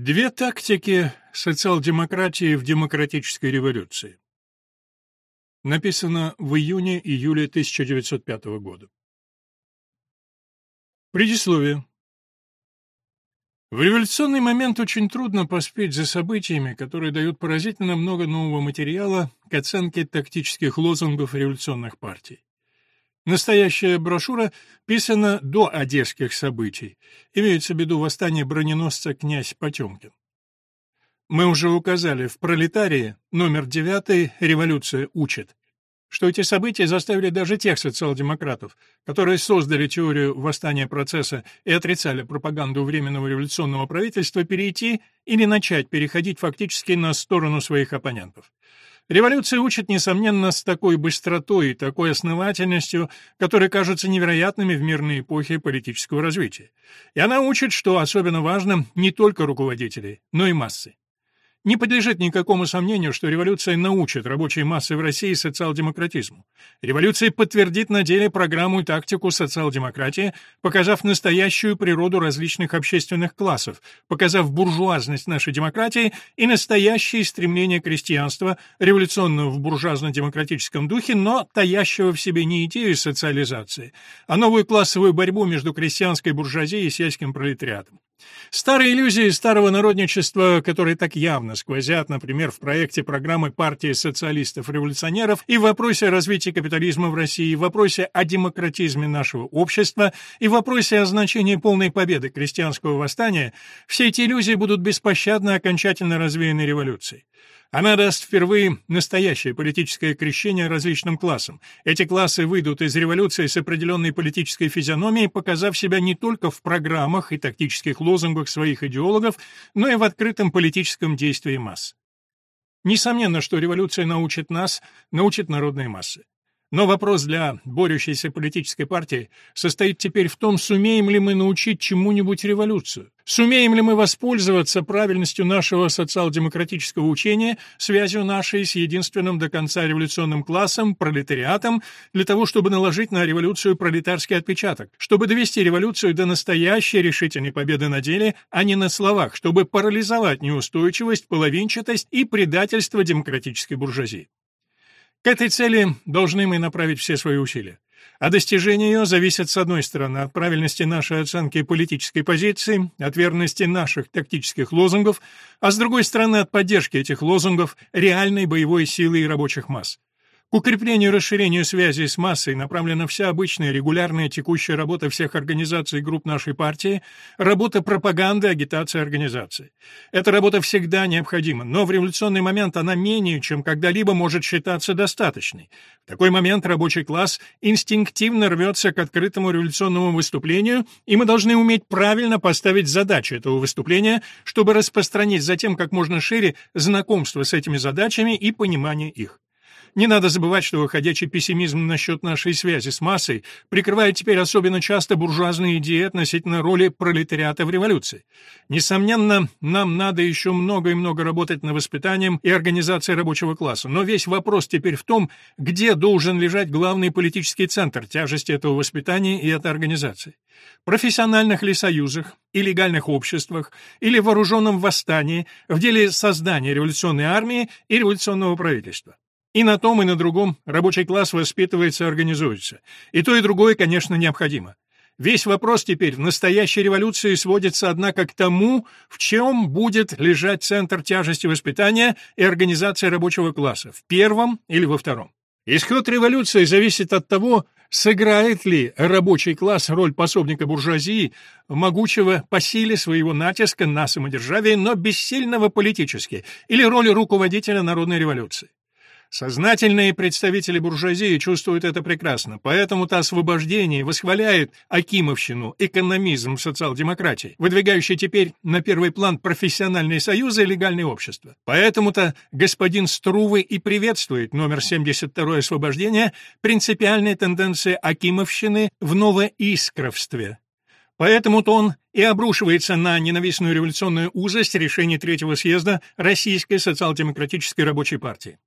Две тактики социал-демократии в демократической революции. Написано в июне-июле 1905 года. Предисловие. В революционный момент очень трудно поспеть за событиями, которые дают поразительно много нового материала к оценке тактических лозунгов революционных партий. Настоящая брошюра писана до одесских событий. Имеется в виду восстание броненосца князь Потемкин. Мы уже указали в «Пролетарии» номер 9 «Революция учит», что эти события заставили даже тех социал-демократов, которые создали теорию восстания процесса и отрицали пропаганду Временного революционного правительства, перейти или начать переходить фактически на сторону своих оппонентов. Революция учит, несомненно, с такой быстротой и такой основательностью, которые кажутся невероятными в мирной эпохе политического развития. И она учит, что особенно важно не только руководителей, но и массы. Не подлежит никакому сомнению, что революция научит рабочие массы в России социал-демократизму. Революция подтвердит на деле программу и тактику социал-демократии, показав настоящую природу различных общественных классов, показав буржуазность нашей демократии и настоящее стремление крестьянства, революционного в буржуазно-демократическом духе, но таящего в себе не идею социализации, а новую классовую борьбу между крестьянской буржуазией и сельским пролетариатом. Старые иллюзии старого народничества, которые так явно сквозят, например, в проекте программы партии социалистов-революционеров и в вопросе развития капитализма в России, и в вопросе о демократизме нашего общества, и в вопросе о значении полной победы крестьянского восстания, все эти иллюзии будут беспощадно окончательно развеяны революцией. Она даст впервые настоящее политическое крещение различным классам. Эти классы выйдут из революции с определенной политической физиономией, показав себя не только в программах и тактических лозунгах своих идеологов, но и в открытом политическом действии масс. Несомненно, что революция научит нас, научит народные массы. Но вопрос для борющейся политической партии состоит теперь в том, сумеем ли мы научить чему-нибудь революцию. Сумеем ли мы воспользоваться правильностью нашего социал-демократического учения, связью нашей с единственным до конца революционным классом, пролетариатом, для того, чтобы наложить на революцию пролетарский отпечаток, чтобы довести революцию до настоящей решительной победы на деле, а не на словах, чтобы парализовать неустойчивость, половинчатость и предательство демократической буржуазии. К этой цели должны мы направить все свои усилия. А достижение ее зависит, с одной стороны, от правильности нашей оценки политической позиции, от верности наших тактических лозунгов, а с другой стороны, от поддержки этих лозунгов реальной боевой силы и рабочих масс. К укреплению и расширению связи с массой направлена вся обычная регулярная текущая работа всех организаций и групп нашей партии, работа пропаганды, агитации организации. Эта работа всегда необходима, но в революционный момент она менее, чем когда-либо может считаться достаточной. В такой момент рабочий класс инстинктивно рвется к открытому революционному выступлению, и мы должны уметь правильно поставить задачи этого выступления, чтобы распространить затем как можно шире знакомство с этими задачами и понимание их. Не надо забывать, что выходящий пессимизм насчет нашей связи с массой прикрывает теперь особенно часто буржуазные идеи относительно роли пролетариата в революции. Несомненно, нам надо еще много и много работать над воспитанием и организацией рабочего класса, но весь вопрос теперь в том, где должен лежать главный политический центр тяжести этого воспитания и этой организации. Профессиональных ли союзах, и легальных обществах, или вооруженном восстании, в деле создания революционной армии и революционного правительства. И на том, и на другом рабочий класс воспитывается и организуется. И то, и другое, конечно, необходимо. Весь вопрос теперь в настоящей революции сводится, однако, к тому, в чем будет лежать центр тяжести воспитания и организации рабочего класса, в первом или во втором. Исход революции зависит от того, сыграет ли рабочий класс роль пособника буржуазии, могучего по силе своего натиска на самодержавие, но бессильного политически, или роль руководителя народной революции. Сознательные представители буржуазии чувствуют это прекрасно, поэтому-то освобождение восхваляет Акимовщину, экономизм социал-демократии, выдвигающий теперь на первый план профессиональные союзы и легальные общества. Поэтому-то господин Струвы и приветствует номер 72 освобождения принципиальные тенденции Акимовщины в новоискровстве. Поэтому-то он и обрушивается на ненавистную революционную узость решений Третьего съезда Российской социал-демократической рабочей партии.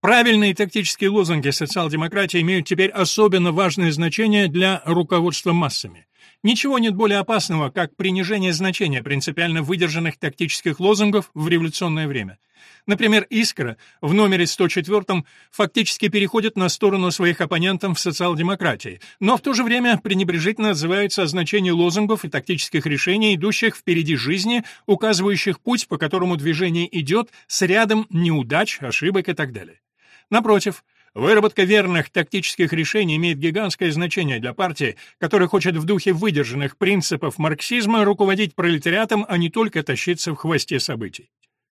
Правильные тактические лозунги социал-демократии имеют теперь особенно важное значение для руководства массами. Ничего нет более опасного, как принижение значения принципиально выдержанных тактических лозунгов в революционное время. Например, «Искра» в номере 104 фактически переходит на сторону своих оппонентов в социал-демократии, но в то же время пренебрежительно отзывается о значении лозунгов и тактических решений, идущих впереди жизни, указывающих путь, по которому движение идет, с рядом неудач, ошибок и так далее. Напротив, Выработка верных тактических решений имеет гигантское значение для партии, которая хочет в духе выдержанных принципов марксизма руководить пролетариатом, а не только тащиться в хвосте событий.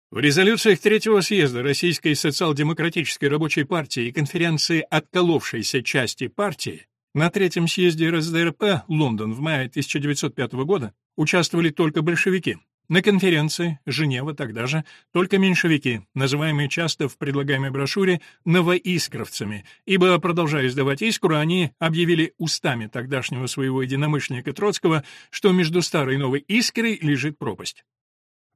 В резолюциях Третьего съезда Российской социал-демократической рабочей партии и конференции «Отколовшейся части партии» на Третьем съезде РСДРП Лондон в мае 1905 года участвовали только большевики. На конференции Женева тогда же только меньшевики, называемые часто в предлагаемой брошюре «новоискровцами», ибо, продолжая издавать «Искру», они объявили устами тогдашнего своего единомышленника Троцкого, что между старой и новой «Искрой» лежит пропасть.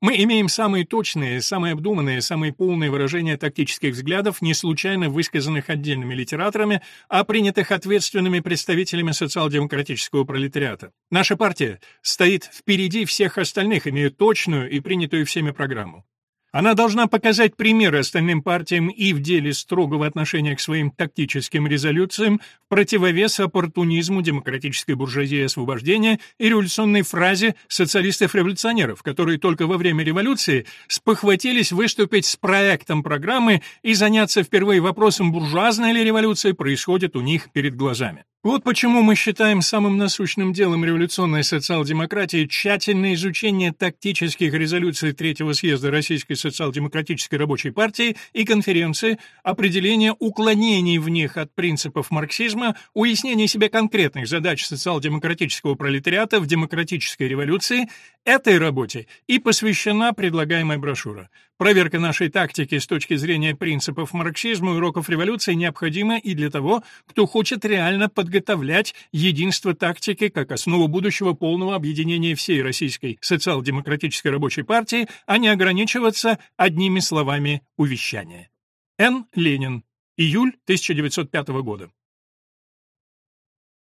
Мы имеем самые точные, самые обдуманные, самые полные выражения тактических взглядов, не случайно высказанных отдельными литераторами, а принятых ответственными представителями социал-демократического пролетариата. Наша партия стоит впереди всех остальных, имея точную и принятую всеми программу. Она должна показать пример остальным партиям и в деле строгого отношения к своим тактическим резолюциям в противовес оппортунизму демократической буржуазии освобождения и революционной фразе социалистов-революционеров, которые только во время революции спохватились выступить с проектом программы и заняться впервые вопросом, буржуазная ли революция происходит у них перед глазами. Вот почему мы считаем самым насущным делом революционной социал-демократии тщательное изучение тактических резолюций Третьего съезда Российской социал-демократической рабочей партии и конференции, определение уклонений в них от принципов марксизма, уяснение себе конкретных задач социал-демократического пролетариата в демократической революции, этой работе и посвящена предлагаемая брошюра. Проверка нашей тактики с точки зрения принципов марксизма и уроков революции необходима и для того, кто хочет реально подготовлять единство тактики как основу будущего полного объединения всей российской социал-демократической рабочей партии, а не ограничиваться одними словами увещания. Н. Ленин. Июль 1905 года.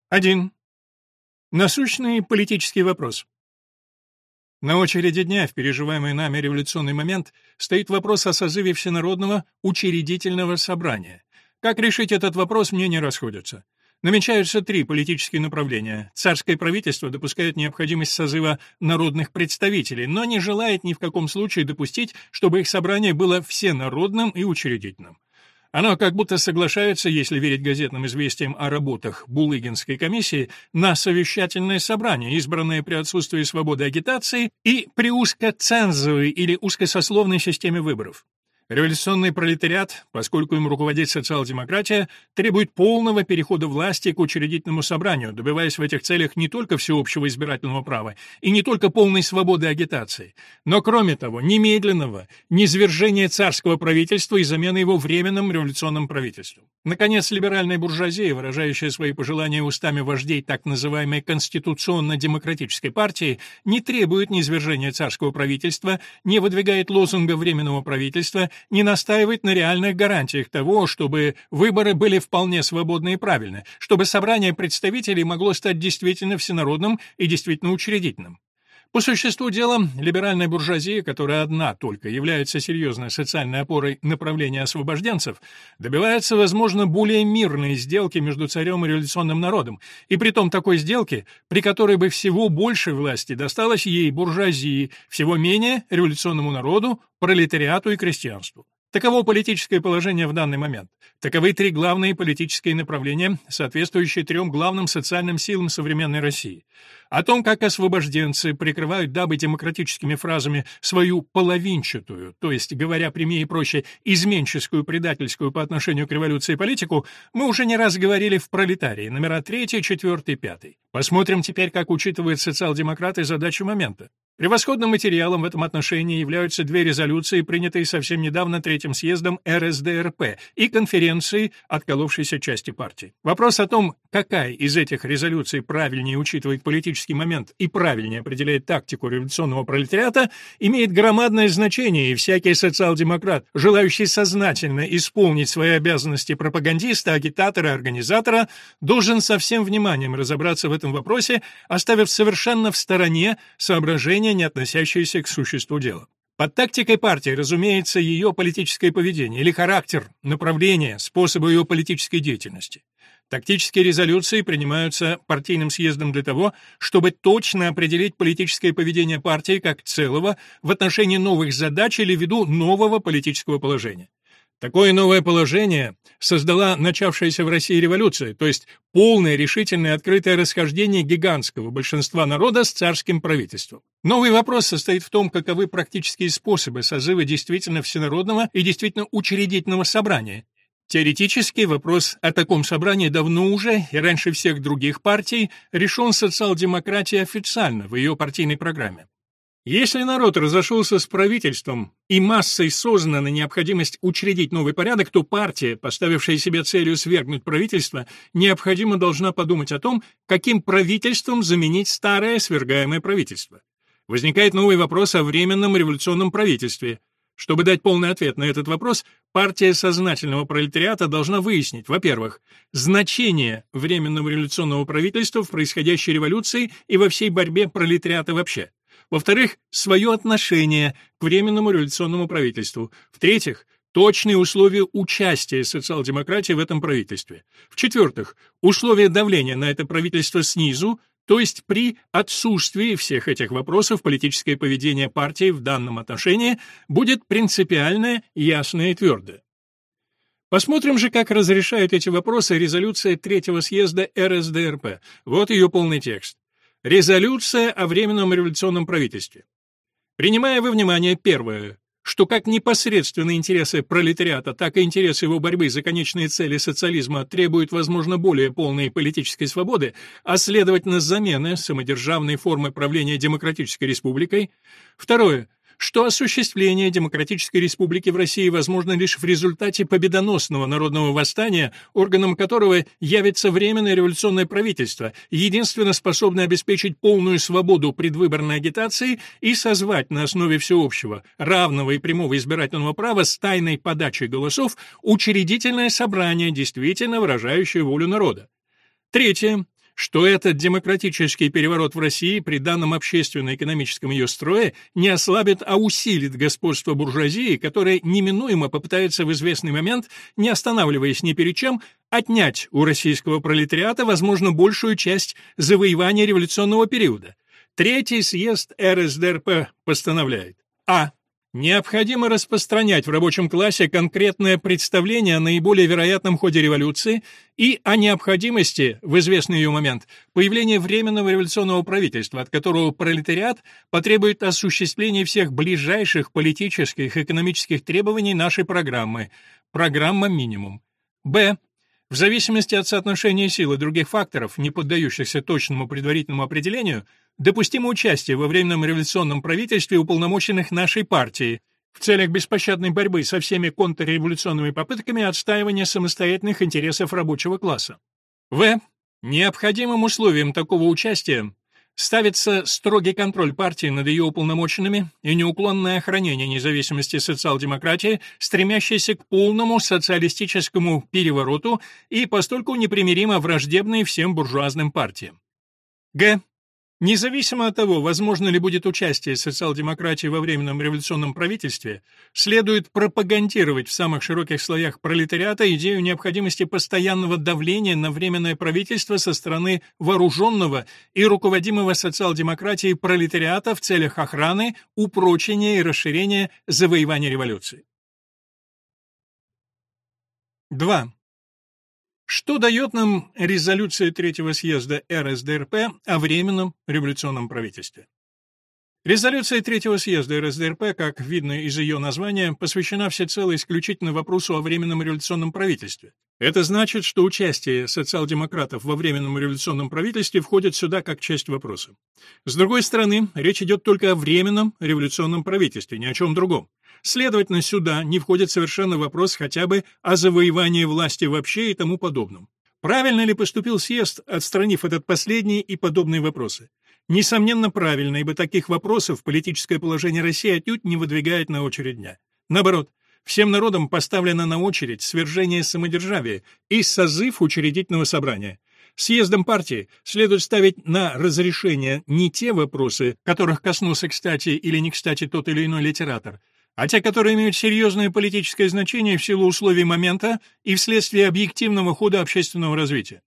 1. Насущный политический вопрос. На очереди дня в переживаемый нами революционный момент стоит вопрос о созыве Всенародного учредительного собрания. Как решить этот вопрос, мнения расходятся. Намечаются три политические направления. Царское правительство допускает необходимость созыва народных представителей, но не желает ни в каком случае допустить, чтобы их собрание было всенародным и учредительным. Оно как будто соглашается, если верить газетным известиям о работах Булыгинской комиссии, на совещательное собрание, избранное при отсутствии свободы агитации и при узкоцензовой или узкосословной системе выборов. Революционный пролетариат, поскольку им руководит социал-демократия, требует полного перехода власти к учредительному собранию, добиваясь в этих целях не только всеобщего избирательного права и не только полной свободы агитации, но, кроме того, немедленного низвержения царского правительства и замены его временным революционным правительством. Наконец, либеральная буржуазия, выражающая свои пожелания устами вождей так называемой конституционно-демократической партии, не требует низвержения царского правительства, не выдвигает лозунга временного правительства, не настаивает на реальных гарантиях того, чтобы выборы были вполне свободны и правильны, чтобы собрание представителей могло стать действительно всенародным и действительно учредительным. По существу дела, либеральная буржуазия, которая одна только является серьезной социальной опорой направления освобожденцев, добивается, возможно, более мирной сделки между царем и революционным народом, и при том такой сделки, при которой бы всего больше власти досталось ей, буржуазии, всего менее революционному народу, пролетариату и крестьянству. Таково политическое положение в данный момент. Таковы три главные политические направления, соответствующие трем главным социальным силам современной России. О том, как освобожденцы прикрывают дабы демократическими фразами свою половинчатую, то есть, говоря прямее и проще, изменческую предательскую по отношению к революции политику, мы уже не раз говорили в «Пролетарии», номера 3, 4, 5. Посмотрим теперь, как учитывают социал-демократы задачу момента. Превосходным материалом в этом отношении являются две резолюции, принятые совсем недавно Третьим съездом РСДРП и конференцией отколовшейся части партии. Вопрос о том, какая из этих резолюций правильнее учитывает политический момент и правильнее определяет тактику революционного пролетариата, имеет громадное значение, и всякий социал-демократ, желающий сознательно исполнить свои обязанности пропагандиста, агитатора, организатора, должен со всем вниманием разобраться в этом вопросе, оставив совершенно в стороне соображения, не относящиеся к существу дела. Под тактикой партии, разумеется, ее политическое поведение или характер, направление, способы ее политической деятельности. Тактические резолюции принимаются партийным съездом для того, чтобы точно определить политическое поведение партии как целого в отношении новых задач или ввиду нового политического положения. Такое новое положение создала начавшаяся в России революция, то есть полное, решительное, открытое расхождение гигантского большинства народа с царским правительством. Новый вопрос состоит в том, каковы практические способы созыва действительно всенародного и действительно учредительного собрания. Теоретически вопрос о таком собрании давно уже и раньше всех других партий решен социал-демократией официально в ее партийной программе. Если народ разошелся с правительством и массой сознана необходимость учредить новый порядок, то партия, поставившая себе целью свергнуть правительство, необходимо должна подумать о том, каким правительством заменить старое свергаемое правительство. Возникает новый вопрос о временном революционном правительстве. Чтобы дать полный ответ на этот вопрос, партия сознательного пролетариата должна выяснить, во-первых, значение временного революционного правительства в происходящей революции и во всей борьбе пролетариата вообще. Во-вторых, свое отношение к Временному революционному правительству. В-третьих, точные условия участия социал-демократии в этом правительстве. В-четвертых, условия давления на это правительство снизу, то есть при отсутствии всех этих вопросов политическое поведение партии в данном отношении будет принципиальное, ясное и твердое. Посмотрим же, как разрешает эти вопросы резолюция Третьего съезда РСДРП. Вот ее полный текст. Резолюция о Временном революционном правительстве. Принимая во внимание первое, что как непосредственные интересы пролетариата, так и интересы его борьбы за конечные цели социализма требуют, возможно, более полной политической свободы, а следовательно, замены самодержавной формы правления демократической республикой. Второе что осуществление демократической республики в России возможно лишь в результате победоносного народного восстания, органом которого явится Временное революционное правительство, единственно способное обеспечить полную свободу предвыборной агитации и созвать на основе всеобщего, равного и прямого избирательного права с тайной подачей голосов учредительное собрание, действительно выражающее волю народа. Третье что этот демократический переворот в России при данном общественно-экономическом ее строе не ослабит, а усилит господство буржуазии, которая неминуемо попытается в известный момент, не останавливаясь ни перед чем, отнять у российского пролетариата, возможно, большую часть завоевания революционного периода. Третий съезд РСДРП постановляет А. Необходимо распространять в рабочем классе конкретное представление о наиболее вероятном ходе революции и о необходимости, в известный ее момент, появления Временного революционного правительства, от которого пролетариат потребует осуществления всех ближайших политических и экономических требований нашей программы. Программа «Минимум». Б. В зависимости от соотношения сил и других факторов, не поддающихся точному предварительному определению, допустимо участие во Временном революционном правительстве уполномоченных нашей партии в целях беспощадной борьбы со всеми контрреволюционными попытками отстаивания самостоятельных интересов рабочего класса. В. Необходимым условием такого участия Ставится строгий контроль партии над ее уполномоченными и неуклонное охранение независимости социал-демократии, стремящейся к полному социалистическому перевороту и постольку непримиримо враждебной всем буржуазным партиям. Г. Независимо от того, возможно ли будет участие социал-демократии во временном революционном правительстве, следует пропагандировать в самых широких слоях пролетариата идею необходимости постоянного давления на временное правительство со стороны вооруженного и руководимого социал-демократией пролетариата в целях охраны, упрочения и расширения завоевания революции. 2. Что дает нам резолюция Третьего съезда РСДРП о Временном революционном правительстве? Резолюция Третьего съезда РСДРП, как видно из ее названия, посвящена всецело исключительно вопросу о Временном революционном правительстве. Это значит, что участие социал-демократов во Временном революционном правительстве входит сюда как часть вопроса. С другой стороны, речь идет только о Временном революционном правительстве, ни о чем другом. Следовательно, сюда не входит совершенно вопрос хотя бы о завоевании власти вообще и тому подобном. Правильно ли поступил съезд, отстранив этот последний и подобные вопросы? Несомненно, правильно, ибо таких вопросов политическое положение России отнюдь не выдвигает на очередь дня. Наоборот, всем народам поставлено на очередь свержение самодержавия и созыв учредительного собрания. Съездом партии следует ставить на разрешение не те вопросы, которых коснулся кстати или не кстати тот или иной литератор, а те, которые имеют серьезное политическое значение в силу условий момента и вследствие объективного хода общественного развития.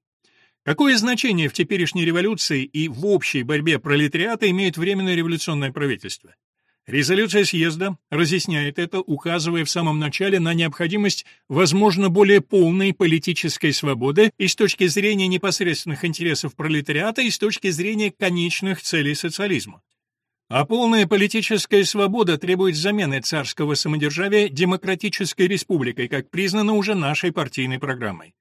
Какое значение в теперешней революции и в общей борьбе пролетариата имеет Временное революционное правительство? Резолюция съезда разъясняет это, указывая в самом начале на необходимость, возможно, более полной политической свободы и с точки зрения непосредственных интересов пролетариата, и с точки зрения конечных целей социализма. А полная политическая свобода требует замены царского самодержавия демократической республикой, как признано уже нашей партийной программой.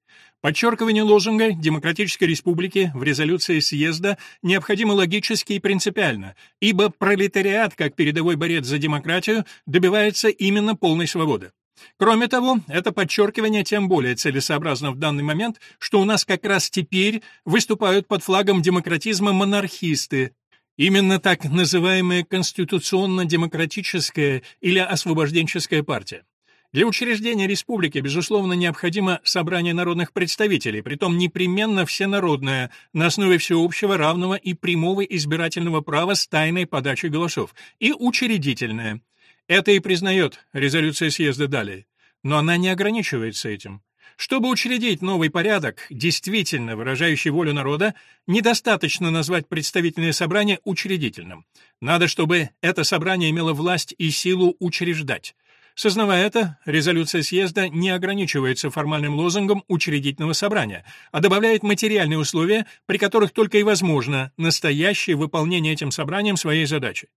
Подчеркивание лозунга Демократической Республики в резолюции съезда необходимо логически и принципиально, ибо пролетариат, как передовой борец за демократию, добивается именно полной свободы. Кроме того, это подчеркивание тем более целесообразно в данный момент, что у нас как раз теперь выступают под флагом демократизма монархисты, именно так называемая конституционно-демократическая или освобожденческая партия. Для учреждения республики, безусловно, необходимо собрание народных представителей, притом непременно всенародное, на основе всеобщего, равного и прямого избирательного права с тайной подачей голосов, и учредительное. Это и признает резолюция съезда далее. Но она не ограничивается этим. Чтобы учредить новый порядок, действительно выражающий волю народа, недостаточно назвать представительное собрание учредительным. Надо, чтобы это собрание имело власть и силу учреждать. Сознавая это, резолюция съезда не ограничивается формальным лозунгом учредительного собрания, а добавляет материальные условия, при которых только и возможно настоящее выполнение этим собранием своей задачи.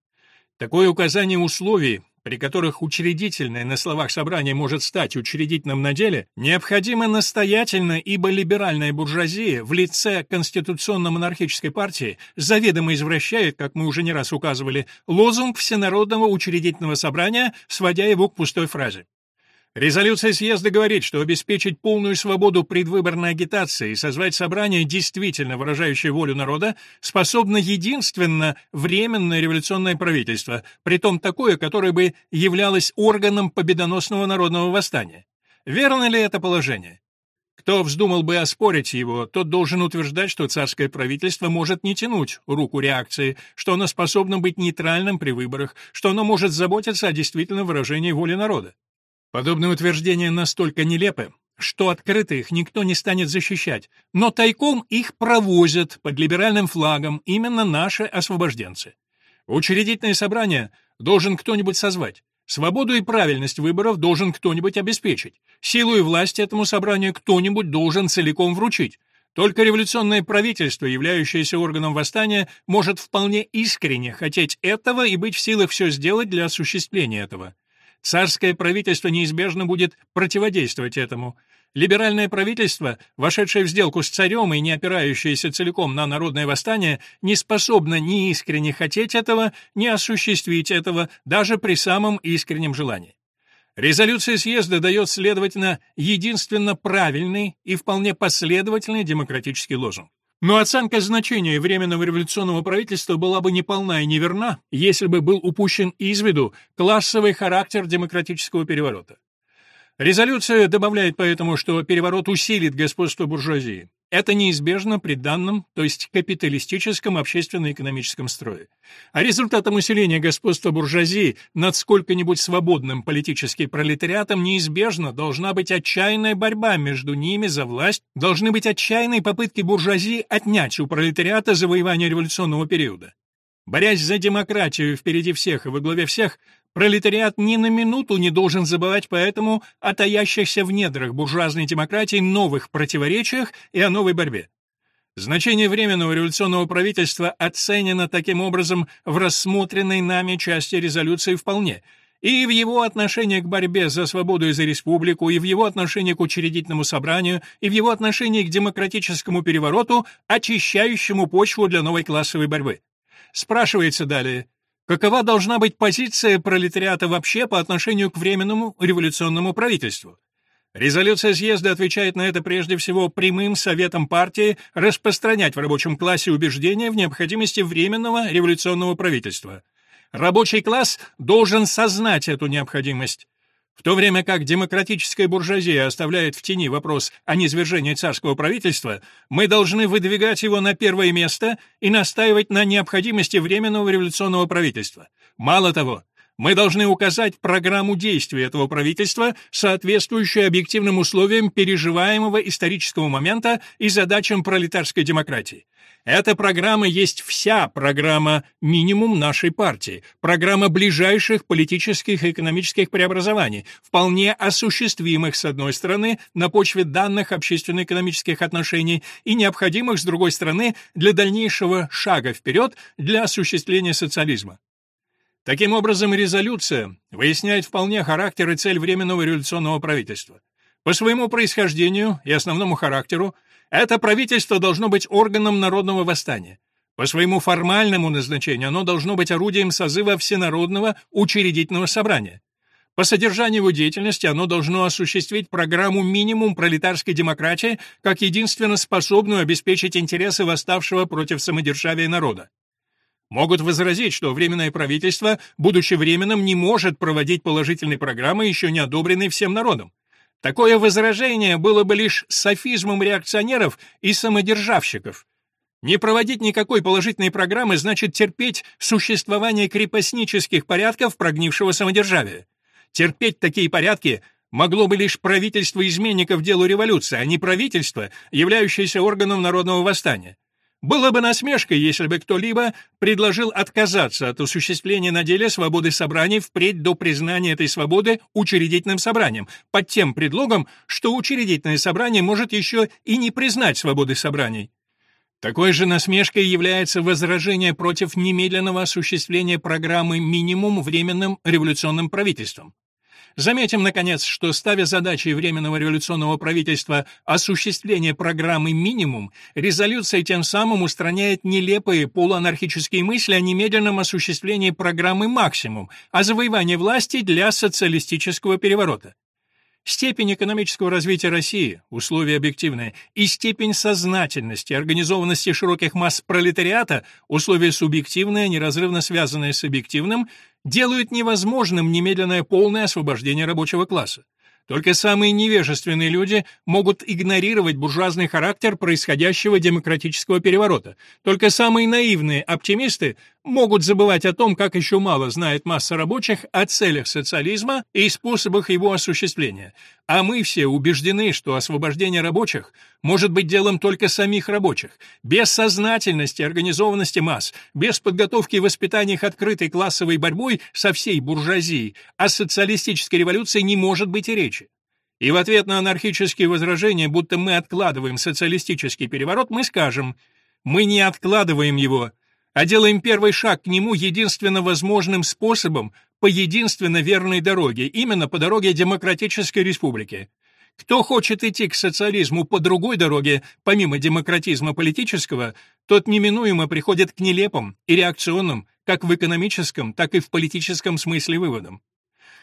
Такое указание условий при которых учредительное на словах собрание может стать учредительным на деле, необходимо настоятельно, ибо либеральная буржуазия в лице конституционно-монархической партии заведомо извращает, как мы уже не раз указывали, лозунг всенародного учредительного собрания, сводя его к пустой фразе. Резолюция съезда говорит, что обеспечить полную свободу предвыборной агитации и созвать собрание, действительно выражающее волю народа, способно единственно Временное революционное правительство, притом такое, которое бы являлось органом победоносного народного восстания. Верно ли это положение? Кто вздумал бы оспорить его, тот должен утверждать, что царское правительство может не тянуть руку реакции, что оно способно быть нейтральным при выборах, что оно может заботиться о действительном выражении воли народа. Подобные утверждения настолько нелепы, что открыто их никто не станет защищать, но тайком их провозят под либеральным флагом именно наши освобожденцы. Учредительное собрание должен кто-нибудь созвать. Свободу и правильность выборов должен кто-нибудь обеспечить. Силу и власть этому собранию кто-нибудь должен целиком вручить. Только революционное правительство, являющееся органом восстания, может вполне искренне хотеть этого и быть в силах все сделать для осуществления этого. Царское правительство неизбежно будет противодействовать этому. Либеральное правительство, вошедшее в сделку с царем и не опирающееся целиком на народное восстание, не способно ни искренне хотеть этого, ни осуществить этого, даже при самом искреннем желании. Резолюция съезда дает, следовательно, единственно правильный и вполне последовательный демократический лозунг. Но оценка значения Временного революционного правительства была бы неполна и неверна, если бы был упущен из виду классовый характер демократического переворота. Резолюция добавляет поэтому, что переворот усилит господство буржуазии. Это неизбежно при данном, то есть капиталистическом общественно-экономическом строе. А результатом усиления господства буржуазии над сколько-нибудь свободным политическим пролетариатом неизбежно должна быть отчаянная борьба между ними за власть, должны быть отчаянные попытки буржуазии отнять у пролетариата завоевание революционного периода. Борясь за демократию впереди всех и во главе всех, Пролетариат ни на минуту не должен забывать поэтому о таящихся в недрах буржуазной демократии новых противоречиях и о новой борьбе. Значение Временного революционного правительства оценено таким образом в рассмотренной нами части резолюции вполне, и в его отношении к борьбе за свободу и за республику, и в его отношении к учредительному собранию, и в его отношении к демократическому перевороту, очищающему почву для новой классовой борьбы. Спрашивается далее, Какова должна быть позиция пролетариата вообще по отношению к Временному революционному правительству? Резолюция съезда отвечает на это прежде всего прямым советом партии распространять в рабочем классе убеждения в необходимости временного революционного правительства. Рабочий класс должен сознать эту необходимость. В то время как демократическая буржуазия оставляет в тени вопрос о низвержении царского правительства, мы должны выдвигать его на первое место и настаивать на необходимости временного революционного правительства. Мало того, мы должны указать программу действий этого правительства, соответствующую объективным условиям переживаемого исторического момента и задачам пролетарской демократии. Эта программа есть вся программа минимум нашей партии, программа ближайших политических и экономических преобразований, вполне осуществимых, с одной стороны, на почве данных общественно-экономических отношений и необходимых, с другой стороны, для дальнейшего шага вперед для осуществления социализма. Таким образом, резолюция выясняет вполне характер и цель Временного революционного правительства. По своему происхождению и основному характеру это правительство должно быть органом народного восстания. По своему формальному назначению оно должно быть орудием созыва Всенародного учредительного собрания. По содержанию его деятельности оно должно осуществить программу «Минимум пролетарской демократии» как единственно способную обеспечить интересы восставшего против самодержавия народа. Могут возразить, что Временное правительство, будучи временным, не может проводить положительной программы, еще не одобренной всем народом. Такое возражение было бы лишь софизмом реакционеров и самодержавщиков. Не проводить никакой положительной программы значит терпеть существование крепостнических порядков прогнившего самодержавия. Терпеть такие порядки могло бы лишь правительство изменников делу революции, а не правительство, являющееся органом народного восстания. Было бы насмешкой, если бы кто-либо предложил отказаться от осуществления на деле свободы собраний впредь до признания этой свободы учредительным собранием, под тем предлогом, что учредительное собрание может еще и не признать свободы собраний. Такой же насмешкой является возражение против немедленного осуществления программы «Минимум» временным революционным правительством. Заметим, наконец, что ставя задачей Временного революционного правительства осуществление программы «Минимум», резолюция тем самым устраняет нелепые полуанархические мысли о немедленном осуществлении программы «Максимум», о завоевании власти для социалистического переворота. Степень экономического развития России, условия объективные, и степень сознательности, организованности широких масс пролетариата, условия субъективные, неразрывно связанные с объективным, делают невозможным немедленное полное освобождение рабочего класса. Только самые невежественные люди могут игнорировать буржуазный характер происходящего демократического переворота. Только самые наивные оптимисты могут забывать о том, как еще мало знает масса рабочих о целях социализма и способах его осуществления. А мы все убеждены, что освобождение рабочих может быть делом только самих рабочих. Без сознательности организованности масс, без подготовки и воспитания их открытой классовой борьбой со всей буржуазией, о социалистической революции не может быть и речи. И в ответ на анархические возражения, будто мы откладываем социалистический переворот, мы скажем, мы не откладываем его, а делаем первый шаг к нему единственно возможным способом по единственно верной дороге, именно по дороге демократической республики. Кто хочет идти к социализму по другой дороге, помимо демократизма политического, тот неминуемо приходит к нелепым и реакционным, как в экономическом, так и в политическом смысле выводам.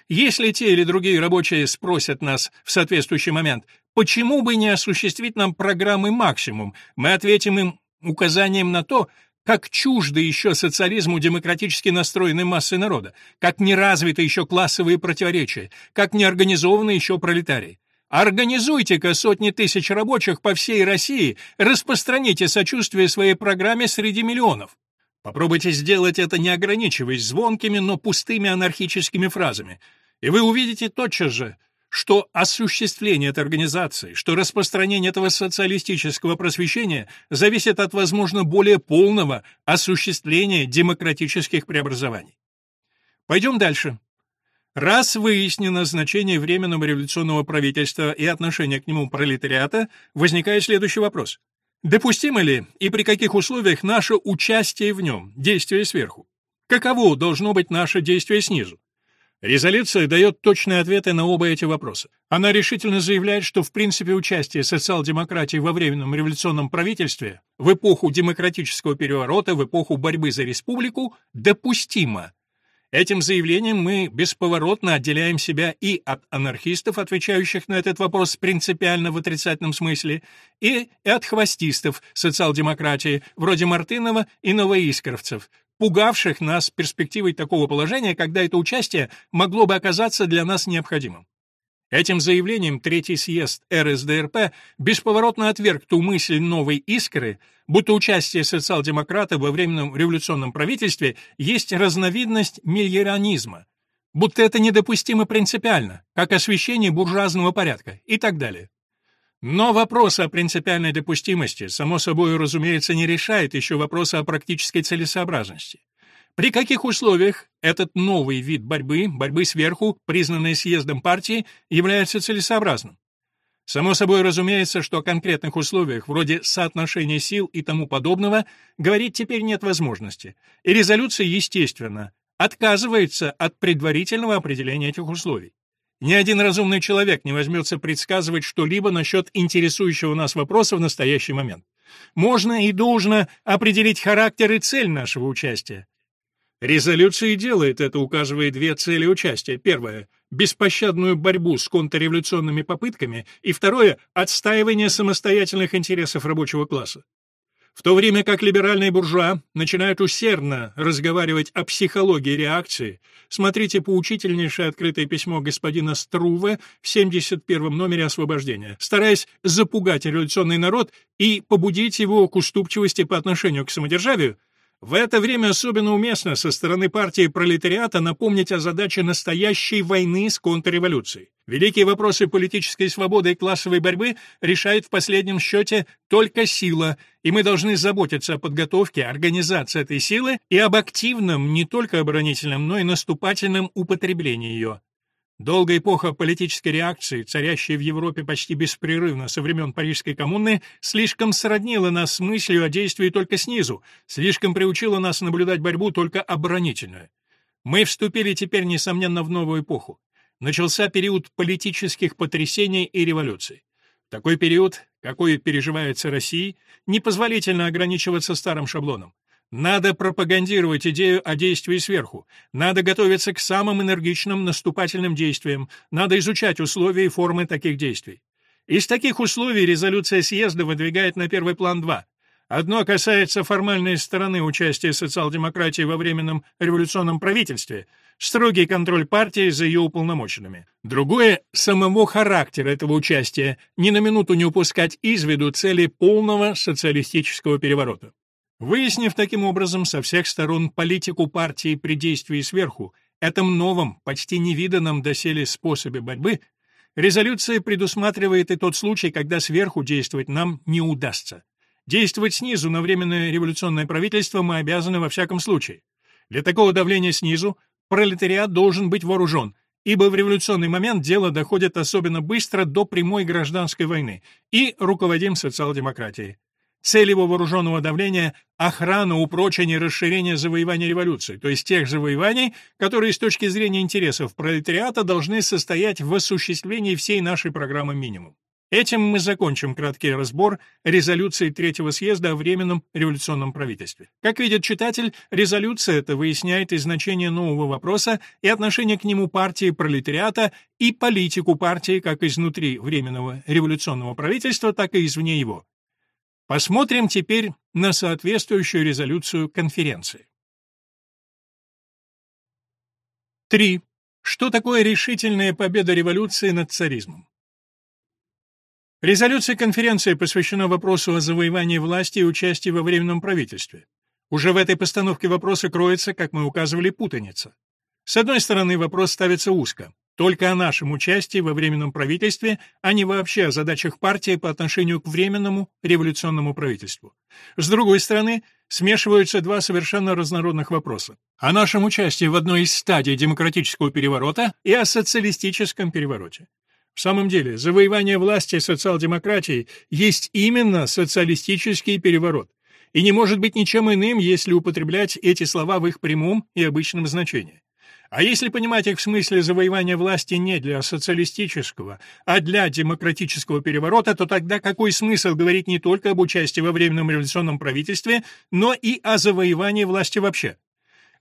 Если те или другие рабочие спросят нас в соответствующий момент, почему бы не осуществить нам программы «Максимум», мы ответим им указанием на то, как чужды еще социализму демократически настроенной массы народа, как не развиты еще классовые противоречия, как не организованы еще пролетарии. Организуйте-ка сотни тысяч рабочих по всей России, распространите сочувствие своей программе среди миллионов. Попробуйте сделать это, не ограничиваясь звонкими, но пустыми анархическими фразами, и вы увидите тотчас же, что осуществление этой организации, что распространение этого социалистического просвещения зависит от, возможно, более полного осуществления демократических преобразований. Пойдем дальше. Раз выяснено значение Временного революционного правительства и отношение к нему пролетариата, возникает следующий вопрос. Допустимо ли и при каких условиях наше участие в нем, действие сверху? Каково должно быть наше действие снизу? Резолюция дает точные ответы на оба эти вопроса. Она решительно заявляет, что в принципе участие социал-демократии во временном революционном правительстве в эпоху демократического переворота, в эпоху борьбы за республику допустимо. Этим заявлением мы бесповоротно отделяем себя и от анархистов, отвечающих на этот вопрос принципиально в отрицательном смысле, и от хвостистов социал-демократии, вроде Мартынова и новоискровцев, пугавших нас перспективой такого положения, когда это участие могло бы оказаться для нас необходимым. Этим заявлением Третий съезд РСДРП бесповоротно отверг ту мысль новой искры, будто участие социал-демократов во временном революционном правительстве есть разновидность мильеранизма, будто это недопустимо принципиально, как освещение буржуазного порядка и так далее. Но вопрос о принципиальной допустимости, само собой, разумеется, не решает еще вопроса о практической целесообразности. При каких условиях этот новый вид борьбы, борьбы сверху, признанный съездом партии, является целесообразным? Само собой разумеется, что о конкретных условиях, вроде соотношения сил и тому подобного, говорить теперь нет возможности, и резолюция, естественно, отказывается от предварительного определения этих условий. Ни один разумный человек не возьмется предсказывать что-либо насчет интересующего нас вопроса в настоящий момент. Можно и должно определить характер и цель нашего участия, Резолюция делает это, указывая две цели участия. Первое — беспощадную борьбу с контрреволюционными попытками, и второе — отстаивание самостоятельных интересов рабочего класса. В то время как либеральные буржуа начинают усердно разговаривать о психологии реакции, смотрите поучительнейшее открытое письмо господина Струве в 71-м номере «Освобождения», стараясь запугать революционный народ и побудить его к уступчивости по отношению к самодержавию, в это время особенно уместно со стороны партии пролетариата напомнить о задаче настоящей войны с контрреволюцией. Великие вопросы политической свободы и классовой борьбы решает в последнем счете только сила, и мы должны заботиться о подготовке, организации этой силы и об активном, не только оборонительном, но и наступательном употреблении ее. Долгая эпоха политической реакции, царящая в Европе почти беспрерывно со времен Парижской коммуны, слишком сроднила нас с мыслью о действии только снизу, слишком приучила нас наблюдать борьбу только оборонительную. Мы вступили теперь, несомненно, в новую эпоху. Начался период политических потрясений и революций. Такой период, какой переживается Россия, непозволительно ограничиваться старым шаблоном. Надо пропагандировать идею о действии сверху. Надо готовиться к самым энергичным наступательным действиям. Надо изучать условия и формы таких действий. Из таких условий резолюция съезда выдвигает на первый план два. Одно касается формальной стороны участия социал-демократии во временном революционном правительстве, строгий контроль партии за ее уполномоченными. Другое — самого характера этого участия, ни на минуту не упускать из виду цели полного социалистического переворота. Выяснив таким образом со всех сторон политику партии при действии сверху, этом новом, почти невиданном доселе способе борьбы, резолюция предусматривает и тот случай, когда сверху действовать нам не удастся. Действовать снизу на временное революционное правительство мы обязаны во всяком случае. Для такого давления снизу пролетариат должен быть вооружен, ибо в революционный момент дело доходит особенно быстро до прямой гражданской войны, и руководим социал-демократией. Цель его вооруженного давления — охрана, упрочение, расширение завоеваний революции, то есть тех завоеваний, которые с точки зрения интересов пролетариата должны состоять в осуществлении всей нашей программы минимум. Этим мы закончим краткий разбор резолюции Третьего съезда о Временном революционном правительстве. Как видит читатель, резолюция эта выясняет и значение нового вопроса, и отношение к нему партии пролетариата, и политику партии как изнутри Временного революционного правительства, так и извне его. Посмотрим теперь на соответствующую резолюцию конференции. 3. Что такое решительная победа революции над царизмом? Резолюция конференции посвящена вопросу о завоевании власти и участии во временном правительстве. Уже в этой постановке вопроса кроется, как мы указывали, путаница. С одной стороны, вопрос ставится узко. Только о нашем участии во Временном правительстве, а не вообще о задачах партии по отношению к Временному революционному правительству. С другой стороны, смешиваются два совершенно разнородных вопроса. О нашем участии в одной из стадий демократического переворота и о социалистическом перевороте. В самом деле, завоевание власти социал-демократии есть именно социалистический переворот, и не может быть ничем иным, если употреблять эти слова в их прямом и обычном значении. А если понимать их в смысле завоевания власти не для социалистического, а для демократического переворота, то тогда какой смысл говорить не только об участии во Временном революционном правительстве, но и о завоевании власти вообще?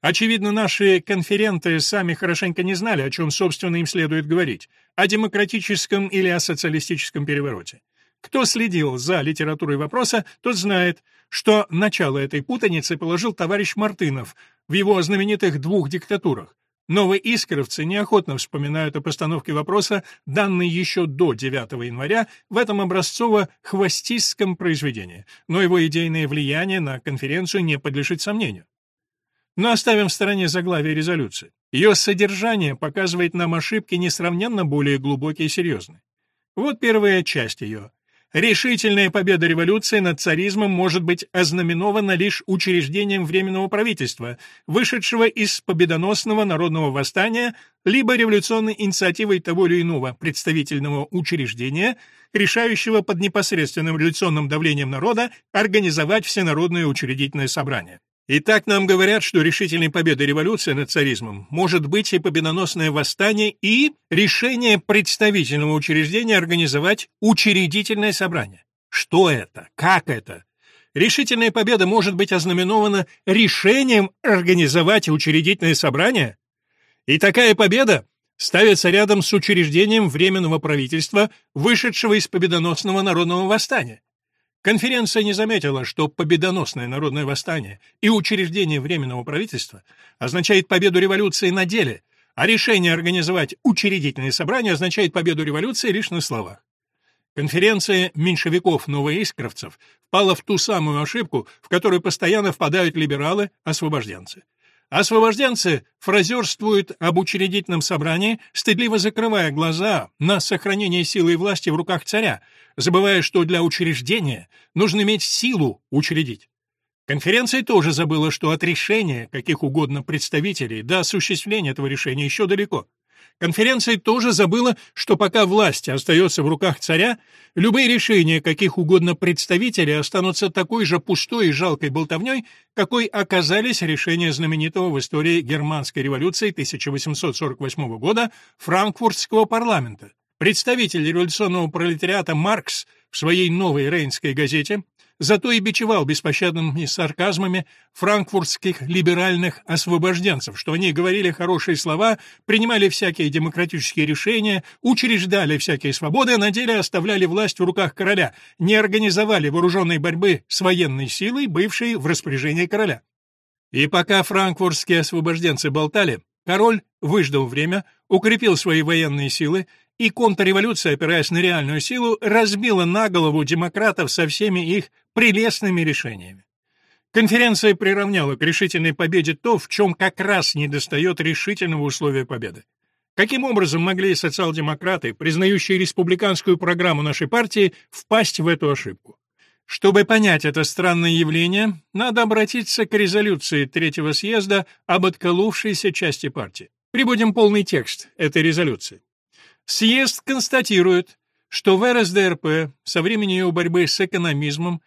Очевидно, наши конференты сами хорошенько не знали, о чем, собственно, им следует говорить, о демократическом или о социалистическом перевороте. Кто следил за литературой вопроса, тот знает, что начало этой путаницы положил товарищ Мартынов в его знаменитых двух диктатурах. Новые искровцы неохотно вспоминают о постановке вопроса, данной еще до 9 января, в этом образцово-хвостистском произведении, но его идейное влияние на конференцию не подлежит сомнению. Но оставим в стороне заглавие резолюции. Ее содержание показывает нам ошибки несравненно более глубокие и серьезные. Вот первая часть ее. Решительная победа революции над царизмом может быть ознаменована лишь учреждением Временного правительства, вышедшего из победоносного народного восстания, либо революционной инициативой того или иного представительного учреждения, решающего под непосредственным революционным давлением народа организовать всенародное учредительное собрание. Итак, нам говорят, что решительной победой революции над царизмом может быть и победоносное восстание, и решение представительного учреждения организовать учредительное собрание. Что это? Как это? Решительная победа может быть ознаменована решением организовать учредительное собрание? И такая победа ставится рядом с учреждением Временного правительства, вышедшего из победоносного народного восстания. Конференция не заметила, что победоносное народное восстание и учреждение Временного правительства означает победу революции на деле, а решение организовать учредительное собрание означает победу революции лишь на словах. Конференция меньшевиков-новоискровцев впала в ту самую ошибку, в которую постоянно впадают либералы-освобожденцы. Освобожденцы фразерствуют об учредительном собрании, стыдливо закрывая глаза на сохранение силы и власти в руках царя, забывая, что для учреждения нужно иметь силу учредить. Конференция тоже забыла, что от решения каких угодно представителей до осуществления этого решения еще далеко. Конференция тоже забыла, что пока власть остается в руках царя, любые решения каких угодно представителей останутся такой же пустой и жалкой болтовней, какой оказались решения знаменитого в истории германской революции 1848 года франкфуртского парламента. Представитель революционного пролетариата Маркс в своей новой рейнской газете зато и бичевал беспощадными сарказмами франкфуртских либеральных освобожденцев, что они говорили хорошие слова, принимали всякие демократические решения, учреждали всякие свободы, а на деле оставляли власть в руках короля, не организовали вооруженной борьбы с военной силой, бывшей в распоряжении короля. И пока франкфуртские освобожденцы болтали, король выждал время, укрепил свои военные силы и контрреволюция, опираясь на реальную силу, разбила на голову демократов со всеми их прелестными решениями. Конференция приравняла к решительной победе то, в чем как раз недостает решительного условия победы. Каким образом могли социал-демократы, признающие республиканскую программу нашей партии, впасть в эту ошибку? Чтобы понять это странное явление, надо обратиться к резолюции Третьего съезда об отколовшейся части партии. Прибудем полный текст этой резолюции. Съезд констатирует, что в РСДРП со времени ее борьбы с экономизмом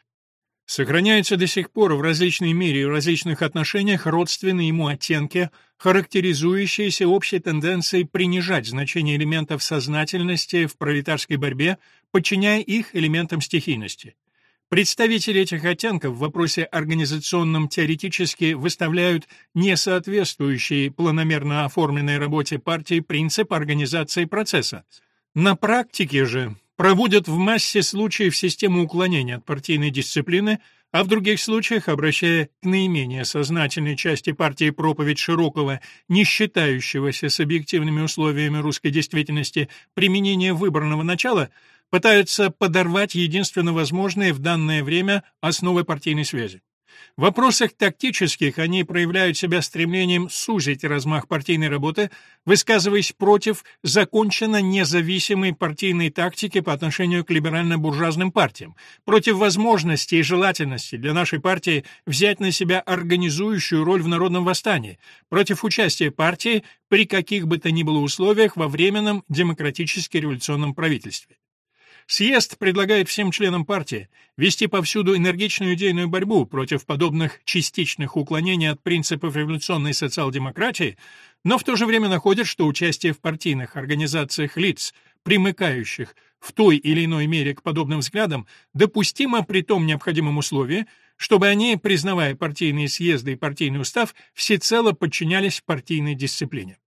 сохраняются до сих пор в различной мере и в различных отношениях родственные ему оттенки, характеризующиеся общей тенденцией принижать значение элементов сознательности в пролетарской борьбе, подчиняя их элементам стихийности. Представители этих оттенков в вопросе организационном теоретически выставляют несоответствующий планомерно оформленной работе партии принцип организации процесса. На практике же проводят в массе случаев систему уклонения от партийной дисциплины, а в других случаях, обращая к наименее сознательной части партии проповедь широкого, не считающегося с объективными условиями русской действительности применения выбранного начала – пытаются подорвать единственно возможные в данное время основы партийной связи. В вопросах тактических они проявляют себя стремлением сузить размах партийной работы, высказываясь против законченно независимой партийной тактики по отношению к либерально-буржуазным партиям, против возможности и желательности для нашей партии взять на себя организующую роль в народном восстании, против участия партии при каких бы то ни было условиях во временном демократически-революционном правительстве. Съезд предлагает всем членам партии вести повсюду энергичную идейную борьбу против подобных частичных уклонений от принципов революционной социал-демократии, но в то же время находит, что участие в партийных организациях лиц, примыкающих в той или иной мере к подобным взглядам, допустимо при том необходимом условии, чтобы они, признавая партийные съезды и партийный устав, всецело подчинялись партийной дисциплине.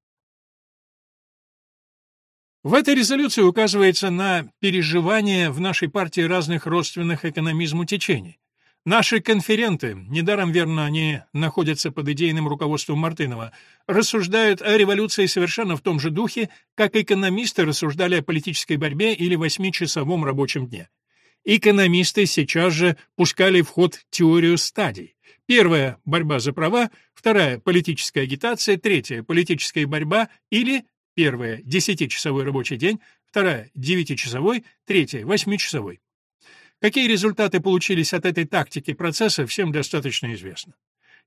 В этой резолюции указывается на переживания в нашей партии разных родственных экономизму течений. Наши конференты, недаром верно они находятся под идейным руководством Мартынова, рассуждают о революции совершенно в том же духе, как экономисты рассуждали о политической борьбе или восьмичасовом рабочем дне. Экономисты сейчас же пускали в ход теорию стадий. Первая — борьба за права, вторая — политическая агитация, третья — политическая борьба или первая — десятичасовой рабочий день, вторая — девятичасовой, третья — восьмичасовой. Какие результаты получились от этой тактики процесса, всем достаточно известно.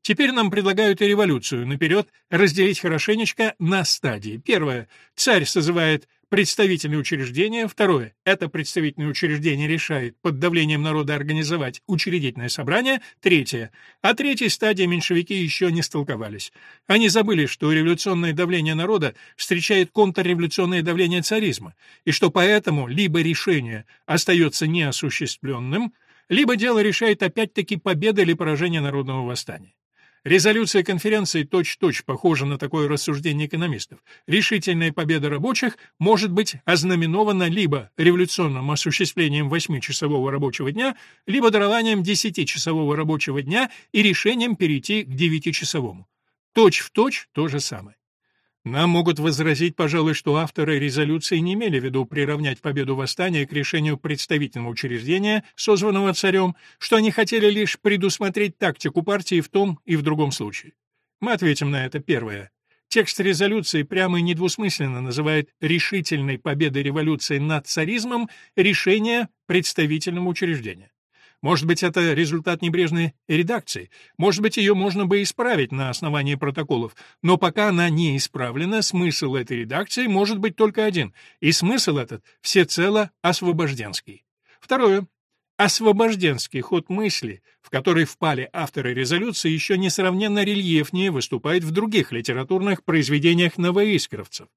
Теперь нам предлагают и революцию наперед разделить хорошенечко на стадии. Первое. Царь созывает представительное учреждение. Второе. Это представительное учреждение решает под давлением народа организовать учредительное собрание. Третье. О третьей стадии меньшевики еще не столковались. Они забыли, что революционное давление народа встречает контрреволюционное давление царизма, и что поэтому либо решение остается неосуществленным, либо дело решает опять-таки победа или поражение народного восстания. Резолюция конференции точь-точь -точь похожа на такое рассуждение экономистов. Решительная победа рабочих может быть ознаменована либо революционным осуществлением восьмичасового рабочего дня, либо дарованием десятичасового рабочего дня и решением перейти к девятичасовому. Точь-в-точь то же самое. Нам могут возразить, пожалуй, что авторы резолюции не имели в виду приравнять победу восстания к решению представительного учреждения, созванного царем, что они хотели лишь предусмотреть тактику партии в том и в другом случае. Мы ответим на это первое. Текст резолюции прямо и недвусмысленно называет решительной победой революции над царизмом решение представительного учреждения. Может быть, это результат небрежной редакции. Может быть, ее можно бы исправить на основании протоколов. Но пока она не исправлена, смысл этой редакции может быть только один. И смысл этот всецело освобожденский. Второе. Освобожденский ход мысли, в который впали авторы резолюции, еще несравненно рельефнее выступает в других литературных произведениях новоискровцев.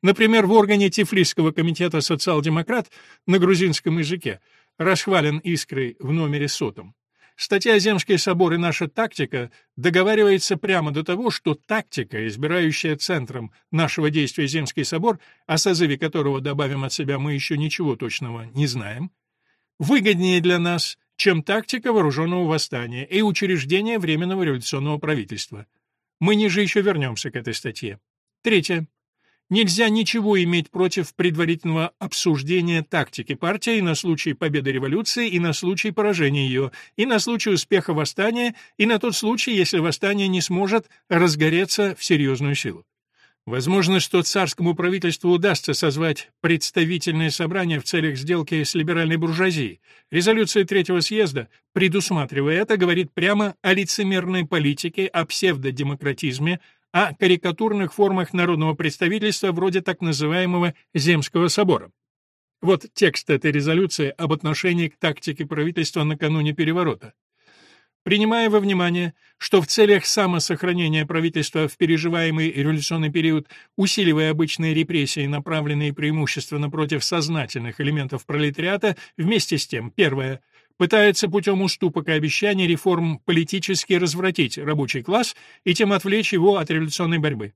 Например, в органе Тифлисского комитета «Социал-демократ» на грузинском языке расхвален «Искрой» в номере сотом. Статья «Земский собор и наша тактика» договаривается прямо до того, что тактика, избирающая центром нашего действия Земский собор, о созыве которого, добавим от себя, мы еще ничего точного не знаем, выгоднее для нас, чем тактика вооруженного восстания и учреждение Временного революционного правительства. Мы ниже еще вернемся к этой статье. Третье. Нельзя ничего иметь против предварительного обсуждения тактики партии на случай победы революции и на случай поражения ее, и на случай успеха восстания, и на тот случай, если восстание не сможет разгореться в серьезную силу. Возможно, что царскому правительству удастся созвать представительное собрание в целях сделки с либеральной буржуазией. Резолюция Третьего съезда, предусматривая это, говорит прямо о лицемерной политике, о псевдодемократизме, о карикатурных формах народного представительства вроде так называемого Земского собора. Вот текст этой резолюции об отношении к тактике правительства накануне переворота. Принимая во внимание, что в целях самосохранения правительства в переживаемый революционный период, усиливая обычные репрессии, направленные преимущественно против сознательных элементов пролетариата, вместе с тем, первое – пытается путем уступок и обещаний реформ политически развратить рабочий класс и тем отвлечь его от революционной борьбы.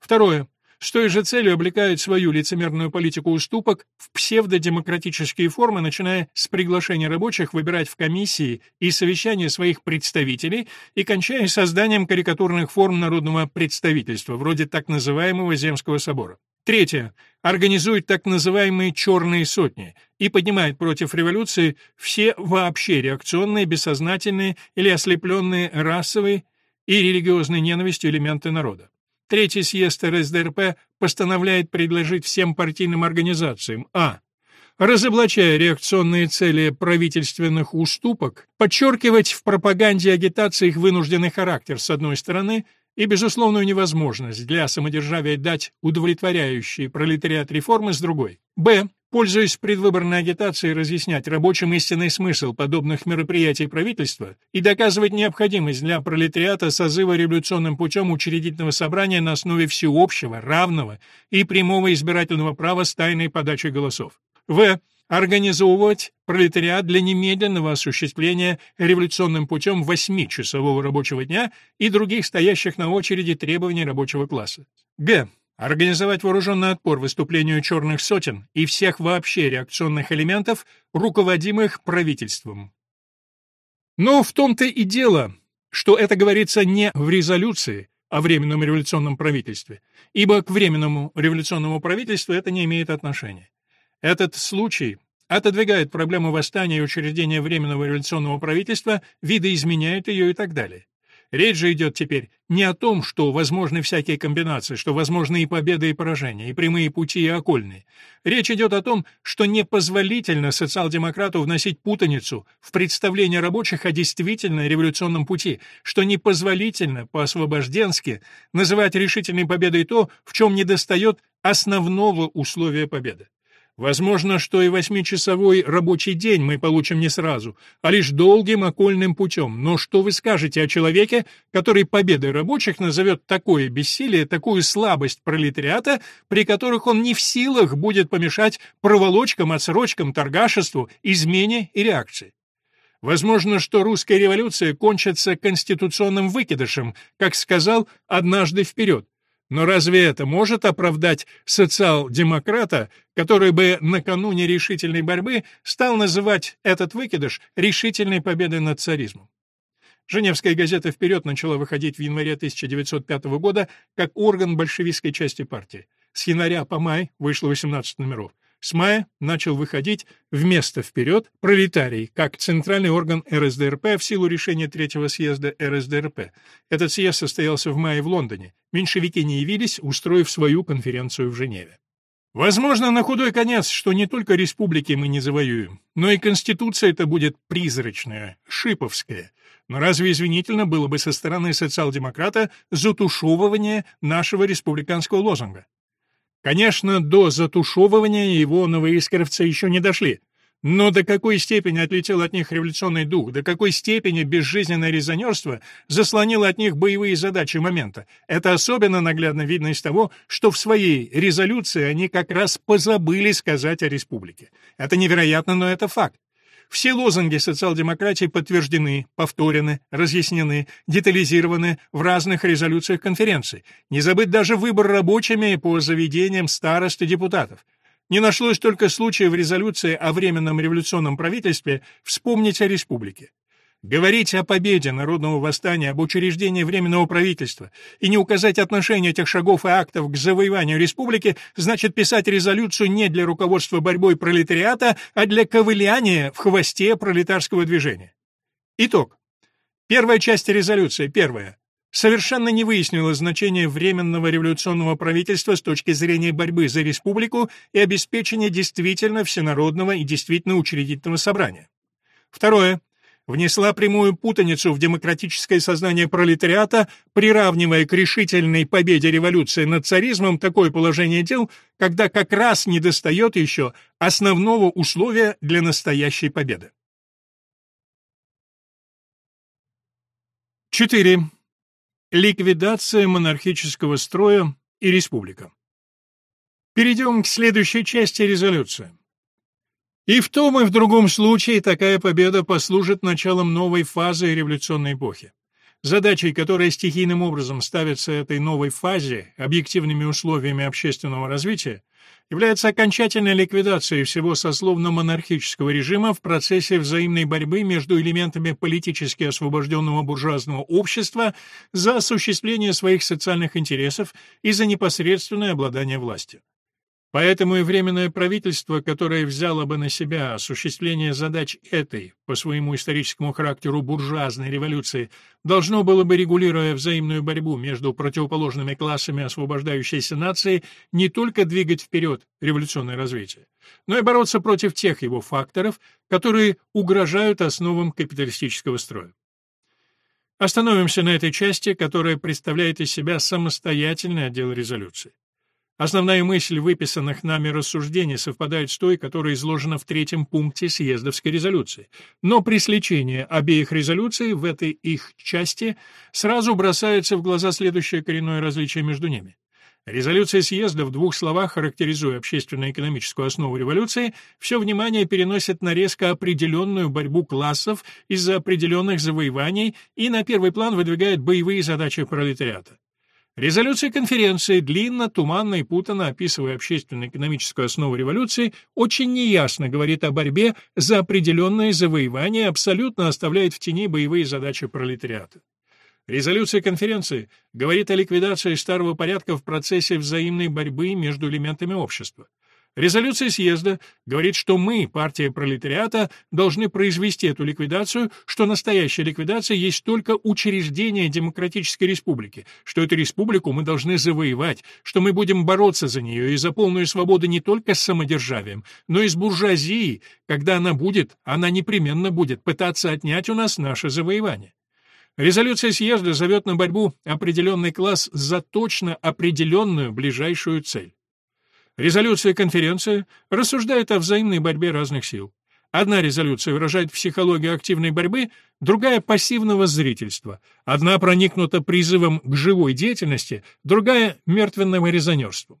Второе. С той же целью облекают свою лицемерную политику уступок в псевдодемократические формы, начиная с приглашения рабочих выбирать в комиссии и совещания своих представителей и кончая созданием карикатурных форм народного представительства, вроде так называемого Земского собора. Третье. Организует так называемые «черные сотни» и поднимает против революции все вообще реакционные, бессознательные или ослепленные расовой и религиозной ненавистью элементы народа. Третий съезд РСДРП постановляет предложить всем партийным организациям а. Разоблачая реакционные цели правительственных уступок, подчеркивать в пропаганде и агитации их вынужденный характер, с одной стороны, и безусловную невозможность для самодержавия дать удовлетворяющие пролетариат реформы с другой. Б. Пользуясь предвыборной агитацией, разъяснять рабочим истинный смысл подобных мероприятий правительства и доказывать необходимость для пролетариата созыва революционным путем учредительного собрания на основе всеобщего, равного и прямого избирательного права с тайной подачей голосов. В организовывать пролетариат для немедленного осуществления революционным путем восьмичасового рабочего дня и других стоящих на очереди требований рабочего класса. Г. Организовать вооруженный отпор выступлению черных сотен и всех вообще реакционных элементов, руководимых правительством. Но в том-то и дело, что это говорится не в резолюции о Временном революционном правительстве, ибо к Временному революционному правительству это не имеет отношения. Этот случай отодвигает проблему восстания и учреждения Временного революционного правительства, видоизменяет ее и так далее. Речь же идет теперь не о том, что возможны всякие комбинации, что возможны и победы, и поражения, и прямые пути, и окольные. Речь идет о том, что непозволительно социал-демократу вносить путаницу в представление рабочих о действительно революционном пути, что непозволительно по-освобожденски называть решительной победой то, в чем недостает основного условия победы. Возможно, что и восьмичасовой рабочий день мы получим не сразу, а лишь долгим окольным путем. Но что вы скажете о человеке, который победой рабочих назовет такое бессилие, такую слабость пролетариата, при которых он не в силах будет помешать проволочкам, отсрочкам, торгашеству, измене и реакции? Возможно, что русская революция кончится конституционным выкидышем, как сказал однажды вперед. Но разве это может оправдать социал-демократа, который бы накануне решительной борьбы стал называть этот выкидыш решительной победой над царизмом? Женевская газета «Вперед» начала выходить в январе 1905 года как орган большевистской части партии. С января по май вышло 18 номеров. С мая начал выходить вместо «Вперед» пролетарий, как центральный орган РСДРП в силу решения Третьего съезда РСДРП. Этот съезд состоялся в мае в Лондоне. Меньшевики не явились, устроив свою конференцию в Женеве. Возможно, на худой конец, что не только республики мы не завоюем, но и конституция это будет призрачная, шиповская. Но разве извинительно было бы со стороны социал-демократа затушевывание нашего республиканского лозунга? Конечно, до затушевывания его новоискровцы еще не дошли. Но до какой степени отлетел от них революционный дух, до какой степени безжизненное резонерство заслонило от них боевые задачи момента. Это особенно наглядно видно из того, что в своей резолюции они как раз позабыли сказать о республике. Это невероятно, но это факт. Все лозунги социал-демократии подтверждены, повторены, разъяснены, детализированы в разных резолюциях конференций. Не забыть даже выбор рабочими по заведениям старост и депутатов. Не нашлось только случая в резолюции о Временном революционном правительстве вспомнить о республике. Говорить о победе народного восстания, об учреждении Временного правительства и не указать отношение этих шагов и актов к завоеванию республики значит писать резолюцию не для руководства борьбой пролетариата, а для ковыляния в хвосте пролетарского движения. Итог. Первая часть резолюции, первая, совершенно не выяснила значение Временного революционного правительства с точки зрения борьбы за республику и обеспечения действительно всенародного и действительно учредительного собрания. Второе внесла прямую путаницу в демократическое сознание пролетариата, приравнивая к решительной победе революции над царизмом такое положение дел, когда как раз недостает еще основного условия для настоящей победы. 4. Ликвидация монархического строя и республика. Перейдем к следующей части резолюции. И в том и в другом случае такая победа послужит началом новой фазы революционной эпохи. Задачей, которая стихийным образом ставится этой новой фазе, объективными условиями общественного развития, является окончательная ликвидация всего сословно-монархического режима в процессе взаимной борьбы между элементами политически освобожденного буржуазного общества за осуществление своих социальных интересов и за непосредственное обладание властью. Поэтому и Временное правительство, которое взяло бы на себя осуществление задач этой, по своему историческому характеру буржуазной революции, должно было бы, регулируя взаимную борьбу между противоположными классами освобождающейся нации, не только двигать вперед революционное развитие, но и бороться против тех его факторов, которые угрожают основам капиталистического строя. Остановимся на этой части, которая представляет из себя самостоятельный отдел резолюции. Основная мысль выписанных нами рассуждений совпадает с той, которая изложена в третьем пункте съездовской резолюции. Но при сличении обеих резолюций в этой их части сразу бросается в глаза следующее коренное различие между ними. Резолюция съезда, в двух словах характеризуя общественно-экономическую основу революции, все внимание переносит на резко определенную борьбу классов из-за определенных завоеваний и на первый план выдвигает боевые задачи пролетариата. Резолюция конференции, длинно, туманно и путанно описывая общественно-экономическую основу революции, очень неясно говорит о борьбе за определенные завоевания, абсолютно оставляет в тени боевые задачи пролетариата. Резолюция конференции говорит о ликвидации старого порядка в процессе взаимной борьбы между элементами общества. Резолюция съезда говорит, что мы, партия пролетариата, должны произвести эту ликвидацию, что настоящая ликвидация есть только учреждение демократической республики, что эту республику мы должны завоевать, что мы будем бороться за нее и за полную свободу не только с самодержавием, но и с буржуазией, когда она будет, она непременно будет пытаться отнять у нас наше завоевание. Резолюция съезда зовет на борьбу определенный класс за точно определенную ближайшую цель. Резолюция конференции рассуждает о взаимной борьбе разных сил. Одна резолюция выражает психологию активной борьбы, другая — пассивного зрительства. Одна проникнута призывом к живой деятельности, другая — мертвенным резонерством.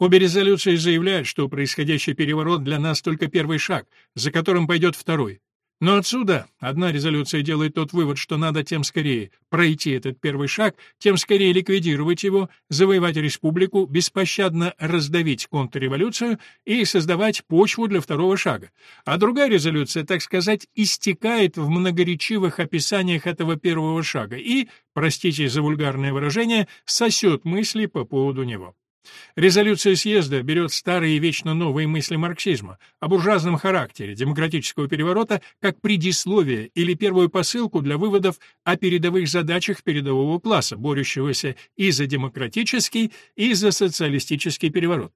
Обе резолюции заявляют, что происходящий переворот для нас только первый шаг, за которым пойдет второй. Но отсюда одна резолюция делает тот вывод, что надо тем скорее пройти этот первый шаг, тем скорее ликвидировать его, завоевать республику, беспощадно раздавить контрреволюцию и создавать почву для второго шага. А другая резолюция, так сказать, истекает в многоречивых описаниях этого первого шага и, простите за вульгарное выражение, сосет мысли по поводу него. Резолюция съезда берет старые и вечно новые мысли марксизма о буржуазном характере демократического переворота как предисловие или первую посылку для выводов о передовых задачах передового класса, борющегося и за демократический, и за социалистический переворот.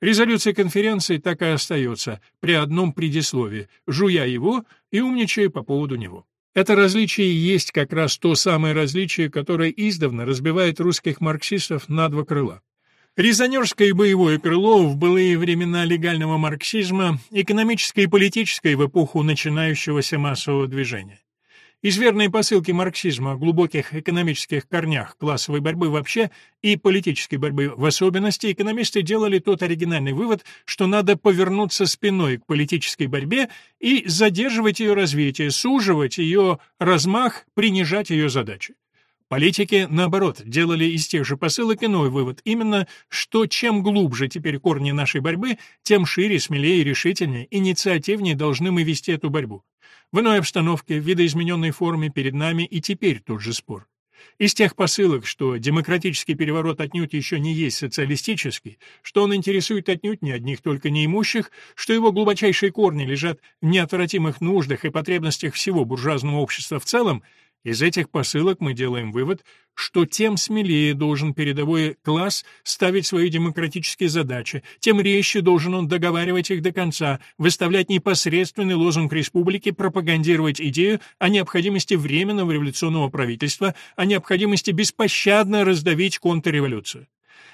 Резолюция конференции так и остается при одном предисловии, жуя его и умничая по поводу него. Это различие есть как раз то самое различие, которое издавна разбивает русских марксистов на два крыла. Резонерское и боевое крыло в былые времена легального марксизма, экономическое и политическое в эпоху начинающегося массового движения. Из верной посылки марксизма о глубоких экономических корнях классовой борьбы вообще и политической борьбы в особенности экономисты делали тот оригинальный вывод, что надо повернуться спиной к политической борьбе и задерживать ее развитие, суживать ее размах, принижать ее задачи. Политики, наоборот, делали из тех же посылок иной вывод, именно, что чем глубже теперь корни нашей борьбы, тем шире, смелее, решительнее, инициативнее должны мы вести эту борьбу. В иной обстановке, в видоизмененной форме перед нами и теперь тот же спор. Из тех посылок, что демократический переворот отнюдь еще не есть социалистический, что он интересует отнюдь не одних только неимущих, что его глубочайшие корни лежат в неотвратимых нуждах и потребностях всего буржуазного общества в целом, из этих посылок мы делаем вывод, что тем смелее должен передовой класс ставить свои демократические задачи, тем резче должен он договаривать их до конца, выставлять непосредственный лозунг республики, пропагандировать идею о необходимости временного революционного правительства, о необходимости беспощадно раздавить контрреволюцию.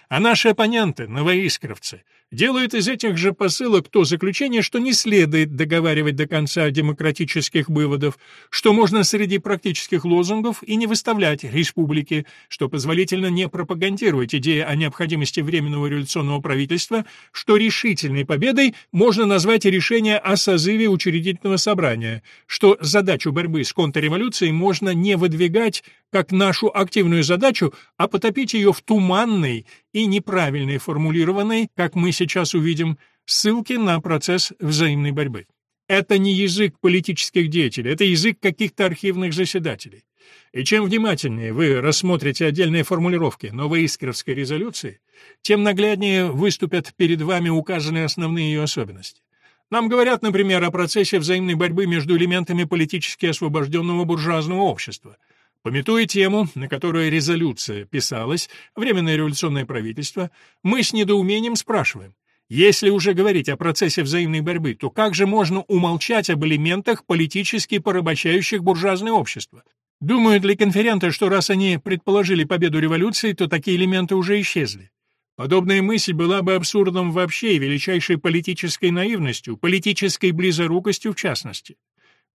А наши оппоненты, новоискровцы, делают из этих же посылок то заключение, что не следует договаривать до конца демократических выводов, что можно среди практических лозунгов и не выставлять республики, что позволительно не пропагандировать идеи о необходимости временного революционного правительства, что решительной победой можно назвать решение о созыве учредительного собрания, что задачу борьбы с контрреволюцией можно не выдвигать как нашу активную задачу, а потопить ее в туманной и неправильно формулированной, как мы сейчас увидим, ссылки на процесс взаимной борьбы. Это не язык политических деятелей, это язык каких-то архивных заседателей. И чем внимательнее вы рассмотрите отдельные формулировки новоискровской резолюции, тем нагляднее выступят перед вами указанные основные ее особенности. Нам говорят, например, о процессе взаимной борьбы между элементами политически освобожденного буржуазного общества – Пометуя тему, на которую резолюция писалась, Временное революционное правительство, мы с недоумением спрашиваем, если уже говорить о процессе взаимной борьбы, то как же можно умолчать об элементах, политически порабощающих буржуазное общество? Думают ли конференты, что раз они предположили победу революции, то такие элементы уже исчезли? Подобная мысль была бы абсурдом вообще и величайшей политической наивностью, политической близорукостью в частности.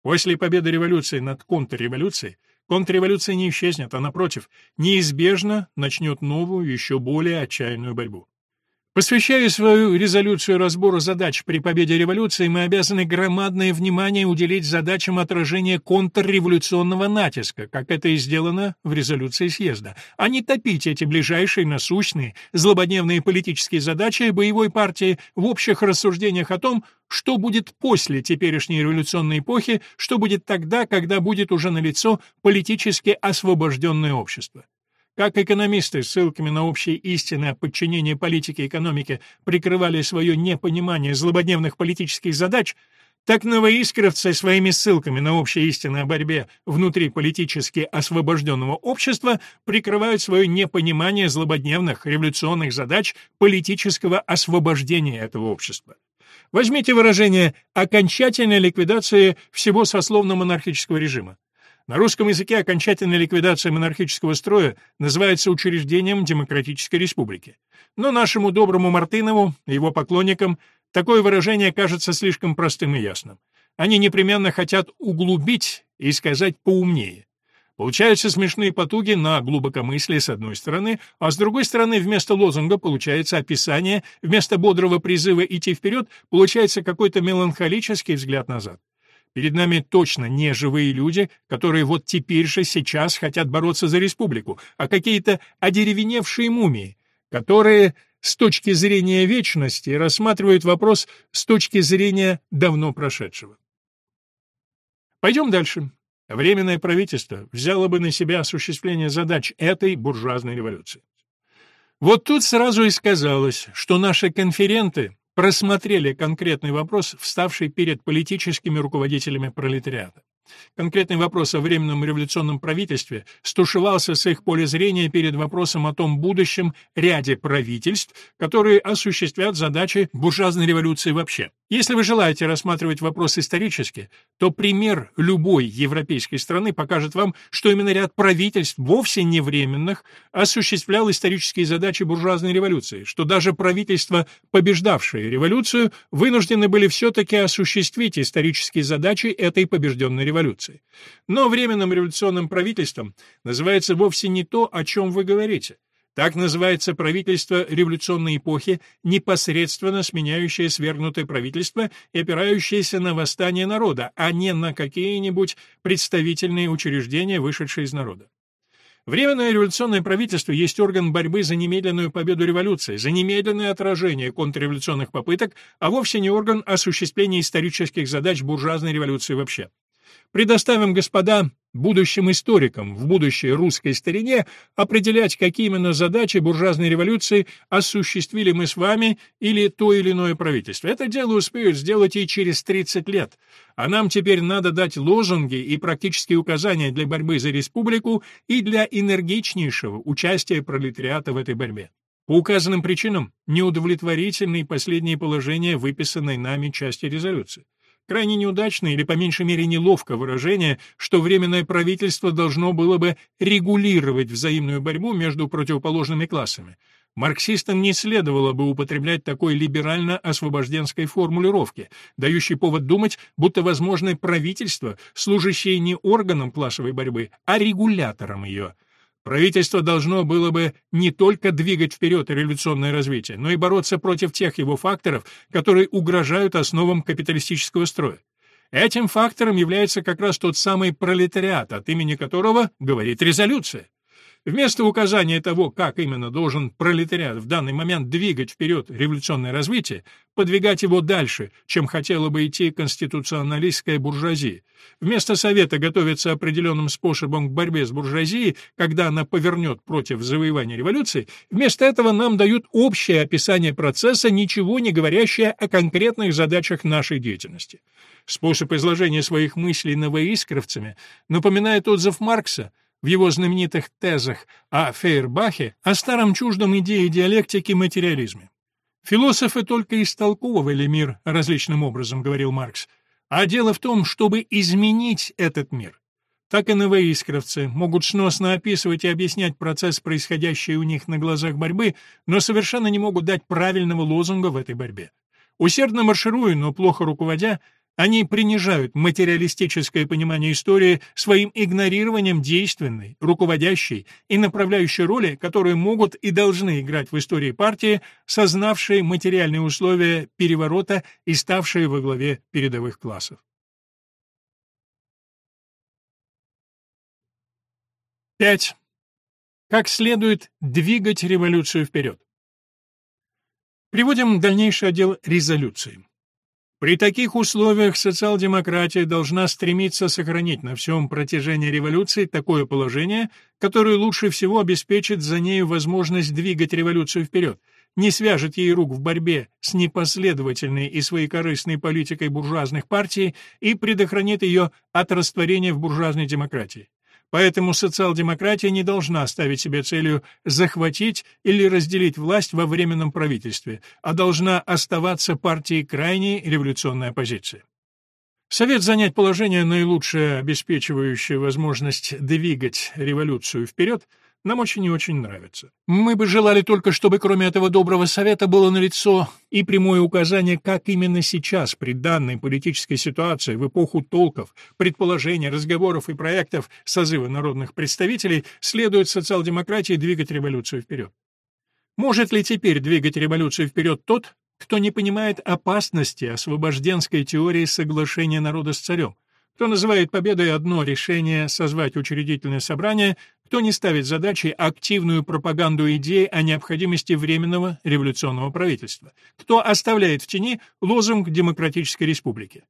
После победы революции над контрреволюцией Контрреволюция не исчезнет, а напротив, неизбежно начнет новую, еще более отчаянную борьбу. Посвящая свою резолюцию разбору задач при победе революции, мы обязаны громадное внимание уделить задачам отражения контрреволюционного натиска, как это и сделано в резолюции съезда, а не топить эти ближайшие насущные, злободневные политические задачи боевой партии в общих рассуждениях о том, что будет после теперешней революционной эпохи, что будет тогда, когда будет уже налицо политически освобожденное общество. Как экономисты ссылками на общие истины о подчинении политики и экономике прикрывали свое непонимание злободневных политических задач, так новоискровцы своими ссылками на общие истины о борьбе внутри политически освобожденного общества прикрывают свое непонимание злободневных революционных задач политического освобождения этого общества. Возьмите выражение «окончательная ликвидация всего сословно-монархического режима». На русском языке окончательная ликвидация монархического строя называется учреждением демократической республики. Но нашему доброму Мартынову и его поклонникам такое выражение кажется слишком простым и ясным. Они непременно хотят углубить и сказать поумнее. Получаются смешные потуги на глубокомыслие с одной стороны, а с другой стороны вместо лозунга получается описание, вместо бодрого призыва идти вперед получается какой-то меланхолический взгляд назад. Перед нами точно не живые люди, которые вот теперь же сейчас хотят бороться за республику, а какие-то одеревеневшие мумии, которые с точки зрения вечности рассматривают вопрос с точки зрения давно прошедшего. Пойдем дальше. Временное правительство взяло бы на себя осуществление задач этой буржуазной революции. Вот тут сразу и сказалось, что наши конференты просмотрели конкретный вопрос, вставший перед политическими руководителями пролетариата. Конкретный вопрос о Временном революционном правительстве стушевался с их поля зрения перед вопросом о том будущем ряде правительств, которые осуществят задачи буржуазной революции вообще. Если вы желаете рассматривать вопрос исторически, то пример любой европейской страны покажет вам, что именно ряд правительств, вовсе не временных, осуществлял исторические задачи буржуазной революции, что даже правительства, побеждавшие революцию, вынуждены были все-таки осуществить исторические задачи этой побежденной революции революции. Но временным революционным правительством называется вовсе не то, о чем вы говорите. Так называется правительство революционной эпохи, непосредственно сменяющее свергнутое правительство и опирающееся на восстание народа, а не на какие-нибудь представительные учреждения, вышедшие из народа. Временное революционное правительство есть орган борьбы за немедленную победу революции, за немедленное отражение контрреволюционных попыток, а вовсе не орган осуществления исторических задач буржуазной революции вообще. Предоставим, господа, будущим историкам в будущей русской старине определять, какие именно задачи буржуазной революции осуществили мы с вами или то или иное правительство. Это дело успеют сделать и через 30 лет. А нам теперь надо дать лозунги и практические указания для борьбы за республику и для энергичнейшего участия пролетариата в этой борьбе. По указанным причинам неудовлетворительны последние положения выписанной нами части резолюции. Крайне неудачное или, по меньшей мере, неловко выражение, что Временное правительство должно было бы регулировать взаимную борьбу между противоположными классами. Марксистам не следовало бы употреблять такой либерально-освобожденской формулировки, дающей повод думать, будто возможно правительство, служащее не органом классовой борьбы, а регулятором ее – Правительство должно было бы не только двигать вперед революционное развитие, но и бороться против тех его факторов, которые угрожают основам капиталистического строя. Этим фактором является как раз тот самый пролетариат, от имени которого говорит резолюция. Вместо указания того, как именно должен пролетариат в данный момент двигать вперед революционное развитие, подвигать его дальше, чем хотела бы идти конституционалистская буржуазия, вместо совета готовиться определенным способом к борьбе с буржуазией, когда она повернет против завоевания революции, вместо этого нам дают общее описание процесса, ничего не говорящее о конкретных задачах нашей деятельности. Способ изложения своих мыслей новоискровцами напоминает отзыв Маркса – в его знаменитых тезах о Фейербахе о старом чуждом идее диалектики материализме. Философы только истолковывали мир различным образом, говорил Маркс, а дело в том, чтобы изменить этот мир. Так и новоискровцы могут сносно описывать и объяснять процесс, происходящий у них на глазах борьбы, но совершенно не могут дать правильного лозунга в этой борьбе. Усердно маршируя, но плохо руководя, Они принижают материалистическое понимание истории своим игнорированием действенной, руководящей и направляющей роли, которые могут и должны играть в истории партии, сознавшие материальные условия переворота и ставшие во главе передовых классов. 5. Как следует двигать революцию вперед? Приводим дальнейший отдел резолюции. При таких условиях социал-демократия должна стремиться сохранить на всем протяжении революции такое положение, которое лучше всего обеспечит за нею возможность двигать революцию вперед, не свяжет ей рук в борьбе с непоследовательной и своекорыстной политикой буржуазных партий и предохранит ее от растворения в буржуазной демократии. Поэтому социал-демократия не должна ставить себе целью захватить или разделить власть во временном правительстве, а должна оставаться партией крайней революционной оппозиции. Совет занять положение, наилучшее обеспечивающее возможность двигать революцию вперед – нам очень и очень нравится. Мы бы желали только, чтобы кроме этого доброго совета было налицо и прямое указание, как именно сейчас, при данной политической ситуации, в эпоху толков, предположений, разговоров и проектов созыва народных представителей, следует социал-демократии двигать революцию вперед. Может ли теперь двигать революцию вперед тот, кто не понимает опасности освобожденской теории соглашения народа с царем, кто называет победой одно решение созвать учредительное собрание, кто не ставит задачей активную пропаганду идеи о необходимости временного революционного правительства, кто оставляет в тени лозунг демократической республики.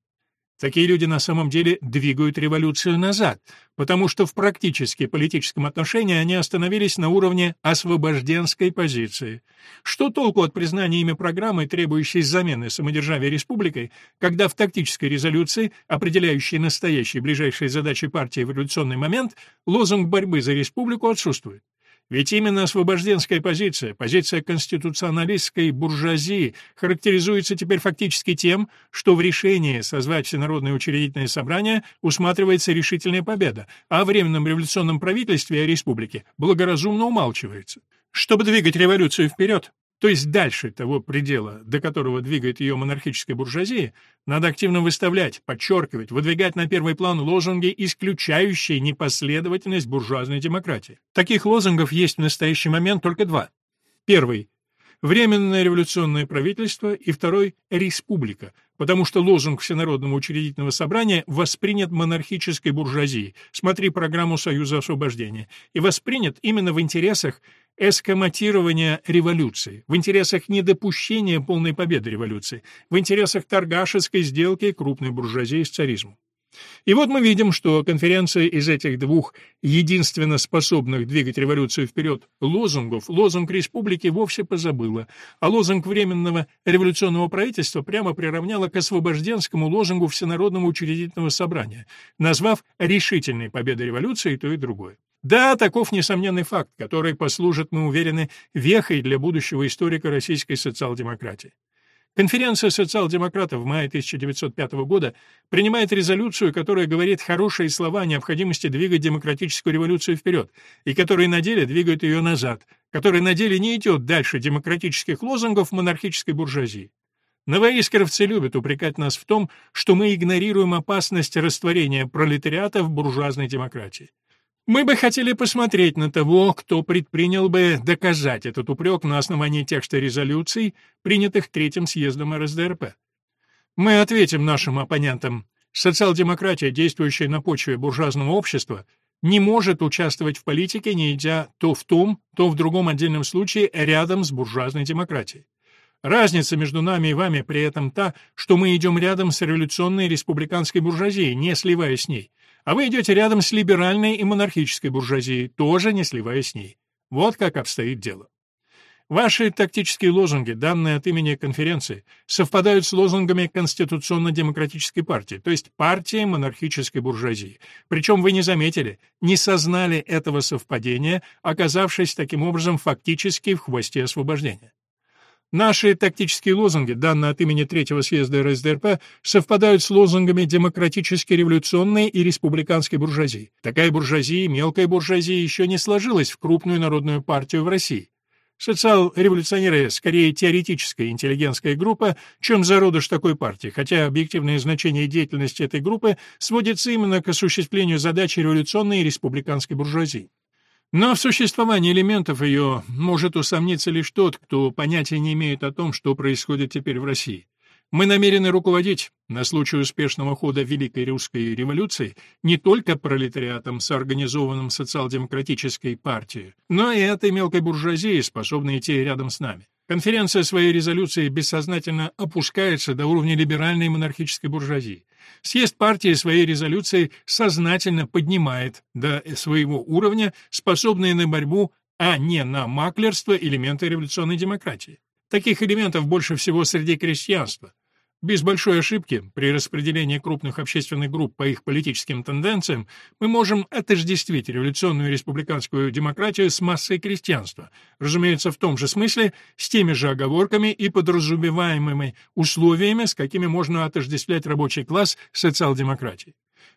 Такие люди на самом деле двигают революцию назад, потому что в практически политическом отношении они остановились на уровне освобожденской позиции. Что толку от признания ими программы, требующей замены самодержавия республикой, когда в тактической резолюции, определяющей настоящие ближайшие задачи партии в революционный момент, лозунг борьбы за республику отсутствует? Ведь именно освобожденская позиция, позиция конституционалистской буржуазии, характеризуется теперь фактически тем, что в решении созвать всенародное учредительное собрание усматривается решительная победа, а о временном революционном правительстве и республике благоразумно умалчивается. Чтобы двигать революцию вперед, то есть дальше того предела, до которого двигает ее монархическая буржуазия, надо активно выставлять, подчеркивать, выдвигать на первый план лозунги, исключающие непоследовательность буржуазной демократии. Таких лозунгов есть в настоящий момент только два. Первый – Временное революционное правительство, и второй – Республика, потому что лозунг Всенародного учредительного собрания воспринят монархической буржуазией, смотри программу Союза освобождения, и воспринят именно в интересах эскоматирования революции, в интересах недопущения полной победы революции, в интересах торгашеской сделки крупной буржуазии с царизмом. И вот мы видим, что конференция из этих двух единственно способных двигать революцию вперед лозунгов, лозунг республики вовсе позабыла, а лозунг Временного революционного правительства прямо приравняла к освобожденскому лозунгу Всенародного учредительного собрания, назвав решительной победой революции то и другое. Да, таков несомненный факт, который послужит, мы уверены, вехой для будущего историка российской социал-демократии. Конференция социал-демократов в мае 1905 года принимает резолюцию, которая говорит хорошие слова о необходимости двигать демократическую революцию вперед, и которая на деле двигает ее назад, которая на деле не идет дальше демократических лозунгов монархической буржуазии. Новоискровцы любят упрекать нас в том, что мы игнорируем опасность растворения пролетариата в буржуазной демократии. Мы бы хотели посмотреть на того, кто предпринял бы доказать этот упрек на основании текста резолюций, принятых Третьим съездом РСДРП. Мы ответим нашим оппонентам. Социал-демократия, действующая на почве буржуазного общества, не может участвовать в политике, не идя то в том, то в другом отдельном случае рядом с буржуазной демократией. Разница между нами и вами при этом та, что мы идем рядом с революционной республиканской буржуазией, не сливаясь с ней. А вы идете рядом с либеральной и монархической буржуазией, тоже не сливаясь с ней. Вот как обстоит дело. Ваши тактические лозунги, данные от имени конференции, совпадают с лозунгами Конституционно-демократической партии, то есть партии монархической буржуазии. Причем вы не заметили, не сознали этого совпадения, оказавшись таким образом фактически в хвосте освобождения. Наши тактические лозунги, данные от имени Третьего съезда РСДРП, совпадают с лозунгами демократической революционной и республиканской буржуазии. Такая буржуазия, мелкая буржуазия, еще не сложилась в крупную народную партию в России. Социал-революционеры скорее теоретическая интеллигентская группа, чем зародыш такой партии, хотя объективное значение деятельности этой группы сводится именно к осуществлению задачи революционной и республиканской буржуазии. Но в существовании элементов ее может усомниться лишь тот, кто понятия не имеет о том, что происходит теперь в России. Мы намерены руководить, на случай успешного хода Великой Русской революции, не только пролетариатом с организованным социал-демократической партией, но и этой мелкой буржуазией, способной идти рядом с нами. Конференция своей резолюции бессознательно опускается до уровня либеральной монархической буржуазии. Съезд партии своей резолюции сознательно поднимает до своего уровня способные на борьбу, а не на маклерство элементы революционной демократии. Таких элементов больше всего среди крестьянства. Без большой ошибки при распределении крупных общественных групп по их политическим тенденциям мы можем отождествить революционную республиканскую демократию с массой крестьянства, разумеется, в том же смысле, с теми же оговорками и подразумеваемыми условиями, с какими можно отождествлять рабочий класс социал-демократии.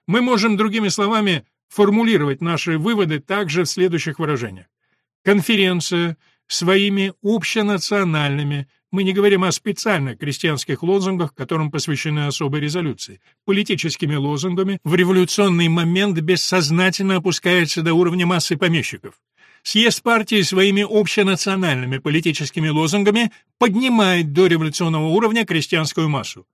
Мы можем, другими словами, формулировать наши выводы также в следующих выражениях. Конференция – своими общенациональными, мы не говорим о специальных крестьянских лозунгах, которым посвящены особые резолюции, политическими лозунгами в революционный момент бессознательно опускается до уровня массы помещиков. Съезд партии своими общенациональными политическими лозунгами поднимает до революционного уровня крестьянскую массу.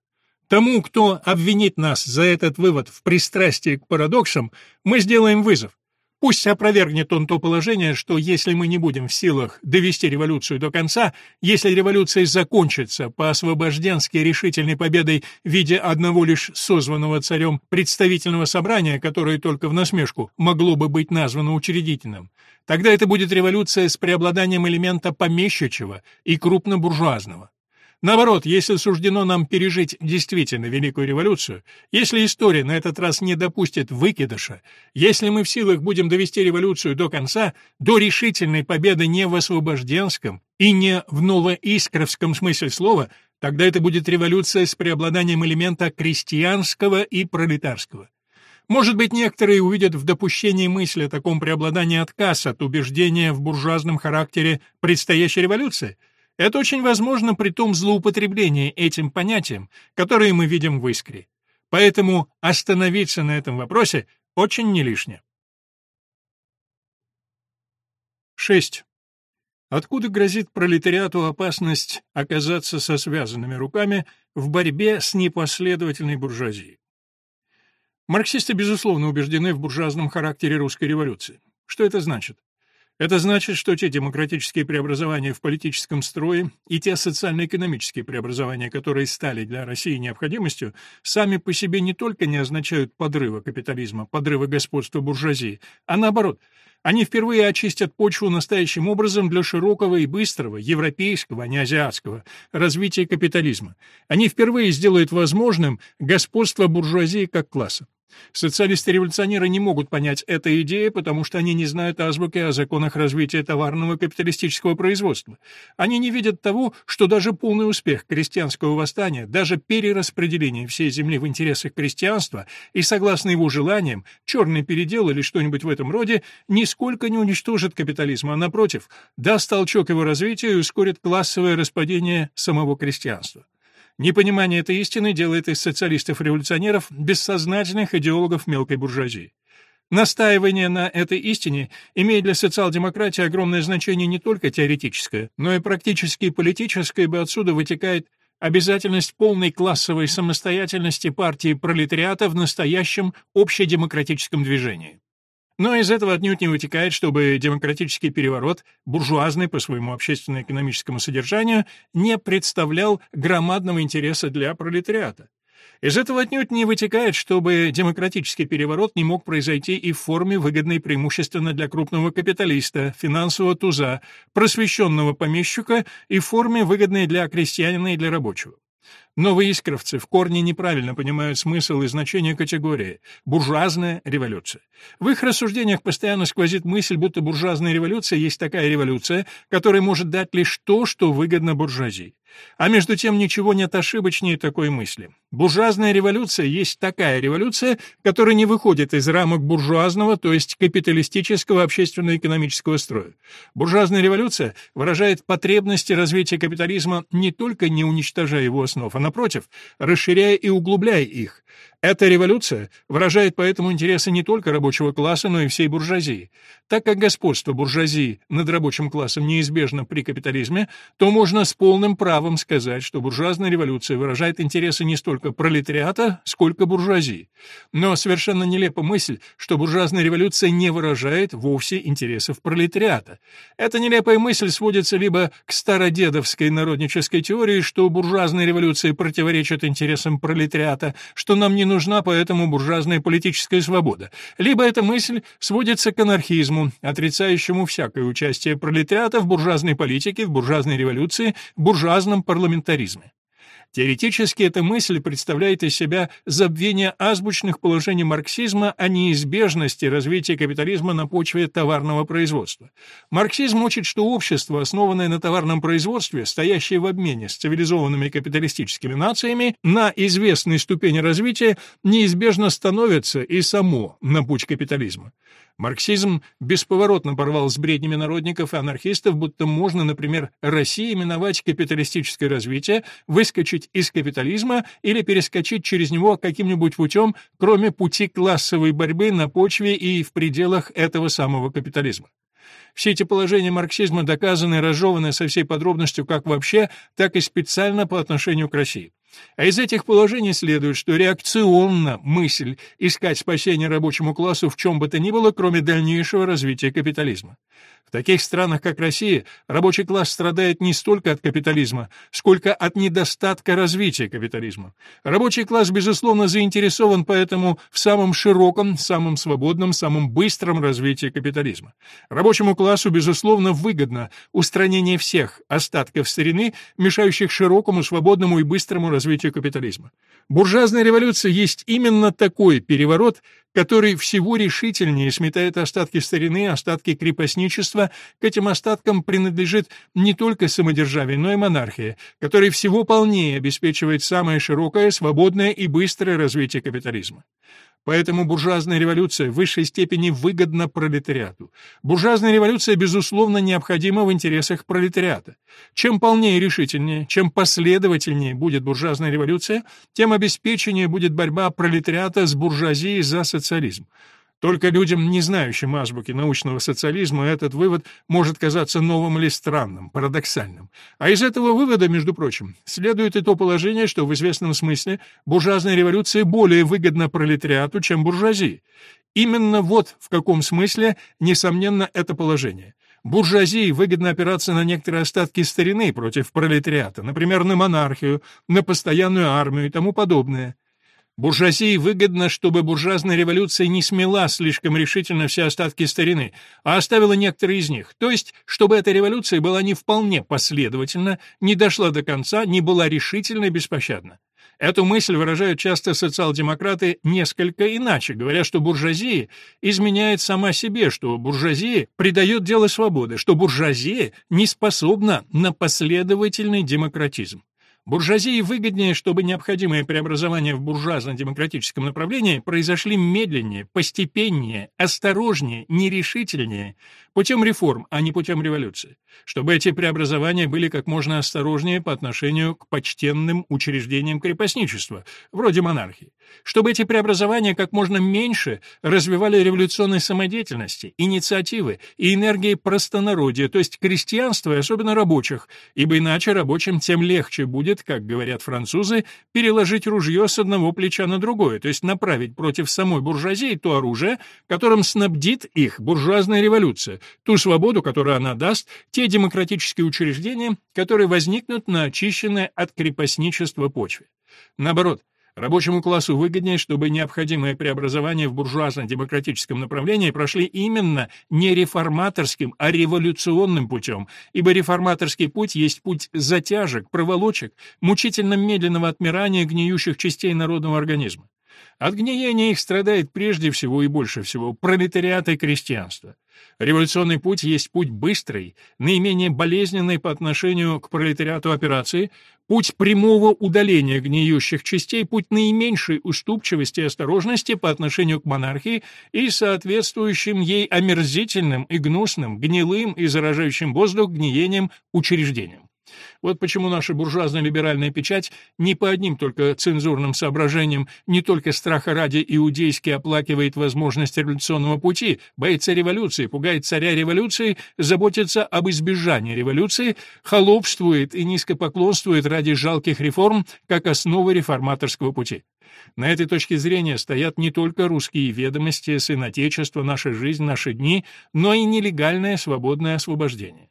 Тому, кто обвинит нас за этот вывод в пристрастии к парадоксам, мы сделаем вызов. Пусть опровергнет он то положение, что если мы не будем в силах довести революцию до конца, если революция закончится по освобожденски решительной победой в виде одного лишь созванного царем представительного собрания, которое только в насмешку могло бы быть названо учредительным, тогда это будет революция с преобладанием элемента помещичьего и крупнобуржуазного. Наоборот, если суждено нам пережить действительно Великую революцию, если история на этот раз не допустит выкидыша, если мы в силах будем довести революцию до конца, до решительной победы не в освобожденском и не в новоискровском смысле слова, тогда это будет революция с преобладанием элемента крестьянского и пролетарского. Может быть, некоторые увидят в допущении мысли о таком преобладании отказ от убеждения в буржуазном характере предстоящей революции – это очень возможно при том злоупотреблении этим понятием, которое мы видим в искре. Поэтому остановиться на этом вопросе очень не лишне. 6. Откуда грозит пролетариату опасность оказаться со связанными руками в борьбе с непоследовательной буржуазией? Марксисты, безусловно, убеждены в буржуазном характере русской революции. Что это значит? Это значит, что те демократические преобразования в политическом строе и те социально-экономические преобразования, которые стали для России необходимостью, сами по себе не только не означают подрыва капитализма, подрыва господства буржуазии, а наоборот, они впервые очистят почву настоящим образом для широкого и быстрого, европейского, а не азиатского, развития капитализма. Они впервые сделают возможным господство буржуазии как класса. Социалисты-революционеры не могут понять этой идеи, потому что они не знают азбуки о законах развития товарного капиталистического производства. Они не видят того, что даже полный успех крестьянского восстания, даже перераспределение всей земли в интересах крестьянства и согласно его желаниям, черный передел или что-нибудь в этом роде, нисколько не уничтожит капитализм, а напротив, даст толчок его развитию и ускорит классовое распадение самого крестьянства. Непонимание этой истины делает из социалистов-революционеров бессознательных идеологов мелкой буржуазии. Настаивание на этой истине имеет для социал-демократии огромное значение не только теоретическое, но и практически политическое, ибо отсюда вытекает обязательность полной классовой самостоятельности партии пролетариата в настоящем общедемократическом движении. Но из этого отнюдь не вытекает, чтобы демократический переворот, буржуазный по своему общественно-экономическому содержанию, не представлял громадного интереса для пролетариата. Из этого отнюдь не вытекает, чтобы демократический переворот не мог произойти и в форме, выгодной преимущественно для крупного капиталиста, финансового туза, просвещенного помещика и в форме, выгодной для крестьянина и для рабочего. Новые искровцы в корне неправильно понимают смысл и значение категории «буржуазная революция». В их рассуждениях постоянно сквозит мысль, будто буржуазная революция есть такая революция, которая может дать лишь то, что выгодно буржуазии. А между тем ничего нет ошибочнее такой мысли. Буржуазная революция есть такая революция, которая не выходит из рамок буржуазного, то есть капиталистического общественно-экономического строя. Буржуазная революция выражает потребности развития капитализма не только не уничтожая его основ, а напротив, расширяя и углубляя их. Эта революция выражает поэтому интересы не только рабочего класса, но и всей буржуазии. Так как господство буржуазии над рабочим классом неизбежно при капитализме, то можно с полным правом сказать, что буржуазная революция выражает интересы не столько пролетариата, сколько буржуазии. Но совершенно нелепа мысль, что буржуазная революция не выражает вовсе интересов пролетариата. Эта нелепая мысль сводится либо к стародедовской народнической теории, что буржуазная революция противоречит интересам пролетариата, что нам не нужна поэтому буржуазная политическая свобода, либо эта мысль сводится к анархизму, отрицающему всякое участие пролетариата в буржуазной политике, в буржуазной революции, в буржуазном парламентаризме. Теоретически эта мысль представляет из себя забвение азбучных положений марксизма о неизбежности развития капитализма на почве товарного производства. Марксизм учит, что общество, основанное на товарном производстве, стоящее в обмене с цивилизованными капиталистическими нациями, на известной ступени развития неизбежно становится и само на путь капитализма. Марксизм бесповоротно порвал с бреднями народников и анархистов, будто можно, например, России именовать капиталистическое развитие, выскочить из капитализма или перескочить через него каким-нибудь путем, кроме пути классовой борьбы на почве и в пределах этого самого капитализма. Все эти положения марксизма доказаны и разжеваны со всей подробностью как вообще, так и специально по отношению к России. А из этих положений следует, что реакционно мысль искать спасение рабочему классу в чем бы то ни было, кроме дальнейшего развития капитализма. В таких странах, как Россия, рабочий класс страдает не столько от капитализма, сколько от недостатка развития капитализма. Рабочий класс, безусловно, заинтересован поэтому в самом широком, самом свободном, самом быстром развитии капитализма. Рабочему классу, безусловно, выгодно устранение всех остатков старины, мешающих широкому, свободному и быстрому развитию капитализма. Буржуазная революция есть именно такой переворот, который всего решительнее сметает остатки старины, остатки крепостничества. К этим остаткам принадлежит не только самодержавие, но и монархия, который всего полнее обеспечивает самое широкое, свободное и быстрое развитие капитализма. Поэтому буржуазная революция в высшей степени выгодна пролетариату. Буржуазная революция, безусловно, необходима в интересах пролетариата. Чем полнее и решительнее, чем последовательнее будет буржуазная революция, тем обеспеченнее будет борьба пролетариата с буржуазией за социализм. Только людям, не знающим азбуки научного социализма, этот вывод может казаться новым или странным, парадоксальным. А из этого вывода, между прочим, следует и то положение, что в известном смысле буржуазная революция более выгодна пролетариату, чем буржуазии. Именно вот в каком смысле, несомненно, это положение. Буржуазии выгодно опираться на некоторые остатки старины против пролетариата, например, на монархию, на постоянную армию и тому подобное. Буржуазии выгодно, чтобы буржуазная революция не смела слишком решительно все остатки старины, а оставила некоторые из них, то есть, чтобы эта революция была не вполне последовательна, не дошла до конца, не была решительна и беспощадна. Эту мысль выражают часто социал-демократы несколько иначе, говоря, что буржуазия изменяет сама себе, что буржуазия придает дело свободы, что буржуазия не способна на последовательный демократизм. Буржуазии выгоднее, чтобы необходимые преобразования в буржуазно-демократическом направлении произошли медленнее, постепеннее, осторожнее, нерешительнее, путем реформ, а не путем революции. Чтобы эти преобразования были как можно осторожнее по отношению к почтенным учреждениям крепостничества, вроде монархии. Чтобы эти преобразования как можно меньше развивали революционной самодеятельности, инициативы и энергии простонародия, то есть крестьянства и особенно рабочих, ибо иначе рабочим тем легче будет будет, как говорят французы, переложить ружье с одного плеча на другое, то есть направить против самой буржуазии то оружие, которым снабдит их буржуазная революция, ту свободу, которую она даст, те демократические учреждения, которые возникнут на очищенной от крепостничества почве. Наоборот, Рабочему классу выгоднее, чтобы необходимые преобразования в буржуазно-демократическом направлении прошли именно не реформаторским, а революционным путем, ибо реформаторский путь есть путь затяжек, проволочек, мучительно медленного отмирания гниющих частей народного организма. От гниения их страдает прежде всего и больше всего пролетариат и крестьянство. Революционный путь есть путь быстрый, наименее болезненный по отношению к пролетариату операции, путь прямого удаления гниющих частей, путь наименьшей уступчивости и осторожности по отношению к монархии и соответствующим ей омерзительным и гнусным, гнилым и заражающим воздух гниением учреждениям. Вот почему наша буржуазно-либеральная печать не по одним только цензурным соображениям, не только страха ради иудейски оплакивает возможность революционного пути, боится революции, пугает царя революции, заботится об избежании революции, холопствует и низкопоклонствует ради жалких реформ как основы реформаторского пути. На этой точке зрения стоят не только русские ведомости, сын Отечества, наша жизнь, наши дни, но и нелегальное свободное освобождение.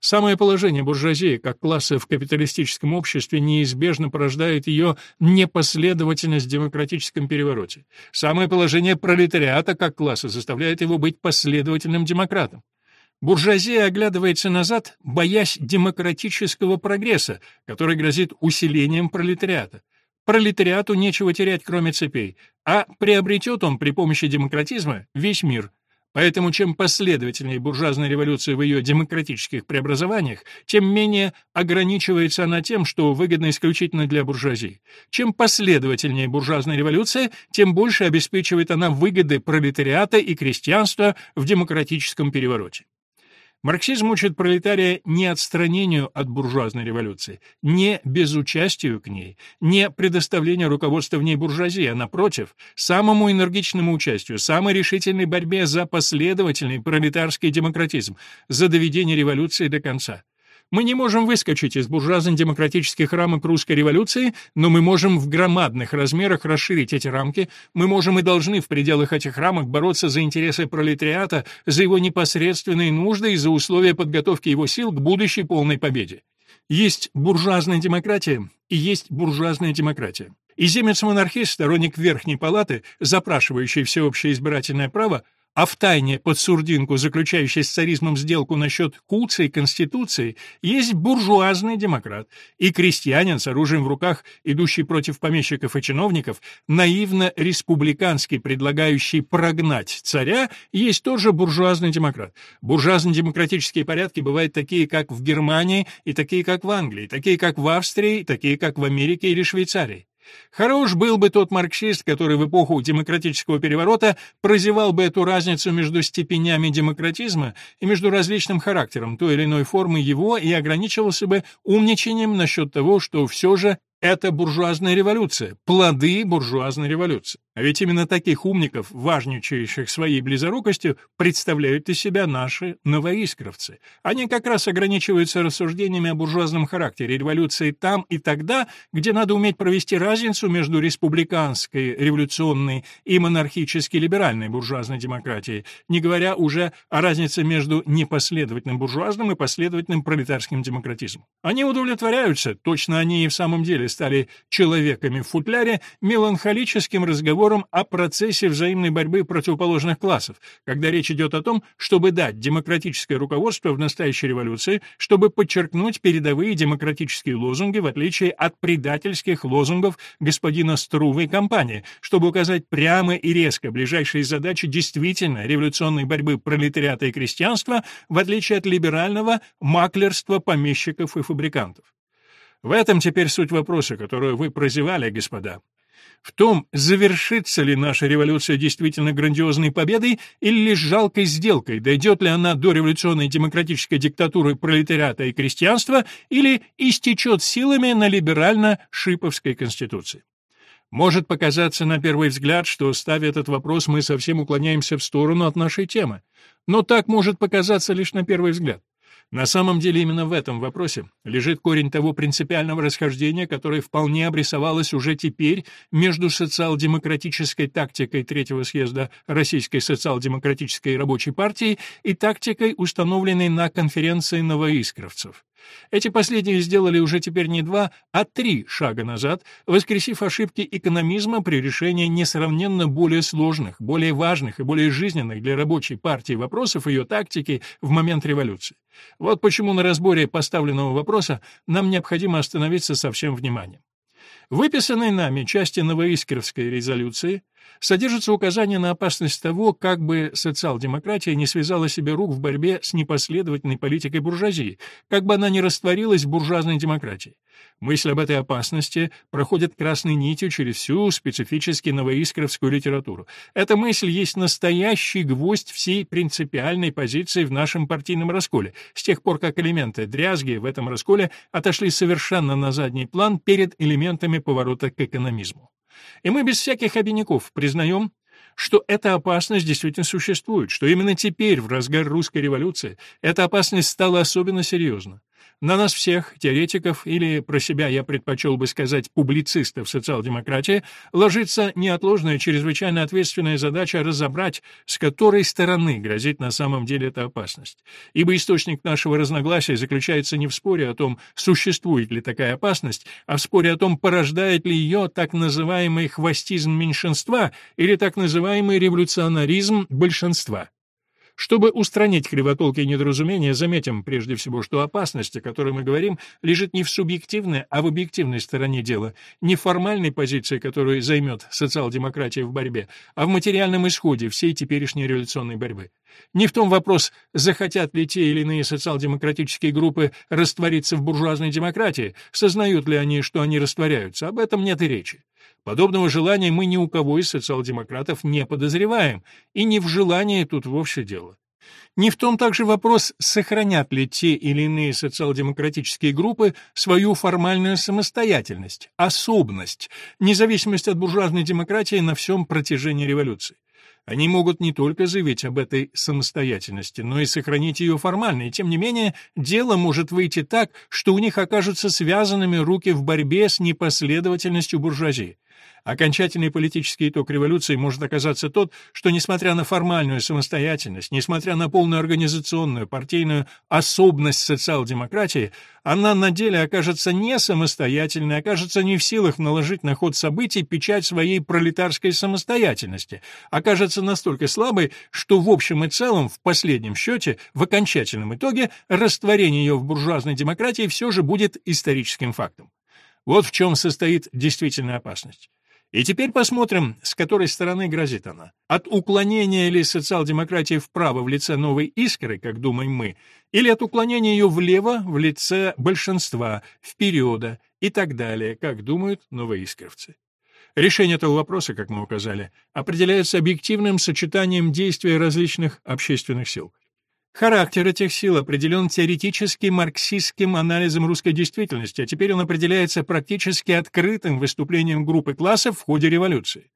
Самое положение буржуазии как класса в капиталистическом обществе неизбежно порождает ее непоследовательность в демократическом перевороте. Самое положение пролетариата как класса заставляет его быть последовательным демократом. Буржуазия оглядывается назад, боясь демократического прогресса, который грозит усилением пролетариата. Пролетариату нечего терять, кроме цепей, а приобретет он при помощи демократизма весь мир – Поэтому чем последовательнее буржуазная революция в ее демократических преобразованиях, тем менее ограничивается она тем, что выгодно исключительно для буржуазии. Чем последовательнее буржуазная революция, тем больше обеспечивает она выгоды пролетариата и крестьянства в демократическом перевороте. Марксизм учит пролетария не отстранению от буржуазной революции, не безучастию к ней, не предоставлению руководства в ней буржуазии, а напротив, самому энергичному участию, самой решительной борьбе за последовательный пролетарский демократизм, за доведение революции до конца. Мы не можем выскочить из буржуазно-демократических рамок русской революции, но мы можем в громадных размерах расширить эти рамки, мы можем и должны в пределах этих рамок бороться за интересы пролетариата, за его непосредственные нужды и за условия подготовки его сил к будущей полной победе. Есть буржуазная демократия и есть буржуазная демократия. И земец-монархист, сторонник Верхней Палаты, запрашивающий всеобщее избирательное право, а в тайне под сурдинку, заключающей с царизмом сделку насчет куца и конституции, есть буржуазный демократ, и крестьянин с оружием в руках, идущий против помещиков и чиновников, наивно-республиканский, предлагающий прогнать царя, есть тоже буржуазный демократ. Буржуазно-демократические порядки бывают такие, как в Германии, и такие, как в Англии, такие, как в Австрии, такие, как в Америке или Швейцарии. Хорош был бы тот марксист, который в эпоху демократического переворота прозевал бы эту разницу между степенями демократизма и между различным характером той или иной формы его и ограничивался бы умничанием насчет того, что все же это буржуазная революция, плоды буржуазной революции. А ведь именно таких умников, важничающих своей близорукостью, представляют из себя наши новоискровцы. Они как раз ограничиваются рассуждениями о буржуазном характере революции там и тогда, где надо уметь провести разницу между республиканской, революционной и монархически либеральной буржуазной демократией, не говоря уже о разнице между непоследовательным буржуазным и последовательным пролетарским демократизмом. Они удовлетворяются, точно они и в самом деле стали человеками в футляре, меланхолическим разговором о процессе взаимной борьбы противоположных классов, когда речь идет о том, чтобы дать демократическое руководство в настоящей революции, чтобы подчеркнуть передовые демократические лозунги в отличие от предательских лозунгов господина Струвы и компании, чтобы указать прямо и резко ближайшие задачи действительно революционной борьбы пролетариата и крестьянства, в отличие от либерального маклерства помещиков и фабрикантов. В этом теперь суть вопроса, которую вы прозевали, господа в том, завершится ли наша революция действительно грандиозной победой или лишь жалкой сделкой, дойдет ли она до революционной демократической диктатуры пролетариата и крестьянства или истечет силами на либерально-шиповской конституции. Может показаться на первый взгляд, что, ставя этот вопрос, мы совсем уклоняемся в сторону от нашей темы. Но так может показаться лишь на первый взгляд. На самом деле именно в этом вопросе лежит корень того принципиального расхождения, которое вполне обрисовалось уже теперь между социал-демократической тактикой Третьего съезда Российской социал-демократической рабочей партии и тактикой, установленной на конференции новоискровцев. Эти последние сделали уже теперь не два, а три шага назад, воскресив ошибки экономизма при решении несравненно более сложных, более важных и более жизненных для рабочей партии вопросов ее тактики в момент революции. Вот почему на разборе поставленного вопроса нам необходимо остановиться со всем вниманием. Выписанной нами части Новоискровской резолюции содержится указание на опасность того, как бы социал-демократия не связала себе рук в борьбе с непоследовательной политикой буржуазии, как бы она не растворилась в буржуазной демократии. Мысль об этой опасности проходит красной нитью через всю специфически новоискровскую литературу. Эта мысль есть настоящий гвоздь всей принципиальной позиции в нашем партийном расколе, с тех пор как элементы дрязги в этом расколе отошли совершенно на задний план перед элементами поворота к экономизму. И мы без всяких обиняков признаем, что эта опасность действительно существует, что именно теперь, в разгар русской революции, эта опасность стала особенно серьезна. На нас всех, теоретиков, или про себя я предпочел бы сказать публицистов социал-демократии, ложится неотложная, чрезвычайно ответственная задача разобрать, с которой стороны грозит на самом деле эта опасность. Ибо источник нашего разногласия заключается не в споре о том, существует ли такая опасность, а в споре о том, порождает ли ее так называемый хвостизм меньшинства или так называемый революционаризм большинства. Чтобы устранить кривотолки и недоразумения, заметим прежде всего, что опасность, о которой мы говорим, лежит не в субъективной, а в объективной стороне дела, не в формальной позиции, которую займет социал-демократия в борьбе, а в материальном исходе всей теперешней революционной борьбы. Не в том вопрос, захотят ли те или иные социал-демократические группы раствориться в буржуазной демократии, сознают ли они, что они растворяются, об этом нет и речи. Подобного желания мы ни у кого из социал-демократов не подозреваем, и не в желании тут вовсе дело. Не в том также вопрос, сохранят ли те или иные социал-демократические группы свою формальную самостоятельность, особенность, независимость от буржуазной демократии на всем протяжении революции. Они могут не только заявить об этой самостоятельности, но и сохранить ее формально, и тем не менее дело может выйти так, что у них окажутся связанными руки в борьбе с непоследовательностью буржуазии. Окончательный политический итог революции может оказаться тот, что, несмотря на формальную самостоятельность, несмотря на полную организационную, партийную особенность социал-демократии, она на деле окажется не самостоятельной, окажется не в силах наложить на ход событий печать своей пролетарской самостоятельности, окажется настолько слабой, что в общем и целом, в последнем счете, в окончательном итоге, растворение ее в буржуазной демократии все же будет историческим фактом. Вот в чем состоит действительная опасность. И теперь посмотрим, с которой стороны грозит она. От уклонения ли социал-демократии вправо в лице новой искры, как думаем мы, или от уклонения ее влево в лице большинства, впереда и так далее, как думают новоискровцы. Решение этого вопроса, как мы указали, определяется объективным сочетанием действий различных общественных сил. Характер этих сил определен теоретическим марксистским анализом русской действительности, а теперь он определяется практически открытым выступлением группы классов в ходе революции.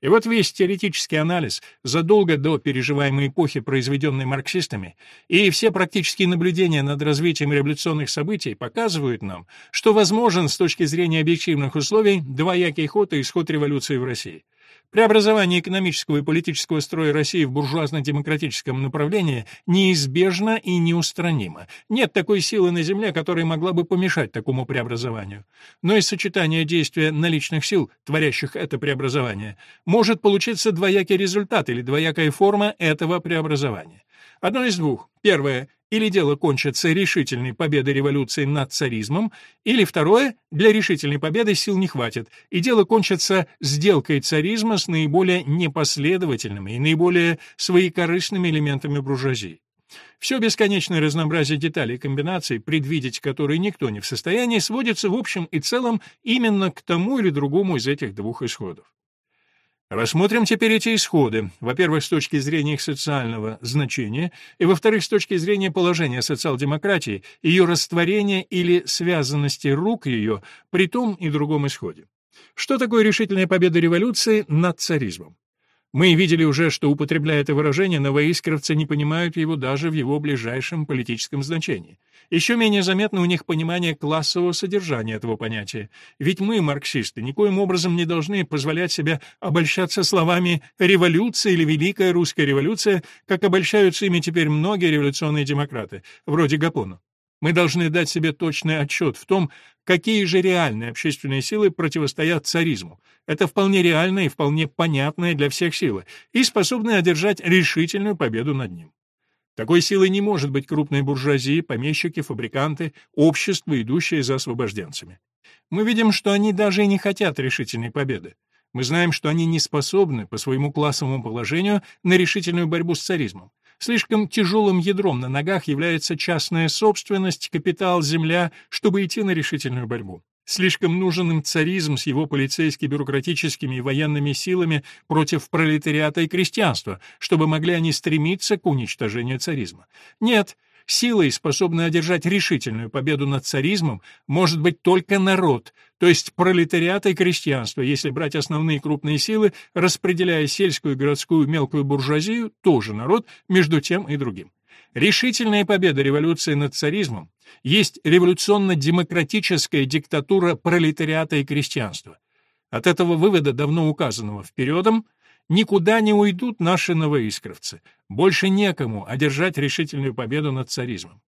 И вот весь теоретический анализ, задолго до переживаемой эпохи, произведенной марксистами, и все практические наблюдения над развитием революционных событий показывают нам, что возможен с точки зрения объективных условий двоякий ход и исход революции в России. Преобразование экономического и политического строя России в буржуазно-демократическом направлении неизбежно и неустранимо. Нет такой силы на земле, которая могла бы помешать такому преобразованию. Но из сочетания действия наличных сил, творящих это преобразование, может получиться двоякий результат или двоякая форма этого преобразования. Одно из двух. Первое. Или дело кончится решительной победой революции над царизмом, или второе. Для решительной победы сил не хватит, и дело кончится сделкой царизма с наиболее непоследовательными и наиболее своекорыстными элементами буржуазии. Все бесконечное разнообразие деталей и комбинаций, предвидеть которые никто не в состоянии, сводится в общем и целом именно к тому или другому из этих двух исходов. Рассмотрим теперь эти исходы, во-первых, с точки зрения их социального значения, и, во-вторых, с точки зрения положения социал-демократии, ее растворения или связанности рук ее при том и другом исходе. Что такое решительная победа революции над царизмом? Мы видели уже, что, употребляя это выражение, новоискровцы не понимают его даже в его ближайшем политическом значении. Еще менее заметно у них понимание классового содержания этого понятия. Ведь мы, марксисты, никоим образом не должны позволять себе обольщаться словами «революция» или «великая русская революция», как обольщаются ими теперь многие революционные демократы, вроде Гапона. Мы должны дать себе точный отчет в том, какие же реальные общественные силы противостоят царизму. Это вполне реальная и вполне понятная для всех сила, и способная одержать решительную победу над ним. Такой силой не может быть крупная буржуазия, помещики, фабриканты, общество, идущее за освобожденцами. Мы видим, что они даже и не хотят решительной победы. Мы знаем, что они не способны по своему классовому положению на решительную борьбу с царизмом. Слишком тяжелым ядром на ногах является частная собственность, капитал, земля, чтобы идти на решительную борьбу. Слишком нужен им царизм с его полицейски-бюрократическими и военными силами против пролетариата и крестьянства, чтобы могли они стремиться к уничтожению царизма. Нет, силой, способной одержать решительную победу над царизмом, может быть только народ, то есть пролетариат и крестьянство, если брать основные крупные силы, распределяя сельскую, городскую, мелкую буржуазию, тоже народ, между тем и другим. Решительная победа революции над царизмом есть революционно-демократическая диктатура пролетариата и крестьянства. От этого вывода, давно указанного впередом, никуда не уйдут наши новоискровцы. Больше некому одержать решительную победу над царизмом.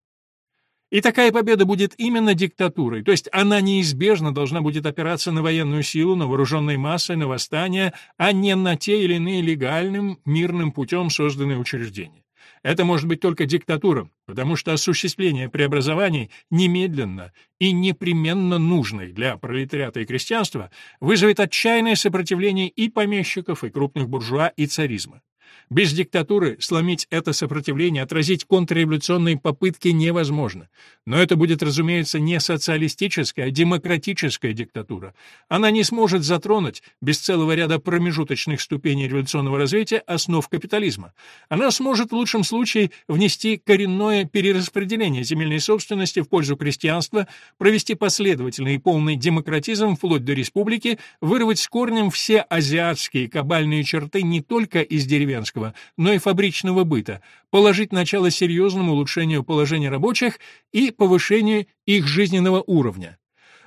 И такая победа будет именно диктатурой, то есть она неизбежно должна будет опираться на военную силу, на вооруженные массы, на восстания, а не на те или иные легальным, мирным путем созданные учреждения. Это может быть только диктатура, потому что осуществление преобразований немедленно и непременно нужных для пролетариата и крестьянства вызовет отчаянное сопротивление и помещиков, и крупных буржуа, и царизма. Без диктатуры сломить это сопротивление, отразить контрреволюционные попытки невозможно. Но это будет, разумеется, не социалистическая, а демократическая диктатура. Она не сможет затронуть, без целого ряда промежуточных ступеней революционного развития, основ капитализма. Она сможет в лучшем случае внести коренное перераспределение земельной собственности в пользу крестьянства, провести последовательный и полный демократизм вплоть до республики, вырвать с корнем все азиатские кабальные черты не только из деревенского крестьянского, но и фабричного быта, положить начало серьезному улучшению положения рабочих и повышению их жизненного уровня.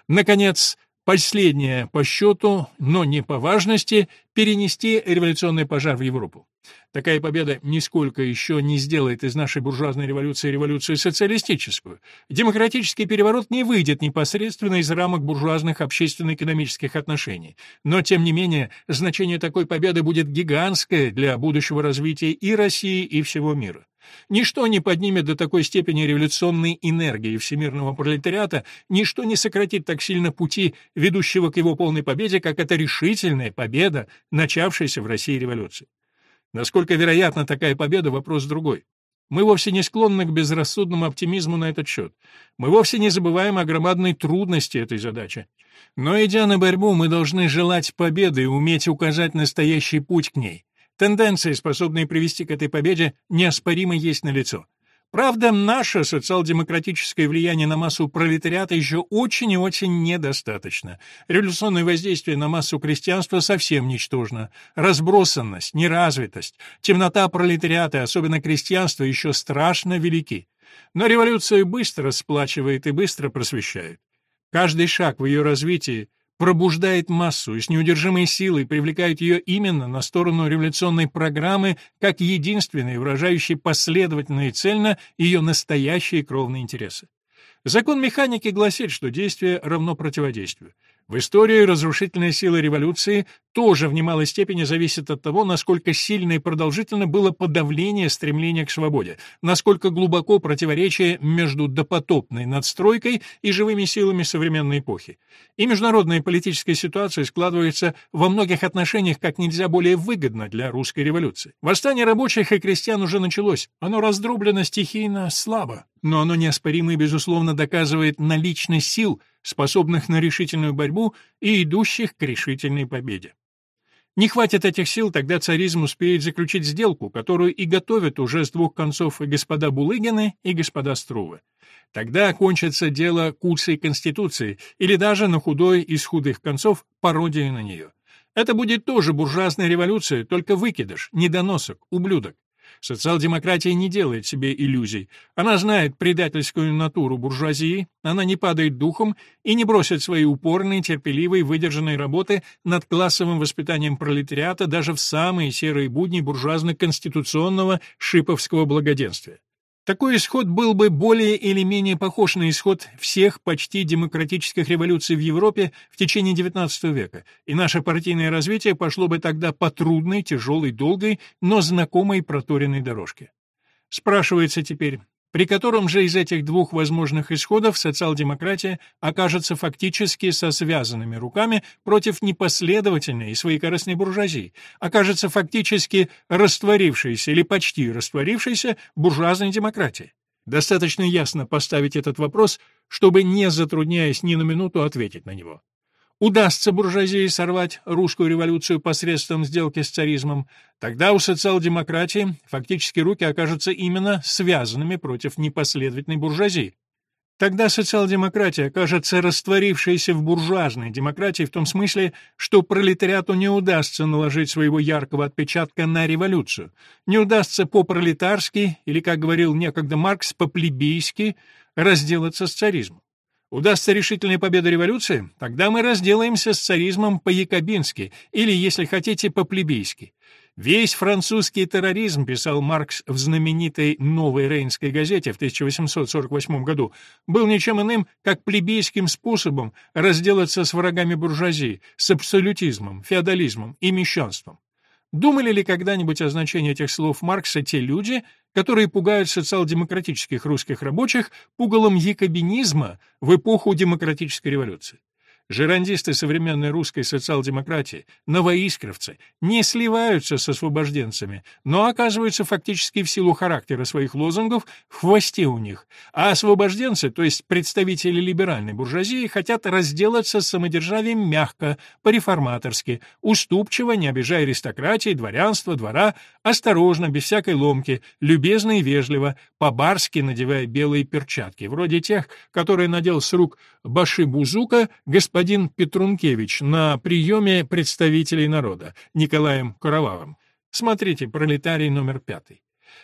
Наконец, последнее по счету, но не по важности, перенести революционный пожар в Европу. Такая победа нисколько еще не сделает из нашей буржуазной революции революцию социалистическую. Демократический переворот не выйдет непосредственно из рамок буржуазных общественно-экономических отношений. Но, тем не менее, значение такой победы будет гигантское для будущего развития и России, и всего мира. Ничто не поднимет до такой степени революционной энергии всемирного пролетариата, ничто не сократит так сильно пути, ведущего к его полной победе, как эта решительная победа, начавшаяся в России революции. Насколько вероятна такая победа — вопрос другой. Мы вовсе не склонны к безрассудному оптимизму на этот счет. Мы вовсе не забываем о громадной трудности этой задачи. Но, идя на борьбу, мы должны желать победы и уметь указать настоящий путь к ней. Тенденции, способные привести к этой победе, неоспоримо есть налицо. Правда, наше социал-демократическое влияние на массу пролетариата еще очень и очень недостаточно. Революционное воздействие на массу крестьянства совсем ничтожно. Разбросанность, неразвитость, темнота пролетариата, особенно крестьянства, еще страшно велики. Но революция быстро сплачивает и быстро просвещает. Каждый шаг в ее развитии пробуждает массу и с неудержимой силой привлекает ее именно на сторону революционной программы как единственной, выражающей последовательно и цельно ее настоящие кровные интересы. Закон механики гласит, что действие равно противодействию. В истории разрушительная сила революции тоже в немалой степени зависит от того, насколько сильно и продолжительно было подавление стремления к свободе, насколько глубоко противоречие между допотопной надстройкой и живыми силами современной эпохи. И международная политическая ситуация складывается во многих отношениях как нельзя более выгодно для русской революции. Восстание рабочих и крестьян уже началось, оно раздроблено стихийно слабо, но оно неоспоримо и безусловно доказывает наличность сил, способных на решительную борьбу и идущих к решительной победе. Не хватит этих сил, тогда царизм успеет заключить сделку, которую и готовят уже с двух концов и господа Булыгины, и господа Струвы. Тогда окончится дело курса Конституции, или даже на худой из худых концов пародия на нее. Это будет тоже буржуазная революция, только выкидыш, недоносок, ублюдок. Социал-демократия не делает себе иллюзий. Она знает предательскую натуру буржуазии, она не падает духом и не бросит свои упорные, терпеливые, выдержанные работы над классовым воспитанием пролетариата даже в самые серые будни буржуазно-конституционного шиповского благоденствия. Такой исход был бы более или менее похож на исход всех почти демократических революций в Европе в течение XIX века, и наше партийное развитие пошло бы тогда по трудной, тяжелой, долгой, но знакомой проторенной дорожке. Спрашивается теперь, при котором же из этих двух возможных исходов социал-демократия окажется фактически со связанными руками против непоследовательной и своекорыстной буржуазии, окажется фактически растворившейся или почти растворившейся буржуазной демократии. Достаточно ясно поставить этот вопрос, чтобы, не затрудняясь ни на минуту, ответить на него. Удастся буржуазии сорвать русскую революцию посредством сделки с царизмом, тогда у социал-демократии фактически руки окажутся именно связанными против непоследовательной буржуазии. Тогда социал-демократия окажется растворившейся в буржуазной демократии в том смысле, что пролетариату не удастся наложить своего яркого отпечатка на революцию, не удастся по-пролетарски, или, как говорил некогда Маркс, по-плебейски, разделаться с царизмом. Удастся решительная победа революции, тогда мы разделаемся с царизмом по-якобински, или, если хотите, по-плебейски. Весь французский терроризм, писал Маркс в знаменитой «Новой Рейнской газете» в 1848 году, был ничем иным, как плебейским способом разделаться с врагами буржуазии, с абсолютизмом, феодализмом и мещанством. Думали ли когда-нибудь о значении этих слов Маркса те люди, которые пугают социал-демократических русских рабочих пугалом якобинизма в эпоху демократической революции? Жерандисты современной русской социал-демократии, новоискровцы, не сливаются с освобожденцами, но оказываются фактически в силу характера своих лозунгов в хвосте у них, а освобожденцы, то есть представители либеральной буржуазии, хотят разделаться с самодержавием мягко, по-реформаторски, уступчиво, не обижая аристократии, дворянства, двора, осторожно, без всякой ломки, любезно и вежливо, по-барски надевая белые перчатки, вроде тех, которые надел с рук Башибузука господин господин Петрункевич на приеме представителей народа Николаем Куровавым. Смотрите, пролетарий номер пятый.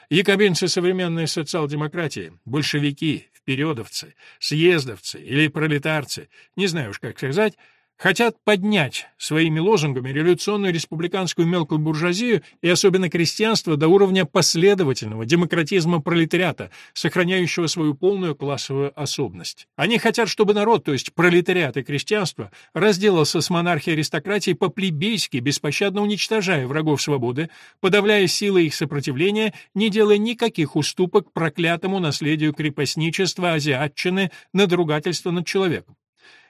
Якобинцы современной социал-демократии, большевики, впередовцы, съездовцы или пролетарцы, не знаю уж как сказать, хотят поднять своими лозунгами революционную республиканскую мелкую буржуазию и особенно крестьянство до уровня последовательного демократизма пролетариата, сохраняющего свою полную классовую особенность. Они хотят, чтобы народ, то есть пролетариат и крестьянство, разделался с монархией аристократии по-плебейски, беспощадно уничтожая врагов свободы, подавляя силы их сопротивления, не делая никаких уступок проклятому наследию крепостничества, азиатчины, надругательства над человеком.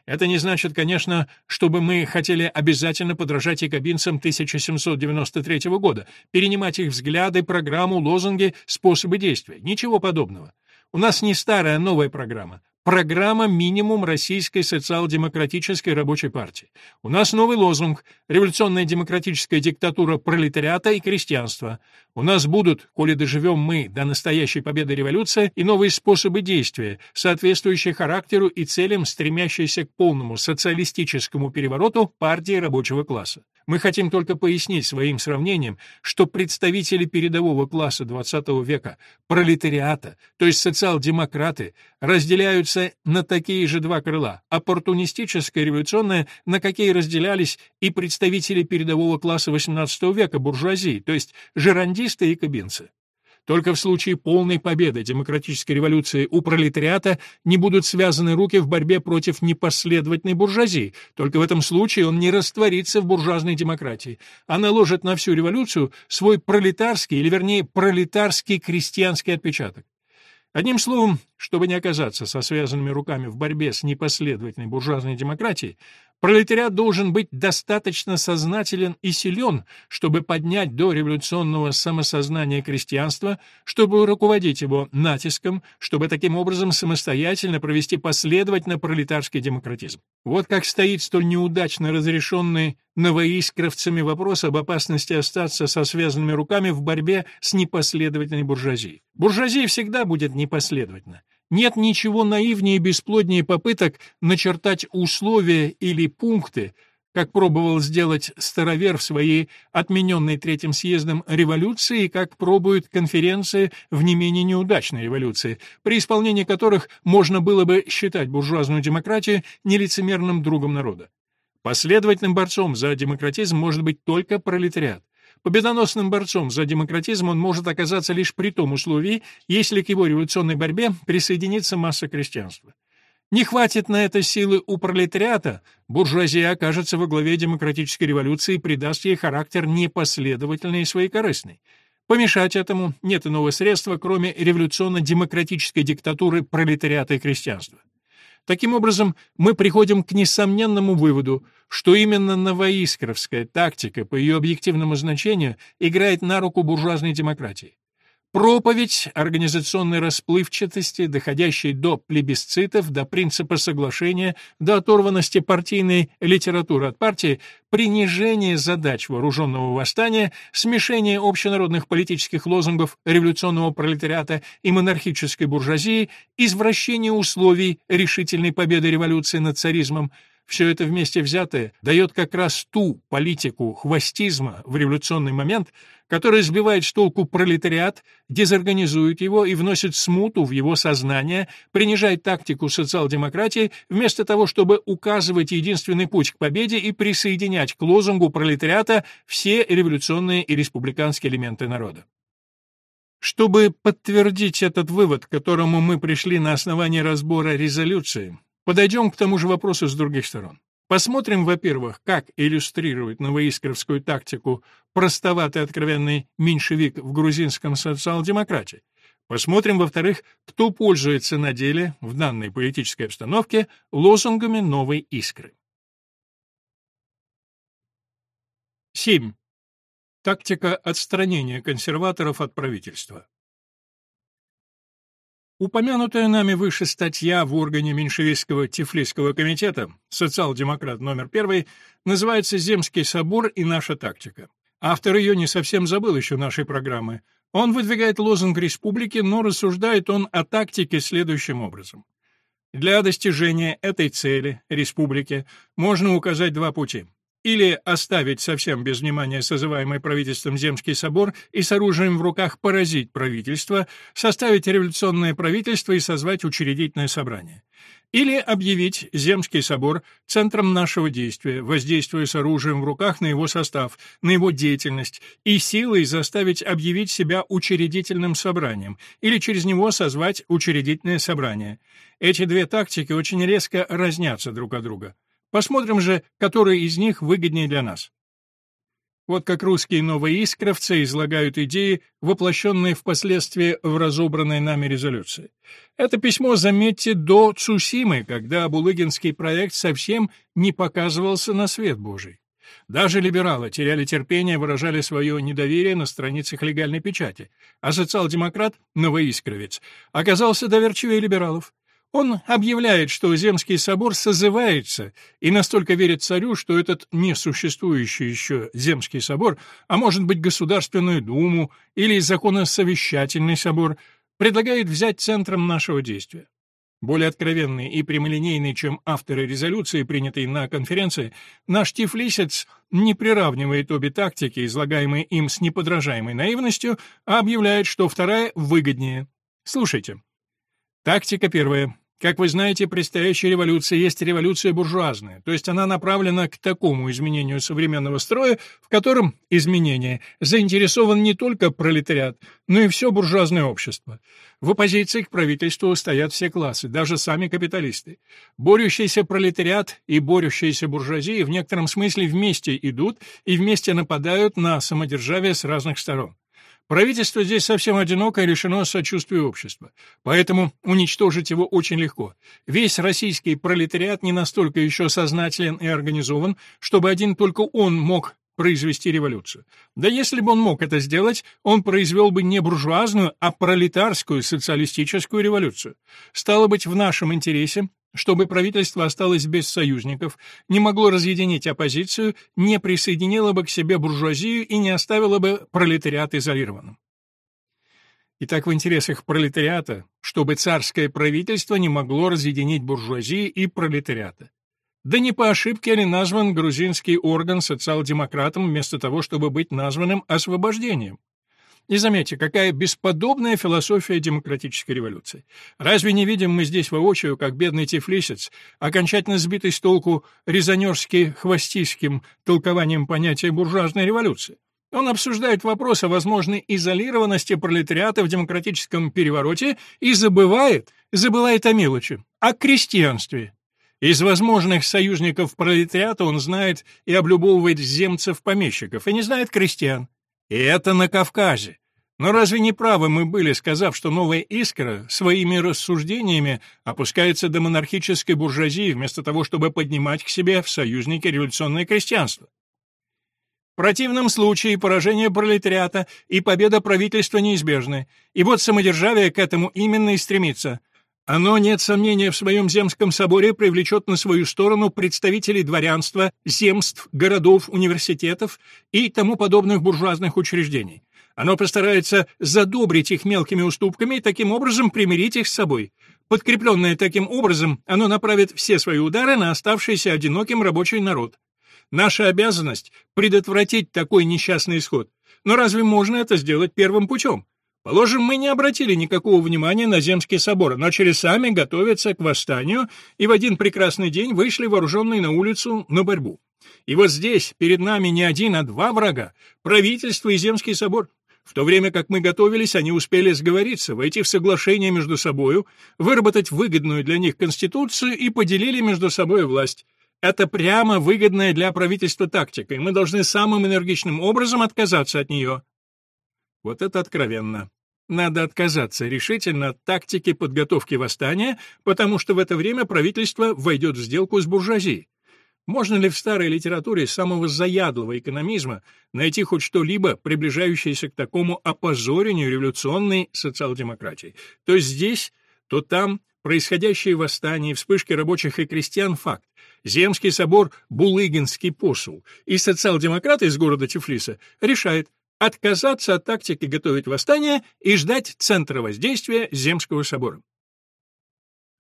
Это не значит, конечно, чтобы мы хотели обязательно подражать якобинцам 1793 года, перенимать их взгляды, программу, лозунги, способы действия. Ничего подобного. У нас не старая, новая программа. Программа «Минимум Российской социал-демократической рабочей партии». У нас новый лозунг «Революционная демократическая диктатура пролетариата и крестьянства». У нас будут, коли доживем мы до настоящей победы революции, и новые способы действия, соответствующие характеру и целям, стремящиеся к полному социалистическому перевороту партии рабочего класса. Мы хотим только пояснить своим сравнением, что представители передового класса XX века, пролетариата, то есть социал-демократы, разделяются на такие же два крыла – оппортунистическое и революционное, на какие разделялись и представители передового класса XVIII века, буржуазии, то есть жерандисты и кабинцы. Только в случае полной победы демократической революции у пролетариата не будут связаны руки в борьбе против непоследовательной буржуазии. Только в этом случае он не растворится в буржуазной демократии, а наложит на всю революцию свой пролетарский, или вернее пролетарский крестьянский отпечаток. Одним словом, чтобы не оказаться со связанными руками в борьбе с непоследовательной буржуазной демократией, Пролетариат должен быть достаточно сознателен и силен, чтобы поднять до революционного самосознания крестьянства, чтобы руководить его натиском, чтобы таким образом самостоятельно провести последовательно пролетарский демократизм. Вот как стоит столь неудачно разрешенный новоискровцами вопрос об опасности остаться со связанными руками в борьбе с непоследовательной буржуазией. Буржуазия всегда будет непоследовательна. Нет ничего наивнее и бесплоднее попыток начертать условия или пункты, как пробовал сделать старовер в своей отмененной Третьим съездом революции как пробуют конференции в не менее неудачной революции, при исполнении которых можно было бы считать буржуазную демократию нелицемерным другом народа. Последовательным борцом за демократизм может быть только пролетариат. Победоносным борцом за демократизм он может оказаться лишь при том условии, если к его революционной борьбе присоединится масса крестьянства. Не хватит на это силы у пролетариата, буржуазия окажется во главе демократической революции и придаст ей характер непоследовательный и своекорыстный. Помешать этому нет иного средства, кроме революционно-демократической диктатуры пролетариата и крестьянства. Таким образом, мы приходим к несомненному выводу, что именно новоискровская тактика по ее объективному значению играет на руку буржуазной демократии. Проповедь организационной расплывчатости, доходящей до плебисцитов, до принципа соглашения, до оторванности партийной литературы от партии, принижение задач вооруженного восстания, смешение общенародных политических лозунгов революционного пролетариата и монархической буржуазии, извращение условий решительной победы революции над царизмом – все это вместе взятое дает как раз ту политику хвостизма в революционный момент, которая сбивает с толку пролетариат, дезорганизует его и вносит смуту в его сознание, принижает тактику социал-демократии, вместо того, чтобы указывать единственный путь к победе и присоединять к лозунгу пролетариата все революционные и республиканские элементы народа. Чтобы подтвердить этот вывод, к которому мы пришли на основании разбора резолюции, Подойдем к тому же вопросу с других сторон. Посмотрим, во-первых, как иллюстрирует новоискровскую тактику простоватый откровенный меньшевик в грузинском социал-демократе. Посмотрим, во-вторых, кто пользуется на деле, в данной политической обстановке, лозунгами новой искры. 7. Тактика отстранения консерваторов от правительства. Упомянутая нами выше статья в органе меньшевистского Тифлисского комитета «Социал-демократ номер первый» называется «Земский собор и наша тактика». Автор ее не совсем забыл еще нашей программы. Он выдвигает лозунг республики, но рассуждает он о тактике следующим образом. Для достижения этой цели, республики, можно указать два пути или оставить совсем без внимания созываемый правительством Земский собор и с оружием в руках поразить правительство, составить революционное правительство и созвать учредительное собрание. Или объявить Земский собор центром нашего действия, воздействуя с оружием в руках на его состав, на его деятельность, и силой заставить объявить себя учредительным собранием, или через него созвать учредительное собрание. Эти две тактики очень резко разнятся друг от друга. Посмотрим же, который из них выгоднее для нас. Вот как русские новоискровцы излагают идеи, воплощенные впоследствии в разобранной нами резолюции. Это письмо, заметьте, до Цусимы, когда Булыгинский проект совсем не показывался на свет Божий. Даже либералы теряли терпение, выражали свое недоверие на страницах легальной печати, а социал-демократ, новоискровец, оказался доверчивее либералов. Он объявляет, что Земский собор созывается, и настолько верит царю, что этот несуществующий еще Земский собор, а может быть Государственную Думу или законосовещательный собор, предлагает взять центром нашего действия. Более откровенный и прямолинейный, чем авторы резолюции, принятой на конференции, наш тифлисец не приравнивает обе тактики, излагаемые им с неподражаемой наивностью, а объявляет, что вторая выгоднее. Слушайте. Тактика первая. Как вы знаете, предстоящая революция есть революция буржуазная, то есть она направлена к такому изменению современного строя, в котором изменение заинтересован не только пролетариат, но и все буржуазное общество. В оппозиции к правительству стоят все классы, даже сами капиталисты. Борющийся пролетариат и борющаяся буржуазия в некотором смысле вместе идут и вместе нападают на самодержавие с разных сторон. Правительство здесь совсем одиноко и лишено сочувствия общества, поэтому уничтожить его очень легко. Весь российский пролетариат не настолько еще сознателен и организован, чтобы один только он мог произвести революцию. Да если бы он мог это сделать, он произвел бы не буржуазную, а пролетарскую социалистическую революцию. Стало быть, в нашем интересе чтобы правительство осталось без союзников, не могло разъединить оппозицию, не присоединило бы к себе буржуазию и не оставило бы пролетариат изолированным. Итак, в интересах пролетариата, чтобы царское правительство не могло разъединить буржуазии и пролетариата. Да не по ошибке ли назван грузинский орган социал-демократом вместо того, чтобы быть названным освобождением? И заметьте, какая бесподобная философия демократической революции. Разве не видим мы здесь воочию, как бедный тифлисец, окончательно сбитый с толку резонерски-хвостистским толкованием понятия буржуазной революции? Он обсуждает вопрос о возможной изолированности пролетариата в демократическом перевороте и забывает, забывает о мелочи, о крестьянстве. Из возможных союзников пролетариата он знает и облюбовывает земцев-помещиков, и не знает крестьян. И это на Кавказе. Но разве не правы мы были, сказав, что новая искра своими рассуждениями опускается до монархической буржуазии вместо того, чтобы поднимать к себе в союзники революционное крестьянство? В противном случае поражение пролетариата и победа правительства неизбежны, и вот самодержавие к этому именно и стремится. Оно, нет сомнения, в своем земском соборе привлечет на свою сторону представителей дворянства, земств, городов, университетов и тому подобных буржуазных учреждений. Оно постарается задобрить их мелкими уступками и таким образом примирить их с собой. Подкрепленное таким образом, оно направит все свои удары на оставшийся одиноким рабочий народ. Наша обязанность — предотвратить такой несчастный исход. Но разве можно это сделать первым путем? Положим, мы не обратили никакого внимания на Земский собор, начали сами готовиться к восстанию и в один прекрасный день вышли вооруженные на улицу на борьбу. И вот здесь перед нами не один, а два врага — правительство и Земский собор. В то время как мы готовились, они успели сговориться, войти в соглашение между собою, выработать выгодную для них конституцию и поделили между собой власть. Это прямо выгодная для правительства тактика, и мы должны самым энергичным образом отказаться от нее. Вот это откровенно. Надо отказаться решительно от тактики подготовки восстания, потому что в это время правительство войдет в сделку с буржуазией. Можно ли в старой литературе самого заядлого экономизма найти хоть что-либо, приближающееся к такому опозорению революционной социал-демократии? То здесь, то там происходящие восстания вспышки рабочих и крестьян — факт. Земский собор Булыгинский посул и социал-демократы из города Тифлиса решает отказаться от тактики готовить восстание и ждать центра воздействия Земского собора.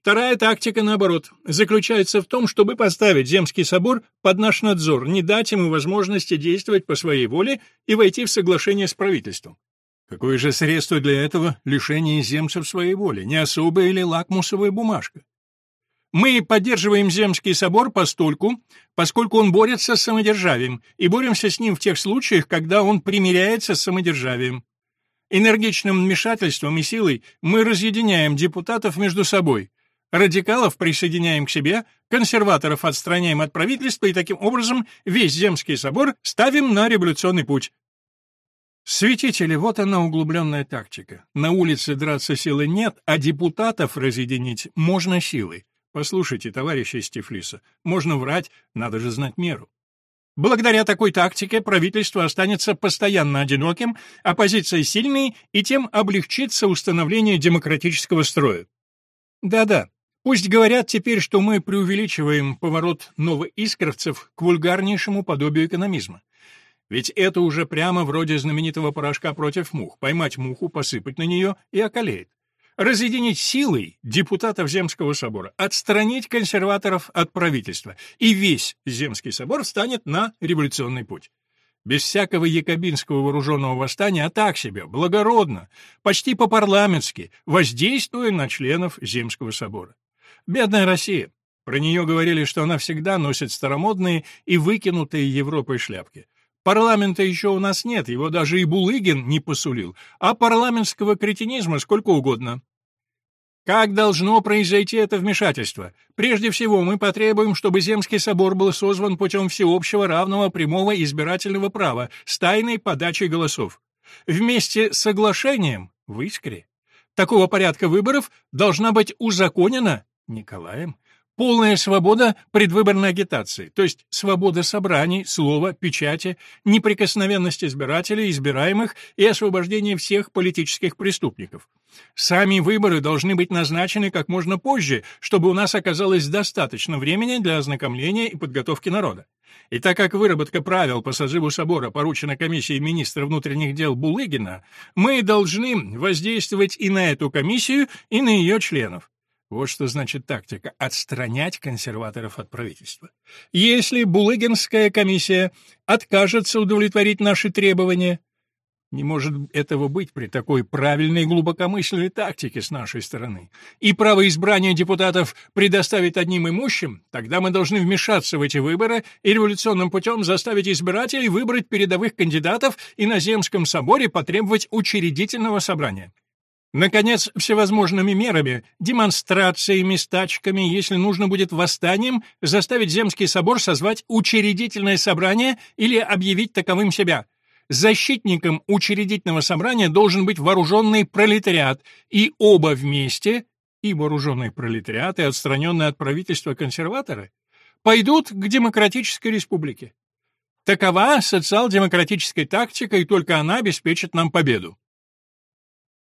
Вторая тактика, наоборот, заключается в том, чтобы поставить Земский собор под наш надзор, не дать ему возможности действовать по своей воле и войти в соглашение с правительством. Какое же средство для этого лишение земцев своей воли, не особая или лакмусовая бумажка? Мы поддерживаем Земский собор постольку, поскольку он борется с самодержавием, и боремся с ним в тех случаях, когда он примиряется с самодержавием. Энергичным вмешательством и силой мы разъединяем депутатов между собой, Радикалов присоединяем к себе, консерваторов отстраняем от правительства и таким образом весь Земский собор ставим на революционный путь. Святители, вот она углубленная тактика. На улице драться силы нет, а депутатов разъединить можно силой. Послушайте, товарищи из Тифлиса, можно врать, надо же знать меру. Благодаря такой тактике правительство останется постоянно одиноким, оппозиция сильной, и тем облегчится установление демократического строя. Да-да, Пусть говорят теперь, что мы преувеличиваем поворот новоискровцев к вульгарнейшему подобию экономизма. Ведь это уже прямо вроде знаменитого порошка против мух. Поймать муху, посыпать на нее и околеет. Разъединить силой депутатов Земского собора, отстранить консерваторов от правительства, и весь Земский собор встанет на революционный путь. Без всякого якобинского вооруженного восстания, а так себе, благородно, почти по-парламентски, воздействуя на членов Земского собора. Бедная Россия. Про нее говорили, что она всегда носит старомодные и выкинутые Европой шляпки. Парламента еще у нас нет, его даже и Булыгин не посулил, а парламентского кретинизма сколько угодно. Как должно произойти это вмешательство? Прежде всего, мы потребуем, чтобы Земский собор был созван путем всеобщего равного прямого избирательного права с тайной подачей голосов. Вместе с соглашением в искре. Такого порядка выборов должна быть узаконена Николаем? Полная свобода предвыборной агитации, то есть свобода собраний, слова, печати, неприкосновенность избирателей, избираемых и освобождение всех политических преступников. Сами выборы должны быть назначены как можно позже, чтобы у нас оказалось достаточно времени для ознакомления и подготовки народа. И так как выработка правил по созыву собора поручена комиссии министра внутренних дел Булыгина, мы должны воздействовать и на эту комиссию, и на ее членов. Вот что значит тактика — отстранять консерваторов от правительства. Если Булыгинская комиссия откажется удовлетворить наши требования, не может этого быть при такой правильной и глубокомысленной тактике с нашей стороны. И право избрания депутатов предоставить одним имущим, тогда мы должны вмешаться в эти выборы и революционным путем заставить избирателей выбрать передовых кандидатов и на Земском соборе потребовать учредительного собрания. Наконец, всевозможными мерами, демонстрациями, стачками, если нужно будет восстанием, заставить Земский собор созвать учредительное собрание или объявить таковым себя. защитником учредительного собрания должен быть вооруженный пролетариат, и оба вместе, и вооруженный пролетариат, и отстраненные от правительства консерваторы, пойдут к демократической республике. Такова социал-демократическая тактика, и только она обеспечит нам победу.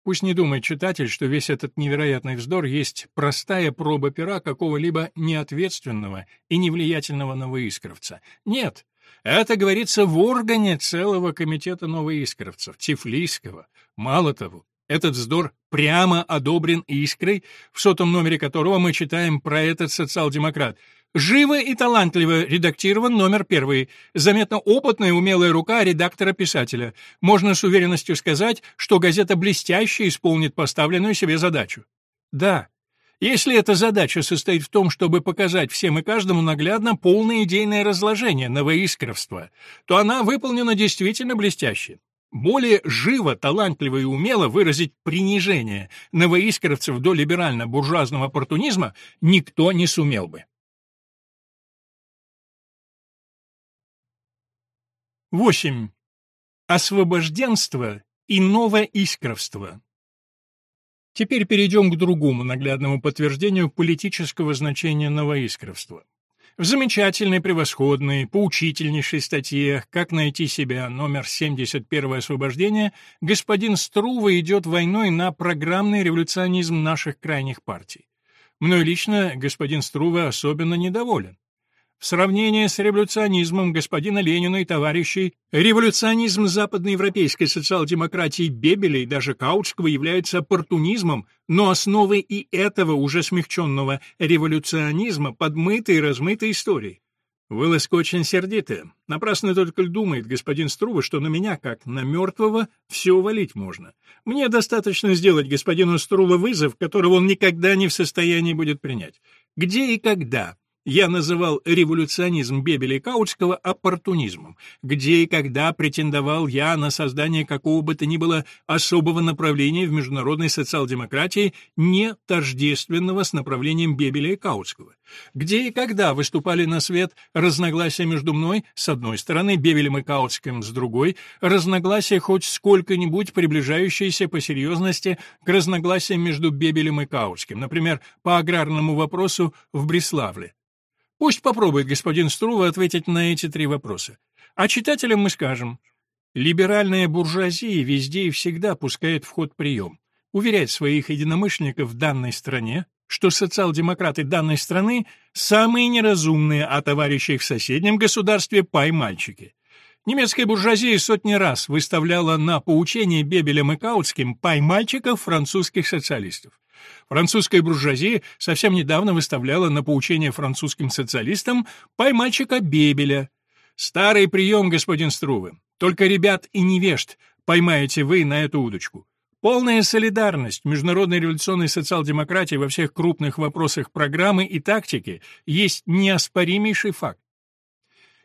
Пусть не думает читатель, что весь этот невероятный вздор есть простая проба пера какого-либо неответственного и невлиятельного новоискровца. Нет, это говорится в органе целого комитета новоискровцев, Тифлийского. Мало того, этот вздор прямо одобрен Искрой, в сотом номере которого мы читаем про этот социал-демократ — Живо и талантливо редактирован номер первый. Заметно опытная умелая рука редактора-писателя. Можно с уверенностью сказать, что газета блестяще исполнит поставленную себе задачу. Да, если эта задача состоит в том, чтобы показать всем и каждому наглядно полное идейное разложение новоискровства, то она выполнена действительно блестяще. Более живо, талантливо и умело выразить принижение новоискровцев до либерально-буржуазного оппортунизма никто не сумел бы. 8. Освобожденство и новоискровство. Теперь перейдем к другому наглядному подтверждению политического значения новоискровства. В замечательной, превосходной, поучительнейшей статье «Как найти себя» номер 71 освобождения господин Струва идет войной на программный революционизм наших крайних партий. Мной лично господин Струва особенно недоволен. В сравнении с революционизмом господина Ленина и товарищей, революционизм западноевропейской социал-демократии Бебеля и даже Каутского является оппортунизмом, но основой и этого уже смягченного революционизма подмытой и размытой историей. Вылазка очень сердитая. Напрасно только думает господин Струва, что на меня, как на мертвого, все валить можно. Мне достаточно сделать господину Струва вызов, которого он никогда не в состоянии будет принять. Где и когда я называл революционизм Бебеля и Каутского оппортунизмом, где и когда претендовал я на создание какого бы то ни было особого направления в международной социал-демократии, не тождественного с направлением Бебеля и Каутского, где и когда выступали на свет разногласия между мной, с одной стороны, Бебелем и Каутским, с другой, разногласия хоть сколько-нибудь приближающиеся по серьезности к разногласиям между Бебелем и Каутским, например, по аграрному вопросу в Бреславле. Пусть попробует господин Струва ответить на эти три вопроса. А читателям мы скажем, либеральная буржуазия везде и всегда пускает в ход прием. Уверяет своих единомышленников в данной стране, что социал-демократы данной страны самые неразумные, а товарищи в соседнем государстве пай-мальчики. Немецкая буржуазия сотни раз выставляла на поучение Бебелем и Каутским пай-мальчиков французских социалистов. Французская буржуазия совсем недавно выставляла на поучение французским социалистам поймальчика Бебеля. Старый прием, господин Струвы. Только ребят и невежд поймаете вы на эту удочку. Полная солидарность международной революционной социал-демократии во всех крупных вопросах программы и тактики есть неоспоримейший факт.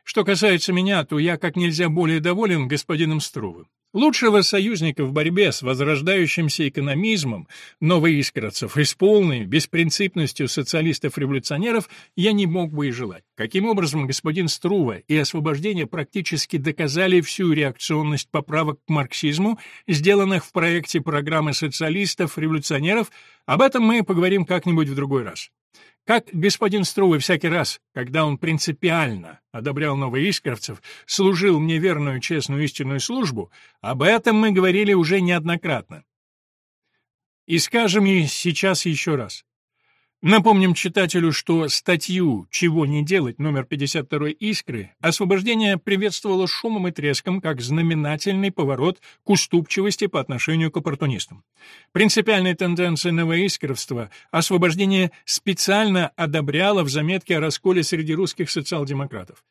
Что касается меня, то я как нельзя более доволен господином Струвым. Лучшего союзника в борьбе с возрождающимся экономизмом новоискровцев и с полной беспринципностью социалистов-революционеров я не мог бы и желать. Каким образом господин Струва и освобождение практически доказали всю реакционность поправок к марксизму, сделанных в проекте программы социалистов-революционеров, об этом мы поговорим как-нибудь в другой раз. Как господин Струвы всякий раз, когда он принципиально одобрял новоискровцев, служил мне верную, честную, истинную службу, об этом мы говорили уже неоднократно. И скажем ей сейчас еще раз. Напомним читателю, что статью «Чего не делать» номер 52 «Искры» освобождение приветствовало шумом и треском как знаменательный поворот к уступчивости по отношению к оппортунистам. Принципиальные тенденции новоискровства освобождение специально одобряло в заметке о расколе среди русских социал-демократов.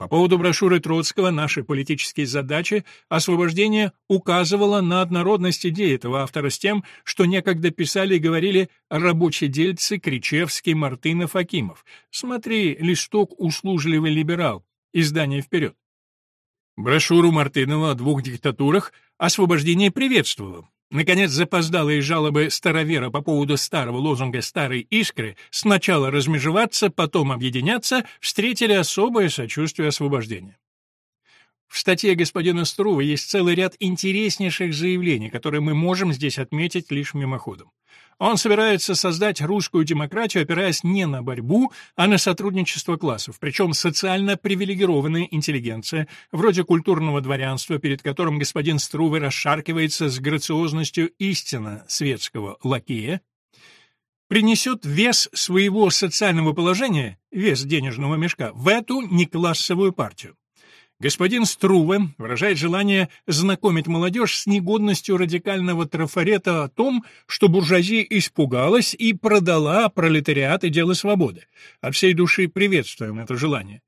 По поводу брошюры Троцкого «Наши политические задачи» освобождение указывало на однородность идеи этого автора с тем, что некогда писали и говорили рабочедельцы Кричевский, Мартынов, Акимов. Смотри, листок «Услужливый либерал», издание «Вперед». Брошюру Мартынова о двух диктатурах освобождение приветствовало. Наконец, запоздалые жалобы старовера по поводу старого лозунга «Старой искры» сначала размежеваться, потом объединяться, встретили особое сочувствие освобождения. В статье господина Струва есть целый ряд интереснейших заявлений, которые мы можем здесь отметить лишь мимоходом. Он собирается создать русскую демократию, опираясь не на борьбу, а на сотрудничество классов, причем социально привилегированная интеллигенция, вроде культурного дворянства, перед которым господин Струве расшаркивается с грациозностью истинно светского лакея, принесет вес своего социального положения, вес денежного мешка, в эту неклассовую партию. Господин Струве выражает желание знакомить молодежь с негодностью радикального трафарета о том, что буржуазия испугалась и продала пролетариат и дело свободы. От всей души приветствуем это желание.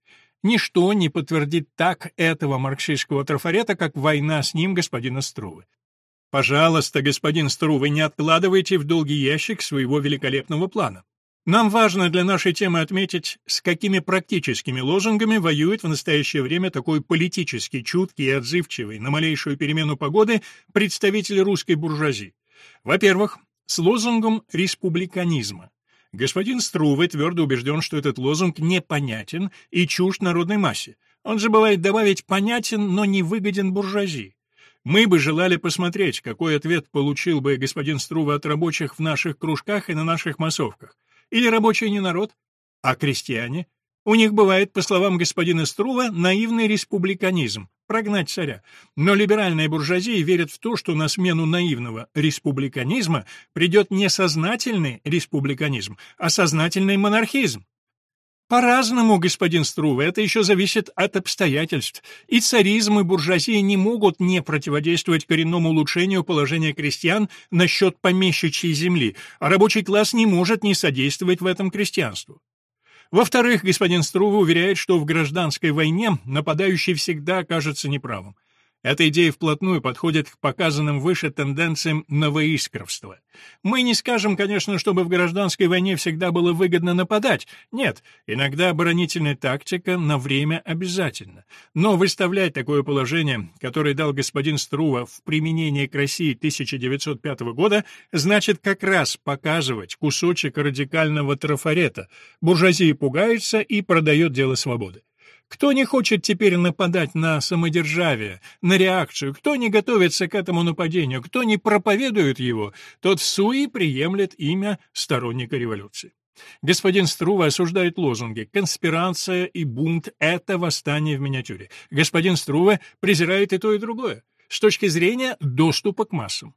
Ничто не подтвердит так этого марксистского трафарета, как война с ним господина Струве. Пожалуйста, господин Струве, не откладывайте в долгий ящик своего великолепного плана. Нам важно для нашей темы отметить, с какими практическими лозунгами воюет в настоящее время такой политически чуткий и отзывчивый на малейшую перемену погоды представитель русской буржуазии. Во-первых, с лозунгом республиканизма. Господин Струве твердо убежден, что этот лозунг непонятен и чужд народной массе. Он же бывает добавить «понятен, но не выгоден буржуазии». Мы бы желали посмотреть, какой ответ получил бы господин Струве от рабочих в наших кружках и на наших массовках. Или рабочий не народ? А крестьяне? У них бывает, по словам господина Струва, наивный республиканизм — прогнать царя. Но либеральная буржуазия верит в то, что на смену наивного республиканизма придет не сознательный республиканизм, а сознательный монархизм. По-разному, господин Струва, это еще зависит от обстоятельств. И царизм, и буржуазия не могут не противодействовать коренному улучшению положения крестьян насчет помещичьей земли, а рабочий класс не может не содействовать в этом крестьянству. Во-вторых, господин Струва уверяет, что в гражданской войне нападающий всегда окажется неправым. Эта идея вплотную подходит к показанным выше тенденциям новоискровства. Мы не скажем, конечно, чтобы в гражданской войне всегда было выгодно нападать. Нет, иногда оборонительная тактика на время обязательно. Но выставлять такое положение, которое дал господин Струва в применении к России 1905 года, значит как раз показывать кусочек радикального трафарета. Буржуазия пугается и продает дело свободы. Кто не хочет теперь нападать на самодержавие, на реакцию, кто не готовится к этому нападению, кто не проповедует его, тот в суе приемлет имя сторонника революции. Господин Струва осуждает лозунги «конспирация» и «бунт» — это восстание в миниатюре. Господин Струва презирает и то, и другое с точки зрения доступа к массам.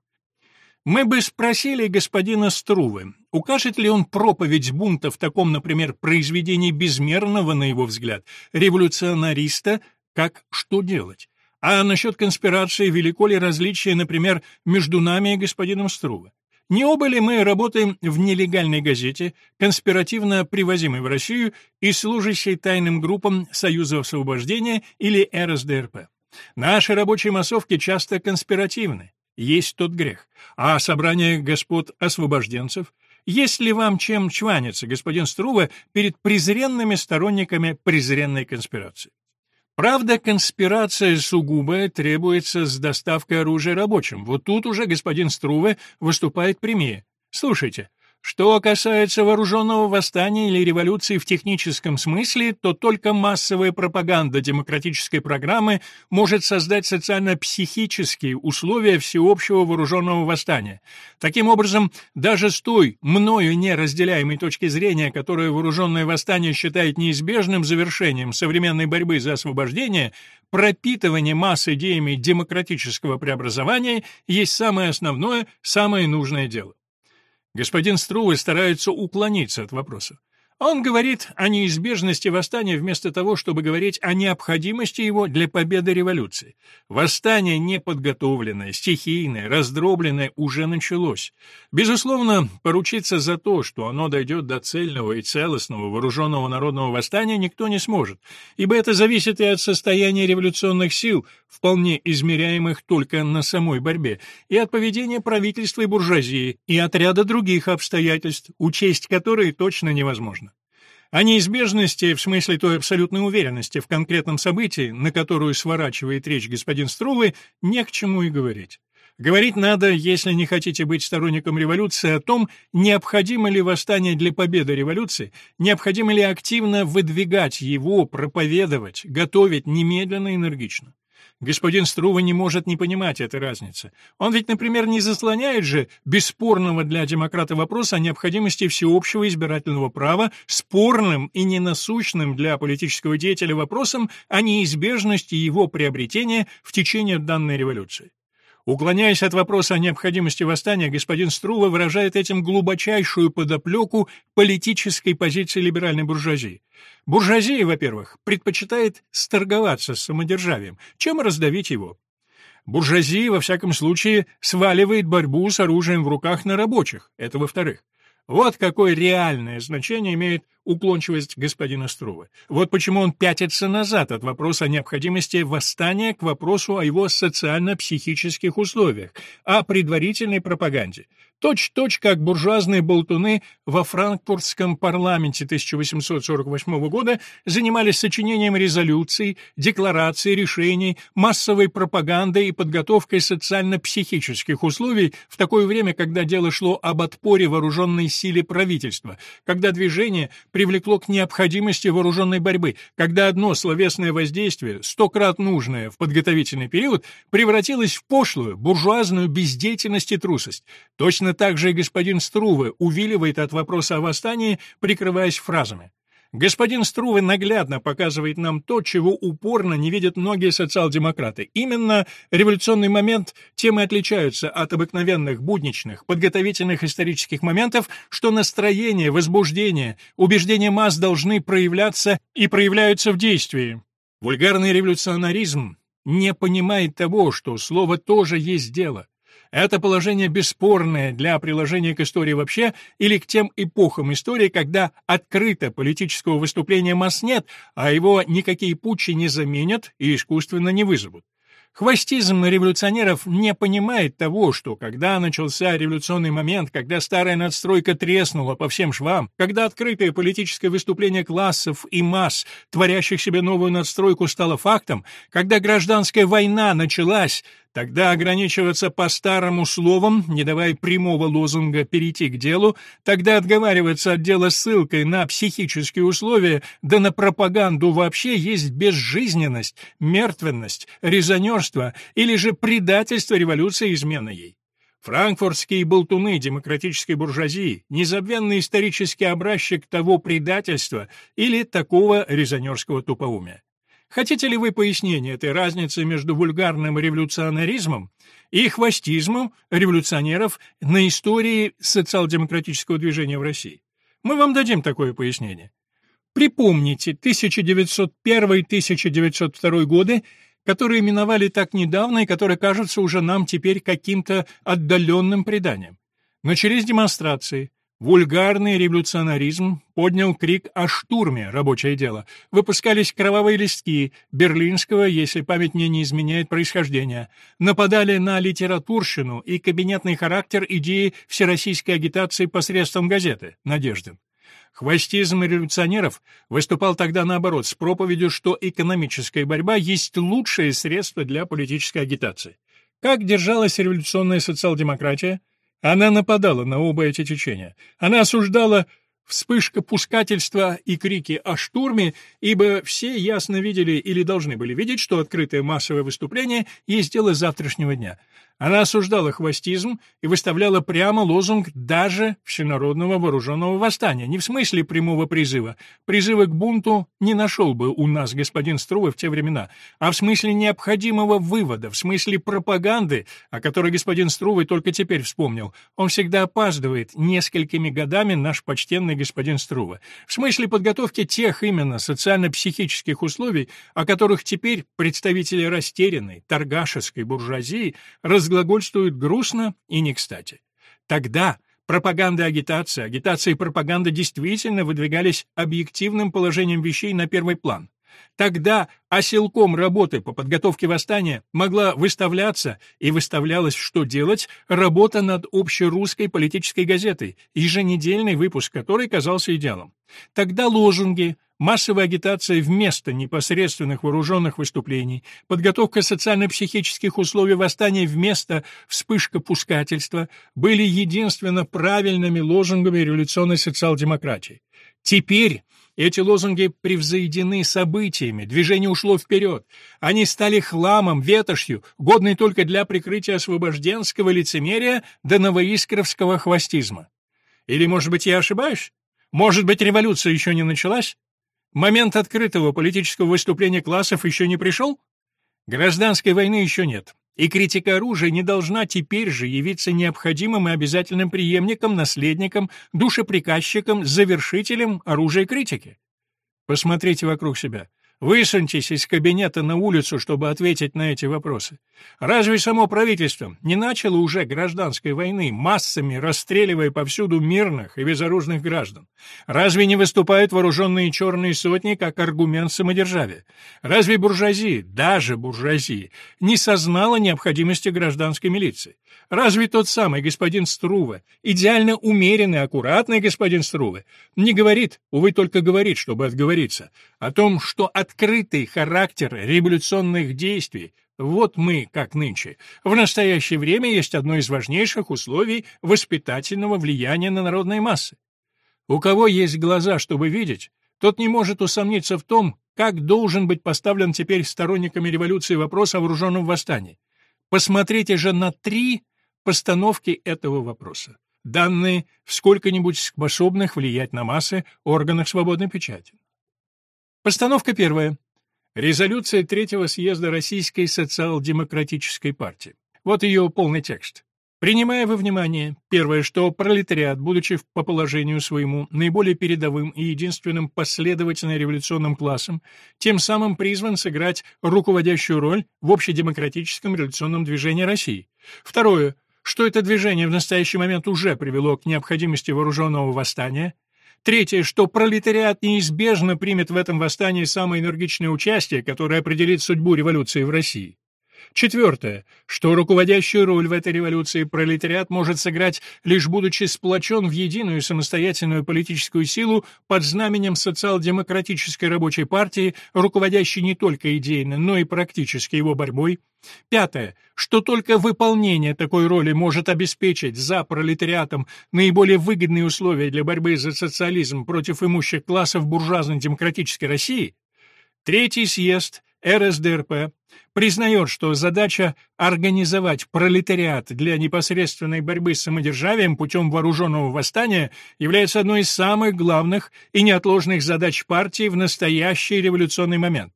Мы бы спросили господина Струвы, укажет ли он проповедь бунта в таком, например, произведении безмерного, на его взгляд, революционариста, как «Что делать?». А насчет конспирации велико ли различие, например, между нами и господином Струвы? Не оба ли мы работаем в нелегальной газете, конспиративно привозимой в Россию и служащей тайным группам Союза освобождения или РСДРП? Наши рабочие массовки часто конспиративны есть тот грех. А собрание господ освобожденцев? Есть ли вам чем чваниться, господин Струва, перед презренными сторонниками презренной конспирации? Правда, конспирация сугубая требуется с доставкой оружия рабочим. Вот тут уже господин Струве выступает прямее. Слушайте, что касается вооруженного восстания или революции в техническом смысле, то только массовая пропаганда демократической программы может создать социально-психические условия всеобщего вооруженного восстания. Таким образом, даже с той, мною не разделяемой точки зрения, которую вооруженное восстание считает неизбежным завершением современной борьбы за освобождение, пропитывание масс идеями демократического преобразования есть самое основное, самое нужное дело. Господин Струве старается уклониться от вопроса. Он говорит о неизбежности восстания вместо того, чтобы говорить о необходимости его для победы революции. Восстание неподготовленное, стихийное, раздробленное уже началось. Безусловно, поручиться за то, что оно дойдет до цельного и целостного вооруженного народного восстания, никто не сможет, ибо это зависит и от состояния революционных сил, вполне измеряемых только на самой борьбе, и от поведения правительства и буржуазии, и от ряда других обстоятельств, учесть которые точно невозможно. О неизбежности, в смысле той абсолютной уверенности в конкретном событии, на которую сворачивает речь господин Струвы, не к чему и говорить. Говорить надо, если не хотите быть сторонником революции, о том, необходимо ли восстание для победы революции, необходимо ли активно выдвигать его, проповедовать, готовить немедленно и энергично. Господин Струва не может не понимать этой разницы. Он ведь, например, не заслоняет же бесспорного для демократа вопроса о необходимости всеобщего избирательного права спорным и ненасущным для политического деятеля вопросом о неизбежности его приобретения в течение данной революции. Уклоняясь от вопроса о необходимости восстания, господин Струва выражает этим глубочайшую подоплеку политической позиции либеральной буржуазии. Буржуазия, во-первых, предпочитает сторговаться с самодержавием, чем раздавить его. Буржуазия, во всяком случае, сваливает борьбу с оружием в руках на рабочих, это во-вторых. Вот какое реальное значение имеет уклончивость господина Струвы. Вот почему он пятится назад от вопроса о необходимости восстания к вопросу о его социально-психических условиях, о предварительной пропаганде. Точь-точь, как буржуазные болтуны во франкфуртском парламенте 1848 года занимались сочинением резолюций, деклараций, решений, массовой пропагандой и подготовкой социально-психических условий в такое время, когда дело шло об отпоре вооруженной силе правительства, когда движение привлекло к необходимости вооруженной борьбы, когда одно словесное воздействие, сто крат нужное в подготовительный период, превратилось в пошлую, буржуазную бездеятельность и трусость. Точно так же и господин Струве увиливает от вопроса о восстании, прикрываясь фразами. Господин Струве наглядно показывает нам то, чего упорно не видят многие социал-демократы. Именно революционный момент тем и отличаются от обыкновенных будничных, подготовительных исторических моментов, что настроение, возбуждение, убеждения масс должны проявляться и проявляются в действии. Вульгарный революционаризм не понимает того, что слово тоже есть дело. Это положение бесспорное для приложения к истории вообще или к тем эпохам истории, когда открыто политического выступления масс нет, а его никакие путчи не заменят и искусственно не вызовут. Хвостизм революционеров не понимает того, что когда начался революционный момент, когда старая надстройка треснула по всем швам, когда открытое политическое выступление классов и масс, творящих себе новую надстройку, стало фактом, когда гражданская война началась, Тогда ограничиваться по старому словам, не давая прямого лозунга перейти к делу, тогда отговариваться от дела ссылкой на психические условия, да на пропаганду вообще есть безжизненность, мертвенность, резонерство или же предательство революции измена ей. Франкфуртские болтуны демократической буржуазии — незабвенный исторический образчик того предательства или такого резонерского тупоумия. Хотите ли вы пояснения этой разницы между вульгарным революционаризмом и хвостизмом революционеров на истории социал-демократического движения в России? Мы вам дадим такое пояснение. Припомните 1901-1902 годы, которые миновали так недавно и которые кажутся уже нам теперь каким-то отдаленным преданием. Начались демонстрации, Вульгарный революционаризм поднял крик о штурме, рабочее дело. Выпускались кровавые листки, берлинского, если память мне не изменяет происхождения. Нападали на литературщину и кабинетный характер идеи всероссийской агитации посредством газеты «Надеждин». Хвостизм революционеров выступал тогда наоборот, с проповедью, что экономическая борьба есть лучшее средство для политической агитации. Как держалась революционная социал-демократия? Она нападала на оба эти течения. Она осуждала вспышка пускательства и крики о штурме, ибо все ясно видели или должны были видеть, что открытое массовое выступление есть дело завтрашнего дня. Она осуждала хвостизм и выставляла прямо лозунг даже всенародного вооруженного восстания, не в смысле прямого призыва. Призыва к бунту не нашел бы у нас господин Струва в те времена, а в смысле необходимого вывода, в смысле пропаганды, о которой господин Струвы только теперь вспомнил. Он всегда опаздывает несколькими годами наш почтенный господин Струва. В смысле подготовки тех именно социально-психических условий, о которых теперь представители растерянной, торгашеской буржуазии раз разглагольствуют грустно и не кстати. Тогда пропаганда и агитация, агитация и пропаганда действительно выдвигались объективным положением вещей на первый план. Тогда оселком работы по подготовке восстания могла выставляться и выставлялась «Что делать?» работа над общерусской политической газетой, еженедельный выпуск которой казался идеалом. Тогда лозунги, массовая агитация вместо непосредственных вооруженных выступлений, подготовка социально-психических условий восстания вместо вспышка пускательства были единственно правильными лозунгами революционной социал-демократии. Теперь Эти лозунги превзойдены событиями, движение ушло вперед. Они стали хламом, ветошью, годной только для прикрытия освобожденского лицемерия до новоискровского хвостизма. Или, может быть, я ошибаюсь? Может быть, революция еще не началась? Момент открытого политического выступления классов еще не пришел? Гражданской войны еще нет. И критика оружия не должна теперь же явиться необходимым и обязательным преемником, наследником, душеприказчиком, завершителем оружия критики. Посмотрите вокруг себя. Высуньтесь из кабинета на улицу, чтобы ответить на эти вопросы. Разве само правительство не начало уже гражданской войны, массами расстреливая повсюду мирных и безоружных граждан? Разве не выступают вооруженные черные сотни как аргумент самодержавия? Разве буржуазия, даже буржуазия, не сознала необходимости гражданской милиции? Разве тот самый господин Струве, идеально умеренный, аккуратный господин Струве, не говорит, увы, только говорит, чтобы отговориться, о том, что открытый характер революционных действий вот мы, как нынче. В настоящее время есть одно из важнейших условий воспитательного влияния на народные массы. У кого есть глаза, чтобы видеть, тот не может усомниться в том, как должен быть поставлен теперь сторонниками революции вопрос о вооруженном восстании. Посмотрите же на три постановки этого вопроса, данные в сколько-нибудь способных влиять на массы органах свободной печати. Постановка первая. Резолюция Третьего съезда Российской социал-демократической партии. Вот ее полный текст. Принимая во внимание, первое, что пролетариат, будучи по положению своему наиболее передовым и единственным последовательно революционным классом, тем самым призван сыграть руководящую роль в общедемократическом революционном движении России. Второе, что это движение в настоящий момент уже привело к необходимости вооруженного восстания. Третье, что пролетариат неизбежно примет в этом восстании самое энергичное участие, которое определит судьбу революции в России. Четвертое, что руководящую роль в этой революции пролетариат может сыграть, лишь будучи сплочен в единую самостоятельную политическую силу под знаменем социал-демократической рабочей партии, руководящей не только идейно, но и практически его борьбой. Пятое, что только выполнение такой роли может обеспечить за пролетариатом наиболее выгодные условия для борьбы за социализм против имущих классов буржуазной демократической России. Третий съезд РСДРП признает, что задача организовать пролетариат для непосредственной борьбы с самодержавием путем вооруженного восстания является одной из самых главных и неотложных задач партии в настоящий революционный момент.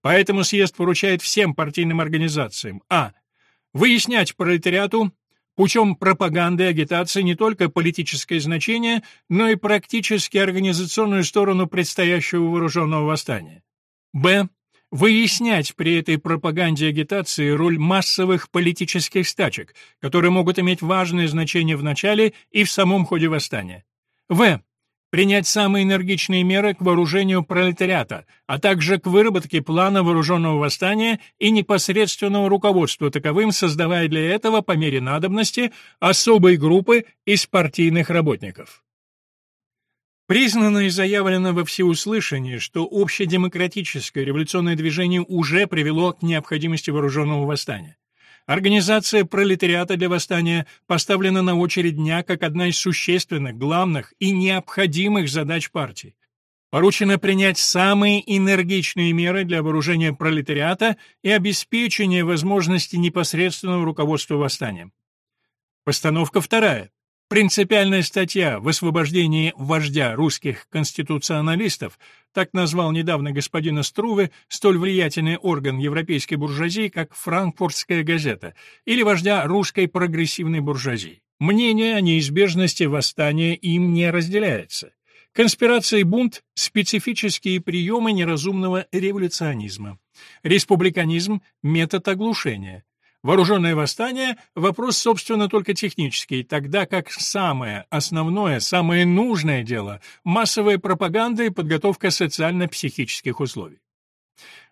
Поэтому съезд поручает всем партийным организациям а. выяснять пролетариату путем пропаганды и агитации не только политическое значение, но и практически организационную сторону предстоящего вооруженного восстания. б выяснять при этой пропаганде и агитации роль массовых политических стачек, которые могут иметь важное значение в начале и в самом ходе восстания. В. Принять самые энергичные меры к вооружению пролетариата, а также к выработке плана вооруженного восстания и непосредственного руководства таковым, создавая для этого, по мере надобности, особые группы из партийных работников. Признано и заявлено во всеуслышание, что общедемократическое революционное движение уже привело к необходимости вооруженного восстания. Организация пролетариата для восстания поставлена на очередь дня как одна из существенных, главных и необходимых задач партии. Поручено принять самые энергичные меры для вооружения пролетариата и обеспечения возможности непосредственного руководства восстанием. Постановка вторая. Принципиальная статья в освобождении вождя русских конституционалистов, так назвал недавно господина Струве столь влиятельный орган европейской буржуазии, как «Франкфуртская газета», или вождя русской прогрессивной буржуазии. Мнение о неизбежности восстания им не разделяется. Конспирация и бунт – специфические приемы неразумного революционизма. Республиканизм – метод оглушения. Вооруженное восстание – вопрос, собственно, только технический, тогда как самое основное, самое нужное дело – массовая пропаганда и подготовка социально-психических условий.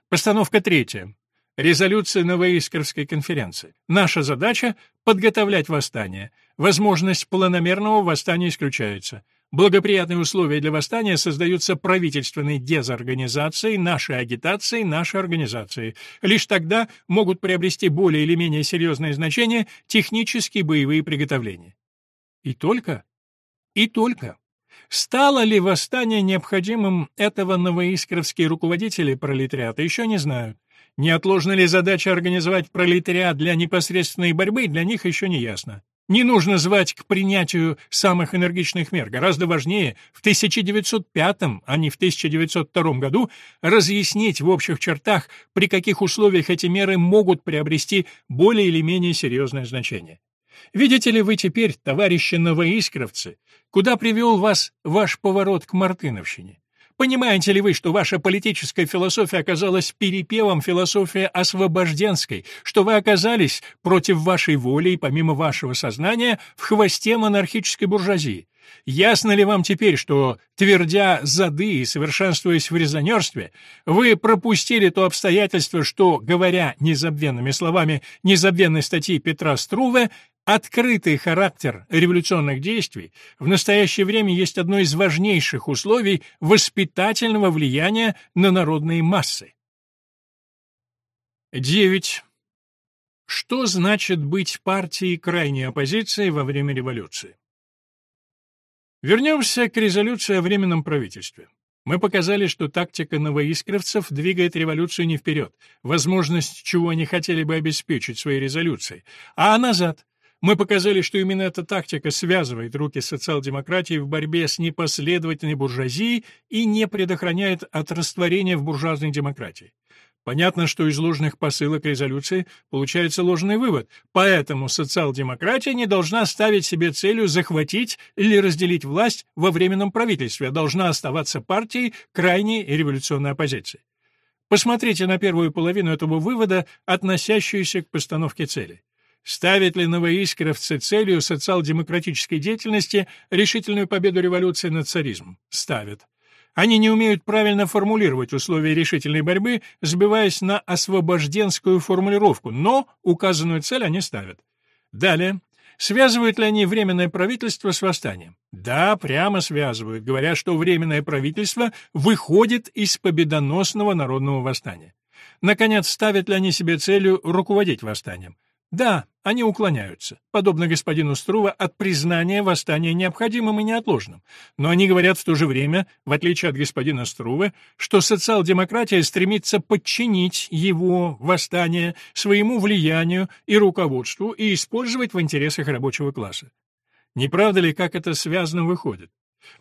Постановка третья. Резолюция Новоискровской конференции. Наша задача – подготовлять восстание. Возможность планомерного восстания исключается. Благоприятные условия для восстания создаются правительственной дезорганизацией, нашей агитацией, нашей организацией. Лишь тогда могут приобрести более или менее серьезное значение технические боевые приготовления. И только? И только. Стало ли восстание необходимым этого новоискровские руководители пролетариата, еще не знают. Неотложна ли задача организовать пролетариат для непосредственной борьбы, для них еще не ясно. Не нужно звать к принятию самых энергичных мер. Гораздо важнее в 1905, а не в 1902 году разъяснить в общих чертах, при каких условиях эти меры могут приобрести более или менее серьезное значение. Видите ли вы теперь, товарищи новоискровцы, куда привел вас ваш поворот к Мартыновщине? Понимаете ли вы, что ваша политическая философия оказалась перепевом философии освобожденской, что вы оказались против вашей воли и помимо вашего сознания в хвосте монархической буржуазии? Ясно ли вам теперь, что, твердя зады и совершенствуясь в резонерстве, вы пропустили то обстоятельство, что, говоря незабвенными словами незабвенной статьи Петра Струве, Открытый характер революционных действий в настоящее время есть одно из важнейших условий воспитательного влияния на народные массы. 9. Что значит быть партией крайней оппозиции во время революции? Вернемся к резолюции о Временном правительстве. Мы показали, что тактика новоискровцев двигает революцию не вперед, возможность чего они хотели бы обеспечить своей резолюцией, а назад, мы показали, что именно эта тактика связывает руки социал-демократии в борьбе с непоследовательной буржуазией и не предохраняет от растворения в буржуазной демократии. Понятно, что из ложных посылок резолюции получается ложный вывод, поэтому социал-демократия не должна ставить себе целью захватить или разделить власть во временном правительстве, а должна оставаться партией крайней революционной оппозиции. Посмотрите на первую половину этого вывода, относящуюся к постановке цели. Ставят ли новоискровцы целью социал-демократической деятельности решительную победу революции над царизмом? Ставят. Они не умеют правильно формулировать условия решительной борьбы, сбиваясь на освобожденскую формулировку, но указанную цель они ставят. Далее. Связывают ли они Временное правительство с восстанием? Да, прямо связывают, говоря, что Временное правительство выходит из победоносного народного восстания. Наконец, ставят ли они себе целью руководить восстанием? Да, они уклоняются, подобно господину Струва, от признания восстания необходимым и неотложным. Но они говорят в то же время, в отличие от господина Струва, что социал-демократия стремится подчинить его восстание своему влиянию и руководству и использовать в интересах рабочего класса. Не правда ли, как это связано выходит?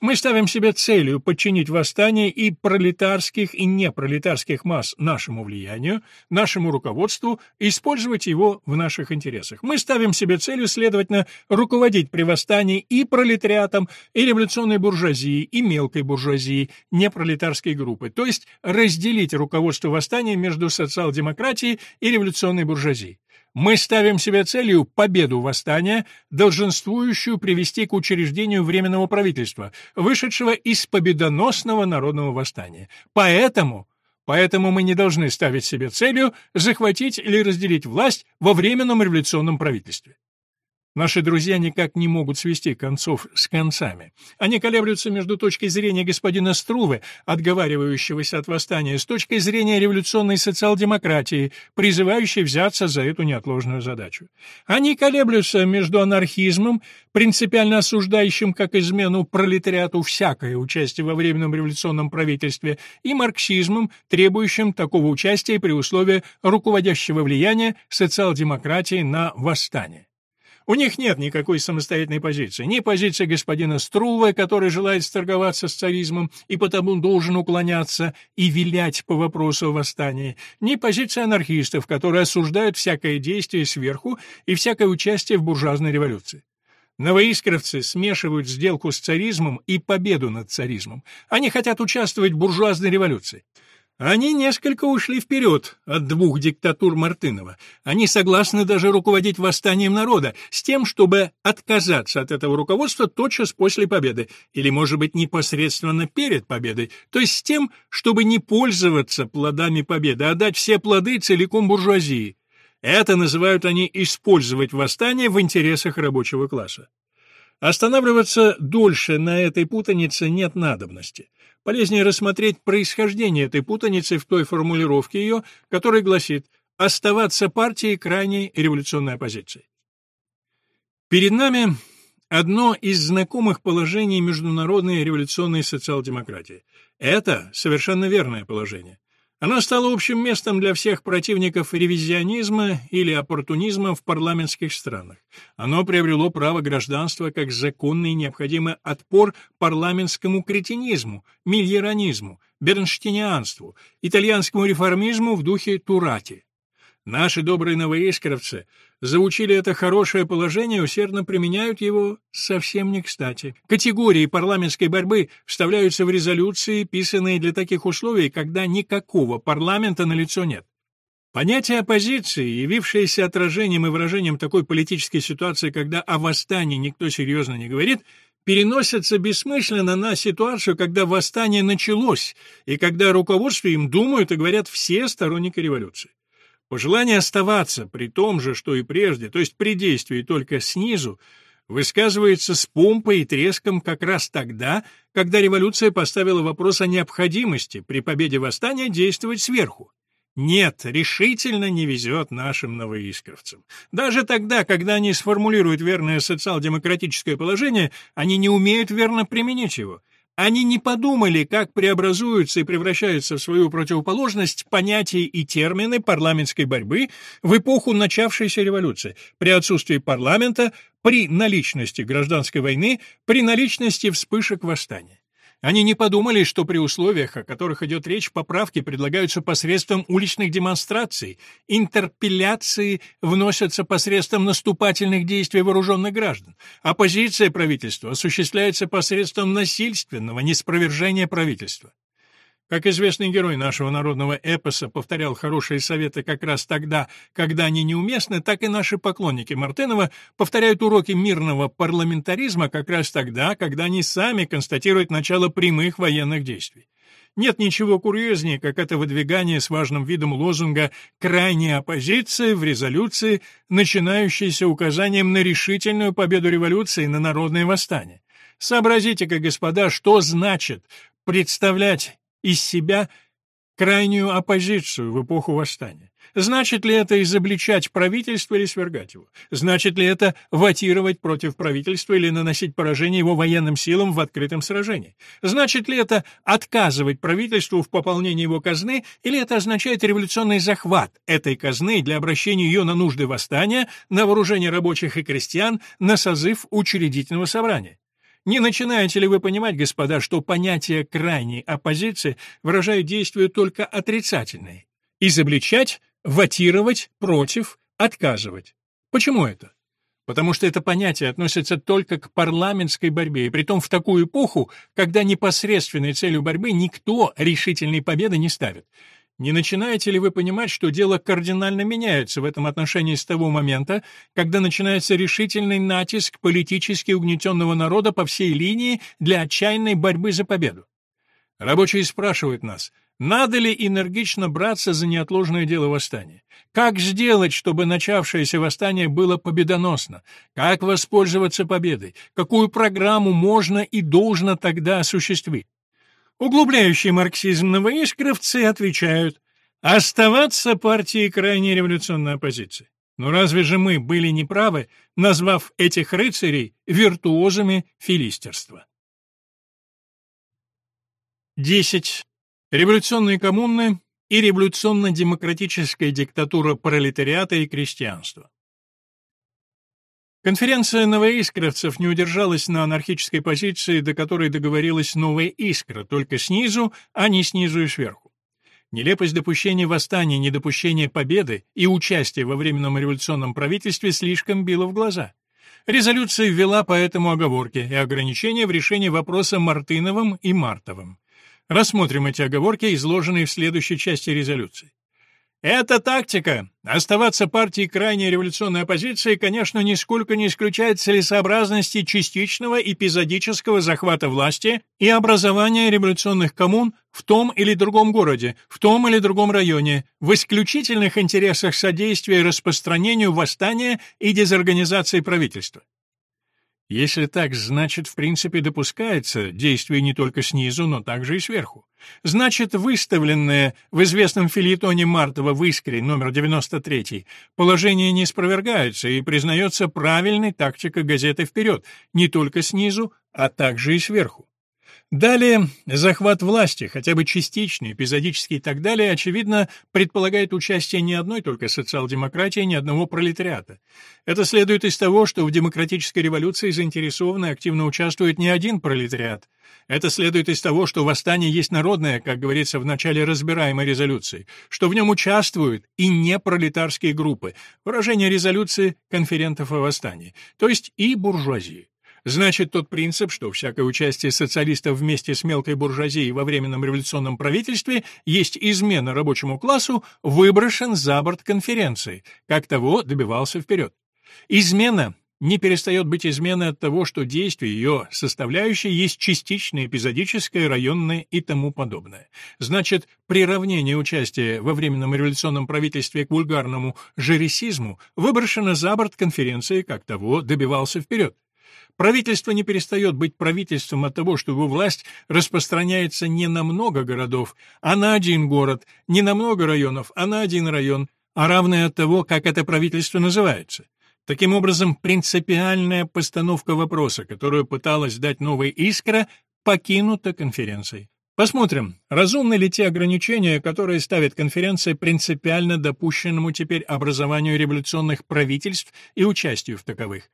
Мы ставим себе целью подчинить восстание и пролетарских, и непролетарских масс нашему влиянию, нашему руководству, использовать его в наших интересах. Мы ставим себе целью, следовательно, руководить при восстании и пролетариатом, и революционной буржуазией, и мелкой буржуазией, непролетарской группы, то есть разделить руководство восстания между социал-демократией и революционной буржуазией. Мы ставим себе целью победу восстания, долженствующую привести к учреждению Временного правительства, вышедшего из победоносного народного восстания. Поэтому Поэтому мы не должны ставить себе целью захватить или разделить власть во временном революционном правительстве. Наши друзья никак не могут свести концов с концами. Они колеблются между точкой зрения господина Струве, отговаривающегося от восстания, с точкой зрения революционной социал-демократии, призывающей взяться за эту неотложную задачу. Они колеблются между анархизмом, принципиально осуждающим как измену пролетариату всякое участие во временном революционном правительстве, и марксизмом, требующим такого участия при условии руководящего влияния социал-демократии на восстание. У них нет никакой самостоятельной позиции. Ни позиции господина Струва, который желает сторговаться с царизмом и потому должен уклоняться и вилять по вопросу о восстании, ни позиции анархистов, которые осуждают всякое действие сверху и всякое участие в буржуазной революции. Новоискровцы смешивают сделку с царизмом и победу над царизмом. Они хотят участвовать в буржуазной революции. Они несколько ушли вперед от двух диктатур Мартынова. Они согласны даже руководить восстанием народа, с тем, чтобы отказаться от этого руководства тотчас после победы, или, может быть, непосредственно перед победой, то есть с тем, чтобы не пользоваться плодами победы, а дать все плоды целиком буржуазии. Это называют они «использовать восстание в интересах рабочего класса». Останавливаться дольше на этой путанице нет надобности. Полезнее рассмотреть происхождение этой путаницы в той формулировке ее, которая гласит «оставаться партией крайней революционной оппозиции». Перед нами одно из знакомых положений международной революционной социал-демократии. Это совершенно верное положение. Оно стало общим местом для всех противников ревизионизма или оппортунизма в парламентских странах. Оно приобрело право гражданства как законный необходимый отпор парламентскому кретинизму, мильеранизму, бернштинианству, итальянскому реформизму в духе Турати. Наши добрые новоискровцы заучили это хорошее положение усердно применяют его совсем не кстати. Категории парламентской борьбы вставляются в резолюции, писанные для таких условий, когда никакого парламента на лицо нет. Понятие оппозиции, явившееся отражением и выражением такой политической ситуации, когда о восстании никто серьезно не говорит, переносятся бессмысленно на ситуацию, когда восстание началось, и когда руководство им думают и говорят все сторонники революции. Пожелание оставаться при том же, что и прежде, то есть при действии только снизу, высказывается с помпой и треском как раз тогда, когда революция поставила вопрос о необходимости при победе восстания действовать сверху. Нет, решительно не везет нашим новоискровцам. Даже тогда, когда они сформулируют верное социал-демократическое положение, они не умеют верно применить его. Они не подумали, как преобразуются и превращаются в свою противоположность понятия и термины парламентской борьбы в эпоху начавшейся революции, при отсутствии парламента, при наличности гражданской войны, при наличности вспышек восстания. Они не подумали, что при условиях, о которых идет речь, поправки предлагаются посредством уличных демонстраций, интерпелляции вносятся посредством наступательных действий вооруженных граждан, оппозиция правительства осуществляется посредством насильственного неспровержения правительства. Как известный герой нашего народного эпоса повторял хорошие советы как раз тогда, когда они неуместны, так и наши поклонники Мартынова повторяют уроки мирного парламентаризма как раз тогда, когда они сами констатируют начало прямых военных действий. Нет ничего курьезнее, как это выдвигание с важным видом лозунга «крайняя оппозиция» в резолюции, начинающейся указанием на решительную победу революции на народное восстание. Сообразите-ка, господа, что значит представлять из себя крайнюю оппозицию в эпоху восстания. Значит ли это изобличать правительство или свергать его? Значит ли это ватировать против правительства или наносить поражение его военным силам в открытом сражении? Значит ли это отказывать правительству в пополнении его казны или это означает революционный захват этой казны для обращения ее на нужды восстания, на вооружение рабочих и крестьян, на созыв учредительного собрания? Не начинаете ли вы понимать, господа, что понятие крайней оппозиции выражает действие только отрицательное? Изобличать, ватировать, против, отказывать. Почему это? Потому что это понятие относится только к парламентской борьбе, и притом в такую эпоху, когда непосредственной целью борьбы никто решительной победы не ставит. Не начинаете ли вы понимать, что дело кардинально меняется в этом отношении с того момента, когда начинается решительный натиск политически угнетенного народа по всей линии для отчаянной борьбы за победу? Рабочие спрашивают нас, надо ли энергично браться за неотложное дело восстания? Как сделать, чтобы начавшееся восстание было победоносно? Как воспользоваться победой? Какую программу можно и должно тогда осуществить? Углубляющие марксизм новоискровцы отвечают «Оставаться партией крайней революционной оппозиции». Но разве же мы были неправы, назвав этих рыцарей виртуозами филистерства? 10. Революционные коммуны и революционно-демократическая диктатура пролетариата и крестьянства. Конференция новоискровцев не удержалась на анархической позиции, до которой договорилась новая искра, только снизу, а не снизу и сверху. Нелепость допущения восстания, недопущения победы и участия во временном революционном правительстве слишком била в глаза. Резолюция ввела поэтому оговорки и ограничения в решении вопроса Мартыновым и Мартовым. Рассмотрим эти оговорки, изложенные в следующей части резолюции. Эта тактика оставаться партией крайней революционной оппозиции, конечно, нисколько не исключает целесообразности частичного эпизодического захвата власти и образования революционных коммун в том или другом городе, в том или другом районе, в исключительных интересах содействия распространению восстания и дезорганизации правительства. Если так, значит, в принципе допускается действие не только снизу, но также и сверху. Значит, выставленное в известном филетоне Мартова в «Искре» номер 93 положение не спровергается и признается правильной тактикой газеты «Вперед» не только снизу, а также и сверху. Далее, захват власти, хотя бы частичный, эпизодический и так далее, очевидно, предполагает участие не одной только социал-демократии, ни одного пролетариата. Это следует из того, что в демократической революции заинтересованно и активно участвует не один пролетариат. Это следует из того, что восстание есть народное, как говорится в начале разбираемой резолюции, что в нем участвуют и не пролетарские группы, выражение резолюции конферентов о восстании, то есть и буржуазии. Значит, тот принцип, что всякое участие социалистов вместе с мелкой буржуазией во временном революционном правительстве есть измена рабочему классу, выброшен за борт конференции, как того добивался вперед. Измена не перестает быть изменой от того, что действие ее составляющей есть частичное, эпизодическое, районное и тому подобное. Значит, приравнение участия во временном революционном правительстве к вульгарному жересизму выброшено за борт конференции, как того добивался вперед. Правительство не перестает быть правительством от того, что его власть распространяется не на много городов, а на один город, не на много районов, а на один район, а равное от того, как это правительство называется. Таким образом, принципиальная постановка вопроса, которую пыталась дать новая «Искра», покинута конференцией. Посмотрим, разумны ли те ограничения, которые ставит конференция принципиально допущенному теперь образованию революционных правительств и участию в таковых.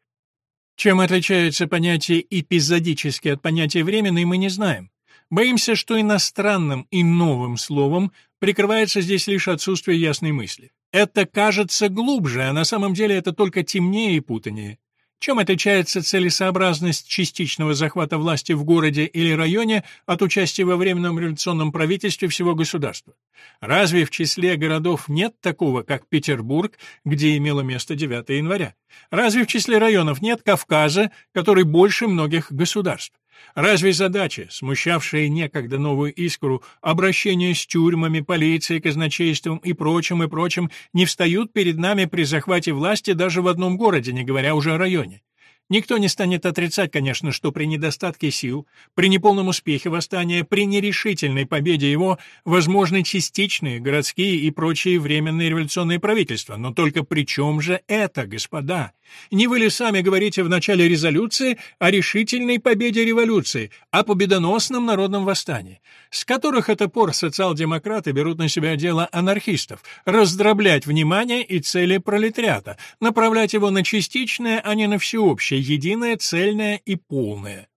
Чем отличается понятие «эпизодически» от понятия «временный», мы не знаем. Боимся, что иностранным и новым словом прикрывается здесь лишь отсутствие ясной мысли. Это кажется глубже, а на самом деле это только темнее и путанее. Чем отличается целесообразность частичного захвата власти в городе или районе от участия во временном революционном правительстве всего государства? Разве в числе городов нет такого, как Петербург, где имело место 9 января? Разве в числе районов нет Кавказа, который больше многих государств? Разве задача, смущавшая некогда новую искру, обращение с тюрьмами, полицией, казначейством и прочим и прочим, не встают перед нами при захвате власти даже в одном городе, не говоря уже о районе? Никто не станет отрицать, конечно, что при недостатке сил, при неполном успехе восстания, при нерешительной победе его возможны частичные городские и прочие временные революционные правительства. Но только при чем же это, господа? Не вы ли сами говорите в начале резолюции о решительной победе революции, о победоносном народном восстании, с которых это пор социал-демократы берут на себя дело анархистов, раздроблять внимание и цели пролетариата, направлять его на частичное, а не на всеобщее, единое, цельное и полное.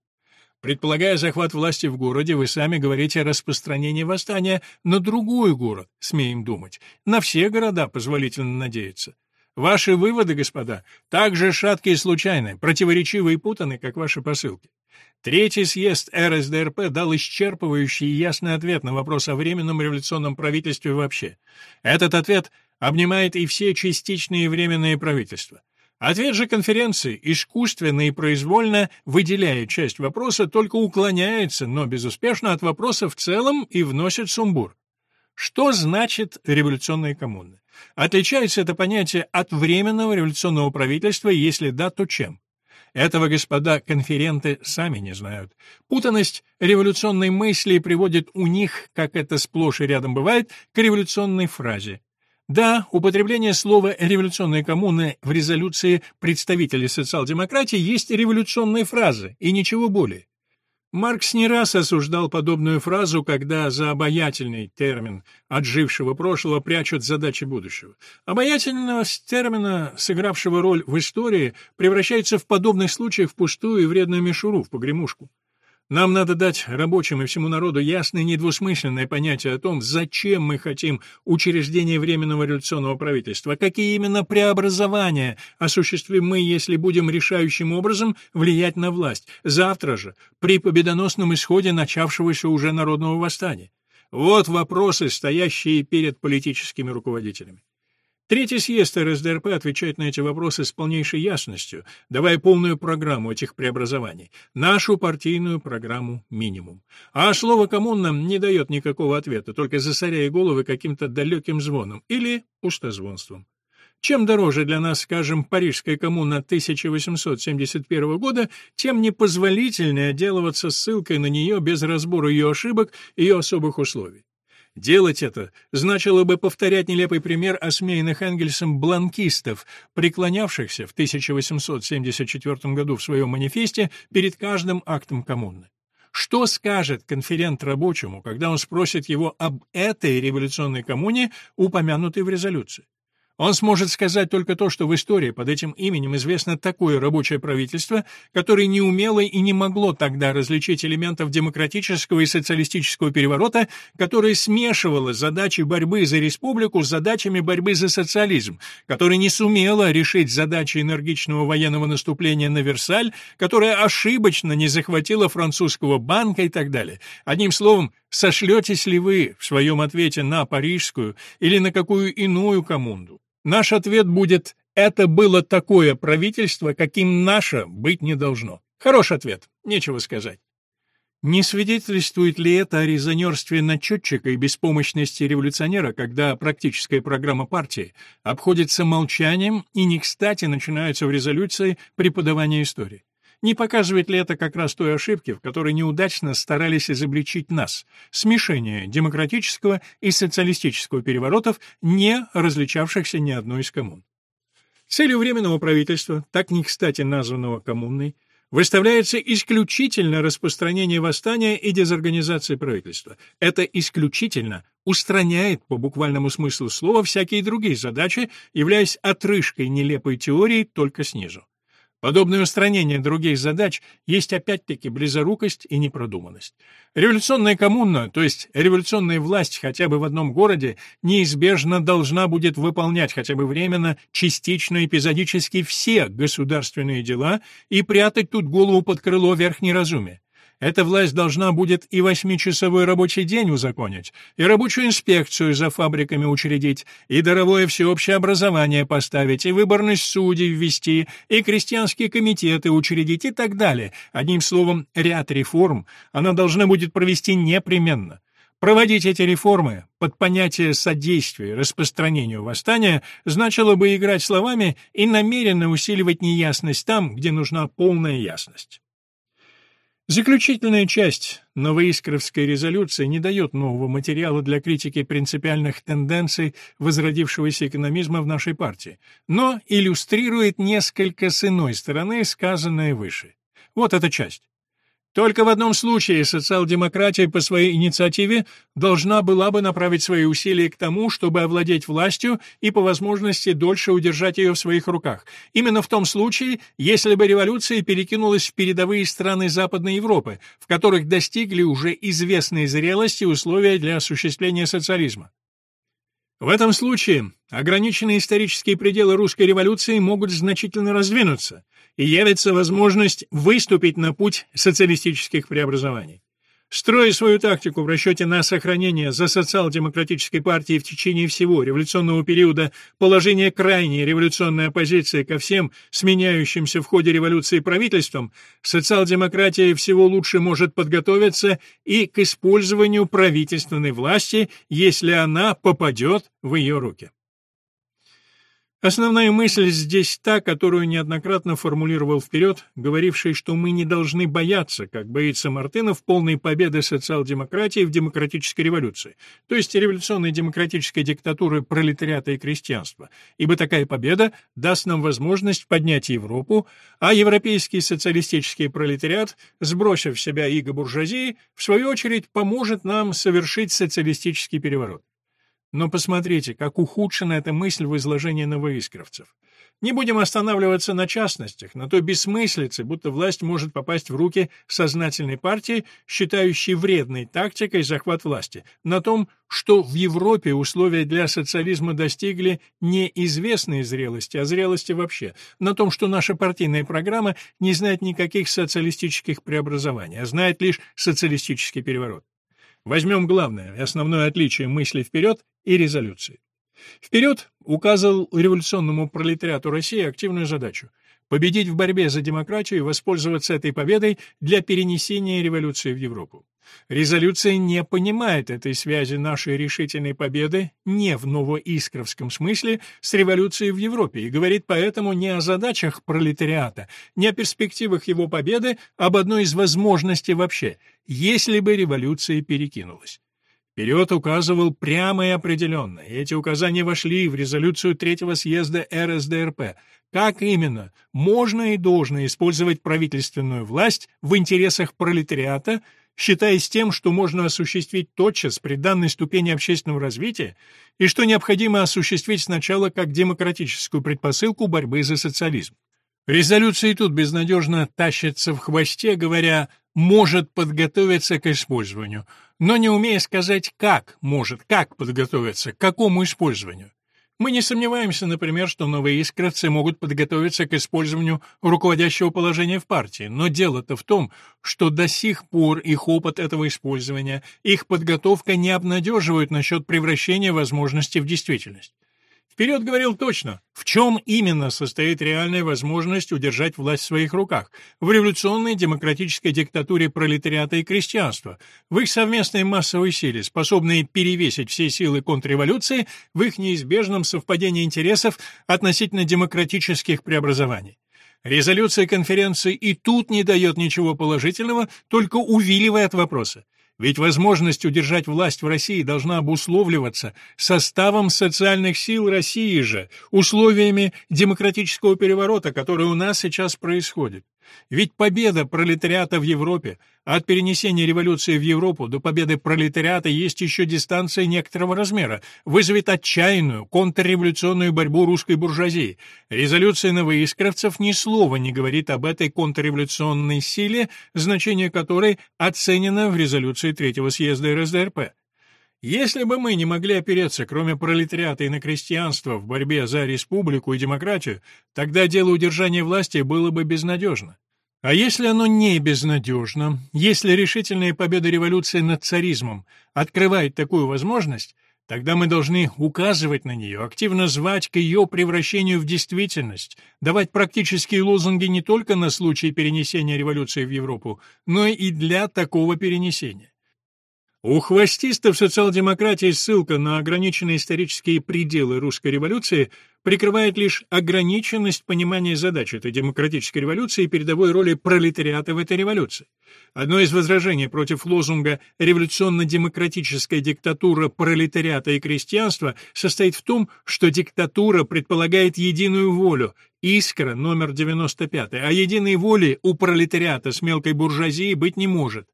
Предполагая захват власти в городе, вы сами говорите о распространении восстания на другой город, смеем думать. На все города позволительно надеяться. Ваши выводы, господа, так же шаткие и случайны, противоречивы и путаны, как ваши посылки. Третий съезд РСДРП дал исчерпывающий и ясный ответ на вопрос о временном революционном правительстве вообще. Этот ответ обнимает и все частичные временные правительства. Ответ же конференции, искусственно и произвольно выделяя часть вопроса, только уклоняется, но безуспешно от вопроса в целом и вносит сумбур. Что значит революционная коммуна? Отличается это понятие от временного революционного правительства, если да, то чем? Этого, господа конференты, сами не знают. Путанность революционной мысли приводит у них, как это сплошь и рядом бывает, к революционной фразе. Да, употребление слова «революционная коммуна» в резолюции представителей социал-демократии есть революционная фраза, и ничего более. Маркс не раз осуждал подобную фразу, когда за обаятельный термин отжившего прошлого прячут задачи будущего. Обаятельность термина, сыгравшего роль в истории, превращается в подобных случаях в пустую и вредную мишуру, в погремушку. Нам надо дать рабочим и всему народу ясное недвусмысленное понятие о том, зачем мы хотим учреждения Временного революционного правительства, какие именно преобразования осуществим мы, если будем решающим образом влиять на власть, завтра же, при победоносном исходе начавшегося уже народного восстания. Вот вопросы, стоящие перед политическими руководителями. Третий съезд РСДРП отвечает на эти вопросы с полнейшей ясностью, давая полную программу этих преобразований, нашу партийную программу «Минимум». А слово «коммуна» не дает никакого ответа, только засоряя головы каким-то далеким звоном или пустозвонством. Чем дороже для нас, скажем, Парижская коммуна 1871 года, тем непозволительнее отделываться ссылкой на нее без разбора ее ошибок и ее особых условий. Делать это значило бы повторять нелепый пример осмеянных Энгельсом бланкистов, преклонявшихся в 1874 году в своем манифесте перед каждым актом коммуны. Что скажет конферент рабочему, когда он спросит его об этой революционной коммуне, упомянутой в резолюции? Он сможет сказать только то, что в истории под этим именем известно такое рабочее правительство, которое не умело и не могло тогда различить элементов демократического и социалистического переворота, которое смешивало задачи борьбы за республику с задачами борьбы за социализм, которое не сумело решить задачи энергичного военного наступления на Версаль, которое ошибочно не захватило французского банка и так далее. Одним словом, сошлетесь ли вы в своем ответе на парижскую или на какую иную коммунду? Наш ответ будет «это было такое правительство, каким наше быть не должно». Хороший ответ, нечего сказать. Не свидетельствует ли это о резонерстве начетчика и беспомощности революционера, когда практическая программа партии обходится молчанием и не кстати начинаются в резолюции преподавания истории? Не показывает ли это как раз той ошибки, в которой неудачно старались изобличить нас, смешение демократического и социалистического переворотов, не различавшихся ни одной из коммун? Целью Временного правительства, так не кстати названного коммунной, выставляется исключительно распространение восстания и дезорганизация правительства. Это исключительно устраняет по буквальному смыслу слова всякие другие задачи, являясь отрыжкой нелепой теории только снизу. Подобное устранение других задач есть опять-таки близорукость и непродуманность. Революционная коммуна, то есть революционная власть хотя бы в одном городе, неизбежно должна будет выполнять хотя бы временно, частично, эпизодически все государственные дела и прятать тут голову под крыло верхнеразумия. Эта власть должна будет и восьмичасовой рабочий день узаконить, и рабочую инспекцию за фабриками учредить, и даровое всеобщее образование поставить, и выборность судей ввести, и крестьянские комитеты учредить и так далее. Одним словом, ряд реформ она должна будет провести непременно. Проводить эти реформы под понятие содействия распространению восстания значило бы играть словами и намеренно усиливать неясность там, где нужна полная ясность. Заключительная часть Новоискровской резолюции не дает нового материала для критики принципиальных тенденций возродившегося экономизма в нашей партии, но иллюстрирует несколько с иной стороны сказанное выше. Вот эта часть. Только в одном случае социал-демократия по своей инициативе должна была бы направить свои усилия к тому, чтобы овладеть властью и по возможности дольше удержать ее в своих руках. Именно в том случае, если бы революция перекинулась в передовые страны Западной Европы, в которых достигли уже известной зрелости условия для осуществления социализма. В этом случае ограниченные исторические пределы русской революции могут значительно раздвинуться, и явится возможность выступить на путь социалистических преобразований. Строя свою тактику в расчете на сохранение за социал-демократической партией в течение всего революционного периода положения крайней революционной оппозиции ко всем сменяющимся в ходе революции правительствам, социал-демократия всего лучше может подготовиться и к использованию правительственной власти, если она попадет в ее руки. Основная мысль здесь та, которую неоднократно формулировал вперед, говоривший, что мы не должны бояться, как боится Мартынов, полной победы социал-демократии в демократической революции, то есть революционной демократической диктатуры пролетариата и крестьянства, ибо такая победа даст нам возможность поднять Европу, а европейский социалистический пролетариат, сбросив в себя иго буржуазии, в свою очередь поможет нам совершить социалистический переворот. Но посмотрите, как ухудшена эта мысль в изложении новоискровцев. Не будем останавливаться на частностях, на той бессмыслице, будто власть может попасть в руки сознательной партии, считающей вредной тактикой захват власти, на том, что в Европе условия для социализма достигли не известной зрелости, а зрелости вообще, на том, что наша партийная программа не знает никаких социалистических преобразований, а знает лишь социалистический переворот. Возьмем главное и основное отличие мысли вперед и резолюции. Вперед указал революционному пролетариату России активную задачу – победить в борьбе за демократию и воспользоваться этой победой для перенесения революции в Европу. Резолюция не понимает этой связи нашей решительной победы не в новоискровском смысле с революцией в Европе и говорит поэтому не о задачах пролетариата, не о перспективах его победы, а об одной из возможностей вообще, если бы революция перекинулась. Вперед указывал прямо и определенно, и эти указания вошли в резолюцию Третьего съезда РСДРП. Как именно можно и должно использовать правительственную власть в интересах пролетариата, считаясь тем, что можно осуществить тотчас при данной ступени общественного развития, и что необходимо осуществить сначала как демократическую предпосылку борьбы за социализм. Резолюция и тут безнадежно тащится в хвосте, говоря «может подготовиться к использованию», но не умея сказать «как может», как подготовиться, к какому использованию. Мы не сомневаемся, например, что новые искровцы могут подготовиться к использованию руководящего положения в партии, но дело-то в том, что до сих пор их опыт этого использования, их подготовка не обнадеживают насчет превращения возможности в действительность. Вперед говорил точно, в чем именно состоит реальная возможность удержать власть в своих руках, в революционной демократической диктатуре пролетариата и крестьянства, в их совместной массовой силе, способной перевесить все силы контрреволюции, в их неизбежном совпадении интересов относительно демократических преобразований. Резолюция конференции и тут не дает ничего положительного, только увиливая от вопроса. Ведь возможность удержать власть в России должна обусловливаться составом социальных сил России же, условиями демократического переворота, который у нас сейчас происходит. Ведь победа пролетариата в Европе, от перенесения революции в Европу до победы пролетариата есть еще дистанция некоторого размера, вызовет отчаянную контрреволюционную борьбу русской буржуазии. Резолюция новоискровцев ни слова не говорит об этой контрреволюционной силе, значение которой оценено в резолюции Третьего съезда РСДРП. Если бы мы не могли опереться, кроме пролетариата и на крестьянство, в борьбе за республику и демократию, тогда дело удержания власти было бы безнадежно. А если оно не безнадежно, если решительная победа революции над царизмом открывает такую возможность, тогда мы должны указывать на нее, активно звать к ее превращению в действительность, давать практические лозунги не только на случай перенесения революции в Европу, но и для такого перенесения. У хвостистов социал-демократии ссылка на ограниченные исторические пределы русской революции прикрывает лишь ограниченность понимания задач этой демократической революции и передовой роли пролетариата в этой революции. Одно из возражений против лозунга «революционно-демократическая диктатура пролетариата и крестьянства» состоит в том, что диктатура предполагает единую волю, искра номер 95, а единой воли у пролетариата с мелкой буржуазией быть не может.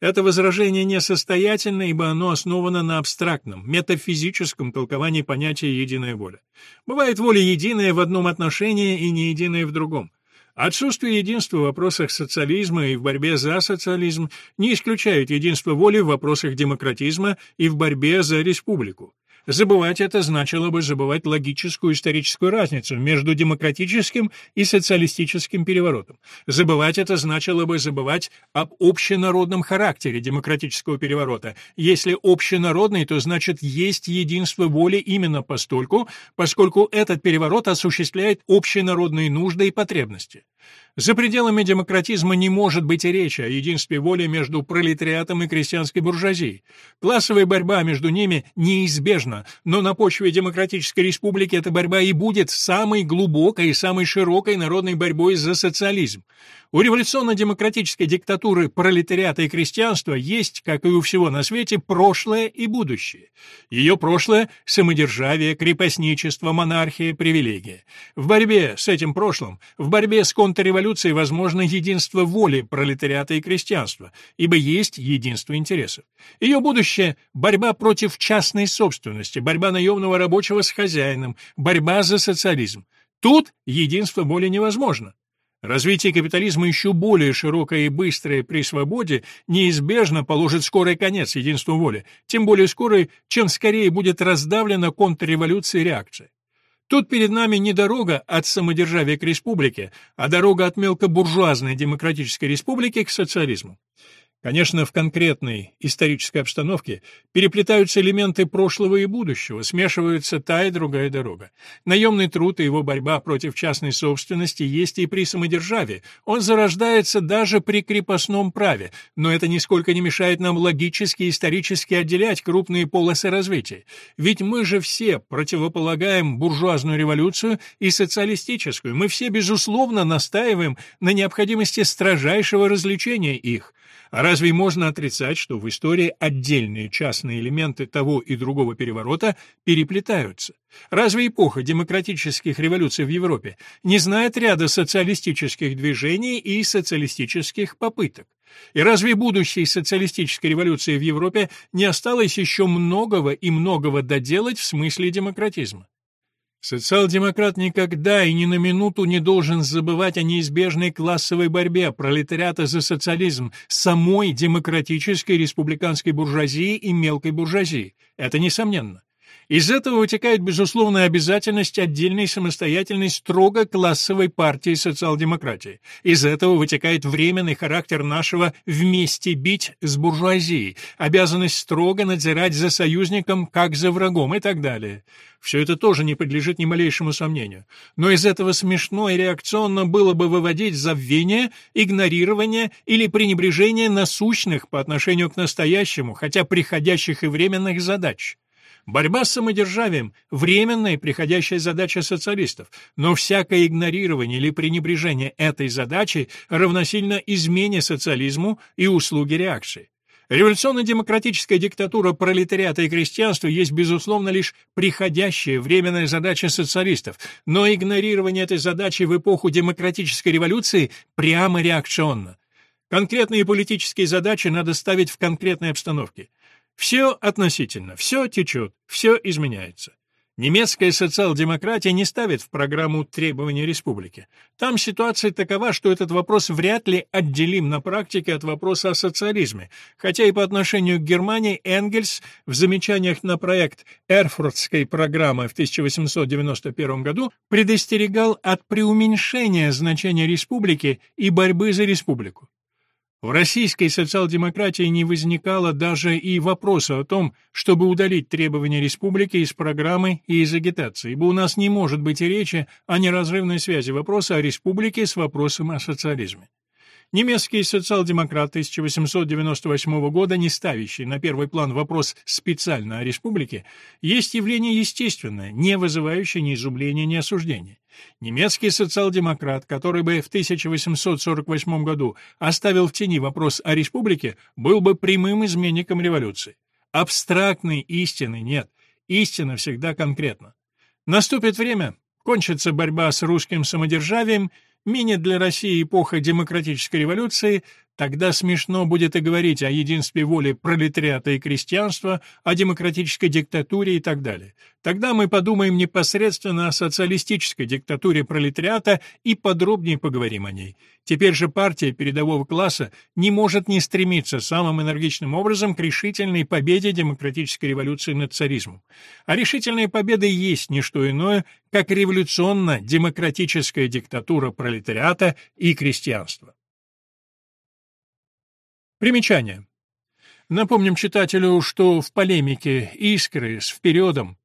Это возражение несостоятельно, ибо оно основано на абстрактном, метафизическом толковании понятия «единая воля». Бывает воля единая в одном отношении и не единая в другом. Отсутствие единства в вопросах социализма и в борьбе за социализм не исключает единства воли в вопросах демократизма и в борьбе за республику. Забывать это значило бы забывать логическую историческую разницу между демократическим и социалистическим переворотом. Забывать это значило бы забывать об общенародном характере демократического переворота. Если общенародный, то значит есть единство воли именно постольку, поскольку этот переворот осуществляет общенародные нужды и потребности. За пределами демократизма не может быть и речи о единстве воли между пролетариатом и крестьянской буржуазией. Классовая борьба между ними неизбежна, но на почве демократической республики эта борьба и будет самой глубокой и самой широкой народной борьбой за социализм. У революционно-демократической диктатуры пролетариата и крестьянства есть, как и у всего на свете, прошлое и будущее. Ее прошлое – самодержавие, крепостничество, монархия, привилегия. В борьбе с этим прошлым, в борьбе с контрреволюцией возможно единство воли пролетариата и крестьянства, ибо есть единство интересов. Ее будущее – борьба против частной собственности, борьба наемного рабочего с хозяином, борьба за социализм. Тут единство воли невозможно. Развитие капитализма еще более широкое и быстрое при свободе неизбежно положит скорый конец единству воли, тем более скорый, чем скорее будет раздавлена контрреволюция и реакция. Тут перед нами не дорога от самодержавия к республике, а дорога от мелкобуржуазной демократической республики к социализму. Конечно, в конкретной исторической обстановке переплетаются элементы прошлого и будущего, смешиваются та и другая дорога. Наемный труд и его борьба против частной собственности есть и при самодержавии. Он зарождается даже при крепостном праве, но это нисколько не мешает нам логически и исторически отделять крупные полосы развития. Ведь мы же все противополагаем буржуазную революцию и социалистическую. Мы все, безусловно, настаиваем на необходимости строжайшего развлечения их. А разве можно отрицать, что в истории отдельные частные элементы того и другого переворота переплетаются? Разве эпоха демократических революций в Европе не знает ряда социалистических движений и социалистических попыток? И разве будущей социалистической революции в Европе не осталось еще многого и многого доделать в смысле демократизма? Социал-демократ никогда и ни на минуту не должен забывать о неизбежной классовой борьбе пролетариата за социализм самой демократической республиканской буржуазии и мелкой буржуазии. Это несомненно. Из этого вытекает безусловная обязательность отдельной самостоятельной строго классовой партии социал-демократии. Из этого вытекает временный характер нашего «вместе бить» с буржуазией, обязанность строго надзирать за союзником, как за врагом и так далее. Все это тоже не подлежит ни малейшему сомнению. Но из этого смешно и реакционно было бы выводить забвение, игнорирование или пренебрежение насущных по отношению к настоящему, хотя приходящих и временных задач. Борьба с самодержавием – временная и приходящая задача социалистов, но всякое игнорирование или пренебрежение этой задачи равносильно измене социализму и услуге реакции. Революционно-демократическая диктатура пролетариата и крестьянства есть, безусловно, лишь приходящая временная задача социалистов, но игнорирование этой задачи в эпоху демократической революции прямо реакционно. Конкретные политические задачи надо ставить в конкретной обстановке. Все относительно, все течет, все изменяется. Немецкая социал-демократия не ставит в программу требования республики. Там ситуация такова, что этот вопрос вряд ли отделим на практике от вопроса о социализме, хотя и по отношению к Германии Энгельс в замечаниях на проект Эрфуртской программы в 1891 году предостерегал от преуменьшения значения республики и борьбы за республику. В российской социал-демократии не возникало даже и вопроса о том, чтобы удалить требования республики из программы и из агитации, ибо у нас не может быть и речи о неразрывной связи вопроса о республике с вопросом о социализме. Немецкий социал-демократ 1898 года, не ставящий на первый план вопрос специально о республике, есть явление естественное, не вызывающее ни изумления, ни осуждения. Немецкий социал-демократ, который бы в 1848 году оставил в тени вопрос о республике, был бы прямым изменником революции. Абстрактной истины нет, истина всегда конкретна. Наступит время, кончится борьба с русским самодержавием, Минет для России эпоха демократической революции, тогда смешно будет и говорить о единстве воли пролетариата и крестьянства, о демократической диктатуре и так далее. Тогда мы подумаем непосредственно о социалистической диктатуре пролетариата и подробнее поговорим о ней. Теперь же партия передового класса не может не стремиться самым энергичным образом к решительной победе демократической революции над царизмом. А решительная победа есть не что иное, как революционно-демократическая диктатура пролетариата и крестьянства. Примечание. Напомним читателю, что в полемике «Искры» с «Впередом»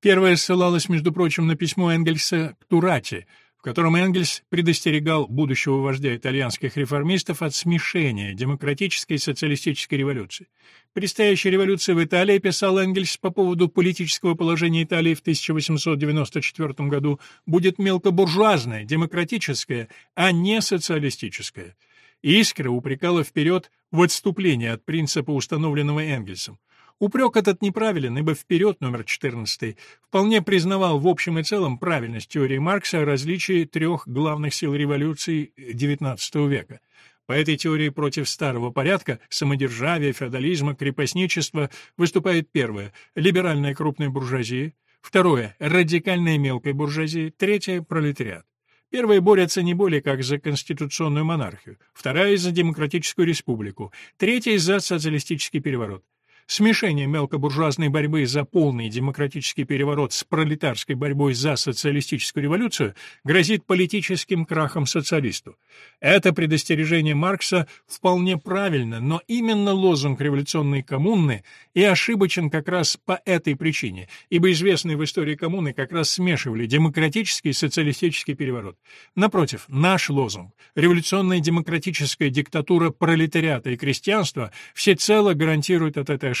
первое ссылалось, между прочим, на письмо Энгельса к Турати, в котором Энгельс предостерегал будущего вождя итальянских реформистов от смешения демократической и социалистической революции. Предстоящая революция в Италии, писал Энгельс по поводу политического положения Италии в 1894 году, будет мелкобуржуазная, демократическая, а не социалистическая. Искра упрекала вперед в отступлении от принципа, установленного Энгельсом. Упрек этот неправилен, ибо вперед номер 14 вполне признавал в общем и целом правильность теории Маркса о различии трех главных сил революции XIX века. По этой теории против старого порядка, самодержавия, феодализма, крепостничества выступает первое – либеральная крупная буржуазия, второе – радикальная мелкая буржуазия, третье – пролетариат. Первая борется не более как за конституционную монархию, вторая — за демократическую республику, третья — за социалистический переворот. Смешение мелкобуржуазной борьбы за полный демократический переворот с пролетарской борьбой за социалистическую революцию грозит политическим крахом социалисту. Это предостережение Маркса вполне правильно, но именно лозунг революционной коммуны и ошибочен как раз по этой причине, ибо известные в истории коммуны как раз смешивали демократический и социалистический переворот. Напротив, наш лозунг «Революционная демократическая диктатура пролетариата и крестьянства» всецело гарантирует от этой ошибки.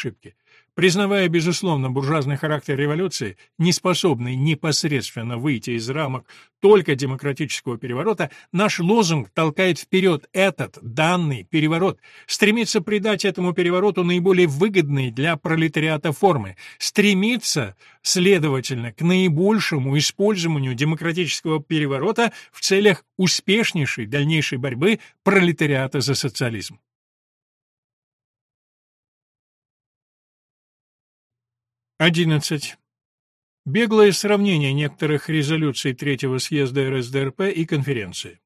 Признавая, безусловно, буржуазный характер революции, не способный непосредственно выйти из рамок только демократического переворота, наш лозунг толкает вперед этот, данный переворот, стремится придать этому перевороту наиболее выгодные для пролетариата формы, стремится, следовательно, к наибольшему использованию демократического переворота в целях успешнейшей дальнейшей борьбы пролетариата за социализм. 11. Беглое сравнение некоторых резолюций Третьего съезда РСДРП и конференции.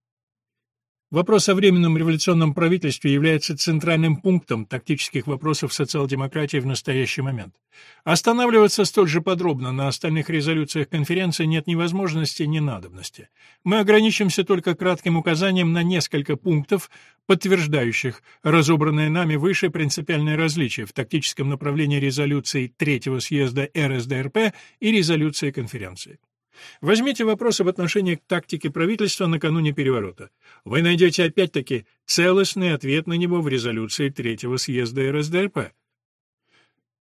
Вопрос о временном революционном правительстве является центральным пунктом тактических вопросов социал-демократии в настоящий момент. Останавливаться столь же подробно на остальных резолюциях конференции нет ни возможности, ни надобности. Мы ограничимся только кратким указанием на несколько пунктов, подтверждающих разобранное нами выше принципиальное различие в тактическом направлении резолюций Третьего съезда РСДРП и резолюции конференции. Возьмите вопрос об отношении к тактике правительства накануне переворота. Вы найдете опять-таки целостный ответ на него в резолюции Третьего съезда РСДРП.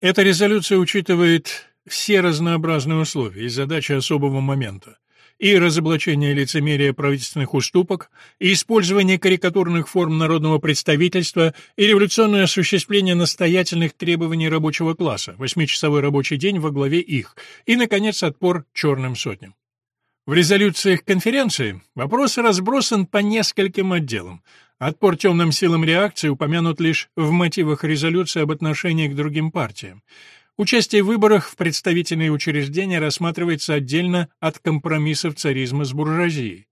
Эта резолюция учитывает все разнообразные условия и задачи особого момента и разоблачение лицемерия правительственных уступок, и использование карикатурных форм народного представительства, и революционное осуществление настоятельных требований рабочего класса, восьмичасовой рабочий день во главе их, и, наконец, отпор черным сотням. В резолюциях конференции вопрос разбросан по нескольким отделам. Отпор темным силам реакции упомянут лишь в мотивах резолюции об отношении к другим партиям. Участие в выборах в представительные учреждения рассматривается отдельно от компромиссов царизма с буржуазией.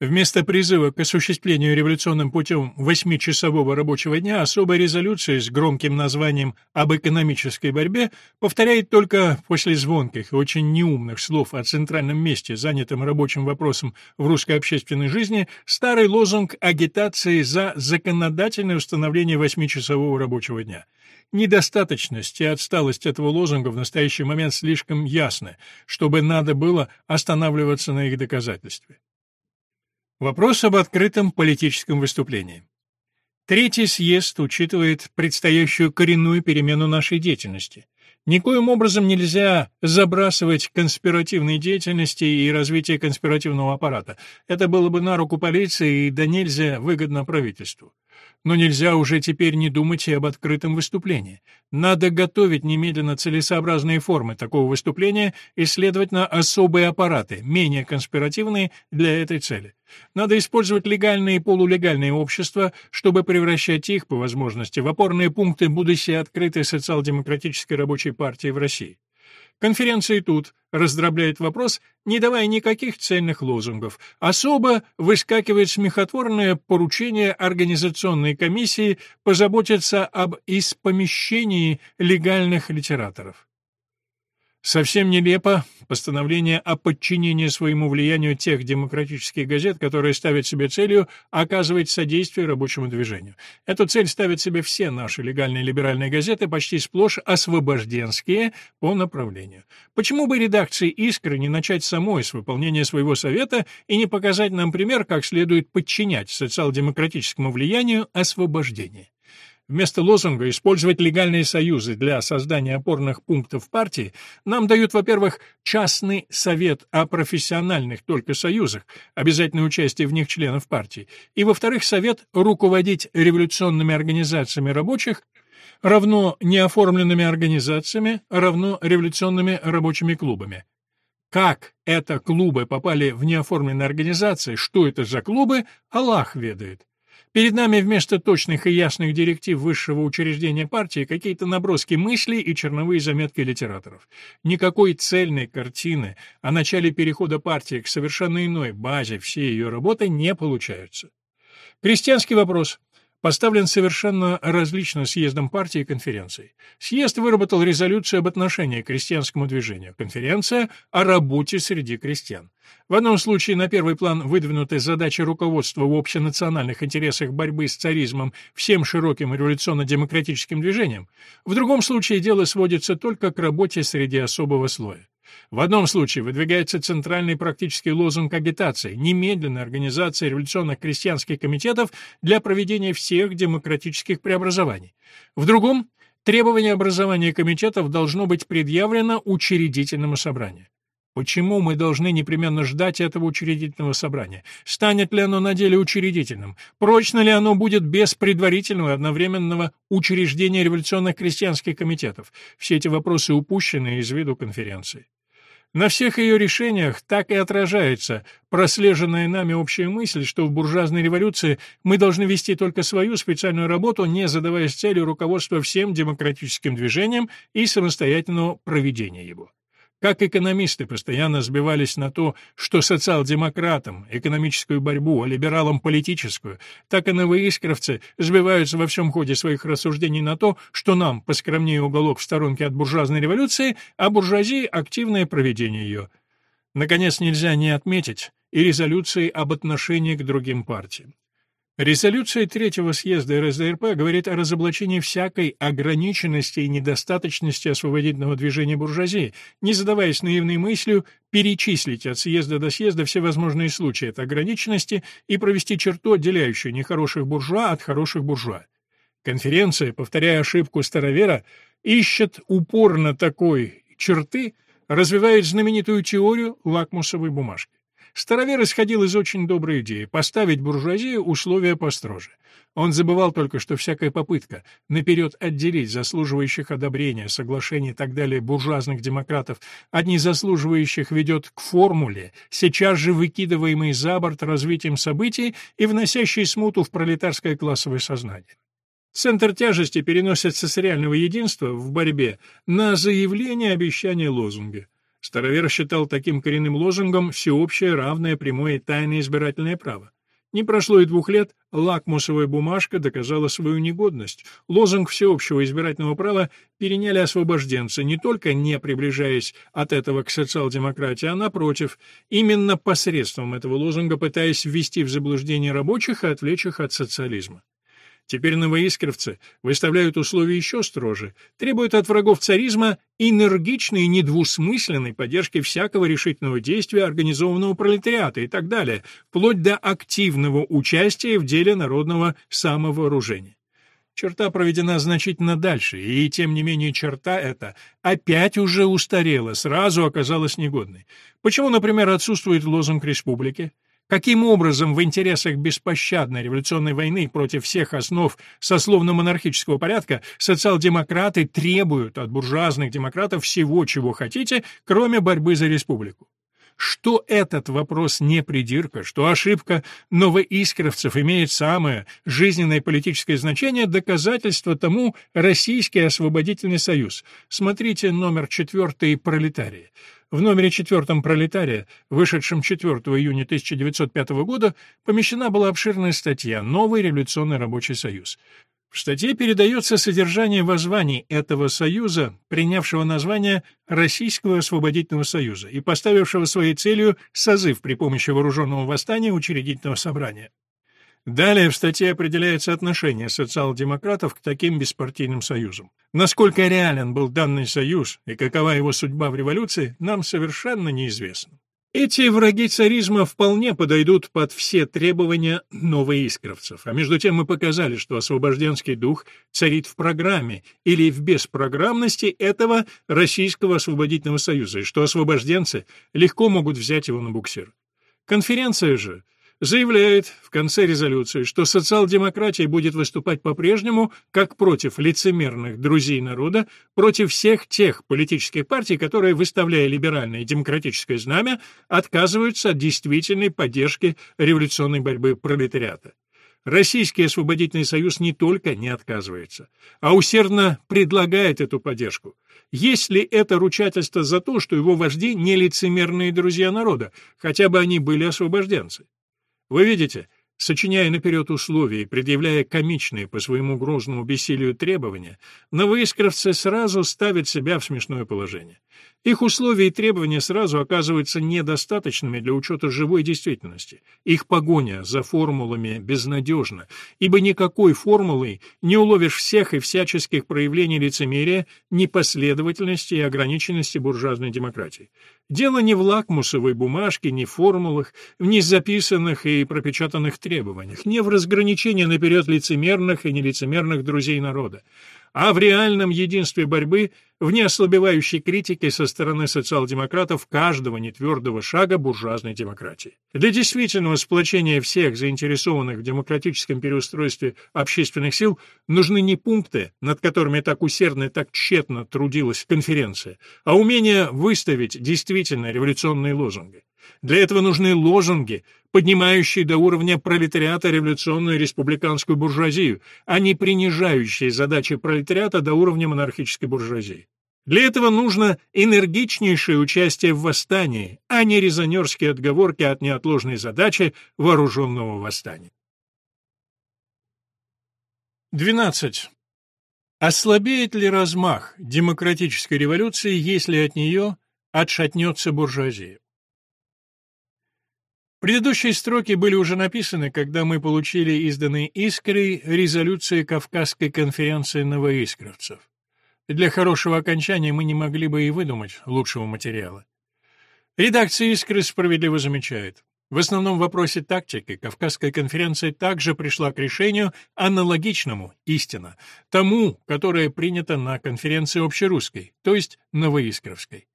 Вместо призыва к осуществлению революционным путем восьмичасового рабочего дня особая резолюция с громким названием «Об экономической борьбе» повторяет только после звонких и очень неумных слов о центральном месте, занятом рабочим вопросом в русской общественной жизни, старый лозунг агитации за законодательное установление восьмичасового рабочего дня. Недостаточность и отсталость этого лозунга в настоящий момент слишком ясны, чтобы надо было останавливаться на их доказательстве. Вопрос об открытом политическом выступлении. Третий съезд учитывает предстоящую коренную перемену нашей деятельности. Никоим образом нельзя забрасывать конспиративной деятельности и развитие конспиративного аппарата. Это было бы на руку полиции и да нельзя выгодно правительству. Но нельзя уже теперь не думать и об открытом выступлении. Надо готовить немедленно целесообразные формы такого выступления и, следовательно, особые аппараты, менее конспиративные для этой цели. Надо использовать легальные и полулегальные общества, чтобы превращать их, по возможности, в опорные пункты будущей открытой социал-демократической рабочей партии в России. Конференция тут раздробляет вопрос, не давая никаких цельных лозунгов. Особо выскакивает смехотворное поручение организационной комиссии позаботиться об испомещении легальных литераторов. Совсем нелепо постановление о подчинении своему влиянию тех демократических газет, которые ставят себе целью оказывать содействие рабочему движению. Эту цель ставят себе все наши легальные либеральные газеты, почти сплошь освобожденские по направлению. Почему бы редакции «Искры» не начать самой с выполнения своего совета и не показать нам пример, как следует подчинять социал-демократическому влиянию освобождение? Вместо лозунга использовать легальные союзы для создания опорных пунктов партии нам дают, во-первых, частный совет о профессиональных только союзах, обязательное участие в них членов партии, и, во-вторых, совет руководить революционными организациями рабочих равно неоформленными организациями, равно революционными рабочими клубами. Как это клубы попали в неоформленные организации, что это за клубы, Аллах ведает. Перед нами вместо точных и ясных директив высшего учреждения партии какие-то наброски мыслей и черновые заметки литераторов. Никакой цельной картины о начале перехода партии к совершенно иной базе всей ее работы не получается. Крестьянский вопрос. Поставлен совершенно различно съездом партии и конференцией. Съезд выработал резолюцию об отношении к крестьянскому движению, конференция — о работе среди крестьян. В одном случае на первый план выдвинуты задачи руководства в общенациональных интересах борьбы с царизмом всем широким революционно-демократическим движением, в другом случае дело сводится только к работе среди особого слоя. В одном случае выдвигается центральный практический лозунг агитации – немедленная организация революционных крестьянских комитетов для проведения всех демократических преобразований. В другом – требование образования комитетов должно быть предъявлено учредительному собранию. Почему мы должны непременно ждать этого учредительного собрания? Станет ли оно на деле учредительным? Прочно ли оно будет без предварительного одновременного учреждения революционных крестьянских комитетов? Все эти вопросы упущены из виду конференции. На всех ее решениях так и отражается прослеженная нами общая мысль, что в буржуазной революции мы должны вести только свою специальную работу, не задаваясь целью руководства всем демократическим движением и самостоятельного проведения его. Как экономисты постоянно сбивались на то, что социал-демократам — экономическую борьбу, а либералам — политическую, так и новоискровцы сбиваются во всем ходе своих рассуждений на то, что нам поскромнее уголок в сторонке от буржуазной революции, а буржуазии — активное проведение ее. Наконец, нельзя не отметить и резолюции об отношении к другим партиям. Резолюция Третьего съезда РСДРП говорит о разоблачении всякой ограниченности и недостаточности освободительного движения буржуазии, не задаваясь наивной мыслью перечислить от съезда до съезда все возможные случаи этой ограниченности и провести черту, отделяющую нехороших буржуа от хороших буржуа. Конференция, повторяя ошибку старовера, ищет упорно такой черты, развивает знаменитую теорию лакмусовой бумажки. Старовер исходил из очень доброй идеи — поставить буржуазии условия построже. Он забывал только, что всякая попытка наперед отделить заслуживающих одобрения, соглашений и так далее буржуазных демократов от незаслуживающих ведет к формуле, сейчас же выкидываемой за борт развитием событий и вносящей смуту в пролетарское классовое сознание. Центр тяжести переносится с реального единства в борьбе на заявление, обещание, лозунга. Старовер считал таким коренным лозунгом всеобщее, равное, прямое и тайное избирательное право. Не прошло и двух лет, лакмусовая бумажка доказала свою негодность. Лозунг всеобщего избирательного права переняли освобожденцы, не только не приближаясь от этого к социал-демократии, а напротив, именно посредством этого лозунга пытаясь ввести в заблуждение рабочих и отвлечь их от социализма. Теперь новоискровцы выставляют условия еще строже, требуют от врагов царизма энергичной и недвусмысленной поддержки всякого решительного действия организованного пролетариата и так далее, вплоть до активного участия в деле народного самовооружения. Черта проведена значительно дальше, и тем не менее черта эта опять уже устарела, сразу оказалась негодной. Почему, например, отсутствует лозунг республики? Каким образом в интересах беспощадной революционной войны против всех основ сословно-монархического порядка социал-демократы требуют от буржуазных демократов всего, чего хотите, кроме борьбы за республику? Что этот вопрос не придирка, что ошибка новоискровцев имеет самое жизненное политическое значение, доказательство тому Российский освободительный союз. Смотрите номер четвертый «Пролетарии». В номере четвертом «Пролетария», вышедшем 4 июня 1905 года, помещена была обширная статья «Новый революционный рабочий союз». В статье передается содержание воззваний этого союза, принявшего название Российского освободительного союза и поставившего своей целью созыв при помощи вооруженного восстания учредительного собрания. Далее в статье определяется отношение социал-демократов к таким беспартийным союзам. Насколько реален был данный союз и какова его судьба в революции, нам совершенно неизвестно. Эти враги царизма вполне подойдут под все требования новоискровцев, а между тем мы показали, что освобожденский дух царит в программе или в беспрограммности этого Российского освободительного союза, и что освобожденцы легко могут взять его на буксир. Конференция же — заявляет в конце резолюции, что социал-демократия будет выступать по-прежнему как против лицемерных друзей народа, против всех тех политических партий, которые, выставляя либеральное и демократическое знамя, отказываются от действительной поддержки революционной борьбы пролетариата. Российский освободительный союз не только не отказывается, а усердно предлагает эту поддержку. Есть ли это ручательство за то, что его вожди не лицемерные друзья народа, хотя бы они были освобожденцы? Вы видите, Сочиняя наперед условия и предъявляя комичные по своему грозному бессилию требования, новоискровцы сразу ставят себя в смешное положение. Их условия и требования сразу оказываются недостаточными для учета живой действительности. Их погоня за формулами безнадежна, ибо никакой формулой не уловишь всех и всяческих проявлений лицемерия, непоследовательности и ограниченности буржуазной демократии. Дело не в лакмусовой бумажке, не в формулах, в незаписанных и пропечатанных требованиях, не в разграничении наперед лицемерных и нелицемерных друзей народа а в реальном единстве борьбы, в неослабевающей критике со стороны социал-демократов каждого нетвердого шага буржуазной демократии. Для действительного сплочения всех заинтересованных в демократическом переустройстве общественных сил нужны не пункты, над которыми так усердно и так тщетно трудилась конференция, а умение выставить действительно революционные лозунги. Для этого нужны лозунги, поднимающие до уровня пролетариата революционную республиканскую буржуазию, а не принижающие задачи пролетариата до уровня монархической буржуазии. Для этого нужно энергичнейшее участие в восстании, а не резонерские отговорки от неотложной задачи вооруженного восстания. 12. Ослабеет ли размах демократической революции, если от нее отшатнется буржуазия? Предыдущие строки были уже написаны, когда мы получили изданные «Искрой» резолюции Кавказской конференции новоискровцев. Для хорошего окончания мы не могли бы и выдумать лучшего материала. Редакция «Искры» справедливо замечает. В основном вопросе тактики Кавказская конференция также пришла к решению аналогичному, истинно, тому, которое принято на конференции общерусской, то есть новоискровской.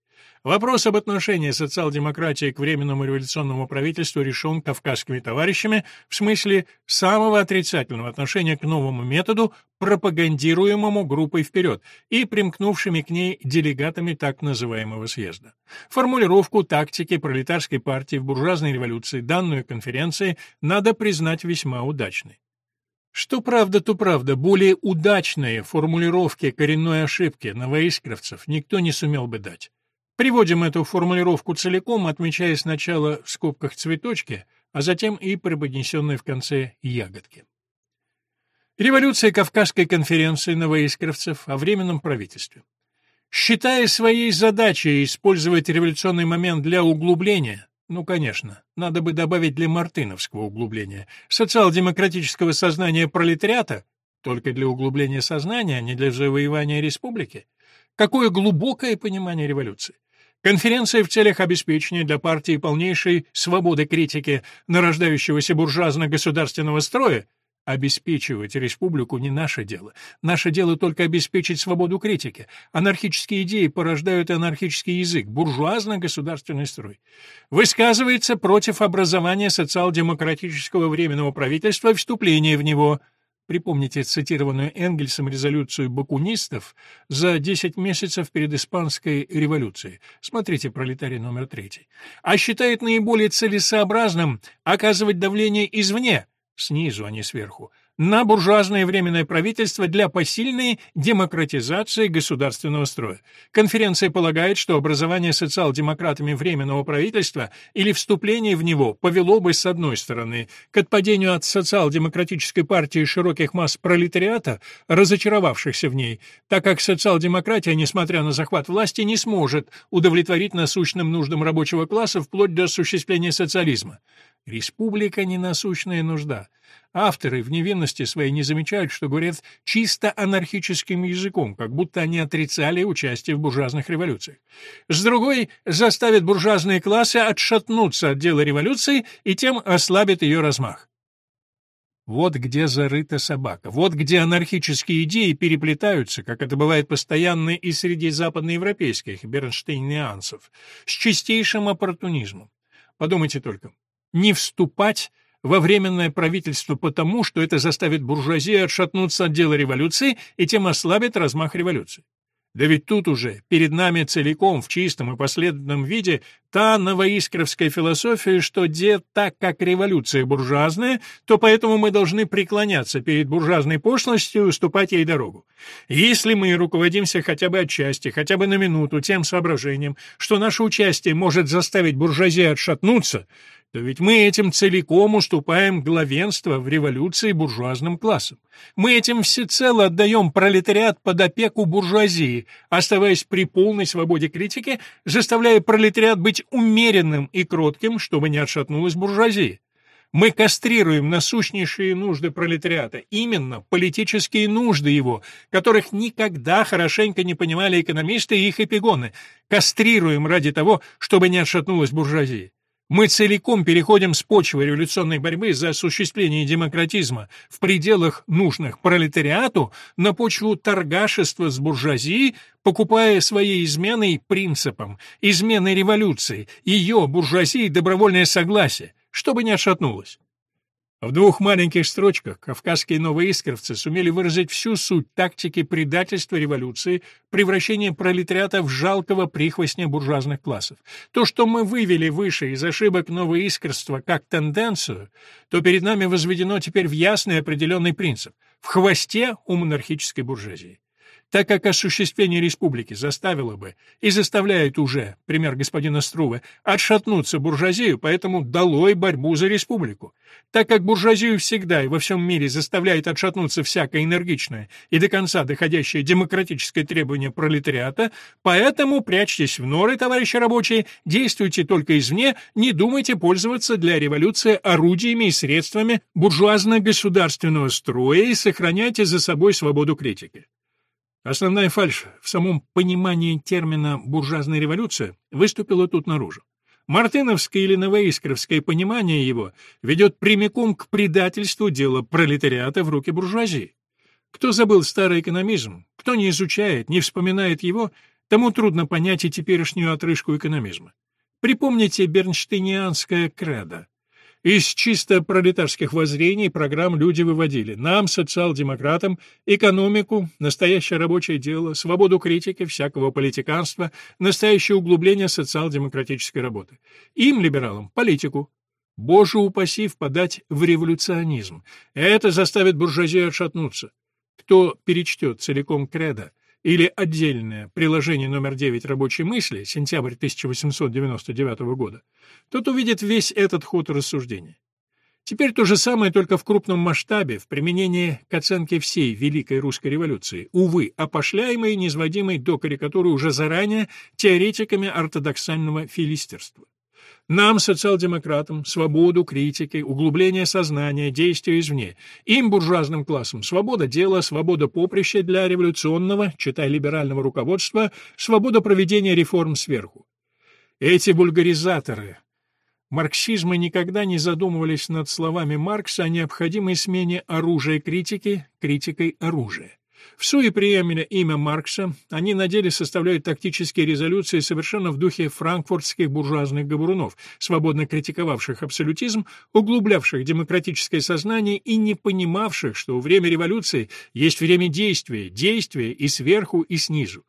Вопрос об отношении социал-демократии к Временному революционному правительству решен кавказскими товарищами в смысле самого отрицательного отношения к новому методу, пропагандируемому группой «Вперед» и примкнувшими к ней делегатами так называемого съезда. Формулировку тактики пролетарской партии в буржуазной революции данную конференции надо признать весьма удачной. Что правда, то правда, более удачные формулировки коренной ошибки новоискровцев никто не сумел бы дать. Приводим эту формулировку целиком, отмечая сначала в скобках цветочки, а затем и преподнесенные в конце ягодки. Революция Кавказской конференции новоискровцев о Временном правительстве. Считая своей задачей использовать революционный момент для углубления, ну, конечно, надо бы добавить для мартыновского углубления, социал-демократического сознания пролетариата, только для углубления сознания, а не для завоевания республики, какое глубокое понимание революции. Конференция в целях обеспечения для партии полнейшей свободы критики нарождающегося буржуазно-государственного строя Обеспечивать республику не наше дело. Наше дело только обеспечить свободу критики. Анархические идеи порождают анархический язык, буржуазно-государственный строй. Высказывается против образования социал-демократического временного правительства и вступления в него – Припомните цитированную Энгельсом резолюцию бакунистов за 10 месяцев перед Испанской революцией. Смотрите пролетарий номер 3. А считает наиболее целесообразным оказывать давление извне, снизу, а не сверху, на буржуазное временное правительство для посильной демократизации государственного строя. Конференция полагает, что образование социал-демократами временного правительства или вступление в него повело бы, с одной стороны, к отпадению от социал-демократической партии широких масс пролетариата, разочаровавшихся в ней, так как социал-демократия, несмотря на захват власти, не сможет удовлетворить насущным нуждам рабочего класса вплоть до осуществления социализма. Республика — не насущная нужда. Авторы в невинности своей не замечают, что говорят чисто анархическим языком, как будто они отрицали участие в буржуазных революциях. С другой, заставят буржуазные классы отшатнуться от дела революции и тем ослабит ее размах. Вот где зарыта собака, вот где анархические идеи переплетаются, как это бывает постоянно и среди западноевропейских бернштейнианцев, с чистейшим оппортунизмом. Подумайте только, не вступать во временное правительство потому, что это заставит буржуазию отшатнуться от дела революции и тем ослабит размах революции. Да ведь тут уже, перед нами целиком, в чистом и последовательном виде, та новоискровская философия, что де так как революция буржуазная, то поэтому мы должны преклоняться перед буржуазной пошлостью и уступать ей дорогу. Если мы руководимся хотя бы отчасти, хотя бы на минуту тем соображением, что наше участие может заставить буржуазию отшатнуться, то ведь мы этим целиком уступаем главенство в революции буржуазным классам. Мы этим всецело отдаем пролетариат под опеку буржуазии, оставаясь при полной свободе критики, заставляя пролетариат быть умеренным и кротким, чтобы не отшатнулась буржуазия. Мы кастрируем насущнейшие нужды пролетариата, именно политические нужды его, которых никогда хорошенько не понимали экономисты и их эпигоны, кастрируем ради того, чтобы не отшатнулась буржуазия. Мы целиком переходим с почвы революционной борьбы за осуществление демократизма в пределах нужных пролетариату на почву торгашества с буржуазией, покупая своей изменой принципам, изменой революции, ее, буржуазии, добровольное согласие, чтобы не отшатнулась. В двух маленьких строчках кавказские новоискровцы сумели выразить всю суть тактики предательства революции, превращения пролетариата в жалкого прихвостня буржуазных классов. То, что мы вывели выше из ошибок новоискрства как тенденцию, то перед нами возведено теперь в ясный определенный принцип — в хвосте у монархической буржуазии так как осуществление республики заставило бы и заставляет уже, пример господина Струве, отшатнуться буржуазию, поэтому долой борьбу за республику. Так как буржуазию всегда и во всем мире заставляет отшатнуться всякое энергичное и до конца доходящее демократическое требование пролетариата, поэтому прячьтесь в норы, товарищи рабочие, действуйте только извне, не думайте пользоваться для революции орудиями и средствами буржуазно-государственного строя и сохраняйте за собой свободу критики. Основная фальшь в самом понимании термина «буржуазная революция» выступила тут наружу. Мартыновское или новоискровское понимание его ведет прямиком к предательству дела пролетариата в руки буржуазии. Кто забыл старый экономизм, кто не изучает, не вспоминает его, тому трудно понять и теперешнюю отрыжку экономизма. Припомните бернштейнианское кредо. Из чисто пролетарских воззрений программ люди выводили нам, социал-демократам, экономику, настоящее рабочее дело, свободу критики, всякого политиканства, настоящее углубление социал-демократической работы. Им, либералам, политику. Боже упаси впадать в революционизм. Это заставит буржуазию отшатнуться. Кто перечтет целиком кредо, или отдельное приложение номер 9 рабочей мысли, сентябрь 1899 года, тот увидит весь этот ход рассуждения. Теперь то же самое, только в крупном масштабе, в применении к оценке всей Великой Русской революции, увы, опошляемой и низводимой до карикатуры уже заранее теоретиками ортодоксального филистерства. Нам, социал-демократам, свободу критики, углубление сознания, действия извне. Им, буржуазным классам, свобода дела, свобода поприща для революционного, читай либерального руководства, свобода проведения реформ сверху. Эти бульгаризаторы марксизма никогда не задумывались над словами Маркса о необходимой смене оружия критики критикой оружия. В суе приемля имя Маркса они на деле составляют тактические резолюции совершенно в духе франкфуртских буржуазных говорунов, свободно критиковавших абсолютизм, углублявших демократическое сознание и не понимавших, что время революции есть время действия, действия и сверху, и снизу.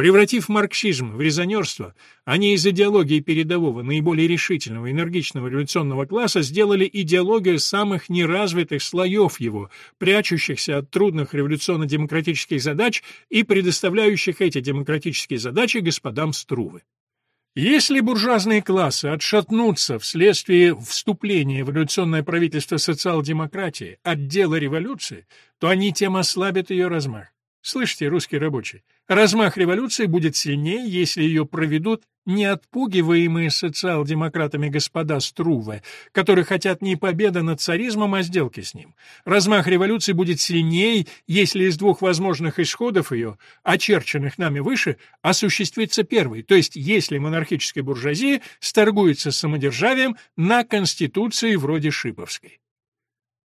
Превратив марксизм в резонерство, они из идеологии передового, наиболее решительного, энергичного революционного класса сделали идеологию самых неразвитых слоев его, прячущихся от трудных революционно-демократических задач и предоставляющих эти демократические задачи господам Струвы. Если буржуазные классы отшатнутся вследствие вступления в революционное правительство социал-демократии от дела революции, то они тем ослабят ее размах. Слышите, русский рабочий, размах революции будет сильнее, если ее проведут не отпугиваемые социал-демократами господа Струве, которые хотят не победы над царизмом, а сделки с ним. Размах революции будет сильнее, если из двух возможных исходов ее, очерченных нами выше, осуществится первый, то есть если монархическая буржуазия сторгуется с самодержавием на конституции вроде Шиповской.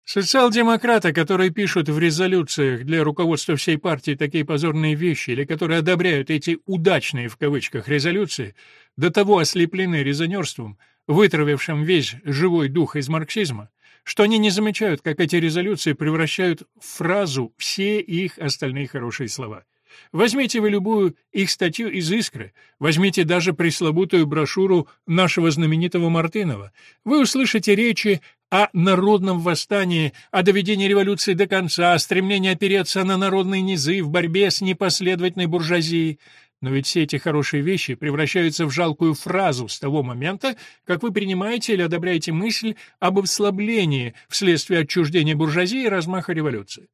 Социал-демократы, которые пишут в резолюциях для руководства всей партии такие позорные вещи или которые одобряют эти «удачные» в кавычках резолюции, до того ослеплены резонерством, вытравившим весь живой дух из марксизма, что они не замечают, как эти резолюции превращают в фразу все их остальные хорошие слова. Возьмите вы любую их статью из «Искры», возьмите даже пресловутую брошюру нашего знаменитого Мартынова. Вы услышите речи о народном восстании, о доведении революции до конца, о стремлении опереться на народные низы в борьбе с непоследовательной буржуазией. Но ведь все эти хорошие вещи превращаются в жалкую фразу с того момента, как вы принимаете или одобряете мысль об ослаблении вследствие отчуждения буржуазии и размаха революции.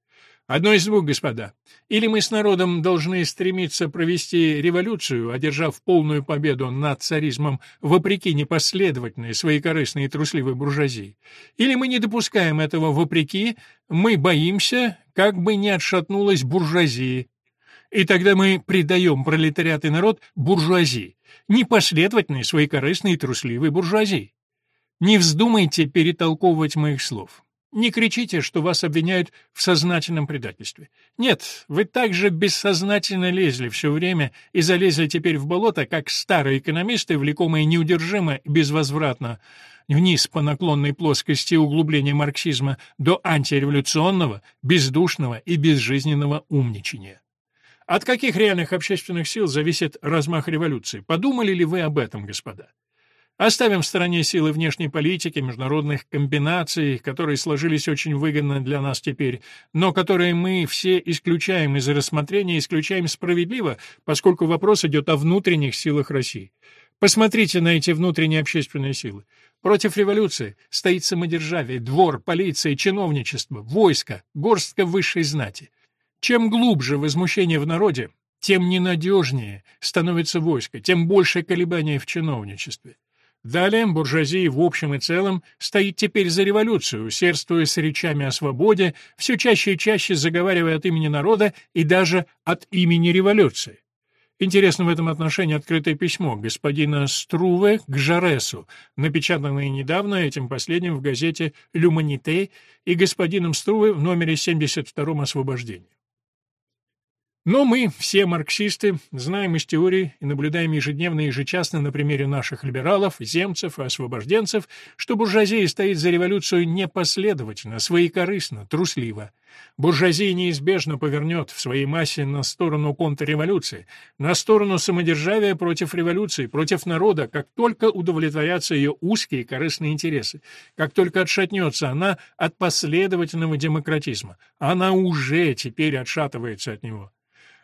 Одно из двух, господа. Или мы с народом должны стремиться провести революцию, одержав полную победу над царизмом вопреки непоследовательной, своекорыстной и трусливой буржуазии. Или мы не допускаем этого вопреки, мы боимся, как бы не отшатнулась буржуазия. И тогда мы предаем пролетариат и народ буржуазии, непоследовательной, своекорыстной и трусливой буржуазии. Не вздумайте перетолковывать моих слов. Не кричите, что вас обвиняют в сознательном предательстве. Нет, вы также бессознательно лезли все время и залезли теперь в болото, как старые экономисты, влекомые неудержимо и безвозвратно вниз по наклонной плоскости углубления марксизма до антиреволюционного, бездушного и безжизненного умничания. От каких реальных общественных сил зависит размах революции? Подумали ли вы об этом, господа? Оставим в стороне силы внешней политики, международных комбинаций, которые сложились очень выгодно для нас теперь, но которые мы все исключаем из рассмотрения, исключаем справедливо, поскольку вопрос идет о внутренних силах России. Посмотрите на эти внутренние общественные силы. Против революции стоит самодержавие, двор, полиция, чиновничество, войско, горстка высшей знати. Чем глубже возмущение в народе, тем ненадежнее становится войско, тем больше колебания в чиновничестве. Далее буржуазия в общем и целом стоит теперь за революцию, усердствуя с речами о свободе, все чаще и чаще заговаривая от имени народа и даже от имени революции. Интересно в этом отношении открытое письмо господина Струве к Жаресу, напечатанное недавно этим последним в газете «Люманите» и господином Струве в номере 72 «Освобождение». Но мы, все марксисты, знаем из теории и наблюдаем ежедневно и ежечасно на примере наших либералов, земцев и освобожденцев, что буржуазия стоит за революцию непоследовательно, своекорыстно, трусливо. Буржуазия неизбежно повернет в своей массе на сторону контрреволюции, на сторону самодержавия против революции, против народа, как только удовлетворятся ее узкие корыстные интересы, как только отшатнется она от последовательного демократизма. Она уже теперь отшатывается от него.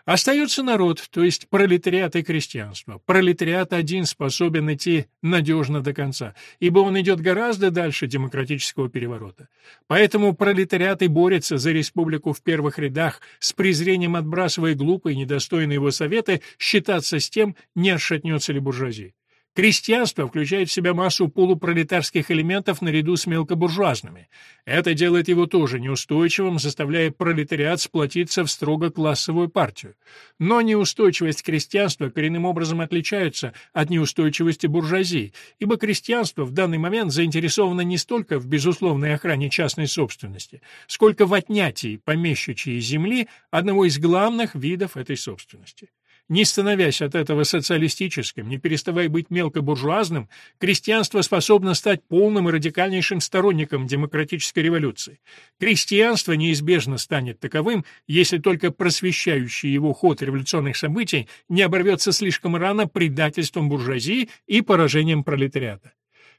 Остается народ, то есть пролетариат и крестьянство. Пролетариат один способен идти надежно до конца, ибо он идет гораздо дальше демократического переворота. Поэтому пролетариат и борется за республику в первых рядах, с презрением отбрасывая глупые, недостойные его советы, считаться с тем, не отшатнется ли буржуазия. Крестьянство включает в себя массу полупролетарских элементов наряду с мелкобуржуазными. Это делает его тоже неустойчивым, заставляя пролетариат сплотиться в строго классовую партию. Но неустойчивость крестьянства коренным образом отличается от неустойчивости буржуазии, ибо крестьянство в данный момент заинтересовано не столько в безусловной охране частной собственности, сколько в отнятии помещичьей земли одного из главных видов этой собственности. Не становясь от этого социалистическим, не переставая быть мелкобуржуазным, крестьянство способно стать полным и радикальнейшим сторонником демократической революции. Крестьянство неизбежно станет таковым, если только просвещающий его ход революционных событий не оборвется слишком рано предательством буржуазии и поражением пролетариата.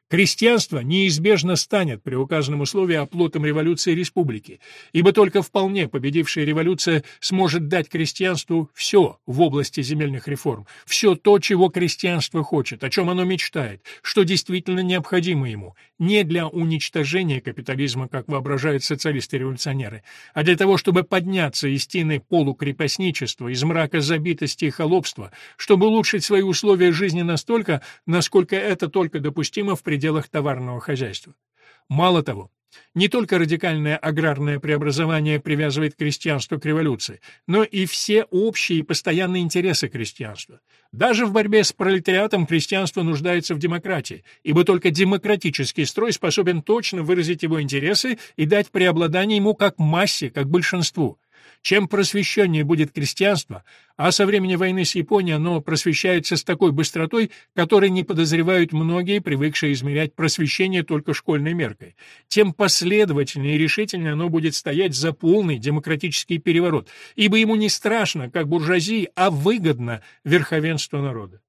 Крестьянство неизбежно станет при указанном условии оплотом революции республики, ибо только вполне победившая революция сможет дать крестьянству все в области земельных реформ, все то, чего крестьянство хочет, о чем оно мечтает, что действительно необходимо ему, не для уничтожения капитализма, как воображают социалисты-революционеры, а для того, чтобы подняться из тины полукрепостничества, из мрака забитости и холопства, чтобы улучшить свои условия жизни настолько, насколько это только допустимо в пределах товарного хозяйства. Мало того, не только радикальное аграрное преобразование привязывает крестьянство к революции, но и все общие и постоянные интересы крестьянства. Даже в борьбе с пролетариатом крестьянство нуждается в демократии, ибо только демократический строй способен точно выразить его интересы и дать преобладание ему как массе, как большинству. Чем просвещеннее будет крестьянство, а со времени войны с Японией оно просвещается с такой быстротой, которой не подозревают многие, привыкшие измерять просвещение только школьной меркой, тем последовательнее и решительнее оно будет стоять за полный демократический переворот, ибо ему не страшно, как буржуазии, а выгодно верховенство народа.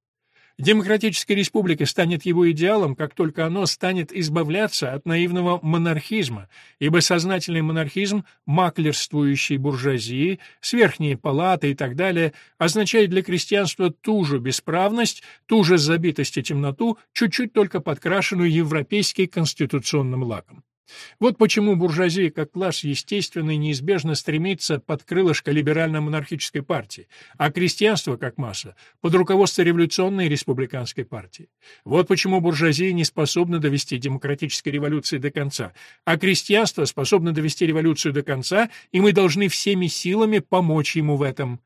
Демократическая республика станет его идеалом, как только оно станет избавляться от наивного монархизма, ибо сознательный монархизм, маклерствующий буржуазии, сверхние палаты и так далее, означает для крестьянства ту же бесправность, ту же забитость и темноту, чуть-чуть только подкрашенную европейский конституционным лаком. Вот почему буржуазия как класс естественно и неизбежно стремится под крылышко либерально-монархической партии, а крестьянство как масса под руководство революционной республиканской партии. Вот почему буржуазия не способна довести демократической революции до конца, а крестьянство способно довести революцию до конца, и мы должны всеми силами помочь ему в этом.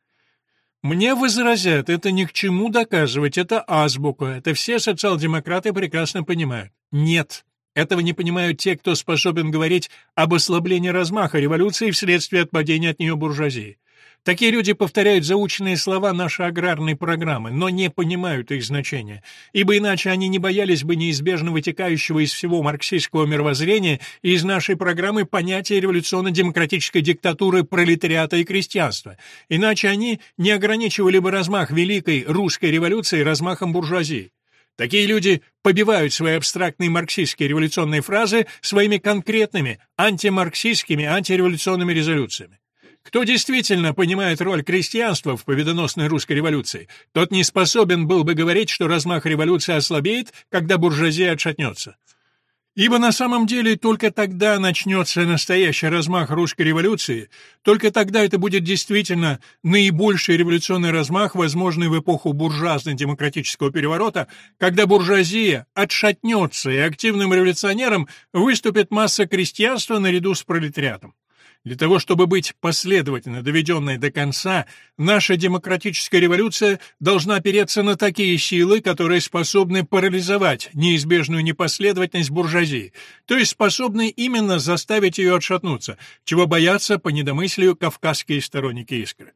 Мне возразят, это ни к чему доказывать, это азбука, это все социал-демократы прекрасно понимают. Нет. Этого не понимают те, кто способен говорить об ослаблении размаха революции вследствие отпадения от нее буржуазии. Такие люди повторяют заученные слова нашей аграрной программы, но не понимают их значения, ибо иначе они не боялись бы неизбежно вытекающего из всего марксистского мировоззрения и из нашей программы понятия революционно-демократической диктатуры пролетариата и крестьянства. Иначе они не ограничивали бы размах великой русской революции размахом буржуазии. Такие люди побивают свои абстрактные марксистские революционные фразы своими конкретными антимарксистскими антиреволюционными резолюциями. Кто действительно понимает роль крестьянства в победоносной русской революции, тот не способен был бы говорить, что размах революции ослабеет, когда буржуазия отшатнется. Ибо на самом деле только тогда начнется настоящий размах русской революции, только тогда это будет действительно наибольший революционный размах, возможный в эпоху буржуазно-демократического переворота, когда буржуазия отшатнется и активным революционером выступит масса крестьянства наряду с пролетариатом. Для того, чтобы быть последовательно доведенной до конца, наша демократическая революция должна опереться на такие силы, которые способны парализовать неизбежную непоследовательность буржуазии, то есть способны именно заставить ее отшатнуться, чего боятся по недомыслию кавказские сторонники «Искры».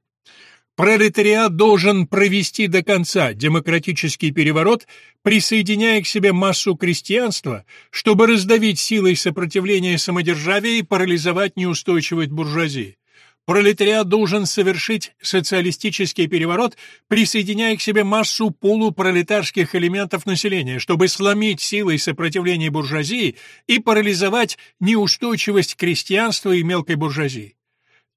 Пролетариат должен провести до конца демократический переворот, присоединяя к себе массу крестьянства, чтобы раздавить силой сопротивления самодержавия и парализовать неустойчивость буржуазии. Пролетариат должен совершить социалистический переворот, присоединяя к себе массу полупролетарских элементов населения, чтобы сломить силой сопротивления буржуазии и парализовать неустойчивость крестьянства и мелкой буржуазии.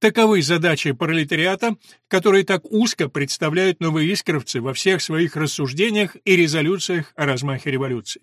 Таковы задачи пролетариата, которые так узко представляют новые искровцы во всех своих рассуждениях и резолюциях о размахе революции.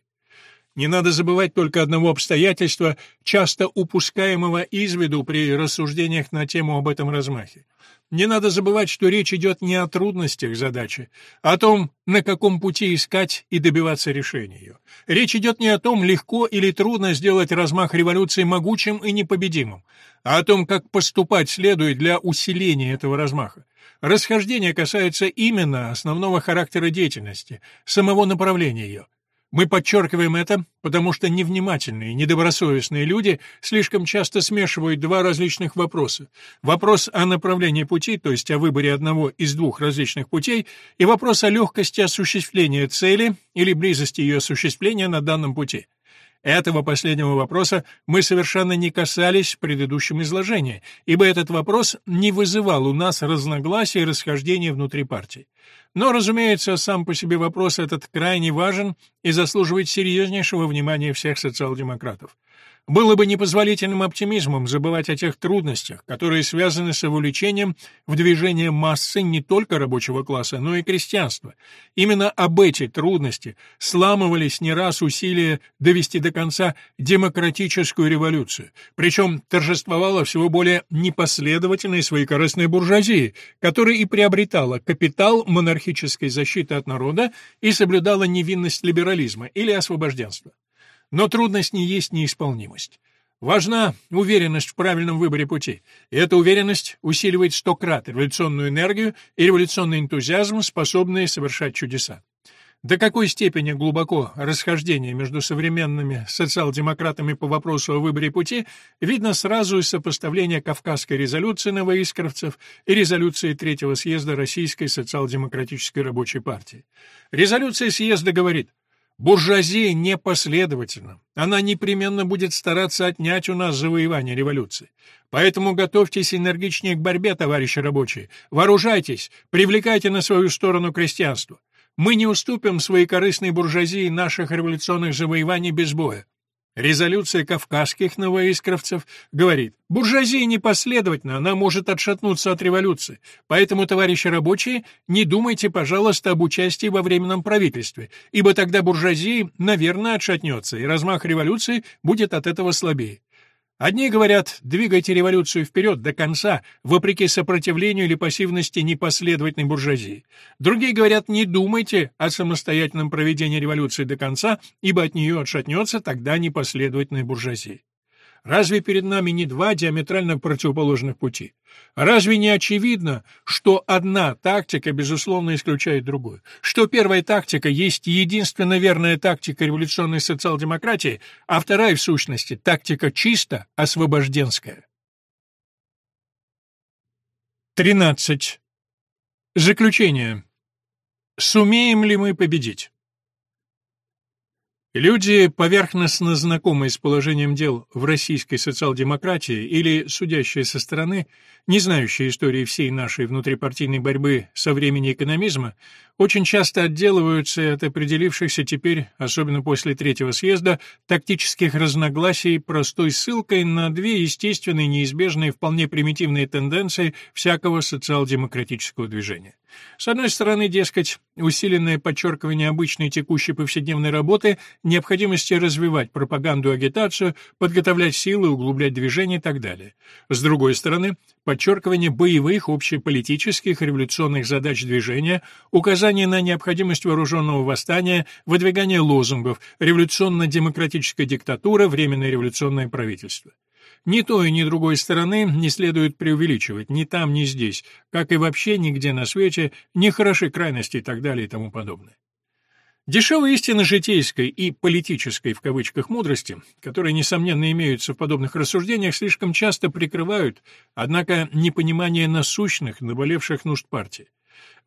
Не надо забывать только одного обстоятельства, часто упускаемого из виду при рассуждениях на тему об этом размахе. Не надо забывать, что речь идет не о трудностях задачи, а о том, на каком пути искать и добиваться решения ее. Речь идет не о том, легко или трудно сделать размах революции могучим и непобедимым, а о том, как поступать следует для усиления этого размаха. Расхождение касается именно основного характера деятельности, самого направления ее. Мы подчеркиваем это, потому что невнимательные, недобросовестные люди слишком часто смешивают два различных вопроса. Вопрос о направлении пути, то есть о выборе одного из двух различных путей, и вопрос о легкости осуществления цели или близости ее осуществления на данном пути. Этого последнего вопроса мы совершенно не касались в предыдущем изложении, ибо этот вопрос не вызывал у нас разногласий и расхождений внутри партии. Но, разумеется, сам по себе вопрос этот крайне важен и заслуживает серьезнейшего внимания всех социал-демократов. Было бы непозволительным оптимизмом забывать о тех трудностях, которые связаны с вовлечением в движение массы не только рабочего класса, но и крестьянства. Именно об эти трудности сламывались не раз усилия довести до конца демократическую революцию, причем торжествовала всего более непоследовательной своей корыстной буржуазии, которая и приобретала капитал монархической защиты от народа и соблюдала невинность либерализма или освобожденства. Но трудность не есть неисполнимость. Важна уверенность в правильном выборе пути, и эта уверенность усиливает сто крат революционную энергию и революционный энтузиазм, способные совершать чудеса. До какой степени глубоко расхождение между современными социал-демократами по вопросу о выборе пути видно сразу из сопоставления Кавказской резолюции новоискровцев и резолюции Третьего съезда Российской социал-демократической рабочей партии. Резолюция съезда говорит Буржуазия непоследовательна. Она непременно будет стараться отнять у нас завоевание революции. Поэтому готовьтесь энергичнее к борьбе, товарищи рабочие. Вооружайтесь, привлекайте на свою сторону крестьянство. Мы не уступим своей корыстной буржуазии наших революционных завоеваний без боя. Резолюция кавказских новоискровцев говорит, буржуазия непоследовательна, она может отшатнуться от революции. Поэтому, товарищи рабочие, не думайте, пожалуйста, об участии во временном правительстве, ибо тогда буржуазия, наверное, отшатнется, и размах революции будет от этого слабее. Одни говорят, двигайте революцию вперед до конца, вопреки сопротивлению или пассивности непоследовательной буржуазии. Другие говорят, не думайте о самостоятельном проведении революции до конца, ибо от нее отшатнется тогда непоследовательная буржуазия. Разве перед нами не два диаметрально противоположных пути? Разве не очевидно, что одна тактика, безусловно, исключает другую? Что первая тактика есть единственно верная тактика революционной социал-демократии, а вторая, в сущности, тактика чисто освобожденская? 13. Заключение. Сумеем ли мы победить? Люди, поверхностно знакомые с положением дел в российской социал-демократии или судящие со стороны, не знающие истории всей нашей внутрипартийной борьбы со времени экономизма, очень часто отделываются от определившихся теперь, особенно после третьего съезда, тактических разногласий простой ссылкой на две естественные, неизбежные, вполне примитивные тенденции всякого социал-демократического движения. С одной стороны, дескать, усиленное подчеркивание обычной текущей повседневной работы, необходимости развивать пропаганду агитацию, подготовлять силы, углублять движение и так далее. С другой стороны, подчеркивание боевых, общеполитических, революционных задач движения, указание на необходимость вооруженного восстания, выдвигание лозунгов, революционно-демократическая диктатура, временное революционное правительство. Ни той, ни другой стороны не следует преувеличивать, ни там, ни здесь, как и вообще нигде на свете, не хороши крайности и так далее и тому подобное. Дешевые истины житейской и «политической» в кавычках мудрости, которые, несомненно, имеются в подобных рассуждениях, слишком часто прикрывают, однако, непонимание насущных, наболевших нужд партии.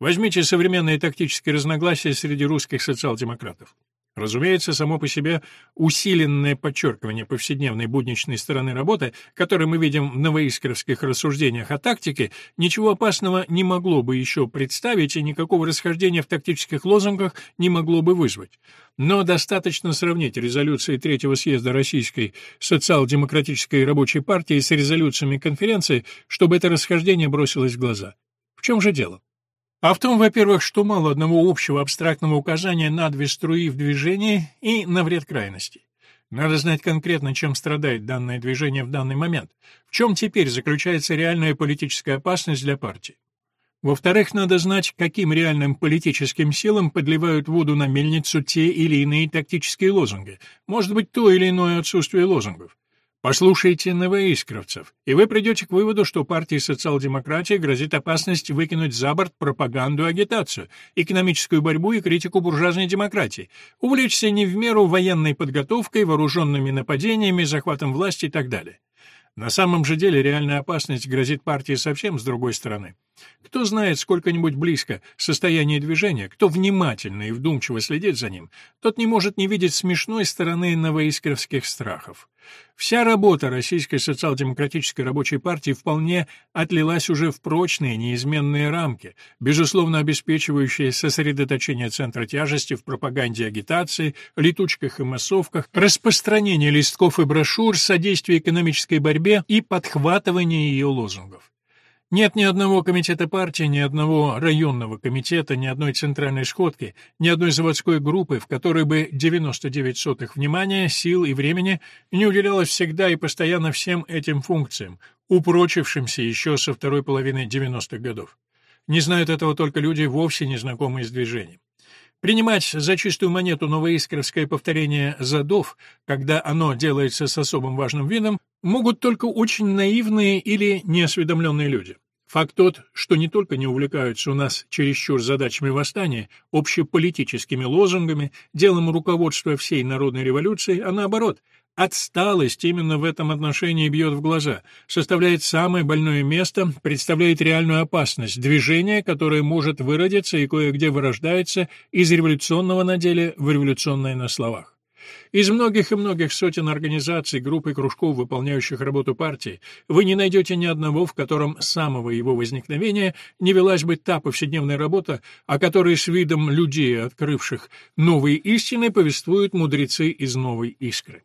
Возьмите современные тактические разногласия среди русских социал-демократов. Разумеется, само по себе усиленное подчеркивание повседневной будничной стороны работы, которое мы видим в новоискровских рассуждениях о тактике, ничего опасного не могло бы еще представить и никакого расхождения в тактических лозунгах не могло бы вызвать. Но достаточно сравнить резолюции Третьего съезда Российской социал-демократической рабочей партии с резолюциями конференции, чтобы это расхождение бросилось в глаза. В чем же дело? А в том, во-первых, что мало одного общего абстрактного указания на две струи в движении и на вред крайности. Надо знать конкретно, чем страдает данное движение в данный момент, в чем теперь заключается реальная политическая опасность для партии. Во-вторых, надо знать, каким реальным политическим силам подливают воду на мельницу те или иные тактические лозунги, может быть, то или иное отсутствие лозунгов. Послушайте новоискровцев, и вы придете к выводу, что партии социал-демократии грозит опасность выкинуть за борт пропаганду и агитацию, экономическую борьбу и критику буржуазной демократии, увлечься не в меру военной подготовкой, вооруженными нападениями, захватом власти и так далее. На самом же деле реальная опасность грозит партии совсем с другой стороны. Кто знает сколько-нибудь близко состояние движения, кто внимательно и вдумчиво следит за ним, тот не может не видеть смешной стороны новоискровских страхов. Вся работа Российской социал-демократической рабочей партии вполне отлилась уже в прочные, неизменные рамки, безусловно обеспечивающие сосредоточение центра тяжести в пропаганде агитации, летучках и массовках, распространение листков и брошюр, содействие экономической борьбе и подхватывание ее лозунгов. Нет ни одного комитета партии, ни одного районного комитета, ни одной центральной сходки, ни одной заводской группы, в которой бы 99 сотых внимания, сил и времени не уделялось всегда и постоянно всем этим функциям, упрочившимся еще со второй половины 90-х годов. Не знают этого только люди, вовсе не знакомые с движением. Принимать за чистую монету новоискровское повторение задов, когда оно делается с особым важным видом, могут только очень наивные или неосведомленные люди. Факт тот, что не только не увлекаются у нас чересчур задачами восстания, общеполитическими лозунгами, делом руководства всей народной революции, а наоборот – Отсталость именно в этом отношении бьет в глаза, составляет самое больное место, представляет реальную опасность, движение, которое может выродиться и кое-где вырождается из революционного на деле в революционное на словах. Из многих и многих сотен организаций, групп и кружков, выполняющих работу партии, вы не найдете ни одного, в котором с самого его возникновения не велась бы та повседневная работа, о которой с видом людей, открывших новые истины, повествуют мудрецы из новой искры.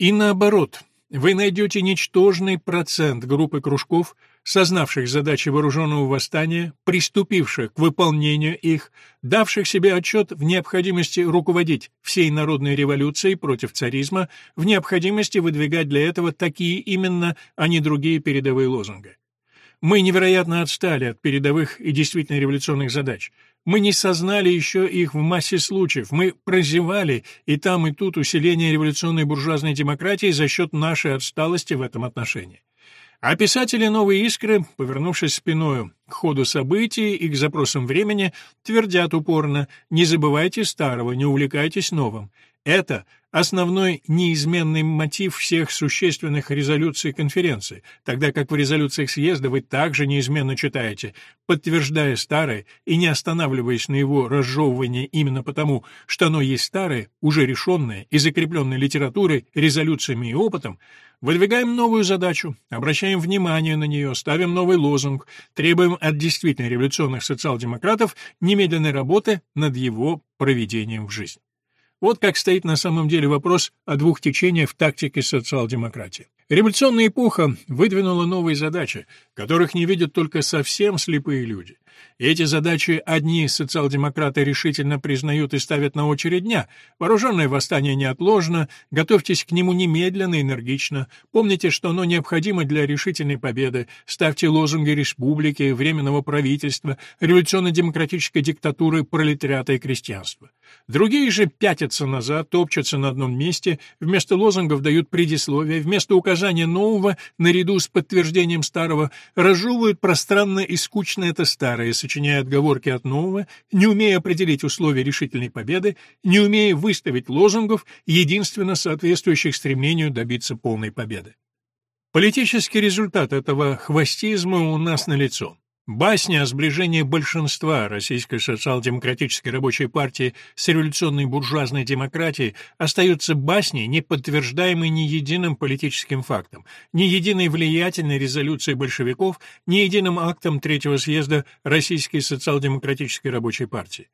И наоборот, вы найдете ничтожный процент группы кружков, сознавших задачи вооруженного восстания, приступивших к выполнению их, давших себе отчет в необходимости руководить всей народной революцией против царизма, в необходимости выдвигать для этого такие именно, а не другие передовые лозунги. Мы невероятно отстали от передовых и действительно революционных задач. Мы не сознали еще их в массе случаев. Мы прозевали и там, и тут усиление революционной буржуазной демократии за счет нашей отсталости в этом отношении. А писатели «Новой искры», повернувшись спиною к ходу событий и к запросам времени, твердят упорно «не забывайте старого, не увлекайтесь новым». Это основной неизменный мотив всех существенных резолюций конференции, тогда как в резолюциях съезда вы также неизменно читаете, подтверждая старое и не останавливаясь на его разжевывании именно потому, что оно есть старое, уже решенное и закрепленное литературой, резолюциями и опытом, выдвигаем новую задачу, обращаем внимание на нее, ставим новый лозунг, требуем от действительно революционных социал-демократов немедленной работы над его проведением в жизнь. Вот как стоит на самом деле вопрос о двух течениях в тактике социал-демократии. Революционная эпоха выдвинула новые задачи, которых не видят только совсем слепые люди. Эти задачи одни социал-демократы решительно признают и ставят на очередь дня. Вооруженное восстание неотложно, готовьтесь к нему немедленно и энергично. Помните, что оно необходимо для решительной победы. Ставьте лозунги республики, временного правительства, революционно-демократической диктатуры пролетариата и крестьянства. Другие же пятятся назад, топчутся на одном месте, вместо лозунгов дают предисловие, вместо указания нового, наряду с подтверждением старого, разжевывают пространно и скучно это старое, сочиняя отговорки от нового, не умея определить условия решительной победы, не умея выставить лозунгов, единственно соответствующих стремлению добиться полной победы. Политический результат этого хвостизма у нас налицо. Басня о сближении большинства Российской социал-демократической рабочей партии с революционной буржуазной демократией остается басней, не подтверждаемой ни единым политическим фактом, ни единой влиятельной резолюцией большевиков, ни единым актом Третьего съезда Российской социал-демократической рабочей партии.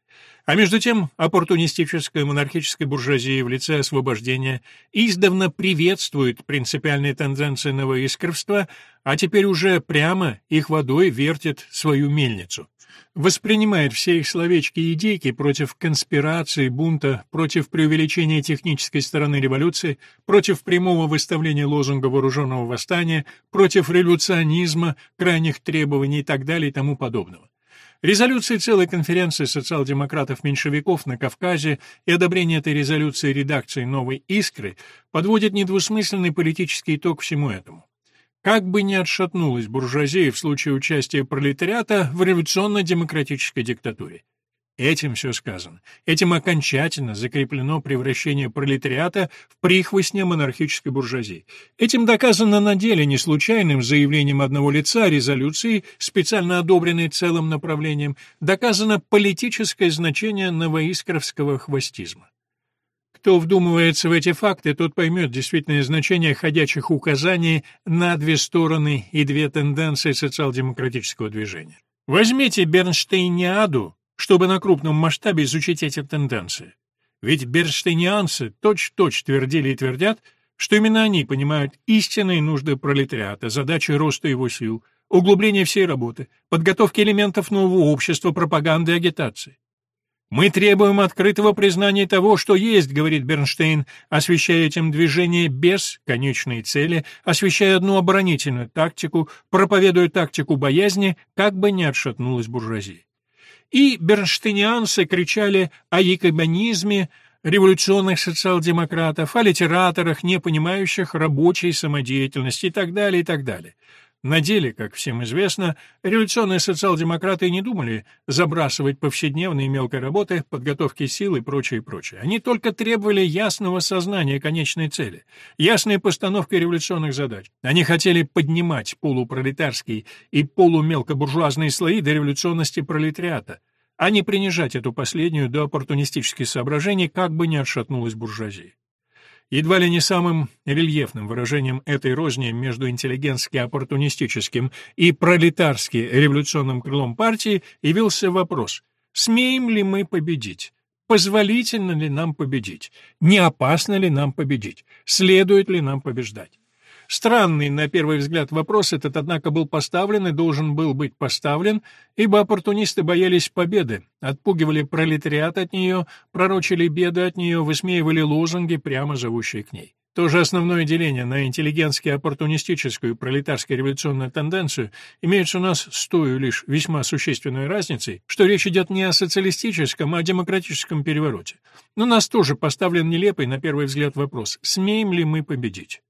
А между тем, оппортунистическая монархическая буржуазия в лице освобождения издавна приветствует принципиальные тенденции новоискровства, а теперь уже прямо их водой вертит свою мельницу. Воспринимает все их словечки и идейки против конспирации, бунта, против преувеличения технической стороны революции, против прямого выставления лозунга вооруженного восстания, против революционизма, крайних требований и так далее и тому подобного. Резолюции целой конференции социал-демократов-меньшевиков на Кавказе и одобрение этой резолюции редакции «Новой искры» подводит недвусмысленный политический итог всему этому. Как бы ни отшатнулась буржуазия в случае участия пролетариата в революционно-демократической диктатуре. Этим все сказано. Этим окончательно закреплено превращение пролетариата в прихвостня монархической буржуазии. Этим доказано на деле не случайным заявлением одного лица резолюции, специально одобренной целым направлением, доказано политическое значение новоискровского хвостизма. Кто вдумывается в эти факты, тот поймет действительное значение ходячих указаний на две стороны и две тенденции социал-демократического движения. Возьмите Бернштейниаду чтобы на крупном масштабе изучить эти тенденции. Ведь берштейнианцы точь-точь твердили и твердят, что именно они понимают истинные нужды пролетариата, задачи роста его сил, углубления всей работы, подготовки элементов нового общества, пропаганды и агитации. «Мы требуем открытого признания того, что есть», — говорит Бернштейн, освещая этим движение без конечной цели, освещая одну оборонительную тактику, проповедуя тактику боязни, как бы не отшатнулась буржуазия и бернштейнианцы кричали о якобинизме революционных социал-демократов, о литераторах, не понимающих рабочей самодеятельности и так далее, и так далее. На деле, как всем известно, революционные социал-демократы не думали забрасывать повседневные мелкой работы, подготовки сил и прочее, прочее. Они только требовали ясного сознания конечной цели, ясной постановки революционных задач. Они хотели поднимать полупролетарские и полумелкобуржуазные слои до революционности пролетариата, а не принижать эту последнюю до оппортунистических соображений, как бы ни отшатнулась буржуазия. Едва ли не самым рельефным выражением этой розни между интеллигентски-оппортунистическим и пролетарски-революционным крылом партии явился вопрос, смеем ли мы победить? Позволительно ли нам победить? Не опасно ли нам победить? Следует ли нам побеждать? Странный, на первый взгляд, вопрос этот, однако, был поставлен и должен был быть поставлен, ибо оппортунисты боялись победы, отпугивали пролетариат от нее, пророчили беды от нее, высмеивали лозунги, прямо зовущие к ней. То же основное деление на интеллигентски-оппортунистическую и пролетарско-революционную тенденцию имеется у нас с той лишь весьма существенной разницей, что речь идет не о социалистическом, а о демократическом перевороте. Но нас тоже поставлен нелепый, на первый взгляд, вопрос, смеем ли мы победить?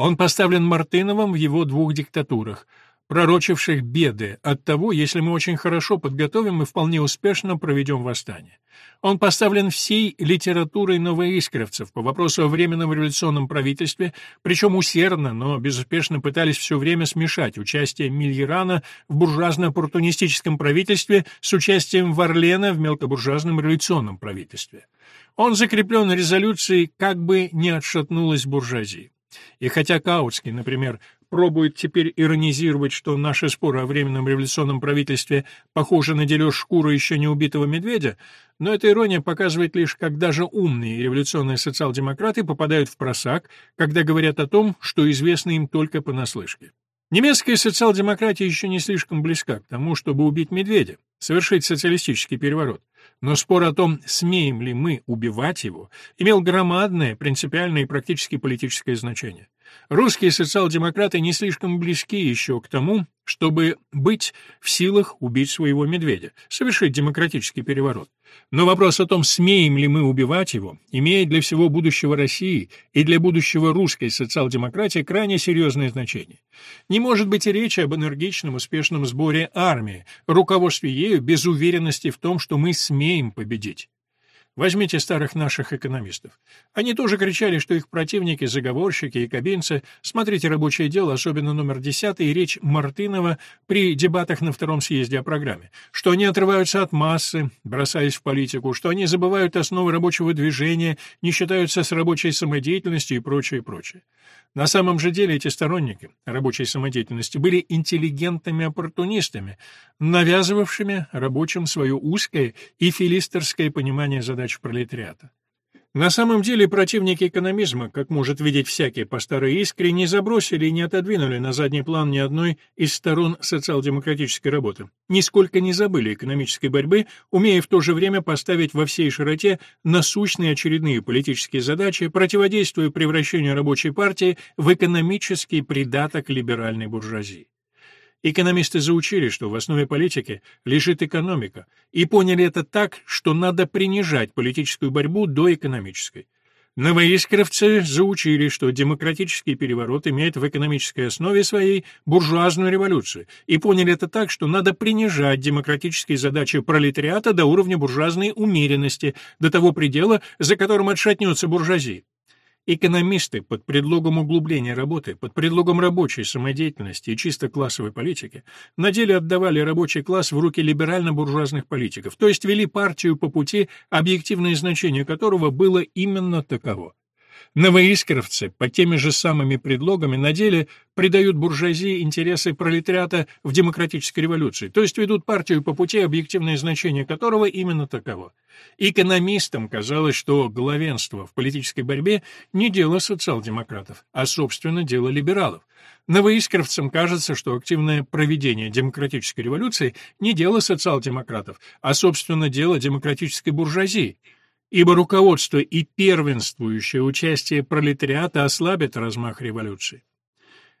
Он поставлен Мартыновым в его двух диктатурах, пророчивших беды от того, если мы очень хорошо подготовим и вполне успешно проведем восстание. Он поставлен всей литературой новоискровцев по вопросу о временном революционном правительстве, причем усердно, но безуспешно пытались все время смешать участие Мильерана в буржуазно-оппортунистическом правительстве с участием Варлена в мелкобуржуазном революционном правительстве. Он закреплен резолюцией «как бы не отшатнулась буржуазия». И хотя Каутский, например, пробует теперь иронизировать, что наши споры о временном революционном правительстве похожи на дележ шкуры еще не убитого медведя, но эта ирония показывает лишь, как даже умные революционные социал-демократы попадают в просак, когда говорят о том, что известно им только понаслышке. Немецкая социал-демократия еще не слишком близка к тому, чтобы убить медведя, совершить социалистический переворот. Но спор о том, смеем ли мы убивать его, имел громадное, принципиальное и практически политическое значение. Русские социал-демократы не слишком близки еще к тому, чтобы быть в силах убить своего медведя, совершить демократический переворот. Но вопрос о том, смеем ли мы убивать его, имеет для всего будущего России и для будущего русской социал-демократии крайне серьезное значение. Не может быть и речи об энергичном, успешном сборе армии, руководстве ею без уверенности в том, что мы смеем победить. Возьмите старых наших экономистов. Они тоже кричали, что их противники, заговорщики и кабинцы, смотрите «Рабочее дело», особенно номер 10 и речь Мартынова при дебатах на втором съезде о программе, что они отрываются от массы, бросаясь в политику, что они забывают основы рабочего движения, не считаются с рабочей самодеятельностью и прочее, прочее. На самом же деле эти сторонники рабочей самодеятельности были интеллигентами-оппортунистами, навязывавшими рабочим свое узкое и филистерское понимание задач пролетариата. На самом деле противники экономизма, как может видеть всякий по старой искре, не забросили и не отодвинули на задний план ни одной из сторон социал-демократической работы. Нисколько не забыли экономической борьбы, умея в то же время поставить во всей широте насущные очередные политические задачи, противодействуя превращению рабочей партии в экономический придаток либеральной буржуазии. Экономисты заучили, что в основе политики лежит экономика, и поняли это так, что надо принижать политическую борьбу до экономической. Новоискровцы заучили, что демократический переворот имеет в экономической основе своей буржуазную революцию, и поняли это так, что надо принижать демократические задачи пролетариата до уровня буржуазной умеренности, до того предела, за которым отшатнется буржуазия. Экономисты под предлогом углубления работы, под предлогом рабочей самодеятельности и чисто классовой политики на деле отдавали рабочий класс в руки либерально-буржуазных политиков, то есть вели партию по пути, объективное значение которого было именно таково. Новоискровцы под теми же самыми предлогами на деле придают буржуазии интересы пролетариата в демократической революции, то есть ведут партию по пути, объективное значение которого именно таково. Экономистам казалось, что главенство в политической борьбе не дело социал-демократов, а, собственно, дело либералов. Новоискровцам кажется, что активное проведение демократической революции не дело социал-демократов, а, собственно, дело демократической буржуазии – ибо руководство и первенствующее участие пролетариата ослабит размах революции.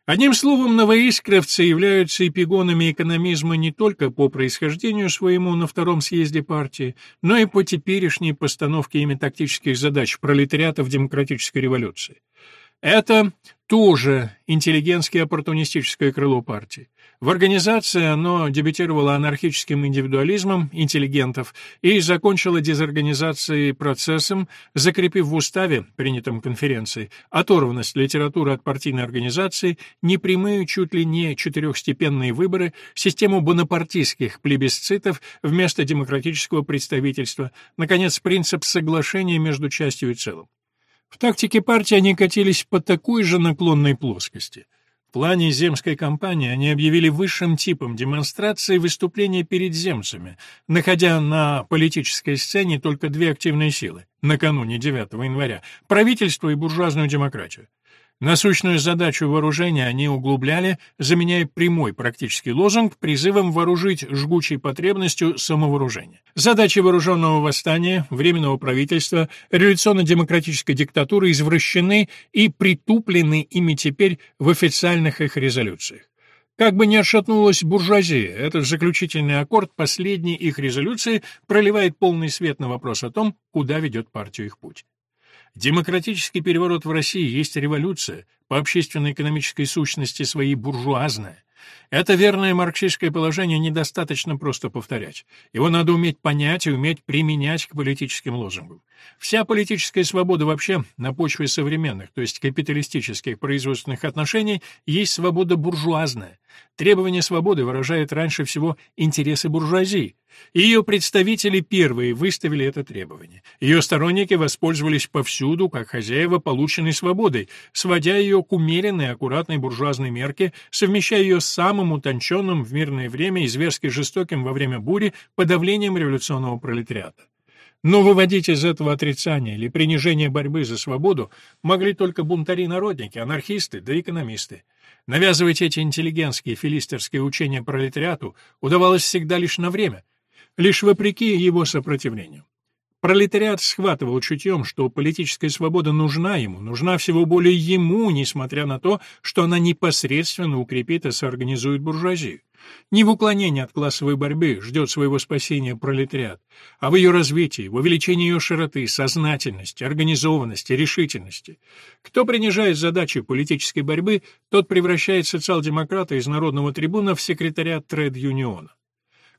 Одним словом, новоискровцы являются эпигонами экономизма не только по происхождению своему на втором съезде партии, но и по теперешней постановке ими тактических задач пролетариата в демократической революции. Это тоже интеллигентское оппортунистическое крыло партии. В организации оно дебютировало анархическим индивидуализмом интеллигентов и закончило дезорганизацией процессом, закрепив в уставе, принятом конференцией, оторванность литературы от партийной организации, непрямые, чуть ли не четырехстепенные выборы, систему бонапартийских плебисцитов вместо демократического представительства, наконец, принцип соглашения между частью и целым. В тактике партии они катились по такой же наклонной плоскости. В плане земской кампании они объявили высшим типом демонстрации выступления перед земцами, находя на политической сцене только две активные силы накануне 9 января – правительство и буржуазную демократию. Насущную задачу вооружения они углубляли, заменяя прямой практический лозунг призывом вооружить жгучей потребностью самовооружения. Задачи вооруженного восстания, Временного правительства, революционно-демократической диктатуры извращены и притуплены ими теперь в официальных их резолюциях. Как бы ни отшатнулась буржуазия, этот заключительный аккорд последней их резолюции проливает полный свет на вопрос о том, куда ведет партию их путь. Демократический переворот в России есть революция, по общественно-экономической сущности своей буржуазная. Это верное марксистское положение недостаточно просто повторять. Его надо уметь понять и уметь применять к политическим лозунгам. Вся политическая свобода вообще на почве современных, то есть капиталистических производственных отношений, есть свобода буржуазная. Требование свободы выражает раньше всего интересы буржуазии. Ее представители первые выставили это требование. Ее сторонники воспользовались повсюду, как хозяева полученной свободой, сводя ее к умеренной, аккуратной буржуазной мерке, совмещая ее с самым утонченным в мирное время и зверски жестоким во время бури подавлением революционного пролетариата. Но выводить из этого отрицания или принижения борьбы за свободу могли только бунтари-народники, анархисты да экономисты. Навязывать эти интеллигентские филистерские учения пролетариату удавалось всегда лишь на время, лишь вопреки его сопротивлению. Пролетариат схватывал чутьем, что политическая свобода нужна ему, нужна всего более ему, несмотря на то, что она непосредственно укрепит и соорганизует буржуазию. Не в уклонении от классовой борьбы ждет своего спасения пролетариат, а в ее развитии, в увеличении ее широты, сознательности, организованности, решительности. Кто принижает задачи политической борьбы, тот превращает социал-демократа из народного трибуна в секретаря тред-юниона.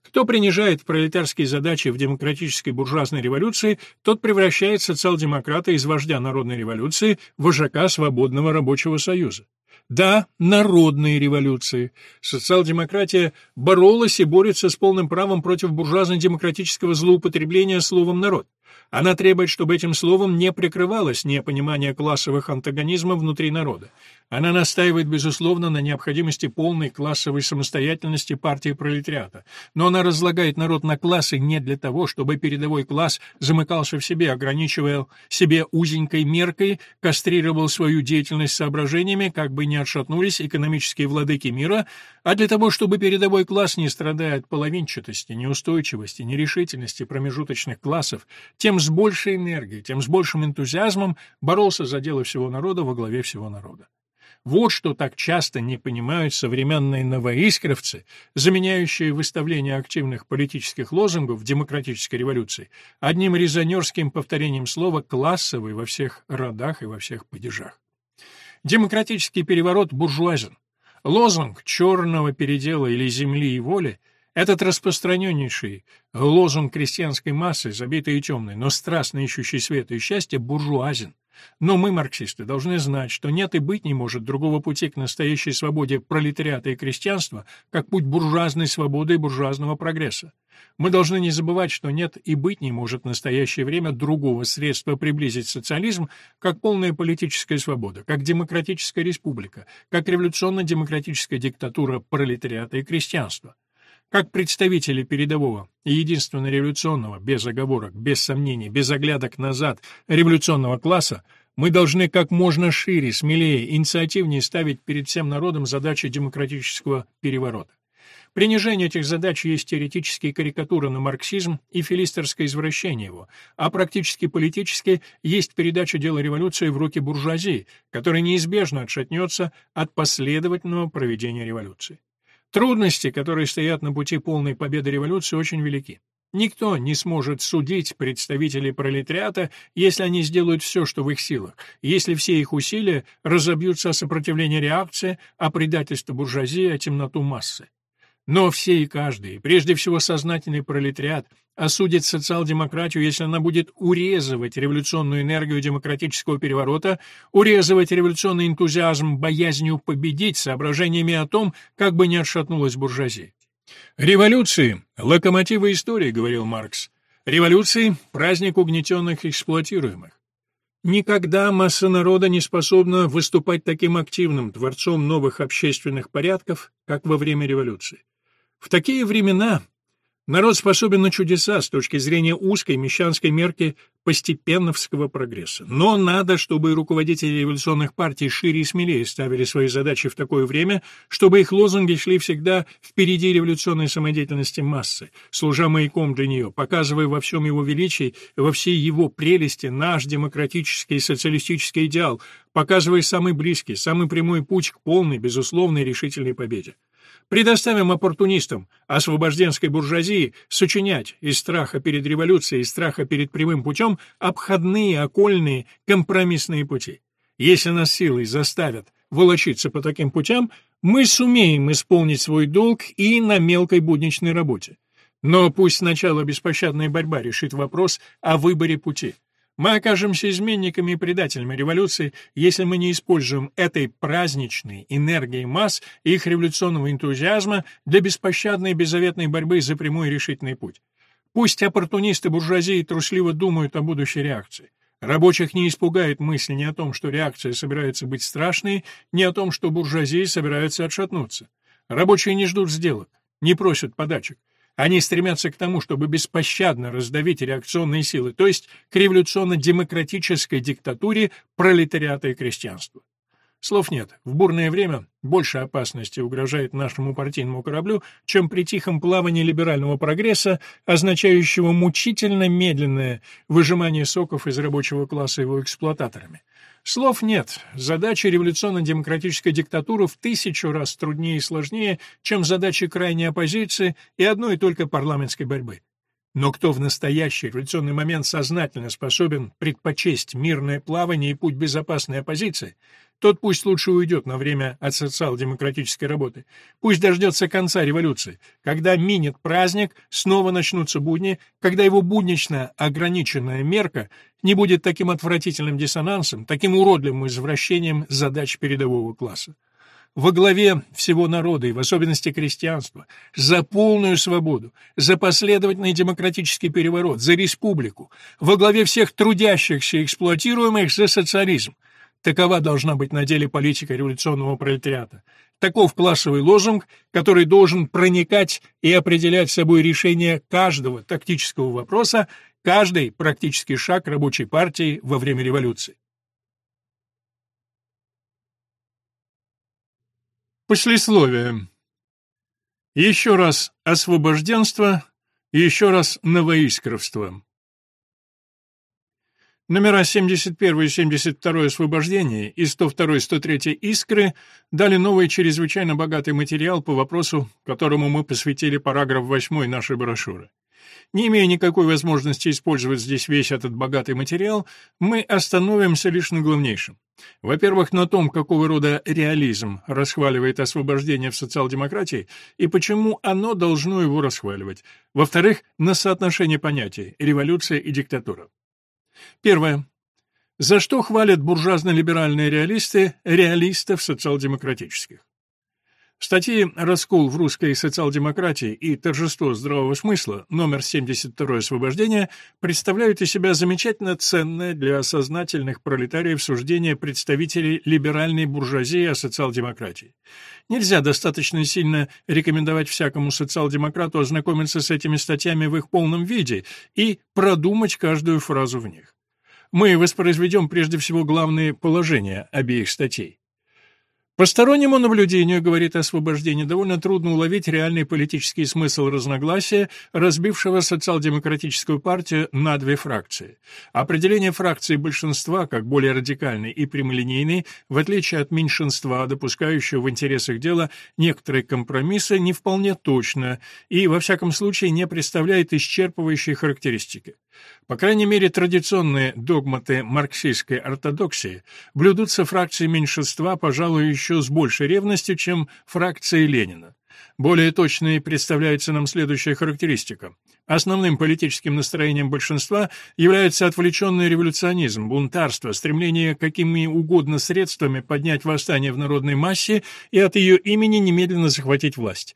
Кто принижает пролетарские задачи в демократической буржуазной революции, тот превращает социал-демократа из вождя народной революции в вожака свободного рабочего союза. Да, народные революции. Социал-демократия боролась и борется с полным правом против буржуазно-демократического злоупотребления словом «народ». Она требует, чтобы этим словом не прикрывалось непонимание классовых антагонизмов внутри народа. Она настаивает, безусловно, на необходимости полной классовой самостоятельности партии пролетариата. Но она разлагает народ на классы не для того, чтобы передовой класс замыкался в себе, ограничивая себе узенькой меркой, кастрировал свою деятельность соображениями, как бы не отшатнулись экономические владыки мира, а для того, чтобы передовой класс, не страдая от половинчатости, неустойчивости, нерешительности промежуточных классов, тем с большей энергией, тем с большим энтузиазмом боролся за дело всего народа во главе всего народа. Вот что так часто не понимают современные новоискровцы, заменяющие выставление активных политических лозунгов в демократической революции одним резонерским повторением слова «классовый» во всех родах и во всех падежах. Демократический переворот буржуазен. Лозунг черного передела или земли и воли — этот распространеннейший лозунг крестьянской массы, забитый и темный, но страстно ищущий света и счастья, буржуазен. Но мы, марксисты, должны знать, что нет и быть не может другого пути к настоящей свободе пролетариата и крестьянства, как путь буржуазной свободы и буржуазного прогресса. Мы должны не забывать, что нет и быть не может в настоящее время другого средства приблизить социализм, как полная политическая свобода, как демократическая республика, как революционно-демократическая диктатура пролетариата и крестьянства. Как представители передового и единственно революционного, без оговорок, без сомнений, без оглядок назад, революционного класса, мы должны как можно шире, смелее, инициативнее ставить перед всем народом задачи демократического переворота. Принижение этих задач есть теоретические карикатуры на марксизм и филистерское извращение его, а практически политически есть передача дела революции в руки буржуазии, которая неизбежно отшатнется от последовательного проведения революции. Трудности, которые стоят на пути полной победы революции, очень велики. Никто не сможет судить представителей пролетариата, если они сделают все, что в их силах, если все их усилия разобьются о сопротивление реакции, о предательство буржуазии, о темноту массы. Но все и каждый, прежде всего сознательный пролетариат, осудит социал-демократию, если она будет урезывать революционную энергию демократического переворота, урезывать революционный энтузиазм боязнью победить соображениями о том, как бы не отшатнулась буржуазия. «Революции — локомотивы истории», — говорил Маркс. «Революции — праздник угнетенных и эксплуатируемых. Никогда масса народа не способна выступать таким активным творцом новых общественных порядков, как во время революции. В такие времена Народ способен на чудеса с точки зрения узкой мещанской мерки постепенновского прогресса. Но надо, чтобы руководители революционных партий шире и смелее ставили свои задачи в такое время, чтобы их лозунги шли всегда впереди революционной самодеятельности массы, служа маяком для нее, показывая во всем его величии, во всей его прелести наш демократический и социалистический идеал, показывая самый близкий, самый прямой путь к полной, безусловной решительной победе. Предоставим оппортунистам, освобожденской буржуазии, сочинять из страха перед революцией, из страха перед прямым путем обходные, окольные, компромиссные пути. Если нас силой заставят волочиться по таким путям, мы сумеем исполнить свой долг и на мелкой будничной работе. Но пусть сначала беспощадная борьба решит вопрос о выборе пути. Мы окажемся изменниками и предателями революции, если мы не используем этой праздничной энергии масс и их революционного энтузиазма для беспощадной и беззаветной борьбы за прямой и решительный путь. Пусть оппортунисты буржуазии трусливо думают о будущей реакции. Рабочих не испугает мысль ни о том, что реакция собирается быть страшной, ни о том, что буржуазии собираются отшатнуться. Рабочие не ждут сделок, не просят подачек. Они стремятся к тому, чтобы беспощадно раздавить реакционные силы, то есть к революционно-демократической диктатуре пролетариата и крестьянства. Слов нет. В бурное время больше опасности угрожает нашему партийному кораблю, чем при тихом плавании либерального прогресса, означающего мучительно медленное выжимание соков из рабочего класса его эксплуататорами. Слов нет. Задача революционно-демократической диктатуры в тысячу раз труднее и сложнее, чем задачи крайней оппозиции и одной только парламентской борьбы. Но кто в настоящий революционный момент сознательно способен предпочесть мирное плавание и путь безопасной оппозиции, тот пусть лучше уйдет на время от социал-демократической работы. Пусть дождется конца революции. Когда минет праздник, снова начнутся будни, когда его буднично ограниченная мерка не будет таким отвратительным диссонансом, таким уродливым извращением задач передового класса во главе всего народа, и в особенности крестьянства, за полную свободу, за последовательный демократический переворот, за республику, во главе всех трудящихся и эксплуатируемых за социализм. Такова должна быть на деле политика революционного пролетариата. Таков классовый лозунг, который должен проникать и определять собой решение каждого тактического вопроса, каждый практический шаг рабочей партии во время революции. Послесловие. Еще раз освобожденство, еще раз новоискровство. Номера 71 и 72 освобождения и 102 и 103 искры дали новый чрезвычайно богатый материал по вопросу, которому мы посвятили параграф 8 нашей брошюры. Не имея никакой возможности использовать здесь весь этот богатый материал, мы остановимся лишь на главнейшем. Во-первых, на том, какого рода реализм расхваливает освобождение в социал-демократии и почему оно должно его расхваливать. Во-вторых, на соотношение понятий «революция» и «диктатура». Первое. За что хвалят буржуазно-либеральные реалисты реалистов социал-демократических? Статьи «Раскол в русской социал-демократии» и «Торжество здравого смысла» номер 72 «Освобождение» представляют из себя замечательно ценное для сознательных пролетариев суждение представителей либеральной буржуазии о социал-демократии. Нельзя достаточно сильно рекомендовать всякому социал-демократу ознакомиться с этими статьями в их полном виде и продумать каждую фразу в них. Мы воспроизведем прежде всего главные положения обеих статей. Постороннему наблюдению, говорит освобождение, довольно трудно уловить реальный политический смысл разногласия, разбившего социал-демократическую партию на две фракции. Определение фракции большинства как более радикальной и прямолинейной, в отличие от меньшинства, допускающего в интересах дела некоторые компромиссы, не вполне точно и, во всяком случае, не представляет исчерпывающей характеристики. По крайней мере, традиционные догматы марксистской ортодоксии блюдутся фракции меньшинства, пожалуй, еще с большей ревностью, чем фракции Ленина. Более точной представляется нам следующая характеристика. Основным политическим настроением большинства является отвлеченный революционизм, бунтарство, стремление какими угодно средствами поднять восстание в народной массе и от ее имени немедленно захватить власть.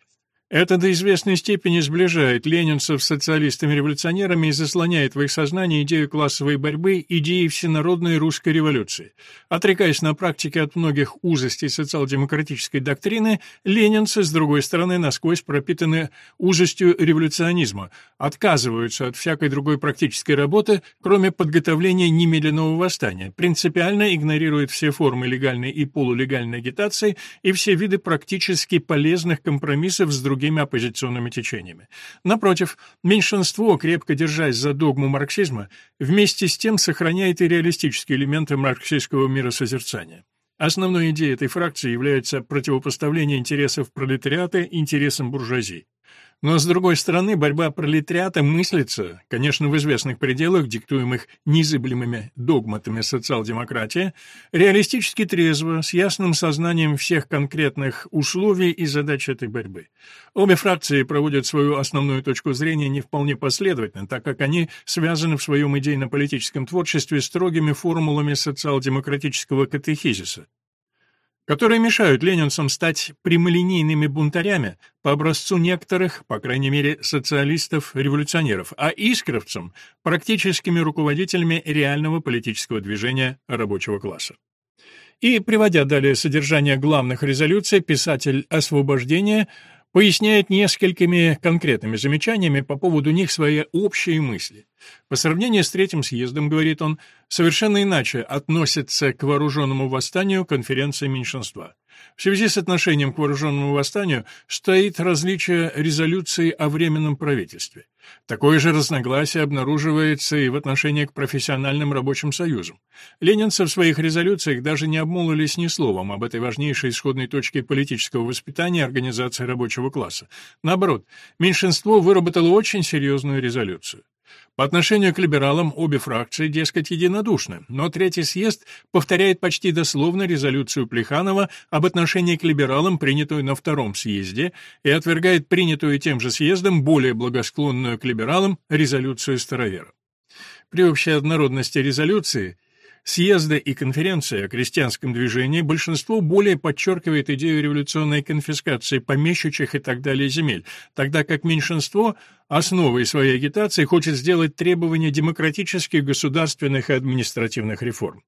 Это до известной степени сближает ленинцев с социалистами-революционерами и заслоняет в их сознании идею классовой борьбы, идеи всенародной русской революции. Отрекаясь на практике от многих узостей социал-демократической доктрины, ленинцы, с другой стороны, насквозь пропитаны узостью революционизма, отказываются от всякой другой практической работы, кроме подготовления немедленного восстания, принципиально игнорируют все формы легальной и полулегальной агитации и все виды практически полезных компромиссов с другими другими оппозиционными течениями. Напротив, меньшинство, крепко держась за догму марксизма, вместе с тем сохраняет и реалистические элементы марксистского миросозерцания. Основной идеей этой фракции является противопоставление интересов пролетариата интересам буржуазии. Но, с другой стороны, борьба пролетариата мыслится, конечно, в известных пределах, диктуемых незыблемыми догматами социал-демократии, реалистически трезво, с ясным сознанием всех конкретных условий и задач этой борьбы. Обе фракции проводят свою основную точку зрения не вполне последовательно, так как они связаны в своем идейно-политическом творчестве строгими формулами социал-демократического катехизиса которые мешают ленинцам стать прямолинейными бунтарями по образцу некоторых, по крайней мере, социалистов-революционеров, а искровцам – практическими руководителями реального политического движения рабочего класса. И, приводя далее содержание главных резолюций, писатель «Освобождения» поясняет несколькими конкретными замечаниями по поводу них свои общие мысли. По сравнению с Третьим съездом, говорит он, совершенно иначе относится к вооруженному восстанию конференция меньшинства. В связи с отношением к вооруженному восстанию стоит различие резолюции о временном правительстве. Такое же разногласие обнаруживается и в отношении к профессиональным рабочим союзам. Ленинцы в своих резолюциях даже не обмолвились ни словом об этой важнейшей исходной точке политического воспитания организации рабочего класса. Наоборот, меньшинство выработало очень серьезную резолюцию. По отношению к либералам обе фракции, дескать, единодушны, но Третий съезд повторяет почти дословно резолюцию Плеханова об отношении к либералам, принятую на Втором съезде, и отвергает принятую тем же съездом, более благосклонную к либералам, резолюцию Старовера. При общей однородности резолюции съезда и конференции о крестьянском движении большинство более подчеркивает идею революционной конфискации помещичьих и так далее земель, тогда как меньшинство основой своей агитации хочет сделать требования демократических, государственных и административных реформ.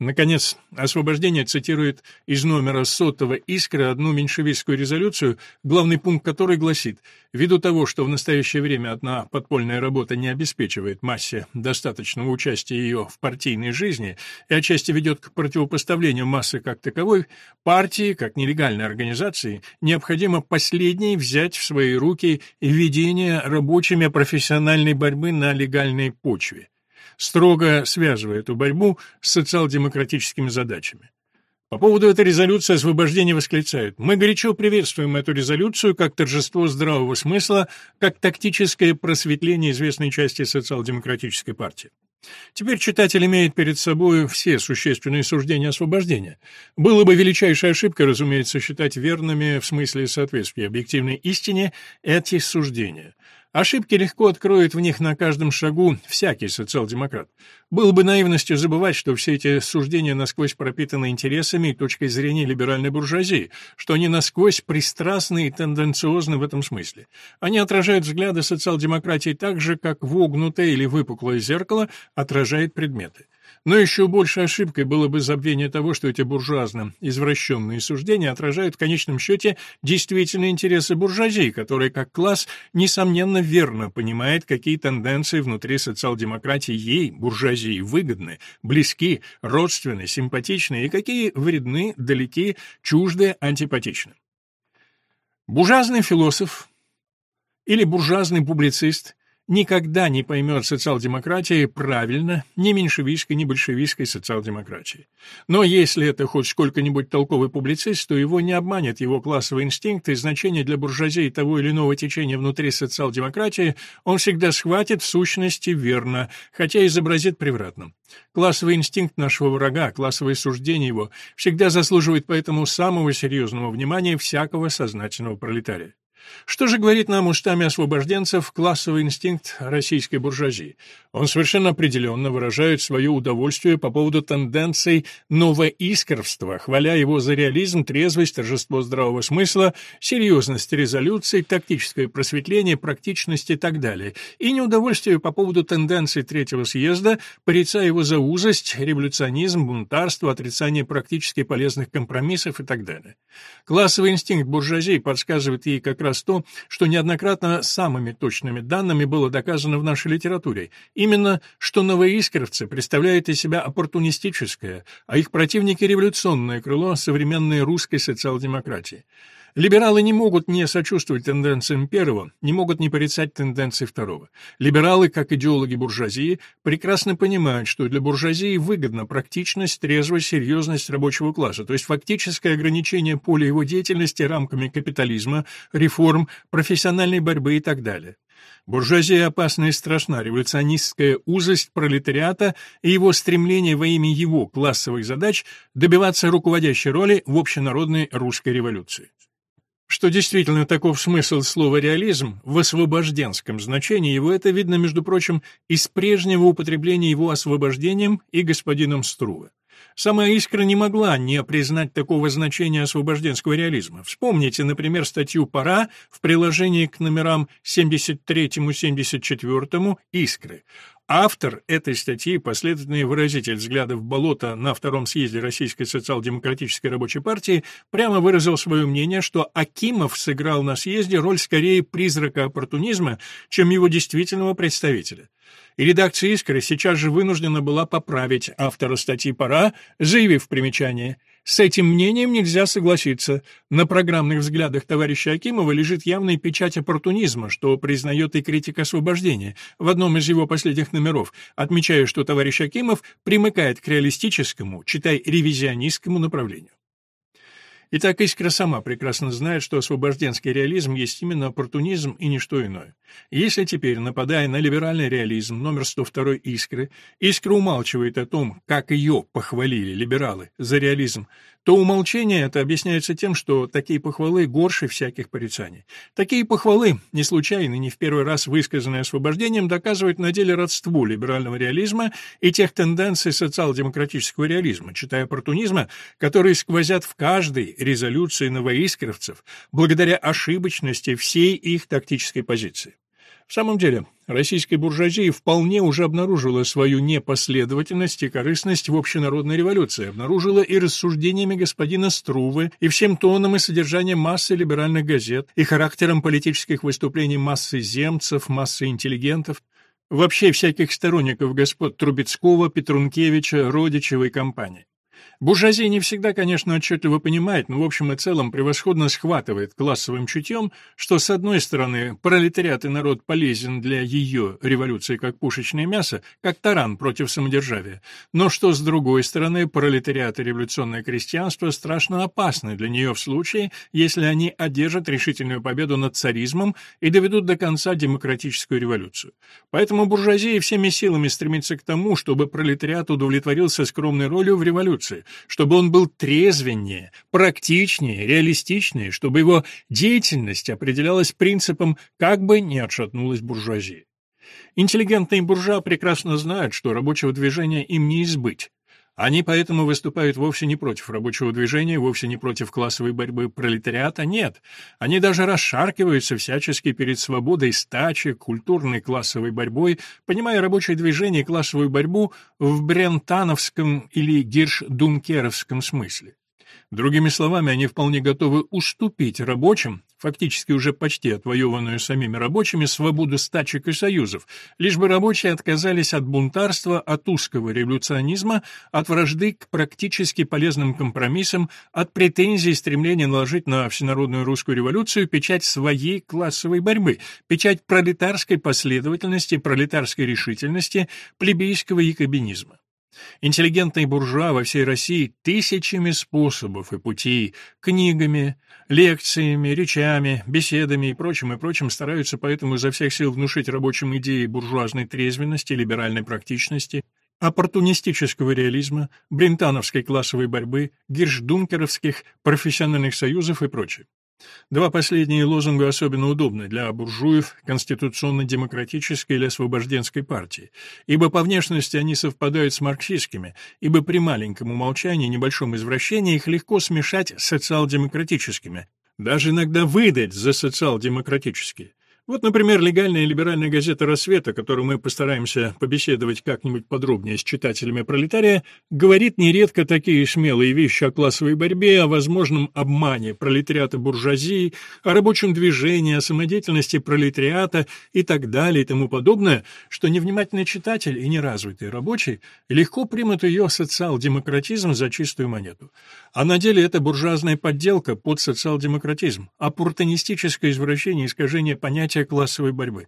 Наконец, освобождение цитирует из номера сотого «Искры» одну меньшевистскую резолюцию, главный пункт которой гласит «Ввиду того, что в настоящее время одна подпольная работа не обеспечивает массе достаточного участия ее в партийной жизни и отчасти ведет к противопоставлению массы как таковой, партии, как нелегальной организации, необходимо последней взять в свои руки ведение рабочими профессиональной борьбы на легальной почве» строго связывая эту борьбу с социал-демократическими задачами. По поводу этой резолюции освобождения восклицают. Мы горячо приветствуем эту резолюцию как торжество здравого смысла, как тактическое просветление известной части социал-демократической партии. Теперь читатель имеет перед собой все существенные суждения освобождения. Было бы величайшей ошибкой, разумеется, считать верными в смысле соответствия объективной истине эти суждения. Ошибки легко откроет в них на каждом шагу всякий социал-демократ. Было бы наивностью забывать, что все эти суждения насквозь пропитаны интересами и точкой зрения либеральной буржуазии, что они насквозь пристрастны и тенденциозны в этом смысле. Они отражают взгляды социал-демократии так же, как вогнутое или выпуклое зеркало отражает предметы. Но еще большей ошибкой было бы забвение того, что эти буржуазно извращенные суждения отражают в конечном счете действительные интересы буржуазии, которая как класс, несомненно, верно понимает, какие тенденции внутри социал-демократии ей, буржуазии, выгодны, близки, родственны, симпатичны и какие вредны, далеки, чужды, антипатичны. Буржуазный философ или буржуазный публицист никогда не поймет социал-демократии правильно ни меньшевистской, ни большевистской социал-демократии. Но если это хоть сколько-нибудь толковый публицист, то его не обманет его классовый инстинкт и значение для буржуазии того или иного течения внутри социал-демократии он всегда схватит в сущности верно, хотя изобразит превратно. Классовый инстинкт нашего врага, классовое суждение его, всегда заслуживает поэтому самого серьезного внимания всякого сознательного пролетария. Что же говорит нам устами освобожденцев классовый инстинкт российской буржуазии? Он совершенно определенно выражает свое удовольствие по поводу тенденций новоискровства, хваля его за реализм, трезвость, торжество здравого смысла, серьезность резолюций, тактическое просветление, практичность и так далее, и неудовольствие по поводу тенденций Третьего съезда, порицая его за узость, революционизм, бунтарство, отрицание практически полезных компромиссов и так далее. Классовый инстинкт буржуазии подсказывает ей как раз то, что неоднократно самыми точными данными было доказано в нашей литературе, именно что новоискровцы представляют из себя оппортунистическое, а их противники революционное крыло современной русской социал-демократии. Либералы не могут не сочувствовать тенденциям первого, не могут не порицать тенденции второго. Либералы, как идеологи буржуазии, прекрасно понимают, что для буржуазии выгодна практичность, трезвость, серьезность рабочего класса, то есть фактическое ограничение поля его деятельности рамками капитализма, реформ, профессиональной борьбы и так далее. Буржуазия опасна и страшна, революционистская узость пролетариата и его стремление во имя его классовых задач добиваться руководящей роли в общенародной русской революции. Что действительно таков смысл слова «реализм» в освобожденском значении его, это видно, между прочим, из прежнего употребления его освобождением и господином Струве. Самая искра не могла не признать такого значения освобожденского реализма. Вспомните, например, статью «Пора» в приложении к номерам 73-74 «Искры». Автор этой статьи, последовательный выразитель взглядов Болота на Втором съезде Российской социал-демократической рабочей партии, прямо выразил свое мнение, что Акимов сыграл на съезде роль скорее призрака оппортунизма, чем его действительного представителя. И редакция «Искры» сейчас же вынуждена была поправить автора статьи «Пора», заявив в примечании – с этим мнением нельзя согласиться. На программных взглядах товарища Акимова лежит явная печать оппортунизма, что признает и критик освобождения в одном из его последних номеров, отмечая, что товарищ Акимов примыкает к реалистическому, читай ревизионистскому направлению. Итак, Искра сама прекрасно знает, что освобожденский реализм есть именно оппортунизм и ничто иное. Если теперь, нападая на либеральный реализм номер 102 Искры, Искра умалчивает о том, как ее похвалили либералы за реализм, то умолчание это объясняется тем, что такие похвалы горше всяких порицаний. Такие похвалы, не случайно, не в первый раз высказанные освобождением, доказывают на деле родство либерального реализма и тех тенденций социал-демократического реализма, читая оппортунизма, которые сквозят в каждой резолюции новоискровцев благодаря ошибочности всей их тактической позиции. В самом деле, российская буржуазия вполне уже обнаружила свою непоследовательность и корыстность в общенародной революции, обнаружила и рассуждениями господина Струвы, и всем тоном и содержанием массы либеральных газет, и характером политических выступлений массы земцев, массы интеллигентов, вообще всяких сторонников господ Трубецкого, Петрункевича, Родичева и компании. Буржуазия не всегда, конечно, отчетливо понимает, но в общем и целом превосходно схватывает классовым чутьем, что, с одной стороны, пролетариат и народ полезен для ее революции как пушечное мясо, как таран против самодержавия, но что, с другой стороны, пролетариат и революционное крестьянство страшно опасны для нее в случае, если они одержат решительную победу над царизмом и доведут до конца демократическую революцию. Поэтому буржуазия всеми силами стремится к тому, чтобы пролетариат удовлетворился скромной ролью в революции, чтобы он был трезвеннее, практичнее, реалистичнее, чтобы его деятельность определялась принципом «как бы не отшатнулась буржуазия». Интеллигентные буржуа прекрасно знают, что рабочего движения им не избыть, Они поэтому выступают вовсе не против рабочего движения, вовсе не против классовой борьбы пролетариата, нет. Они даже расшаркиваются всячески перед свободой стачи, культурной классовой борьбой, понимая рабочее движение и классовую борьбу в брентановском или гирш-дункеровском смысле. Другими словами, они вполне готовы уступить рабочим, фактически уже почти отвоеванную самими рабочими, свободу стачек и союзов, лишь бы рабочие отказались от бунтарства, от узкого революционизма, от вражды к практически полезным компромиссам, от претензий и стремления наложить на всенародную русскую революцию печать своей классовой борьбы, печать пролетарской последовательности, пролетарской решительности, плебейского якобинизма. Интеллигентные буржуа во всей России тысячами способов и путей, книгами, лекциями, речами, беседами и прочим, и прочим стараются поэтому изо всех сил внушить рабочим идеи буржуазной трезвенности, либеральной практичности, оппортунистического реализма, брентановской классовой борьбы, гиршдункеровских профессиональных союзов и прочее. Два последние лозунга особенно удобны для буржуев конституционно-демократической или освобожденской партии, ибо по внешности они совпадают с марксистскими, ибо при маленьком умолчании небольшом извращении их легко смешать с социал-демократическими, даже иногда выдать за социал-демократические. Вот, например, легальная либеральная газета «Рассвет», о которой мы постараемся побеседовать как-нибудь подробнее с читателями «Пролетария», говорит нередко такие смелые вещи о классовой борьбе, о возможном обмане пролетариата буржуазии, о рабочем движении, о самодеятельности пролетариата и так далее и тому подобное, что невнимательный читатель и неразвитый рабочий легко примут ее социал-демократизм за чистую монету. А на деле это буржуазная подделка под социал-демократизм, оппортунистическое извращение и искажение понятия понятие классовой борьбы.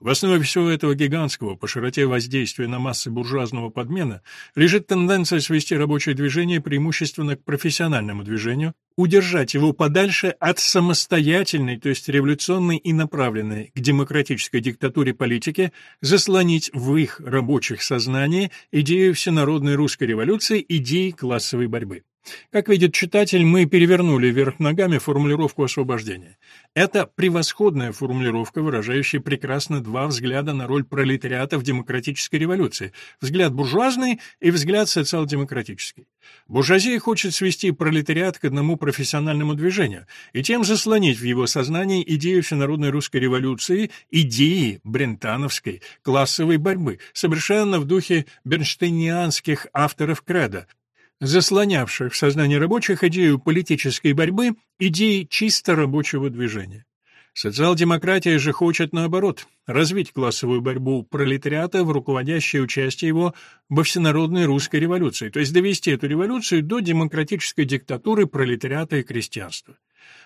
В основе всего этого гигантского по широте воздействия на массы буржуазного подмена лежит тенденция свести рабочее движение преимущественно к профессиональному движению, удержать его подальше от самостоятельной, то есть революционной и направленной к демократической диктатуре политики, заслонить в их рабочих сознании идею всенародной русской революции, идеи классовой борьбы. Как видит читатель, мы перевернули вверх ногами формулировку освобождения. Это превосходная формулировка, выражающая прекрасно два взгляда на роль пролетариата в демократической революции – взгляд буржуазный и взгляд социал-демократический. Буржуазия хочет свести пролетариат к одному профессиональному движению и тем заслонить в его сознании идею всенародной русской революции, идеи брентановской классовой борьбы, совершенно в духе бернштейнианских авторов кредо – заслонявших в сознании рабочих идею политической борьбы, идеи чисто рабочего движения. Социал-демократия же хочет, наоборот, развить классовую борьбу пролетариата в руководящее участие его во всенародной русской революции, то есть довести эту революцию до демократической диктатуры пролетариата и крестьянства.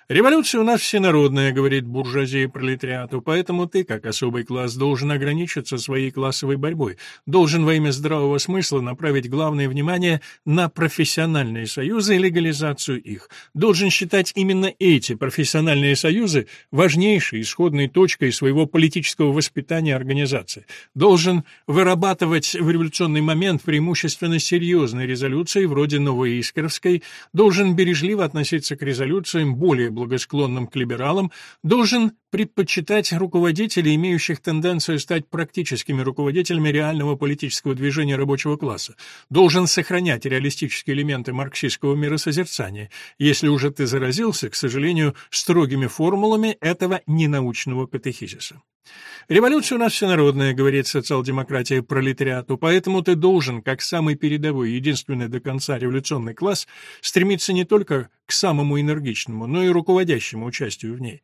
«Революция у нас всенародная», — говорит буржуазия пролетариату, «поэтому ты, как особый класс, должен ограничиться своей классовой борьбой, должен во имя здравого смысла направить главное внимание на профессиональные союзы и легализацию их, должен считать именно эти профессиональные союзы важнейшей исходной точкой своего политического воспитания организации, должен вырабатывать в революционный момент преимущественно серьезные резолюции вроде Новоискровской, должен бережливо относиться к резолюциям более благосклонным к либералам, должен предпочитать руководителей, имеющих тенденцию стать практическими руководителями реального политического движения рабочего класса, должен сохранять реалистические элементы марксистского миросозерцания, если уже ты заразился, к сожалению, строгими формулами этого ненаучного катехизиса. «Революция у нас всенародная», — говорит социал-демократия пролетариату, «поэтому ты должен, как самый передовой, единственный до конца революционный класс, стремиться не только к самому энергичному, но и руководящему участию в ней.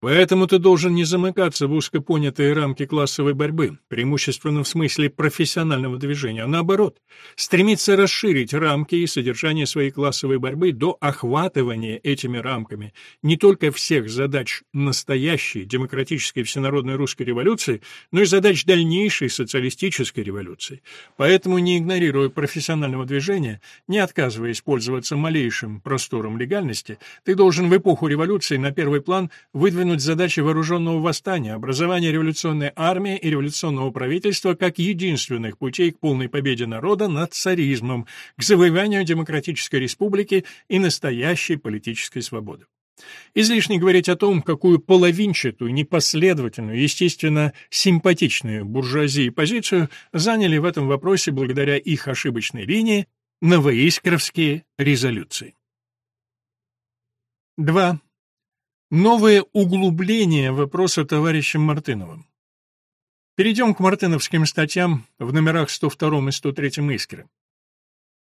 Поэтому ты должен не замыкаться в узко понятые рамки классовой борьбы, преимущественно в смысле профессионального движения, а наоборот, стремиться расширить рамки и содержание своей классовой борьбы до охватывания этими рамками не только всех задач настоящей демократической всенародной русской революции, но и задач дальнейшей социалистической революции. Поэтому, не игнорируя профессионального движения, не отказываясь пользоваться малейшим простором легальности, ты должен в эпоху революции на первый план выдвинуть выдвинуть задачи вооруженного восстания, образования революционной армии и революционного правительства как единственных путей к полной победе народа над царизмом, к завоеванию демократической республики и настоящей политической свободы. Излишне говорить о том, какую половинчатую, непоследовательную, естественно, симпатичную буржуазии позицию заняли в этом вопросе благодаря их ошибочной линии Новоискровские резолюции. 2. Новое углубление вопроса товарищем Мартыновым. Перейдем к мартыновским статьям в номерах 102 и 103 «Искры».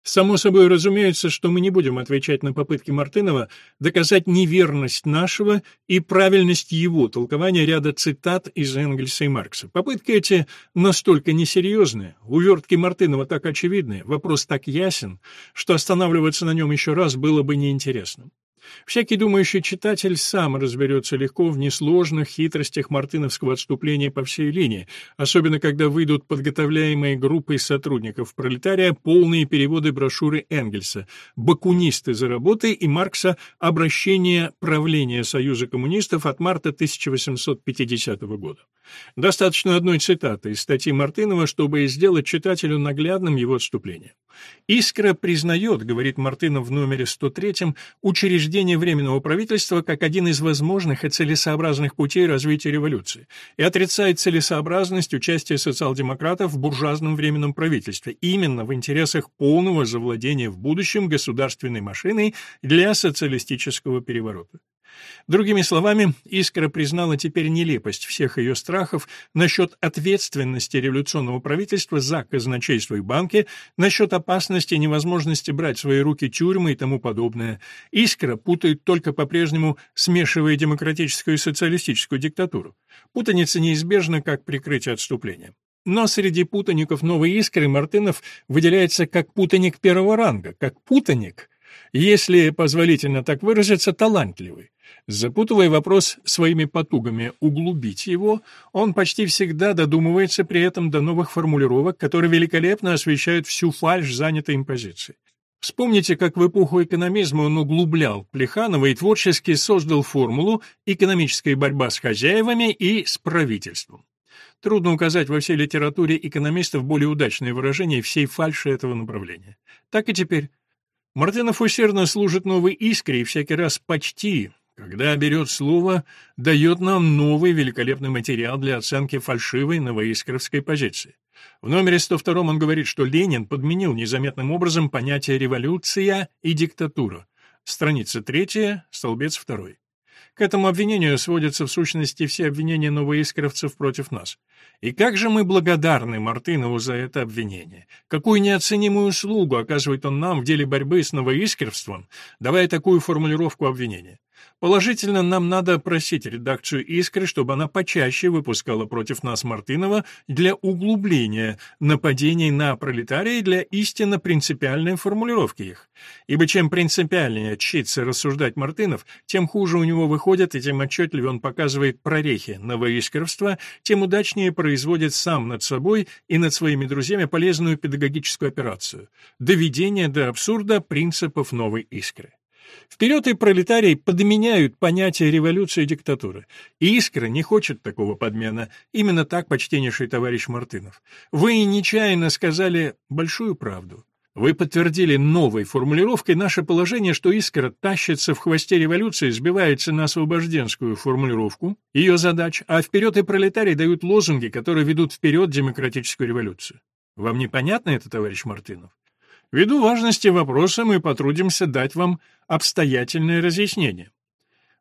Само собой разумеется, что мы не будем отвечать на попытки Мартынова доказать неверность нашего и правильность его толкования ряда цитат из Энгельса и Маркса. Попытки эти настолько несерьезные, увертки Мартынова так очевидны, вопрос так ясен, что останавливаться на нем еще раз было бы неинтересно. Всякий думающий читатель сам разберется легко в несложных хитростях мартыновского отступления по всей линии, особенно когда выйдут подготовляемые группой сотрудников пролетария полные переводы брошюры Энгельса «Бакунисты за работой» и Маркса «Обращение правления Союза коммунистов» от марта 1850 года. Достаточно одной цитаты из статьи Мартынова, чтобы сделать читателю наглядным его отступление. «Искра признает, — говорит Мартынов в номере 103, — учреждение Временного правительства как один из возможных и целесообразных путей развития революции и отрицает целесообразность участия социал-демократов в буржуазном Временном правительстве именно в интересах полного завладения в будущем государственной машиной для социалистического переворота. Другими словами, Искра признала теперь нелепость всех ее страхов насчет ответственности революционного правительства за казначейство и банки, насчет опасности и невозможности брать в свои руки тюрьмы и тому подобное. Искра путает только по-прежнему, смешивая демократическую и социалистическую диктатуру. Путаница неизбежна как прикрытие отступления. Но среди путаников новой искры Мартынов выделяется как путаник первого ранга, как путаник, если позволительно так выразиться, талантливый. Запутывая вопрос своими потугами углубить его, он почти всегда додумывается при этом до новых формулировок, которые великолепно освещают всю фальшь занятой им позиции. Вспомните, как в эпоху экономизма он углублял Плеханова и творчески создал формулу «экономическая борьба с хозяевами и с правительством». Трудно указать во всей литературе экономистов более удачное выражение всей фальши этого направления. Так и теперь. Мартынов усердно служит новой искре и всякий раз почти, когда берет слово, дает нам новый великолепный материал для оценки фальшивой новоискровской позиции. В номере 102 он говорит, что Ленин подменил незаметным образом понятия «революция» и «диктатура». Страница 3, столбец 2. К этому обвинению сводятся в сущности все обвинения новоискровцев против нас. И как же мы благодарны Мартынову за это обвинение. Какую неоценимую услугу оказывает он нам в деле борьбы с новоискровством, давая такую формулировку обвинения. Положительно, нам надо просить редакцию «Искры», чтобы она почаще выпускала против нас Мартынова для углубления нападений на пролетарии для истинно принципиальной формулировки их. Ибо чем принципиальнее чится рассуждать Мартынов, тем хуже у него выходит и тем отчетливее он показывает прорехи новоискровства, тем удачнее производит сам над собой и над своими друзьями полезную педагогическую операцию – доведение до абсурда принципов новой искры. Вперед и пролетарий подменяют понятие революции и диктатуры. Искра не хочет такого подмена. Именно так, почтеннейший товарищ Мартынов. Вы нечаянно сказали большую правду. Вы подтвердили новой формулировкой наше положение, что Искра тащится в хвосте революции, сбивается на освобожденскую формулировку, ее задач, а вперед и пролетарий дают лозунги, которые ведут вперед демократическую революцию. Вам непонятно это, товарищ Мартынов? Ввиду важности вопроса мы потрудимся дать вам обстоятельное разъяснение.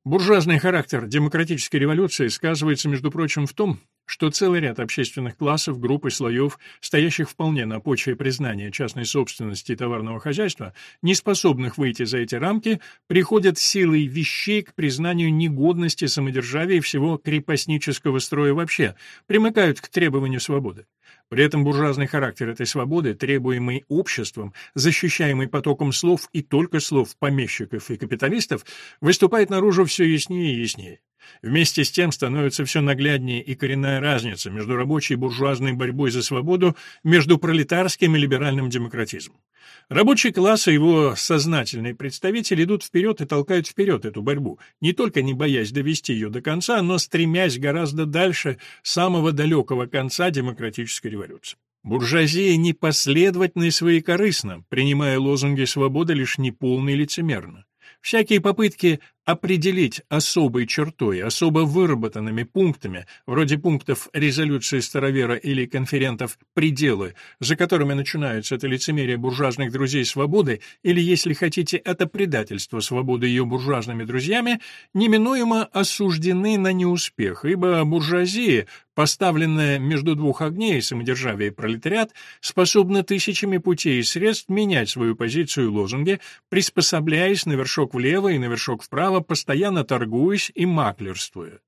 Буржуазный характер демократической революции сказывается, между прочим, в том, что целый ряд общественных классов, групп и слоев, стоящих вполне на почве признания частной собственности и товарного хозяйства, не способных выйти за эти рамки, приходят силой вещей к признанию негодности самодержавия и всего крепостнического строя вообще, примыкают к требованию свободы. При этом буржуазный характер этой свободы, требуемый обществом, защищаемый потоком слов и только слов помещиков и капиталистов, выступает наружу все яснее и яснее. Вместе с тем становится все нагляднее и коренная разница между рабочей и буржуазной борьбой за свободу, между пролетарским и либеральным демократизмом. Рабочий класс и его сознательные представители идут вперед и толкают вперед эту борьбу, не только не боясь довести ее до конца, но стремясь гораздо дальше самого далекого конца демократической революции. Буржуазия непоследовательна и своекорыстна, принимая лозунги свободы лишь неполно и лицемерно. Всякие попытки определить особой чертой, особо выработанными пунктами, вроде пунктов резолюции старовера или конферентов «пределы», за которыми начинаются это лицемерие буржуазных друзей свободы, или, если хотите, это предательство свободы ее буржуазными друзьями, неминуемо осуждены на неуспех, ибо буржуазия, поставленная между двух огней, самодержавие и пролетариат, способна тысячами путей и средств менять свою позицию и лозунги, приспособляясь на вершок влево и на вершок вправо, постоянно торгуясь и маклерствуя.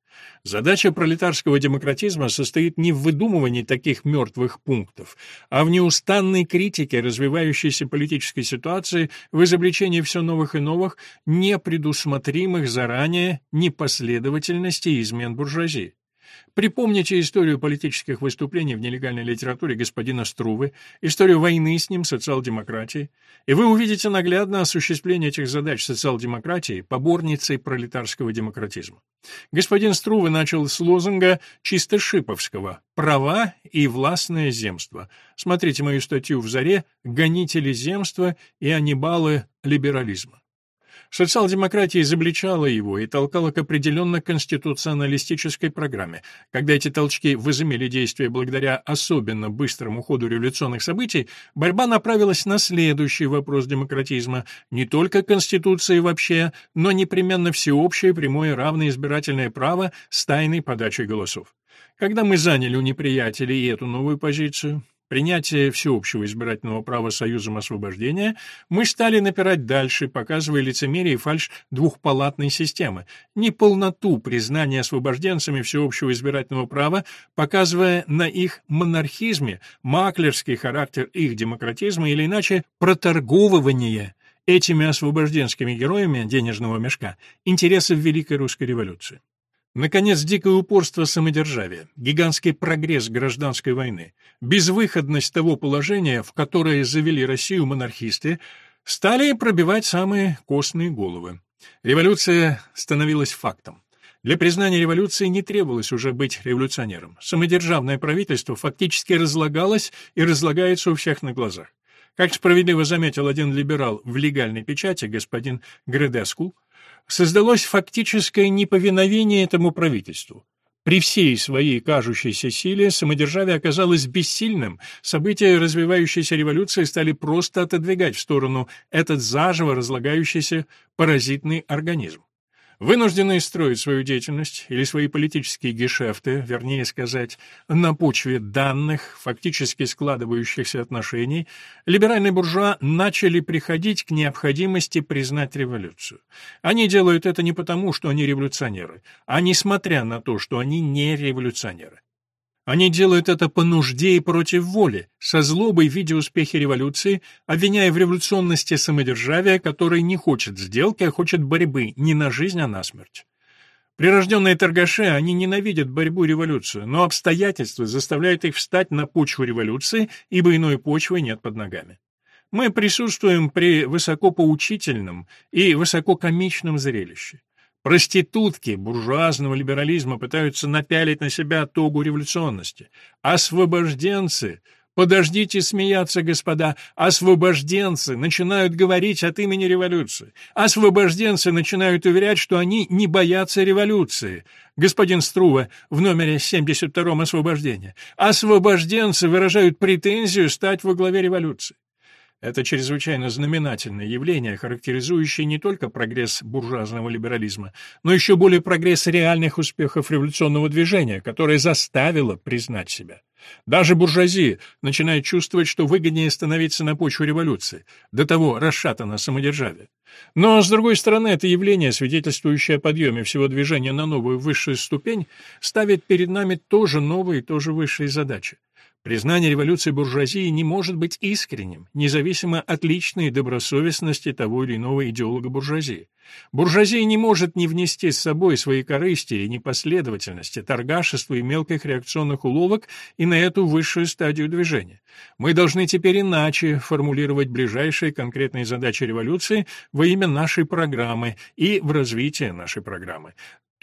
Задача пролетарского демократизма состоит не в выдумывании таких мертвых пунктов, а в неустанной критике развивающейся политической ситуации, в изобличении все новых и новых, непредусмотримых заранее непоследовательностей измен буржуазии. Припомните историю политических выступлений в нелегальной литературе господина Струвы, историю войны с ним, социал-демократии, и вы увидите наглядно осуществление этих задач социал-демократии поборницей пролетарского демократизма. Господин Струвы начал с лозунга чисто шиповского «Права и властное земство». Смотрите мою статью в «Заре» «Гонители земства и аннибалы либерализма». Социал-демократия изобличала его и толкала к определенно конституционалистической программе. Когда эти толчки возымели действие благодаря особенно быстрому ходу революционных событий, борьба направилась на следующий вопрос демократизма – не только Конституции вообще, но непременно всеобщее прямое равное избирательное право с тайной подачей голосов. Когда мы заняли у неприятелей эту новую позицию, принятия всеобщего избирательного права Союзом освобождения, мы стали напирать дальше, показывая лицемерие и фальшь двухпалатной системы, неполноту признания освобожденцами всеобщего избирательного права, показывая на их монархизме маклерский характер их демократизма или иначе проторговывание этими освобожденскими героями денежного мешка интересов Великой Русской революции. Наконец, дикое упорство самодержавия, гигантский прогресс гражданской войны, безвыходность того положения, в которое завели Россию монархисты, стали пробивать самые костные головы. Революция становилась фактом. Для признания революции не требовалось уже быть революционером. Самодержавное правительство фактически разлагалось и разлагается у всех на глазах. Как справедливо заметил один либерал в легальной печати, господин Гредеску, создалось фактическое неповиновение этому правительству. При всей своей кажущейся силе самодержавие оказалось бессильным, события развивающейся революции стали просто отодвигать в сторону этот заживо разлагающийся паразитный организм. Вынужденные строить свою деятельность или свои политические гешефты, вернее сказать, на почве данных, фактически складывающихся отношений, либеральные буржуа начали приходить к необходимости признать революцию. Они делают это не потому, что они революционеры, а несмотря на то, что они не революционеры. Они делают это по нужде и против воли, со злобой видя успехи революции, обвиняя в революционности самодержавия, которое не хочет сделки, а хочет борьбы не на жизнь, а на смерть. Прирожденные торгаши, они ненавидят борьбу и революцию, но обстоятельства заставляют их встать на почву революции, ибо иной почвы нет под ногами. Мы присутствуем при высокопоучительном и высококомичном зрелище. Проститутки буржуазного либерализма пытаются напялить на себя тогу революционности. Освобожденцы Подождите смеяться, господа. Освобожденцы начинают говорить от имени революции. Освобожденцы начинают уверять, что они не боятся революции. Господин Струва в номере 72-м освобождения. Освобожденцы выражают претензию стать во главе революции. Это чрезвычайно знаменательное явление, характеризующее не только прогресс буржуазного либерализма, но еще более прогресс реальных успехов революционного движения, которое заставило признать себя. Даже буржуазия начинает чувствовать, что выгоднее становиться на почву революции, до того расшатано самодержавие. Но, с другой стороны, это явление, свидетельствующее о подъеме всего движения на новую высшую ступень, ставит перед нами тоже новые и тоже высшие задачи. Признание революции буржуазии не может быть искренним, независимо от личной добросовестности того или иного идеолога буржуазии. Буржуазия не может не внести с собой свои корысти и непоследовательности, торгашества и мелких реакционных уловок и на эту высшую стадию движения. Мы должны теперь иначе формулировать ближайшие конкретные задачи революции во имя нашей программы и в развитии нашей программы.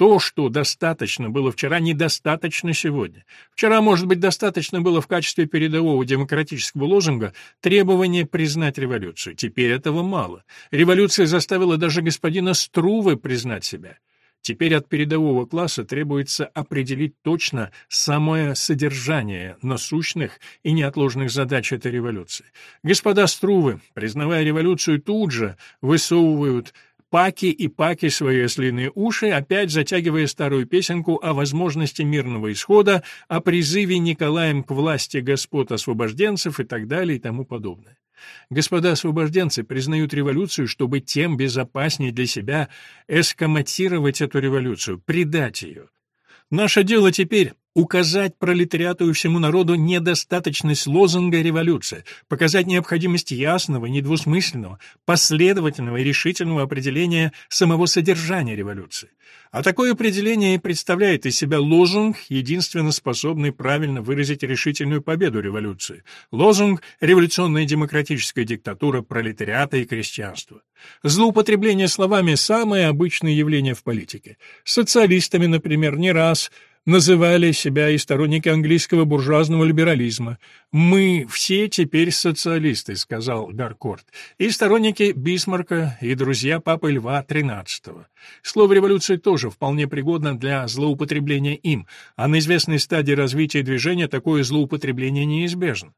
То, что достаточно было вчера, недостаточно сегодня. Вчера, может быть, достаточно было в качестве передового демократического лозунга требование признать революцию. Теперь этого мало. Революция заставила даже господина Струве признать себя. Теперь от передового класса требуется определить точно самое содержание насущных и неотложных задач этой революции. Господа Струвы, признавая революцию, тут же высовывают паки и паки свои ослиные уши, опять затягивая старую песенку о возможности мирного исхода, о призыве Николаем к власти господ освобожденцев и так далее и тому подобное. Господа освобожденцы признают революцию, чтобы тем безопаснее для себя эскоматировать эту революцию, предать ее. Наше дело теперь указать пролетариату и всему народу недостаточность лозунга революции, показать необходимость ясного, недвусмысленного, последовательного и решительного определения самого содержания революции. А такое определение представляет из себя лозунг, единственно способный правильно выразить решительную победу революции. Лозунг «Революционная демократическая диктатура пролетариата и крестьянства». Злоупотребление словами – самое обычное явление в политике. Социалистами, например, не раз – называли себя и сторонники английского буржуазного либерализма. «Мы все теперь социалисты», — сказал Гаркорт, и сторонники Бисмарка и друзья папы Льва XIII. Слово «революция» тоже вполне пригодно для злоупотребления им, а на известной стадии развития движения такое злоупотребление неизбежно.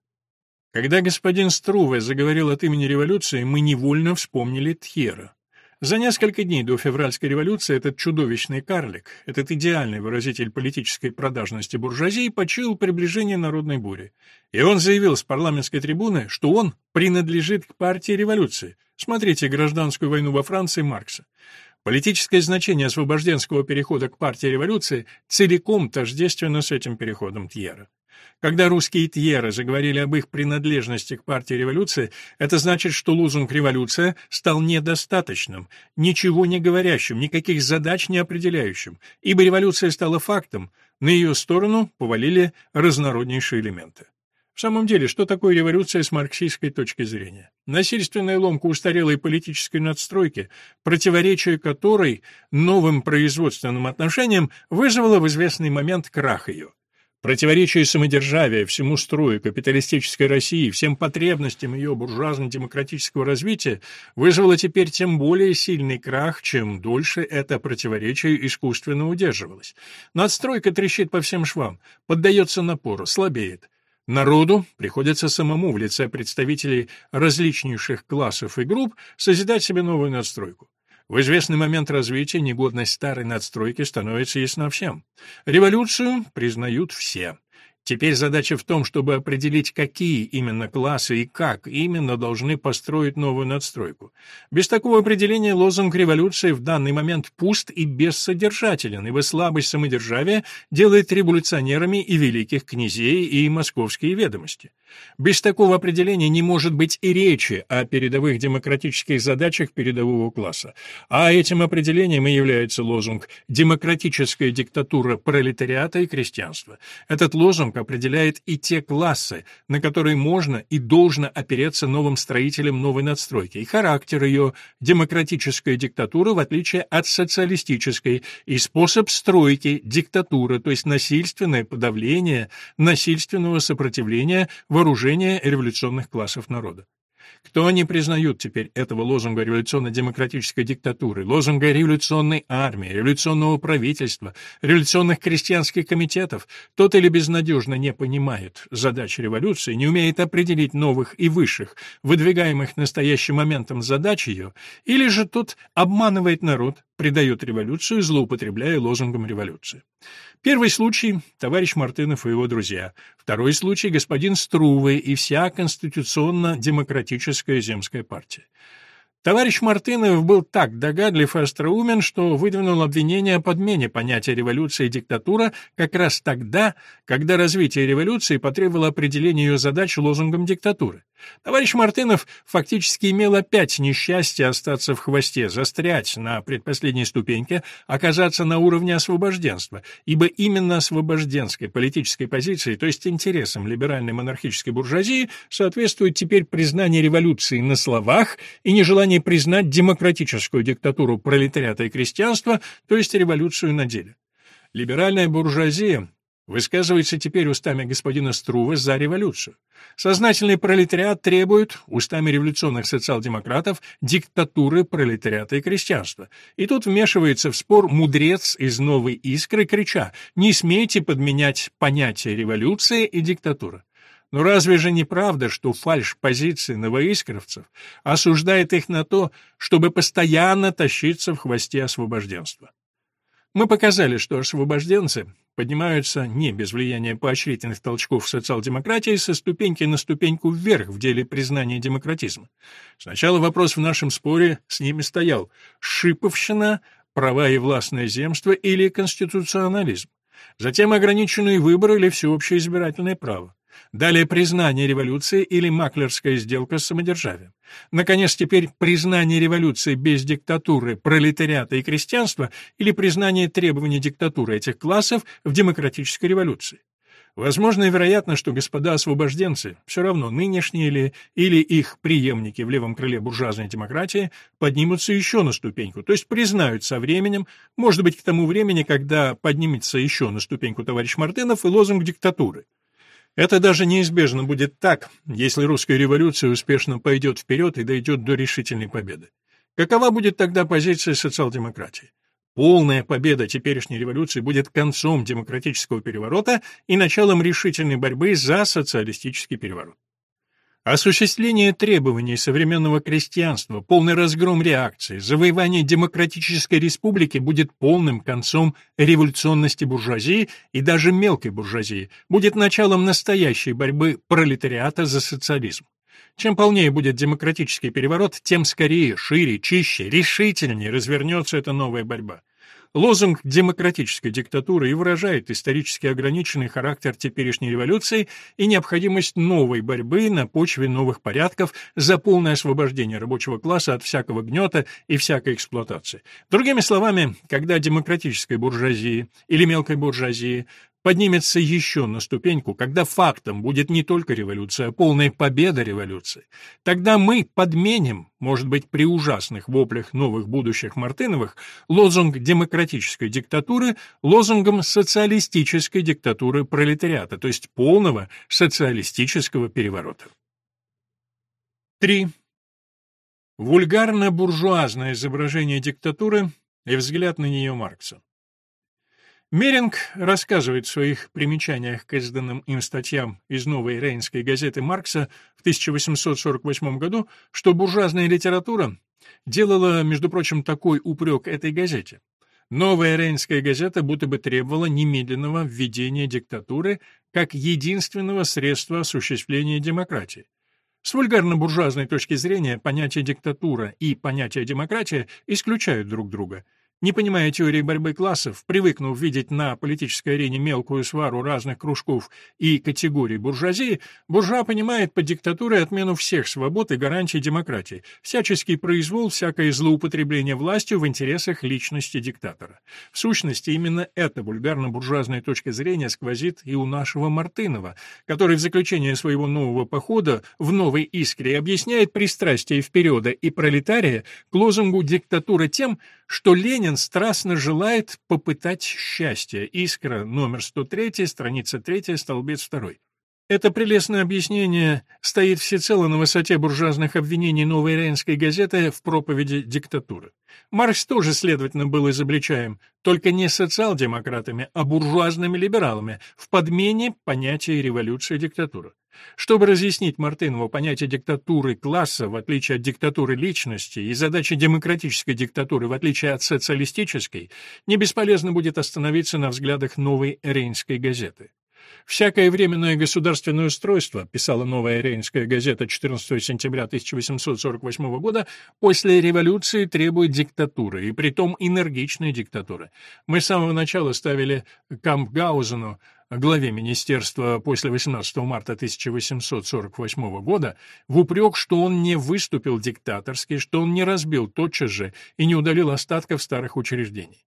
Когда господин Струве заговорил от имени революции, мы невольно вспомнили Тьера. За несколько дней до февральской революции этот чудовищный карлик, этот идеальный выразитель политической продажности буржуазии, почуял приближение народной бури. И он заявил с парламентской трибуны, что он принадлежит к партии революции. Смотрите «Гражданскую войну во Франции» Маркса. Политическое значение освобожденского перехода к партии революции целиком тождественно с этим переходом Тьера. Когда русские тьеры заговорили об их принадлежности к партии революции, это значит, что лозунг «революция» стал недостаточным, ничего не говорящим, никаких задач не определяющим, ибо революция стала фактом, на ее сторону повалили разнороднейшие элементы. В самом деле, что такое революция с марксистской точки зрения? Насильственная ломка устарелой политической надстройки, противоречие которой новым производственным отношениям вызвало в известный момент крах ее. Противоречие самодержавия всему строю капиталистической России, всем потребностям ее буржуазно-демократического развития вызвало теперь тем более сильный крах, чем дольше это противоречие искусственно удерживалось. Надстройка трещит по всем швам, поддается напору, слабеет. Народу приходится самому в лице представителей различнейших классов и групп созидать себе новую надстройку. В известный момент развития негодность старой надстройки становится ясна всем. Революцию признают все. Теперь задача в том, чтобы определить, какие именно классы и как именно должны построить новую надстройку. Без такого определения лозунг революции в данный момент пуст и бессодержателен, ибо слабость самодержавия делает революционерами и великих князей, и московские ведомости. Без такого определения не может быть и речи о передовых демократических задачах передового класса. А этим определением и является лозунг «демократическая диктатура пролетариата и крестьянства». Этот лозунг определяет и те классы, на которые можно и должно опереться новым строителям новой надстройки, и характер ее демократическая диктатура в отличие от социалистической, и способ стройки диктатуры, то есть насильственное подавление насильственного сопротивления вооружения революционных классов народа. Кто не признают теперь этого лозунга революционно-демократической диктатуры, лозунга революционной армии, революционного правительства, революционных крестьянских комитетов, тот или безнадежно не понимает задач революции, не умеет определить новых и высших, выдвигаемых настоящим моментом задач ее, или же тот обманывает народ, предает революцию, злоупотребляя лозунгом революции. Первый случай – товарищ Мартынов и его друзья. Второй случай – господин Струве и вся конституционно-демократическая земская партия. Товарищ Мартынов был так догадлив и остроумен, что выдвинул обвинение о подмене понятия революции и диктатура как раз тогда, когда развитие революции потребовало определения ее задач лозунгом диктатуры. Товарищ Мартынов фактически имел опять несчастье остаться в хвосте, застрять на предпоследней ступеньке, оказаться на уровне освобожденства, ибо именно освобожденской политической позиции, то есть интересам либеральной монархической буржуазии, соответствует теперь признание революции на словах и нежелание желании признать демократическую диктатуру пролетариата и крестьянства, то есть революцию на деле. Либеральная буржуазия высказывается теперь устами господина Струве за революцию. Сознательный пролетариат требует, устами революционных социал-демократов, диктатуры пролетариата и крестьянства. И тут вмешивается в спор мудрец из «Новой искры», крича «Не смейте подменять понятия революции и диктатуры». Но разве же не правда, что фальш позиции новоискровцев осуждает их на то, чтобы постоянно тащиться в хвосте освобожденства? Мы показали, что освобожденцы поднимаются не без влияния поощрительных толчков социал-демократии со ступеньки на ступеньку вверх в деле признания демократизма. Сначала вопрос в нашем споре с ними стоял «шиповщина», «права и властное земство» или «конституционализм». Затем ограниченные выборы или всеобщее избирательное право. Далее признание революции или маклерская сделка с самодержавием. Наконец, теперь признание революции без диктатуры пролетариата и крестьянства или признание требований диктатуры этих классов в демократической революции. Возможно и вероятно, что господа освобожденцы, все равно нынешние ли или их преемники в левом крыле буржуазной демократии, поднимутся еще на ступеньку, то есть признают со временем, может быть, к тому времени, когда поднимется еще на ступеньку товарищ Мартынов и лозунг диктатуры. Это даже неизбежно будет так, если русская революция успешно пойдет вперед и дойдет до решительной победы. Какова будет тогда позиция социал-демократии? Полная победа теперешней революции будет концом демократического переворота и началом решительной борьбы за социалистический переворот. Осуществление требований современного крестьянства, полный разгром реакции, завоевание демократической республики будет полным концом революционности буржуазии и даже мелкой буржуазии, будет началом настоящей борьбы пролетариата за социализм. Чем полнее будет демократический переворот, тем скорее, шире, чище, решительнее развернется эта новая борьба. Лозунг демократической диктатуры и выражает исторически ограниченный характер теперешней революции и необходимость новой борьбы на почве новых порядков за полное освобождение рабочего класса от всякого гнета и всякой эксплуатации. Другими словами, когда демократической буржуазии или мелкой буржуазии поднимется еще на ступеньку, когда фактом будет не только революция, а полная победа революции. Тогда мы подменим, может быть, при ужасных воплях новых будущих Мартыновых, лозунг демократической диктатуры лозунгом социалистической диктатуры пролетариата, то есть полного социалистического переворота. 3. Вульгарно-буржуазное изображение диктатуры и взгляд на нее Маркса. Меринг рассказывает в своих примечаниях к изданным им статьям из новой рейнской газеты Маркса в 1848 году, что буржуазная литература делала, между прочим, такой упрек этой газете. Новая рейнская газета будто бы требовала немедленного введения диктатуры как единственного средства осуществления демократии. С вульгарно-буржуазной точки зрения понятие диктатура и понятие демократия исключают друг друга – не понимая теории борьбы классов, привыкнув видеть на политической арене мелкую свару разных кружков и категорий буржуазии, буржуа понимает под диктатурой отмену всех свобод и гарантий демократии, всяческий произвол, всякое злоупотребление властью в интересах личности диктатора. В сущности, именно эта вульгарно-буржуазная точка зрения сквозит и у нашего Мартынова, который в заключение своего нового похода в «Новой искре» объясняет пристрастие впереда и пролетария к лозунгу «диктатура» тем, что Ленин страстно желает попытать счастье. Искра, номер 103, страница 3, столбец 2. Это прелестное объяснение стоит всецело на высоте буржуазных обвинений новой рейнской газеты в проповеди диктатуры. Маркс тоже, следовательно, был изобличаем, только не социал-демократами, а буржуазными либералами, в подмене понятия революции и диктатуры. Чтобы разъяснить Мартынову понятие диктатуры класса в отличие от диктатуры личности и задачи демократической диктатуры в отличие от социалистической, не бесполезно будет остановиться на взглядах новой Рейнской газеты. «Всякое временное государственное устройство», писала новая Рейнская газета 14 сентября 1848 года, после революции требует диктатуры, и притом энергичной диктатуры. Мы с самого начала ставили Кампгаузену главе министерства после 18 марта 1848 года, в упрек, что он не выступил диктаторски, что он не разбил тотчас же и не удалил остатков старых учреждений.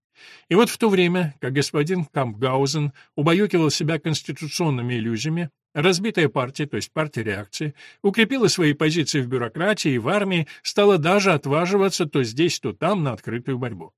И вот в то время, как господин Кампгаузен убаюкивал себя конституционными иллюзиями, Разбитая партия, то есть партия реакции, укрепила свои позиции в бюрократии и в армии, стала даже отваживаться то здесь, то там на открытую борьбу.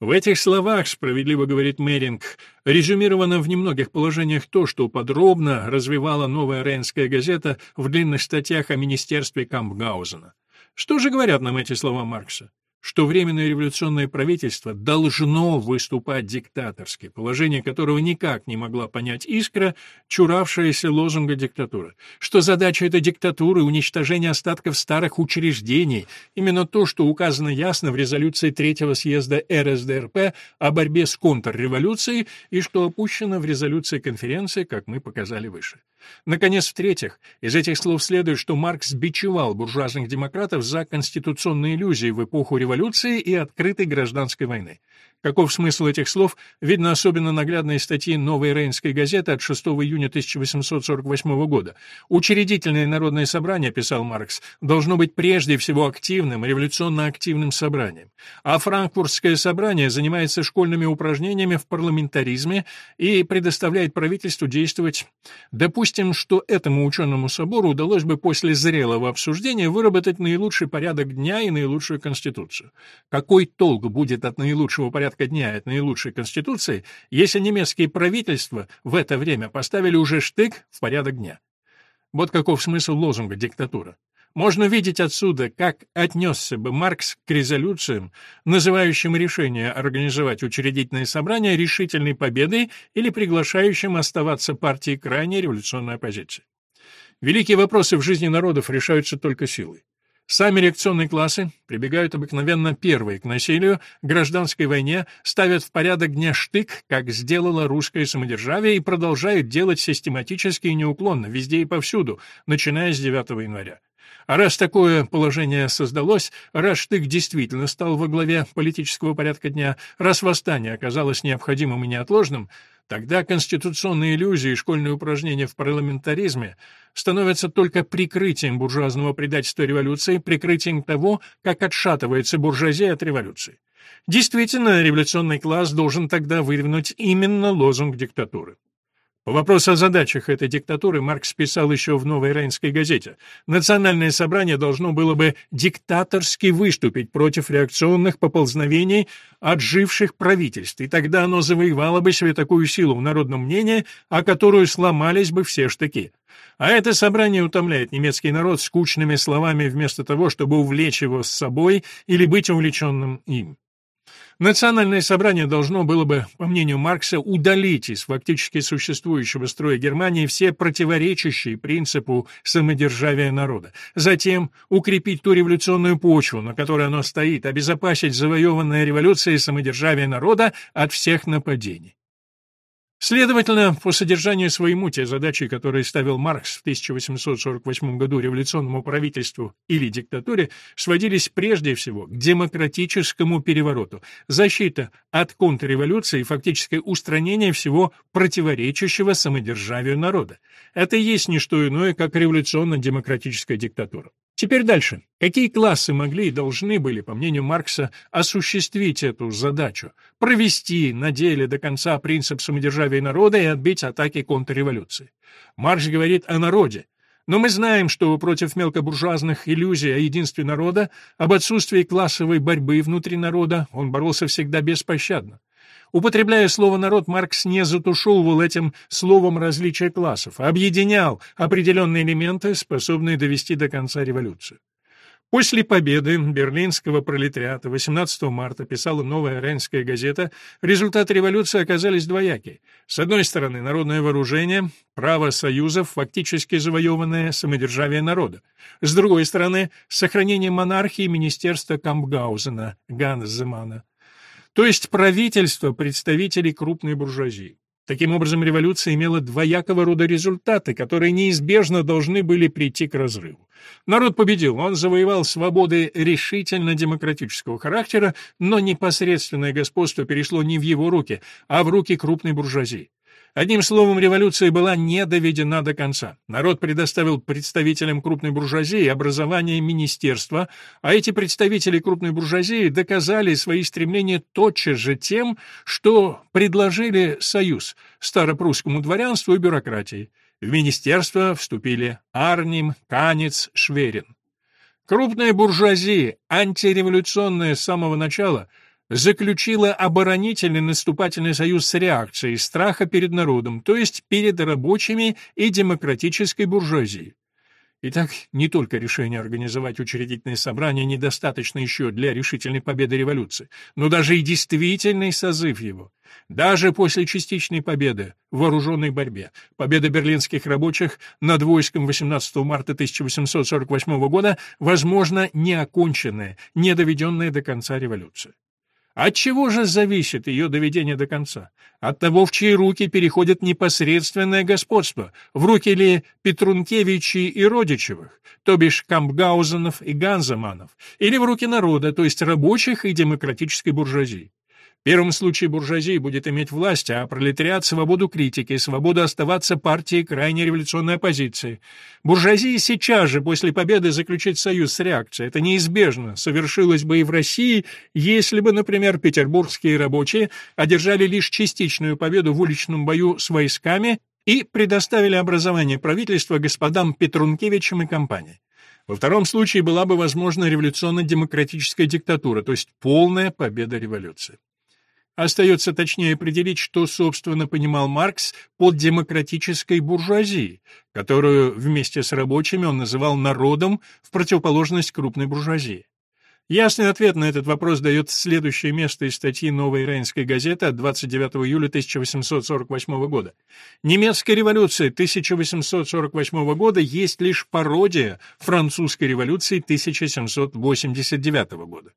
В этих словах, справедливо говорит Меринг, резюмировано в немногих положениях то, что подробно развивала новая Рейнская газета в длинных статьях о министерстве Кампгаузена. Что же говорят нам эти слова Маркса? Что Временное революционное правительство должно выступать диктаторски, положение которого никак не могла понять искра, чуравшаяся лозунга диктатуры, что задача этой диктатуры — уничтожение остатков старых учреждений, именно то, что указано ясно в резолюции Третьего съезда РСДРП о борьбе с контрреволюцией и что опущено в резолюции конференции, как мы показали выше. Наконец, в-третьих, из этих слов следует, что Маркс бичевал буржуазных демократов за конституционные иллюзии в эпоху революции и открытой гражданской войны. Каков смысл этих слов, видно особенно наглядно из статьи «Новой Рейнской газеты» от 6 июня 1848 года. «Учредительное народное собрание», — писал Маркс, — «должно быть прежде всего активным, революционно-активным собранием. А Франкфуртское собрание занимается школьными упражнениями в парламентаризме и предоставляет правительству действовать. Допустим, что этому ученому собору удалось бы после зрелого обсуждения выработать наилучший порядок дня и наилучшую конституцию. Какой толк будет от наилучшего порядка порядка дня от наилучшей конституции, если немецкие правительства в это время поставили уже штык в порядок дня. Вот каков смысл лозунга «диктатура». Можно видеть отсюда, как отнесся бы Маркс к резолюциям, называющим решение организовать учредительное собрание решительной победой или приглашающим оставаться партией крайней революционной оппозиции. Великие вопросы в жизни народов решаются только силой. Сами реакционные классы прибегают обыкновенно первые к насилию, гражданской войне, ставят в порядок дня штык, как сделало русское самодержавие, и продолжают делать систематически и неуклонно, везде и повсюду, начиная с 9 января. А раз такое положение создалось, раз штык действительно стал во главе политического порядка дня, раз восстание оказалось необходимым и неотложным, Тогда конституционные иллюзии и школьные упражнения в парламентаризме становятся только прикрытием буржуазного предательства революции, прикрытием того, как отшатывается буржуазия от революции. Действительно, революционный класс должен тогда выдвинуть именно лозунг диктатуры. По вопросу о задачах этой диктатуры Маркс писал еще в «Новой Рейнской газете». Национальное собрание должно было бы диктаторски выступить против реакционных поползновений отживших правительств, и тогда оно завоевало бы себе такую силу в народном мнении, о которую сломались бы все штыки. А это собрание утомляет немецкий народ скучными словами вместо того, чтобы увлечь его с собой или быть увлеченным им. Национальное собрание должно было бы, по мнению Маркса, удалить из фактически существующего строя Германии все противоречащие принципу самодержавия народа. Затем укрепить ту революционную почву, на которой оно стоит, обезопасить завоеванное революцией самодержавие народа от всех нападений. Следовательно, по содержанию своему те задачи, которые ставил Маркс в 1848 году революционному правительству или диктатуре, сводились прежде всего к демократическому перевороту, защита от контрреволюции и фактическое устранение всего противоречащего самодержавию народа. Это есть не что иное, как революционно-демократическая диктатура. Теперь дальше. Какие классы могли и должны были, по мнению Маркса, осуществить эту задачу, провести на деле до конца принцип самодержавия народа и отбить атаки контрреволюции? Маркс говорит о народе, но мы знаем, что против мелкобуржуазных иллюзий о единстве народа, об отсутствии классовой борьбы внутри народа он боролся всегда беспощадно. Употребляя слово «народ», Маркс не затушевывал этим словом различия классов, а объединял определенные элементы, способные довести до конца революцию. После победы берлинского пролетариата 18 марта писала новая Рейнская газета, результаты революции оказались двояки. С одной стороны, народное вооружение, право союзов, фактически завоеванное самодержавие народа. С другой стороны, сохранение монархии министерства Кампгаузена, Ганземана то есть правительство представителей крупной буржуазии. Таким образом, революция имела двоякого рода результаты, которые неизбежно должны были прийти к разрыву. Народ победил, он завоевал свободы решительно демократического характера, но непосредственное господство перешло не в его руки, а в руки крупной буржуазии. Одним словом, революция была не доведена до конца. Народ предоставил представителям крупной буржуазии образование министерства, а эти представители крупной буржуазии доказали свои стремления тотчас же тем, что предложили союз старопрусскому дворянству и бюрократии. В министерство вступили Арним, Канец, Шверин. Крупная буржуазия, антиреволюционная с самого начала, заключила оборонительный наступательный союз с реакцией страха перед народом, то есть перед рабочими и демократической буржуазией. Итак, не только решение организовать учредительное собрание недостаточно еще для решительной победы революции, но даже и действительный созыв его. Даже после частичной победы в вооруженной борьбе, победа берлинских рабочих над войском 18 марта 1848 года, возможно, неоконченная, недоведенная до конца революция. От чего же зависит ее доведение до конца? От того, в чьи руки переходит непосредственное господство, в руки ли Петрункевичей и Родичевых, то бишь Кампгаузенов и Ганземанов, или в руки народа, то есть рабочих и демократической буржуазии. В первом случае буржуазия будет иметь власть, а пролетариат — свободу критики, свободу оставаться партией крайней революционной оппозиции. Буржуазия сейчас же, после победы, заключить союз с реакцией. Это неизбежно. Совершилось бы и в России, если бы, например, петербургские рабочие одержали лишь частичную победу в уличном бою с войсками и предоставили образование правительства господам Петрункевичам и компании. Во втором случае была бы возможна революционно-демократическая диктатура, то есть полная победа революции. Остается точнее определить, что, собственно, понимал Маркс под демократической буржуазией, которую вместе с рабочими он называл народом в противоположность крупной буржуазии. Ясный ответ на этот вопрос дает следующее место из статьи «Новой Рейнской газеты» от 29 июля 1848 года. «Немецкая революция 1848 года есть лишь пародия французской революции 1789 года.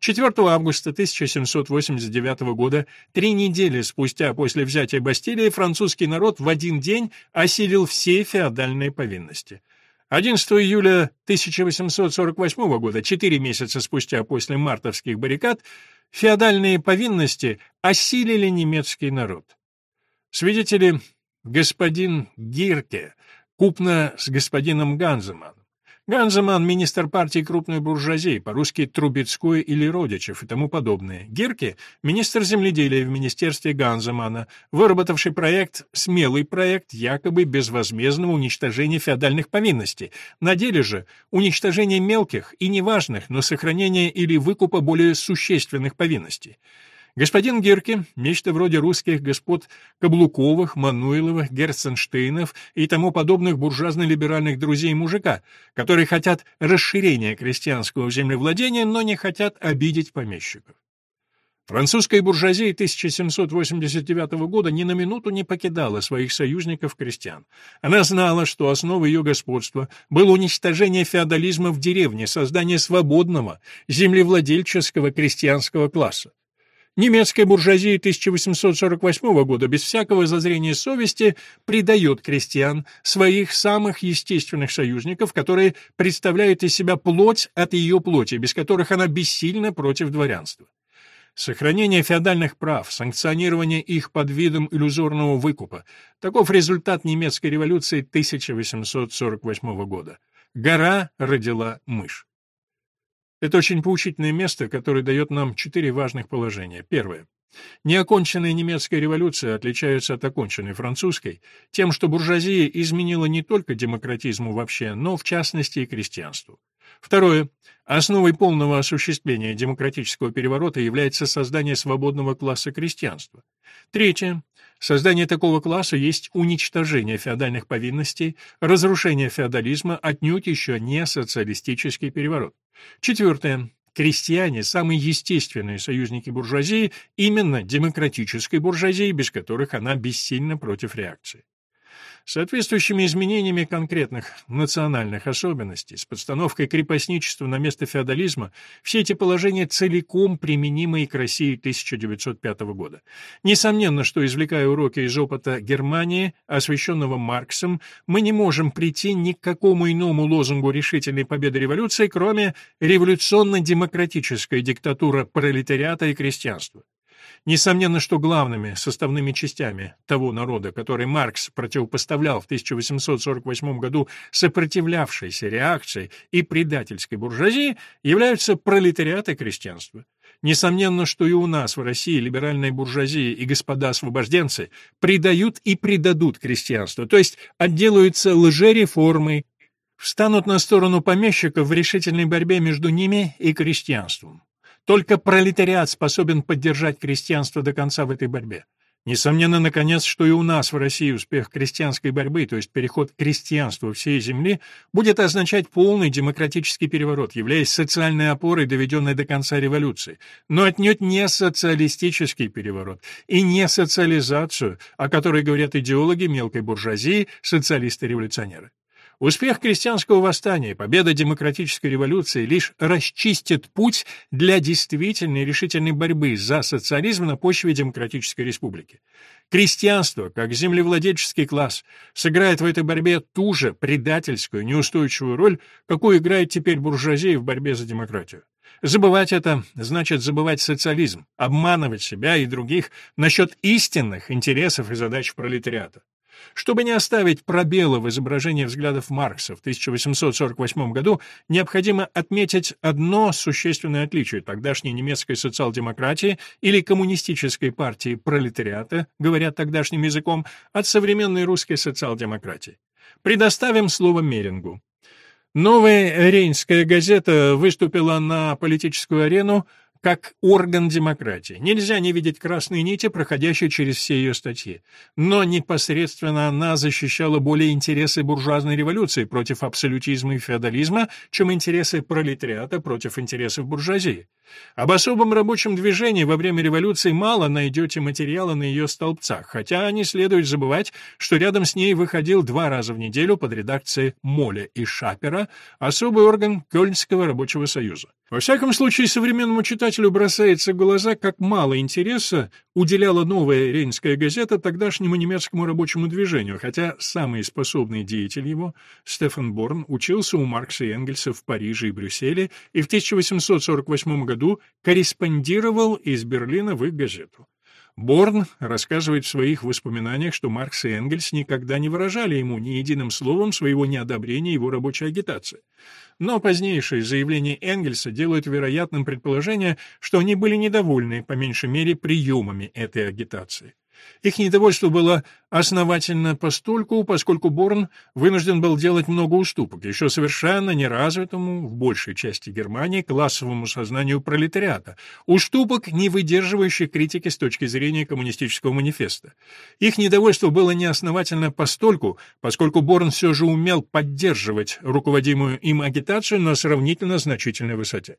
4 августа 1789 года, три недели спустя после взятия Бастилии, французский народ в один день осилил все феодальные повинности. 11 июля 1848 года, четыре месяца спустя после мартовских баррикад, феодальные повинности осилили немецкий народ. Свидетели господин Гирке, купно с господином Ганземаном. Ганземан — министр партии крупной буржуазии, по-русски Трубецкой или Родичев и тому подобное. Гирке — министр земледелия в министерстве Ганземана, выработавший проект, смелый проект якобы безвозмездного уничтожения феодальных повинностей. На деле же уничтожение мелких и неважных, но сохранение или выкупа более существенных повинностей. Господин Гирке, нечто вроде русских господ Каблуковых, Мануиловых, Герценштейнов и тому подобных буржуазно-либеральных друзей мужика, которые хотят расширения крестьянского землевладения, но не хотят обидеть помещиков. Французская буржуазия 1789 года ни на минуту не покидала своих союзников-крестьян. Она знала, что основой ее господства было уничтожение феодализма в деревне, создание свободного, землевладельческого крестьянского класса. Немецкая буржуазия 1848 года без всякого зазрения совести предает крестьян, своих самых естественных союзников, которые представляют из себя плоть от ее плоти, без которых она бессильна против дворянства. Сохранение феодальных прав, санкционирование их под видом иллюзорного выкупа – таков результат немецкой революции 1848 года. Гора родила мышь. Это очень поучительное место, которое дает нам четыре важных положения. Первое. Неоконченная немецкая революция отличается от оконченной французской тем, что буржуазия изменила не только демократизму вообще, но в частности и крестьянству. Второе. Основой полного осуществления демократического переворота является создание свободного класса крестьянства. Третье. Создание такого класса есть уничтожение феодальных повинностей, разрушение феодализма, отнюдь еще не социалистический переворот. Четвертое. Крестьяне – самые естественные союзники буржуазии, именно демократической буржуазии, без которых она бессильна против реакции соответствующими изменениями конкретных национальных особенностей, с подстановкой крепостничества на место феодализма, все эти положения целиком применимы и к России 1905 года. Несомненно, что, извлекая уроки из опыта Германии, освещенного Марксом, мы не можем прийти ни к какому иному лозунгу решительной победы революции, кроме революционно-демократической диктатуры пролетариата и крестьянства. Несомненно, что главными составными частями того народа, который Маркс противопоставлял в 1848 году сопротивлявшейся реакции и предательской буржуазии, являются пролетариат и крестьянство. Несомненно, что и у нас в России либеральная буржуазия и господа-освобожденцы предают и предадут крестьянство, то есть отделаются лжереформой, встанут на сторону помещиков в решительной борьбе между ними и крестьянством. Только пролетариат способен поддержать крестьянство до конца в этой борьбе. Несомненно, наконец, что и у нас в России успех крестьянской борьбы, то есть переход к крестьянству всей земли, будет означать полный демократический переворот, являясь социальной опорой, доведенной до конца революции, но отнюдь не социалистический переворот и не социализацию, о которой говорят идеологи мелкой буржуазии, социалисты-революционеры. Успех крестьянского восстания победа демократической революции лишь расчистит путь для действительной решительной борьбы за социализм на почве демократической республики. Крестьянство, как землевладельческий класс, сыграет в этой борьбе ту же предательскую, неустойчивую роль, какую играет теперь буржуазия в борьбе за демократию. Забывать это значит забывать социализм, обманывать себя и других насчет истинных интересов и задач пролетариата. Чтобы не оставить пробела в изображении взглядов Маркса в 1848 году, необходимо отметить одно существенное отличие тогдашней немецкой социал-демократии или коммунистической партии пролетариата, говоря тогдашним языком, от современной русской социал-демократии. Предоставим слово Мерингу. Новая Рейнская газета выступила на политическую арену как орган демократии. Нельзя не видеть красные нити, проходящие через все ее статьи. Но непосредственно она защищала более интересы буржуазной революции против абсолютизма и феодализма, чем интересы пролетариата против интересов буржуазии. Об особом рабочем движении во время революции мало найдете материала на ее столбцах, хотя не следует забывать, что рядом с ней выходил два раза в неделю под редакцией Моля и Шапера особый орган Кёльнского рабочего союза. Во всяком случае, современному читателю бросается в глаза, как мало интереса уделяла новая Рейнская газета тогдашнему немецкому рабочему движению, хотя самый способный деятель его, Стефан Борн, учился у Маркса и Энгельса в Париже и Брюсселе и в 1848 году корреспондировал из Берлина в их газету. Борн рассказывает в своих воспоминаниях, что Маркс и Энгельс никогда не выражали ему ни единым словом своего неодобрения его рабочей агитации. Но позднейшие заявления Энгельса делают вероятным предположение, что они были недовольны, по меньшей мере, приемами этой агитации. Их недовольство было основательно постольку, поскольку Борн вынужден был делать много уступок, еще совершенно неразвитому в большей части Германии классовому сознанию пролетариата, уступок, не выдерживающих критики с точки зрения коммунистического манифеста. Их недовольство было неосновательно постольку, поскольку Борн все же умел поддерживать руководимую им агитацию на сравнительно значительной высоте.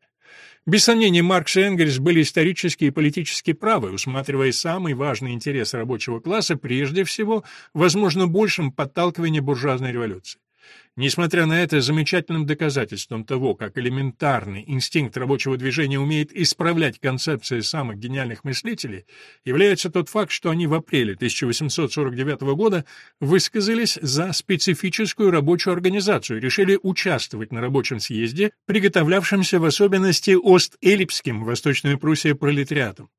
Без сомнения, Маркс и Энгельс были исторически и политически правы, усматривая самый важный интерес рабочего класса прежде всего, возможно, большим подталкивание буржуазной революции. Несмотря на это, замечательным доказательством того, как элементарный инстинкт рабочего движения умеет исправлять концепции самых гениальных мыслителей, является тот факт, что они в апреле 1849 года высказались за специфическую рабочую организацию решили участвовать на рабочем съезде, приготовлявшемся в особенности Ост-Эллипским, Восточная Пруссия, пролетариатом.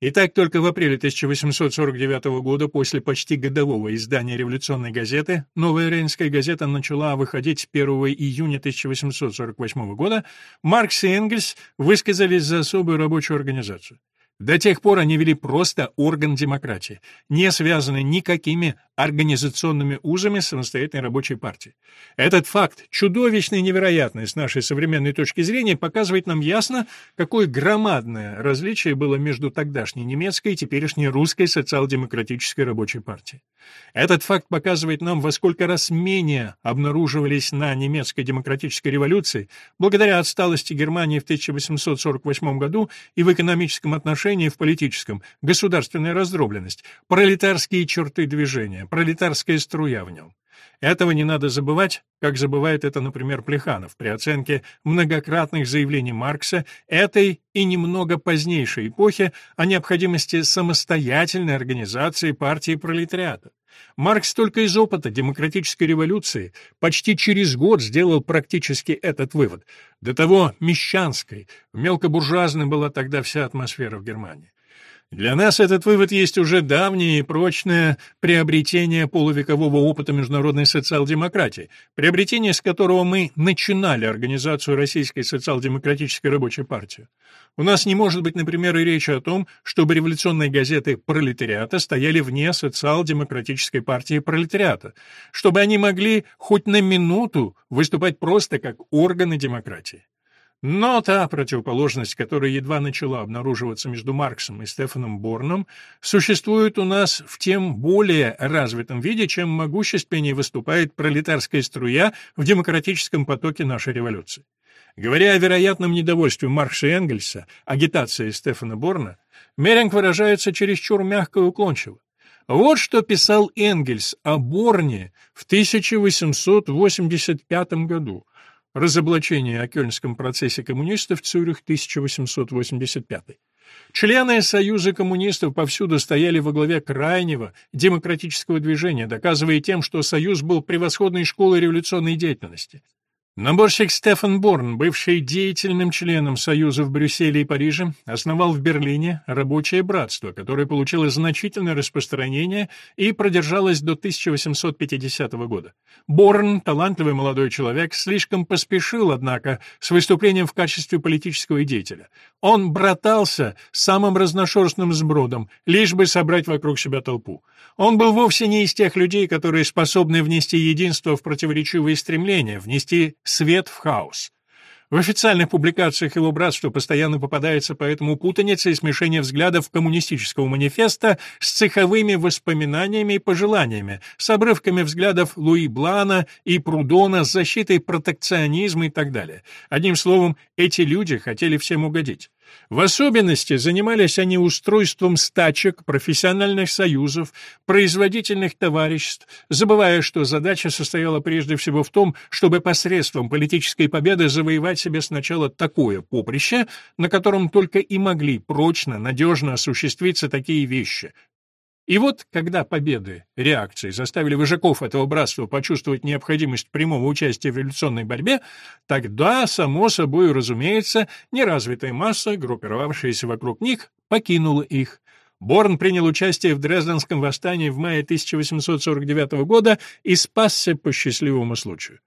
Итак, только в апреле 1849 года, после почти годового издания революционной газеты, новая Рейнская газета начала выходить 1 июня 1848 года, Маркс и Энгельс высказались за особую рабочую организацию. До тех пор они вели просто орган демократии, не связанный никакими организационными узами самостоятельной рабочей партии. Этот факт, чудовищный и невероятный с нашей современной точки зрения, показывает нам ясно, какое громадное различие было между тогдашней немецкой и теперешней русской социал-демократической рабочей партией. Этот факт показывает нам, во сколько раз менее обнаруживались на немецкой демократической революции, благодаря отсталости Германии в 1848 году и в экономическом отношении, в политическом, государственная раздробленность, пролетарские черты движения, пролетарская струя в нем. Этого не надо забывать, как забывает это, например, Плеханов при оценке многократных заявлений Маркса этой и немного позднейшей эпохи о необходимости самостоятельной организации партии пролетариата. Маркс только из опыта демократической революции почти через год сделал практически этот вывод. До того мещанской, мелкобуржуазной была тогда вся атмосфера в Германии. Для нас этот вывод есть уже давнее и прочное приобретение полувекового опыта международной социал-демократии, приобретение с которого мы начинали организацию Российской социал-демократической рабочей партии. У нас не может быть, например, и речи о том, чтобы революционные газеты пролетариата стояли вне социал-демократической партии пролетариата, чтобы они могли хоть на минуту выступать просто как органы демократии. Но та противоположность, которая едва начала обнаруживаться между Марксом и Стефаном Борном, существует у нас в тем более развитом виде, чем могущественнее выступает пролетарская струя в демократическом потоке нашей революции. Говоря о вероятном недовольстве Маркса и Энгельса, агитации Стефана Борна, Меринг выражается чересчур мягко и уклончиво. Вот что писал Энгельс о Борне в 1885 году – Разоблачение о Кёльнском процессе коммунистов Цюрих 1885. Члены Союза коммунистов повсюду стояли во главе крайнего демократического движения, доказывая тем, что Союз был превосходной школой революционной деятельности. Наборщик Стефан Борн, бывший деятельным членом Союза в Брюсселе и Париже, основал в Берлине рабочее братство, которое получило значительное распространение и продержалось до 1850 года. Борн, талантливый молодой человек, слишком поспешил, однако, с выступлением в качестве политического деятеля. Он братался самым разношерстным сбродом, лишь бы собрать вокруг себя толпу. Он был вовсе не из тех людей, которые способны внести единство в противоречивые стремления, внести свет в хаос. В официальных публикациях его братства постоянно попадается поэтому путаница и смешение взглядов коммунистического манифеста с цеховыми воспоминаниями и пожеланиями, с обрывками взглядов Луи Блана и Прудона с защитой протекционизма и так далее. Одним словом, эти люди хотели всем угодить. В особенности занимались они устройством стачек, профессиональных союзов, производительных товариществ, забывая, что задача состояла прежде всего в том, чтобы посредством политической победы завоевать себе сначала такое поприще, на котором только и могли прочно, надежно осуществиться такие вещи и вот, когда победы реакции заставили вожаков этого братства почувствовать необходимость прямого участия в революционной борьбе, тогда, само собой разумеется, неразвитая масса, группировавшаяся вокруг них, покинула их. Борн принял участие в Дрезденском восстании в мае 1849 года и спасся по счастливому случаю.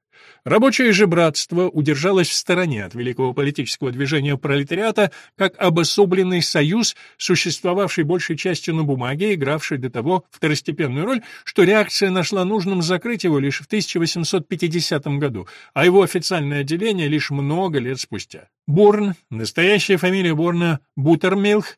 Рабочее же братство удержалось в стороне от великого политического движения пролетариата как обособленный союз, существовавший большей частью на бумаге, игравший до того второстепенную роль, что реакция нашла нужным закрыть его лишь в 1850 году, а его официальное отделение лишь много лет спустя. Борн, настоящая фамилия Борна Бутермилх,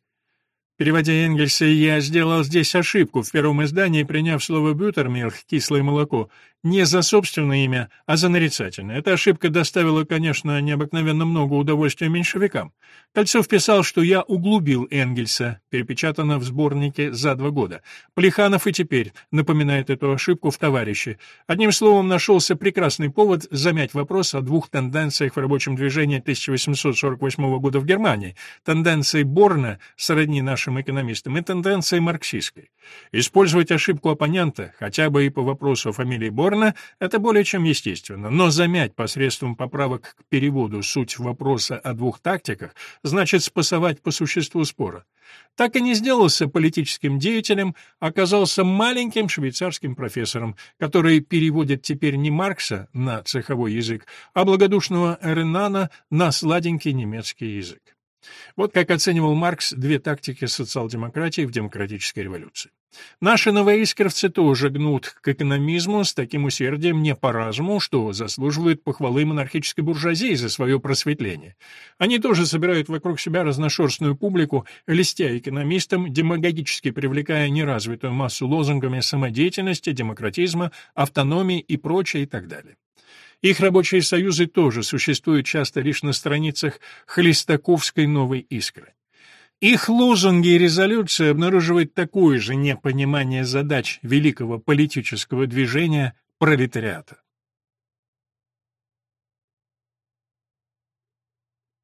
Переводя Энгельса, я сделал здесь ошибку в первом издании, приняв слово «бютермилх» — «кислое молоко», не за собственное имя, а за нарицательное. Эта ошибка доставила, конечно, необыкновенно много удовольствия меньшевикам. Кольцов писал, что я углубил Энгельса, перепечатано в сборнике за два года. Плеханов и теперь напоминает эту ошибку в «Товарище». Одним словом, нашелся прекрасный повод замять вопрос о двух тенденциях в рабочем движении 1848 года в Германии. Тенденции Борна, сродни нашим экономистам, и тенденции марксистской. Использовать ошибку оппонента, хотя бы и по вопросу о фамилии Борна, Бесспорно, это более чем естественно, но замять посредством поправок к переводу суть вопроса о двух тактиках значит спасовать по существу спора. Так и не сделался политическим деятелем, оказался маленьким швейцарским профессором, который переводит теперь не Маркса на цеховой язык, а благодушного Ренана на сладенький немецкий язык. Вот как оценивал Маркс две тактики социал-демократии в демократической революции. Наши новоискровцы тоже гнут к экономизму с таким усердием не по разуму, что заслуживают похвалы монархической буржуазии за свое просветление. Они тоже собирают вокруг себя разношерстную публику, листя экономистам, демагогически привлекая неразвитую массу лозунгами самодеятельности, демократизма, автономии и прочее и так далее. Их рабочие союзы тоже существуют часто лишь на страницах Хлестаковской «Новой искры». Их лозунги и резолюции обнаруживают такое же непонимание задач великого политического движения пролетариата.